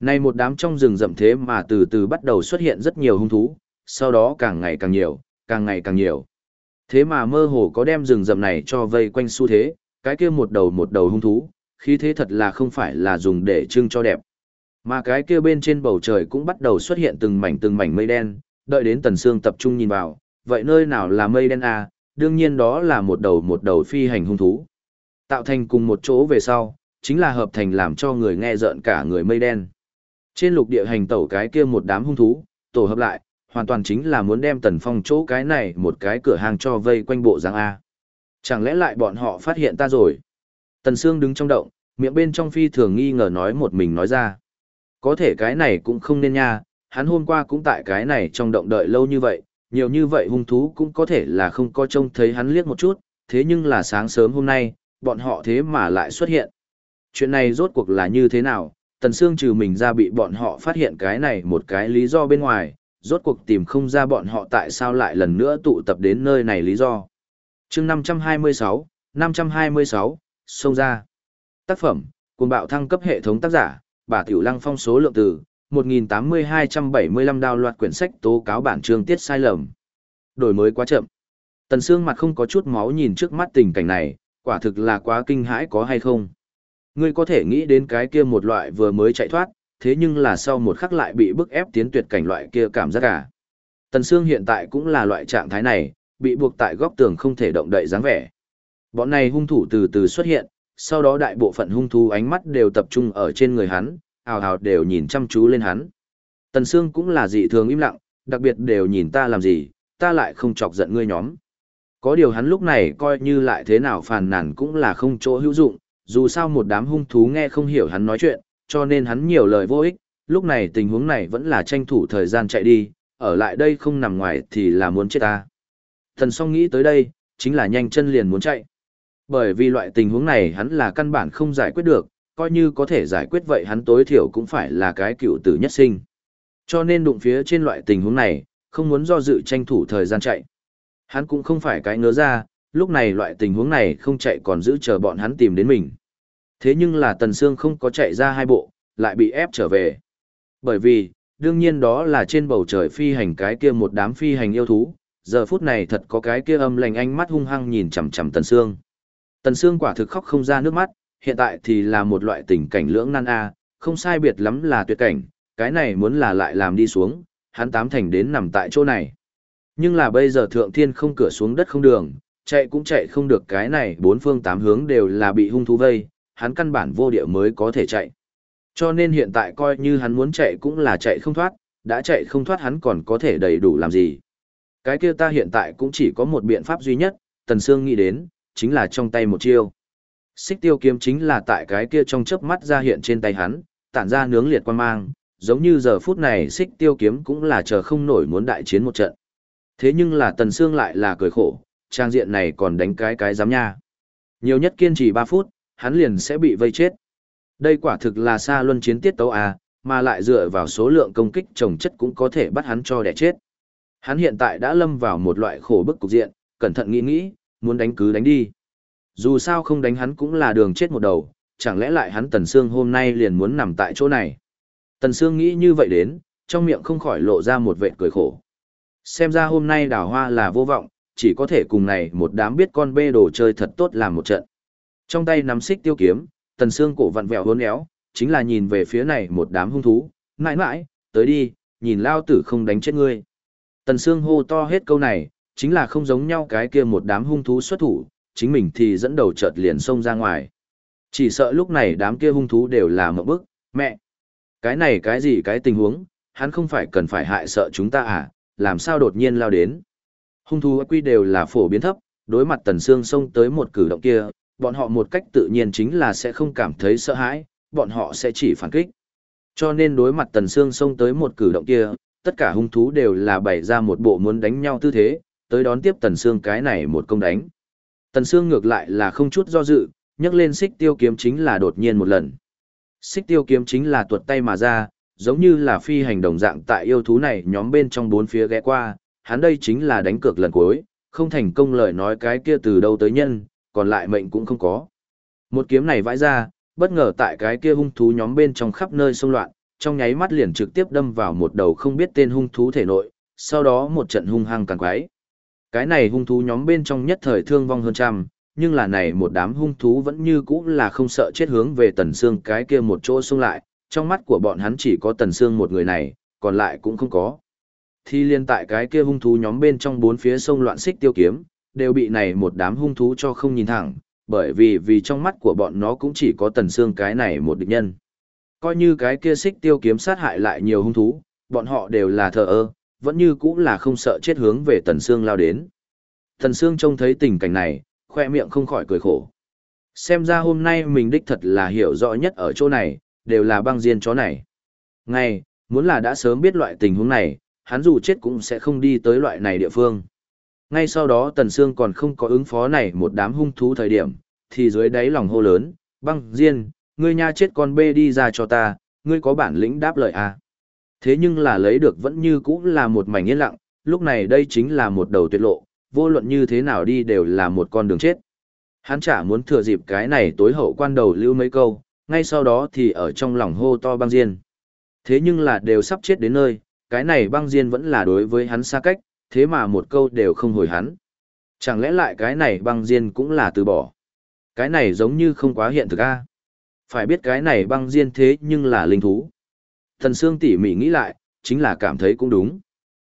nay một đám trong rừng rậm thế mà từ từ bắt đầu xuất hiện rất nhiều hung thú, sau đó càng ngày càng nhiều, càng ngày càng nhiều. Thế mà mơ hồ có đem rừng rậm này cho vây quanh xu thế, cái kia một đầu một đầu hung thú, khí thế thật là không phải là dùng để trưng cho đẹp. Mà cái kia bên trên bầu trời cũng bắt đầu xuất hiện từng mảnh từng mảnh mây đen, đợi đến Tần Sương tập trung nhìn vào, vậy nơi nào là mây đen à, đương nhiên đó là một đầu một đầu phi hành hung thú. Tạo thành cùng một chỗ về sau, chính là hợp thành làm cho người nghe rợn cả người mây đen. Trên lục địa hành tẩu cái kia một đám hung thú, tổ hợp lại, hoàn toàn chính là muốn đem Tần Phong chỗ cái này một cái cửa hàng cho vây quanh bộ giang A. Chẳng lẽ lại bọn họ phát hiện ta rồi? Tần Sương đứng trong động, miệng bên trong phi thường nghi ngờ nói một mình nói ra. Có thể cái này cũng không nên nha, hắn hôm qua cũng tại cái này trong động đợi lâu như vậy, nhiều như vậy hung thú cũng có thể là không có trông thấy hắn liếc một chút, thế nhưng là sáng sớm hôm nay, bọn họ thế mà lại xuất hiện. Chuyện này rốt cuộc là như thế nào, Tần Sương trừ mình ra bị bọn họ phát hiện cái này một cái lý do bên ngoài, rốt cuộc tìm không ra bọn họ tại sao lại lần nữa tụ tập đến nơi này lý do. chương 526, 526, xông ra. Tác phẩm, cùng bạo thăng cấp hệ thống tác giả, bà Tiểu Lăng phong số lượng từ, 1.8275 đào loạt quyển sách tố cáo bản chương tiết sai lầm. Đổi mới quá chậm. Tần Sương mặt không có chút máu nhìn trước mắt tình cảnh này, quả thực là quá kinh hãi có hay không. Ngươi có thể nghĩ đến cái kia một loại vừa mới chạy thoát, thế nhưng là sau một khắc lại bị bức ép tiến tuyệt cảnh loại kia cảm giác cả. Tần Sương hiện tại cũng là loại trạng thái này, bị buộc tại góc tường không thể động đậy dáng vẻ. Bọn này hung thủ từ từ xuất hiện, sau đó đại bộ phận hung thú ánh mắt đều tập trung ở trên người hắn, ào ào đều nhìn chăm chú lên hắn. Tần Sương cũng là dị thường im lặng, đặc biệt đều nhìn ta làm gì, ta lại không chọc giận ngươi nhóm. Có điều hắn lúc này coi như lại thế nào phàn nàn cũng là không chỗ hữu dụng, dù sao một đám hung thú nghe không hiểu hắn nói chuyện, cho nên hắn nhiều lời vô ích, lúc này tình huống này vẫn là tranh thủ thời gian chạy đi, ở lại đây không nằm ngoài thì là muốn chết ta. Thần song nghĩ tới đây, chính là nhanh chân liền muốn chạy. Bởi vì loại tình huống này hắn là căn bản không giải quyết được, coi như có thể giải quyết vậy hắn tối thiểu cũng phải là cái cựu tử nhất sinh. Cho nên đụng phía trên loại tình huống này, không muốn do dự tranh thủ thời gian chạy. Hắn cũng không phải cái ngớ ra, lúc này loại tình huống này không chạy còn giữ chờ bọn hắn tìm đến mình. Thế nhưng là Tần Sương không có chạy ra hai bộ, lại bị ép trở về. Bởi vì, đương nhiên đó là trên bầu trời phi hành cái kia một đám phi hành yêu thú, giờ phút này thật có cái kia âm lành ánh mắt hung hăng nhìn chằm chằm Tần Sương. Tần Sương quả thực khóc không ra nước mắt, hiện tại thì là một loại tình cảnh lưỡng nan a, không sai biệt lắm là tuyệt cảnh, cái này muốn là lại làm đi xuống, hắn tám thành đến nằm tại chỗ này. Nhưng là bây giờ thượng thiên không cửa xuống đất không đường, chạy cũng chạy không được cái này bốn phương tám hướng đều là bị hung thú vây, hắn căn bản vô địa mới có thể chạy. Cho nên hiện tại coi như hắn muốn chạy cũng là chạy không thoát, đã chạy không thoát hắn còn có thể đầy đủ làm gì. Cái kia ta hiện tại cũng chỉ có một biện pháp duy nhất, Tần Sương nghĩ đến, chính là trong tay một chiêu. Xích tiêu kiếm chính là tại cái kia trong chớp mắt ra hiện trên tay hắn, tản ra nướng liệt quan mang, giống như giờ phút này xích tiêu kiếm cũng là chờ không nổi muốn đại chiến một trận. Thế nhưng là Tần Sương lại là cười khổ, trang diện này còn đánh cái cái giám nha. Nhiều nhất kiên trì 3 phút, hắn liền sẽ bị vây chết. Đây quả thực là xa luân chiến tiết tấu à, mà lại dựa vào số lượng công kích trồng chất cũng có thể bắt hắn cho đẻ chết. Hắn hiện tại đã lâm vào một loại khổ bức cục diện, cẩn thận nghĩ nghĩ, muốn đánh cứ đánh đi. Dù sao không đánh hắn cũng là đường chết một đầu, chẳng lẽ lại hắn Tần Sương hôm nay liền muốn nằm tại chỗ này. Tần Sương nghĩ như vậy đến, trong miệng không khỏi lộ ra một vệt cười khổ. Xem ra hôm nay đào hoa là vô vọng, chỉ có thể cùng này một đám biết con bê đồ chơi thật tốt làm một trận. Trong tay nắm xích tiêu kiếm, Tần xương cổ vặn vẹo hốn éo, chính là nhìn về phía này một đám hung thú, mãi mãi, tới đi, nhìn lao tử không đánh chết ngươi. Tần xương hô to hết câu này, chính là không giống nhau cái kia một đám hung thú xuất thủ, chính mình thì dẫn đầu chợt liền xông ra ngoài. Chỉ sợ lúc này đám kia hung thú đều là một bức, mẹ. Cái này cái gì cái tình huống, hắn không phải cần phải hại sợ chúng ta à, làm sao đột nhiên lao đến. Hung thú quy đều là phổ biến thấp, đối mặt tần xương xông tới một cử động kia, bọn họ một cách tự nhiên chính là sẽ không cảm thấy sợ hãi, bọn họ sẽ chỉ phản kích. Cho nên đối mặt tần xương xông tới một cử động kia, tất cả hung thú đều là bày ra một bộ muốn đánh nhau tư thế, tới đón tiếp tần xương cái này một công đánh. Tần xương ngược lại là không chút do dự, nhấc lên xích tiêu kiếm chính là đột nhiên một lần. Xích tiêu kiếm chính là tuột tay mà ra, giống như là phi hành đồng dạng tại yêu thú này nhóm bên trong bốn phía ghé qua, hắn đây chính là đánh cược lần cuối, không thành công lời nói cái kia từ đâu tới nhân, còn lại mệnh cũng không có. Một kiếm này vãi ra, bất ngờ tại cái kia hung thú nhóm bên trong khắp nơi xung loạn, trong nháy mắt liền trực tiếp đâm vào một đầu không biết tên hung thú thể nội, sau đó một trận hung hăng càng quái. Cái này hung thú nhóm bên trong nhất thời thương vong hơn trăm, nhưng là này một đám hung thú vẫn như cũ là không sợ chết hướng về tần xương cái kia một chỗ xung lại, trong mắt của bọn hắn chỉ có Tần xương một người này, còn lại cũng không có. Thì liên tại cái kia hung thú nhóm bên trong bốn phía sông loạn xích tiêu kiếm, đều bị này một đám hung thú cho không nhìn thẳng, bởi vì vì trong mắt của bọn nó cũng chỉ có Tần xương cái này một địch nhân. Coi như cái kia xích tiêu kiếm sát hại lại nhiều hung thú, bọn họ đều là thờ ơ, vẫn như cũng là không sợ chết hướng về Tần xương lao đến. Tần xương trông thấy tình cảnh này, khoe miệng không khỏi cười khổ. Xem ra hôm nay mình đích thật là hiểu rõ nhất ở chỗ này, đều là băng diên chó này. Ngay, muốn là đã sớm biết loại tình huống này, hắn dù chết cũng sẽ không đi tới loại này địa phương. Ngay sau đó Tần Sương còn không có ứng phó này một đám hung thú thời điểm, thì dưới đáy lòng hô lớn, băng diên, ngươi nha chết con bê đi ra cho ta, ngươi có bản lĩnh đáp lời à. Thế nhưng là lấy được vẫn như cũ là một mảnh yên lặng, lúc này đây chính là một đầu tuyệt lộ, vô luận như thế nào đi đều là một con đường chết. Hắn chả muốn thừa dịp cái này tối hậu quan đầu lưu mấy câu, ngay sau đó thì ở trong lòng hô to băng diên. Thế nhưng là đều sắp chết đến nơi, cái này băng diên vẫn là đối với hắn xa cách, thế mà một câu đều không hồi hắn. Chẳng lẽ lại cái này băng diên cũng là từ bỏ. Cái này giống như không quá hiện thực a. Phải biết cái này băng diên thế nhưng là linh thú. Thần Sương tỉ mỉ nghĩ lại, chính là cảm thấy cũng đúng.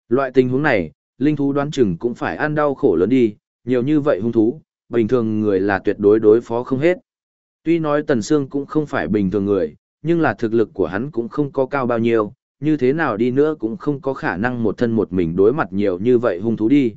Loại tình huống này, linh thú đoán chừng cũng phải ăn đau khổ lớn đi, nhiều như vậy hung thú, bình thường người là tuyệt đối đối phó không hết. Tuy nói Tần Sương cũng không phải bình thường người, nhưng là thực lực của hắn cũng không có cao bao nhiêu, như thế nào đi nữa cũng không có khả năng một thân một mình đối mặt nhiều như vậy hung thú đi.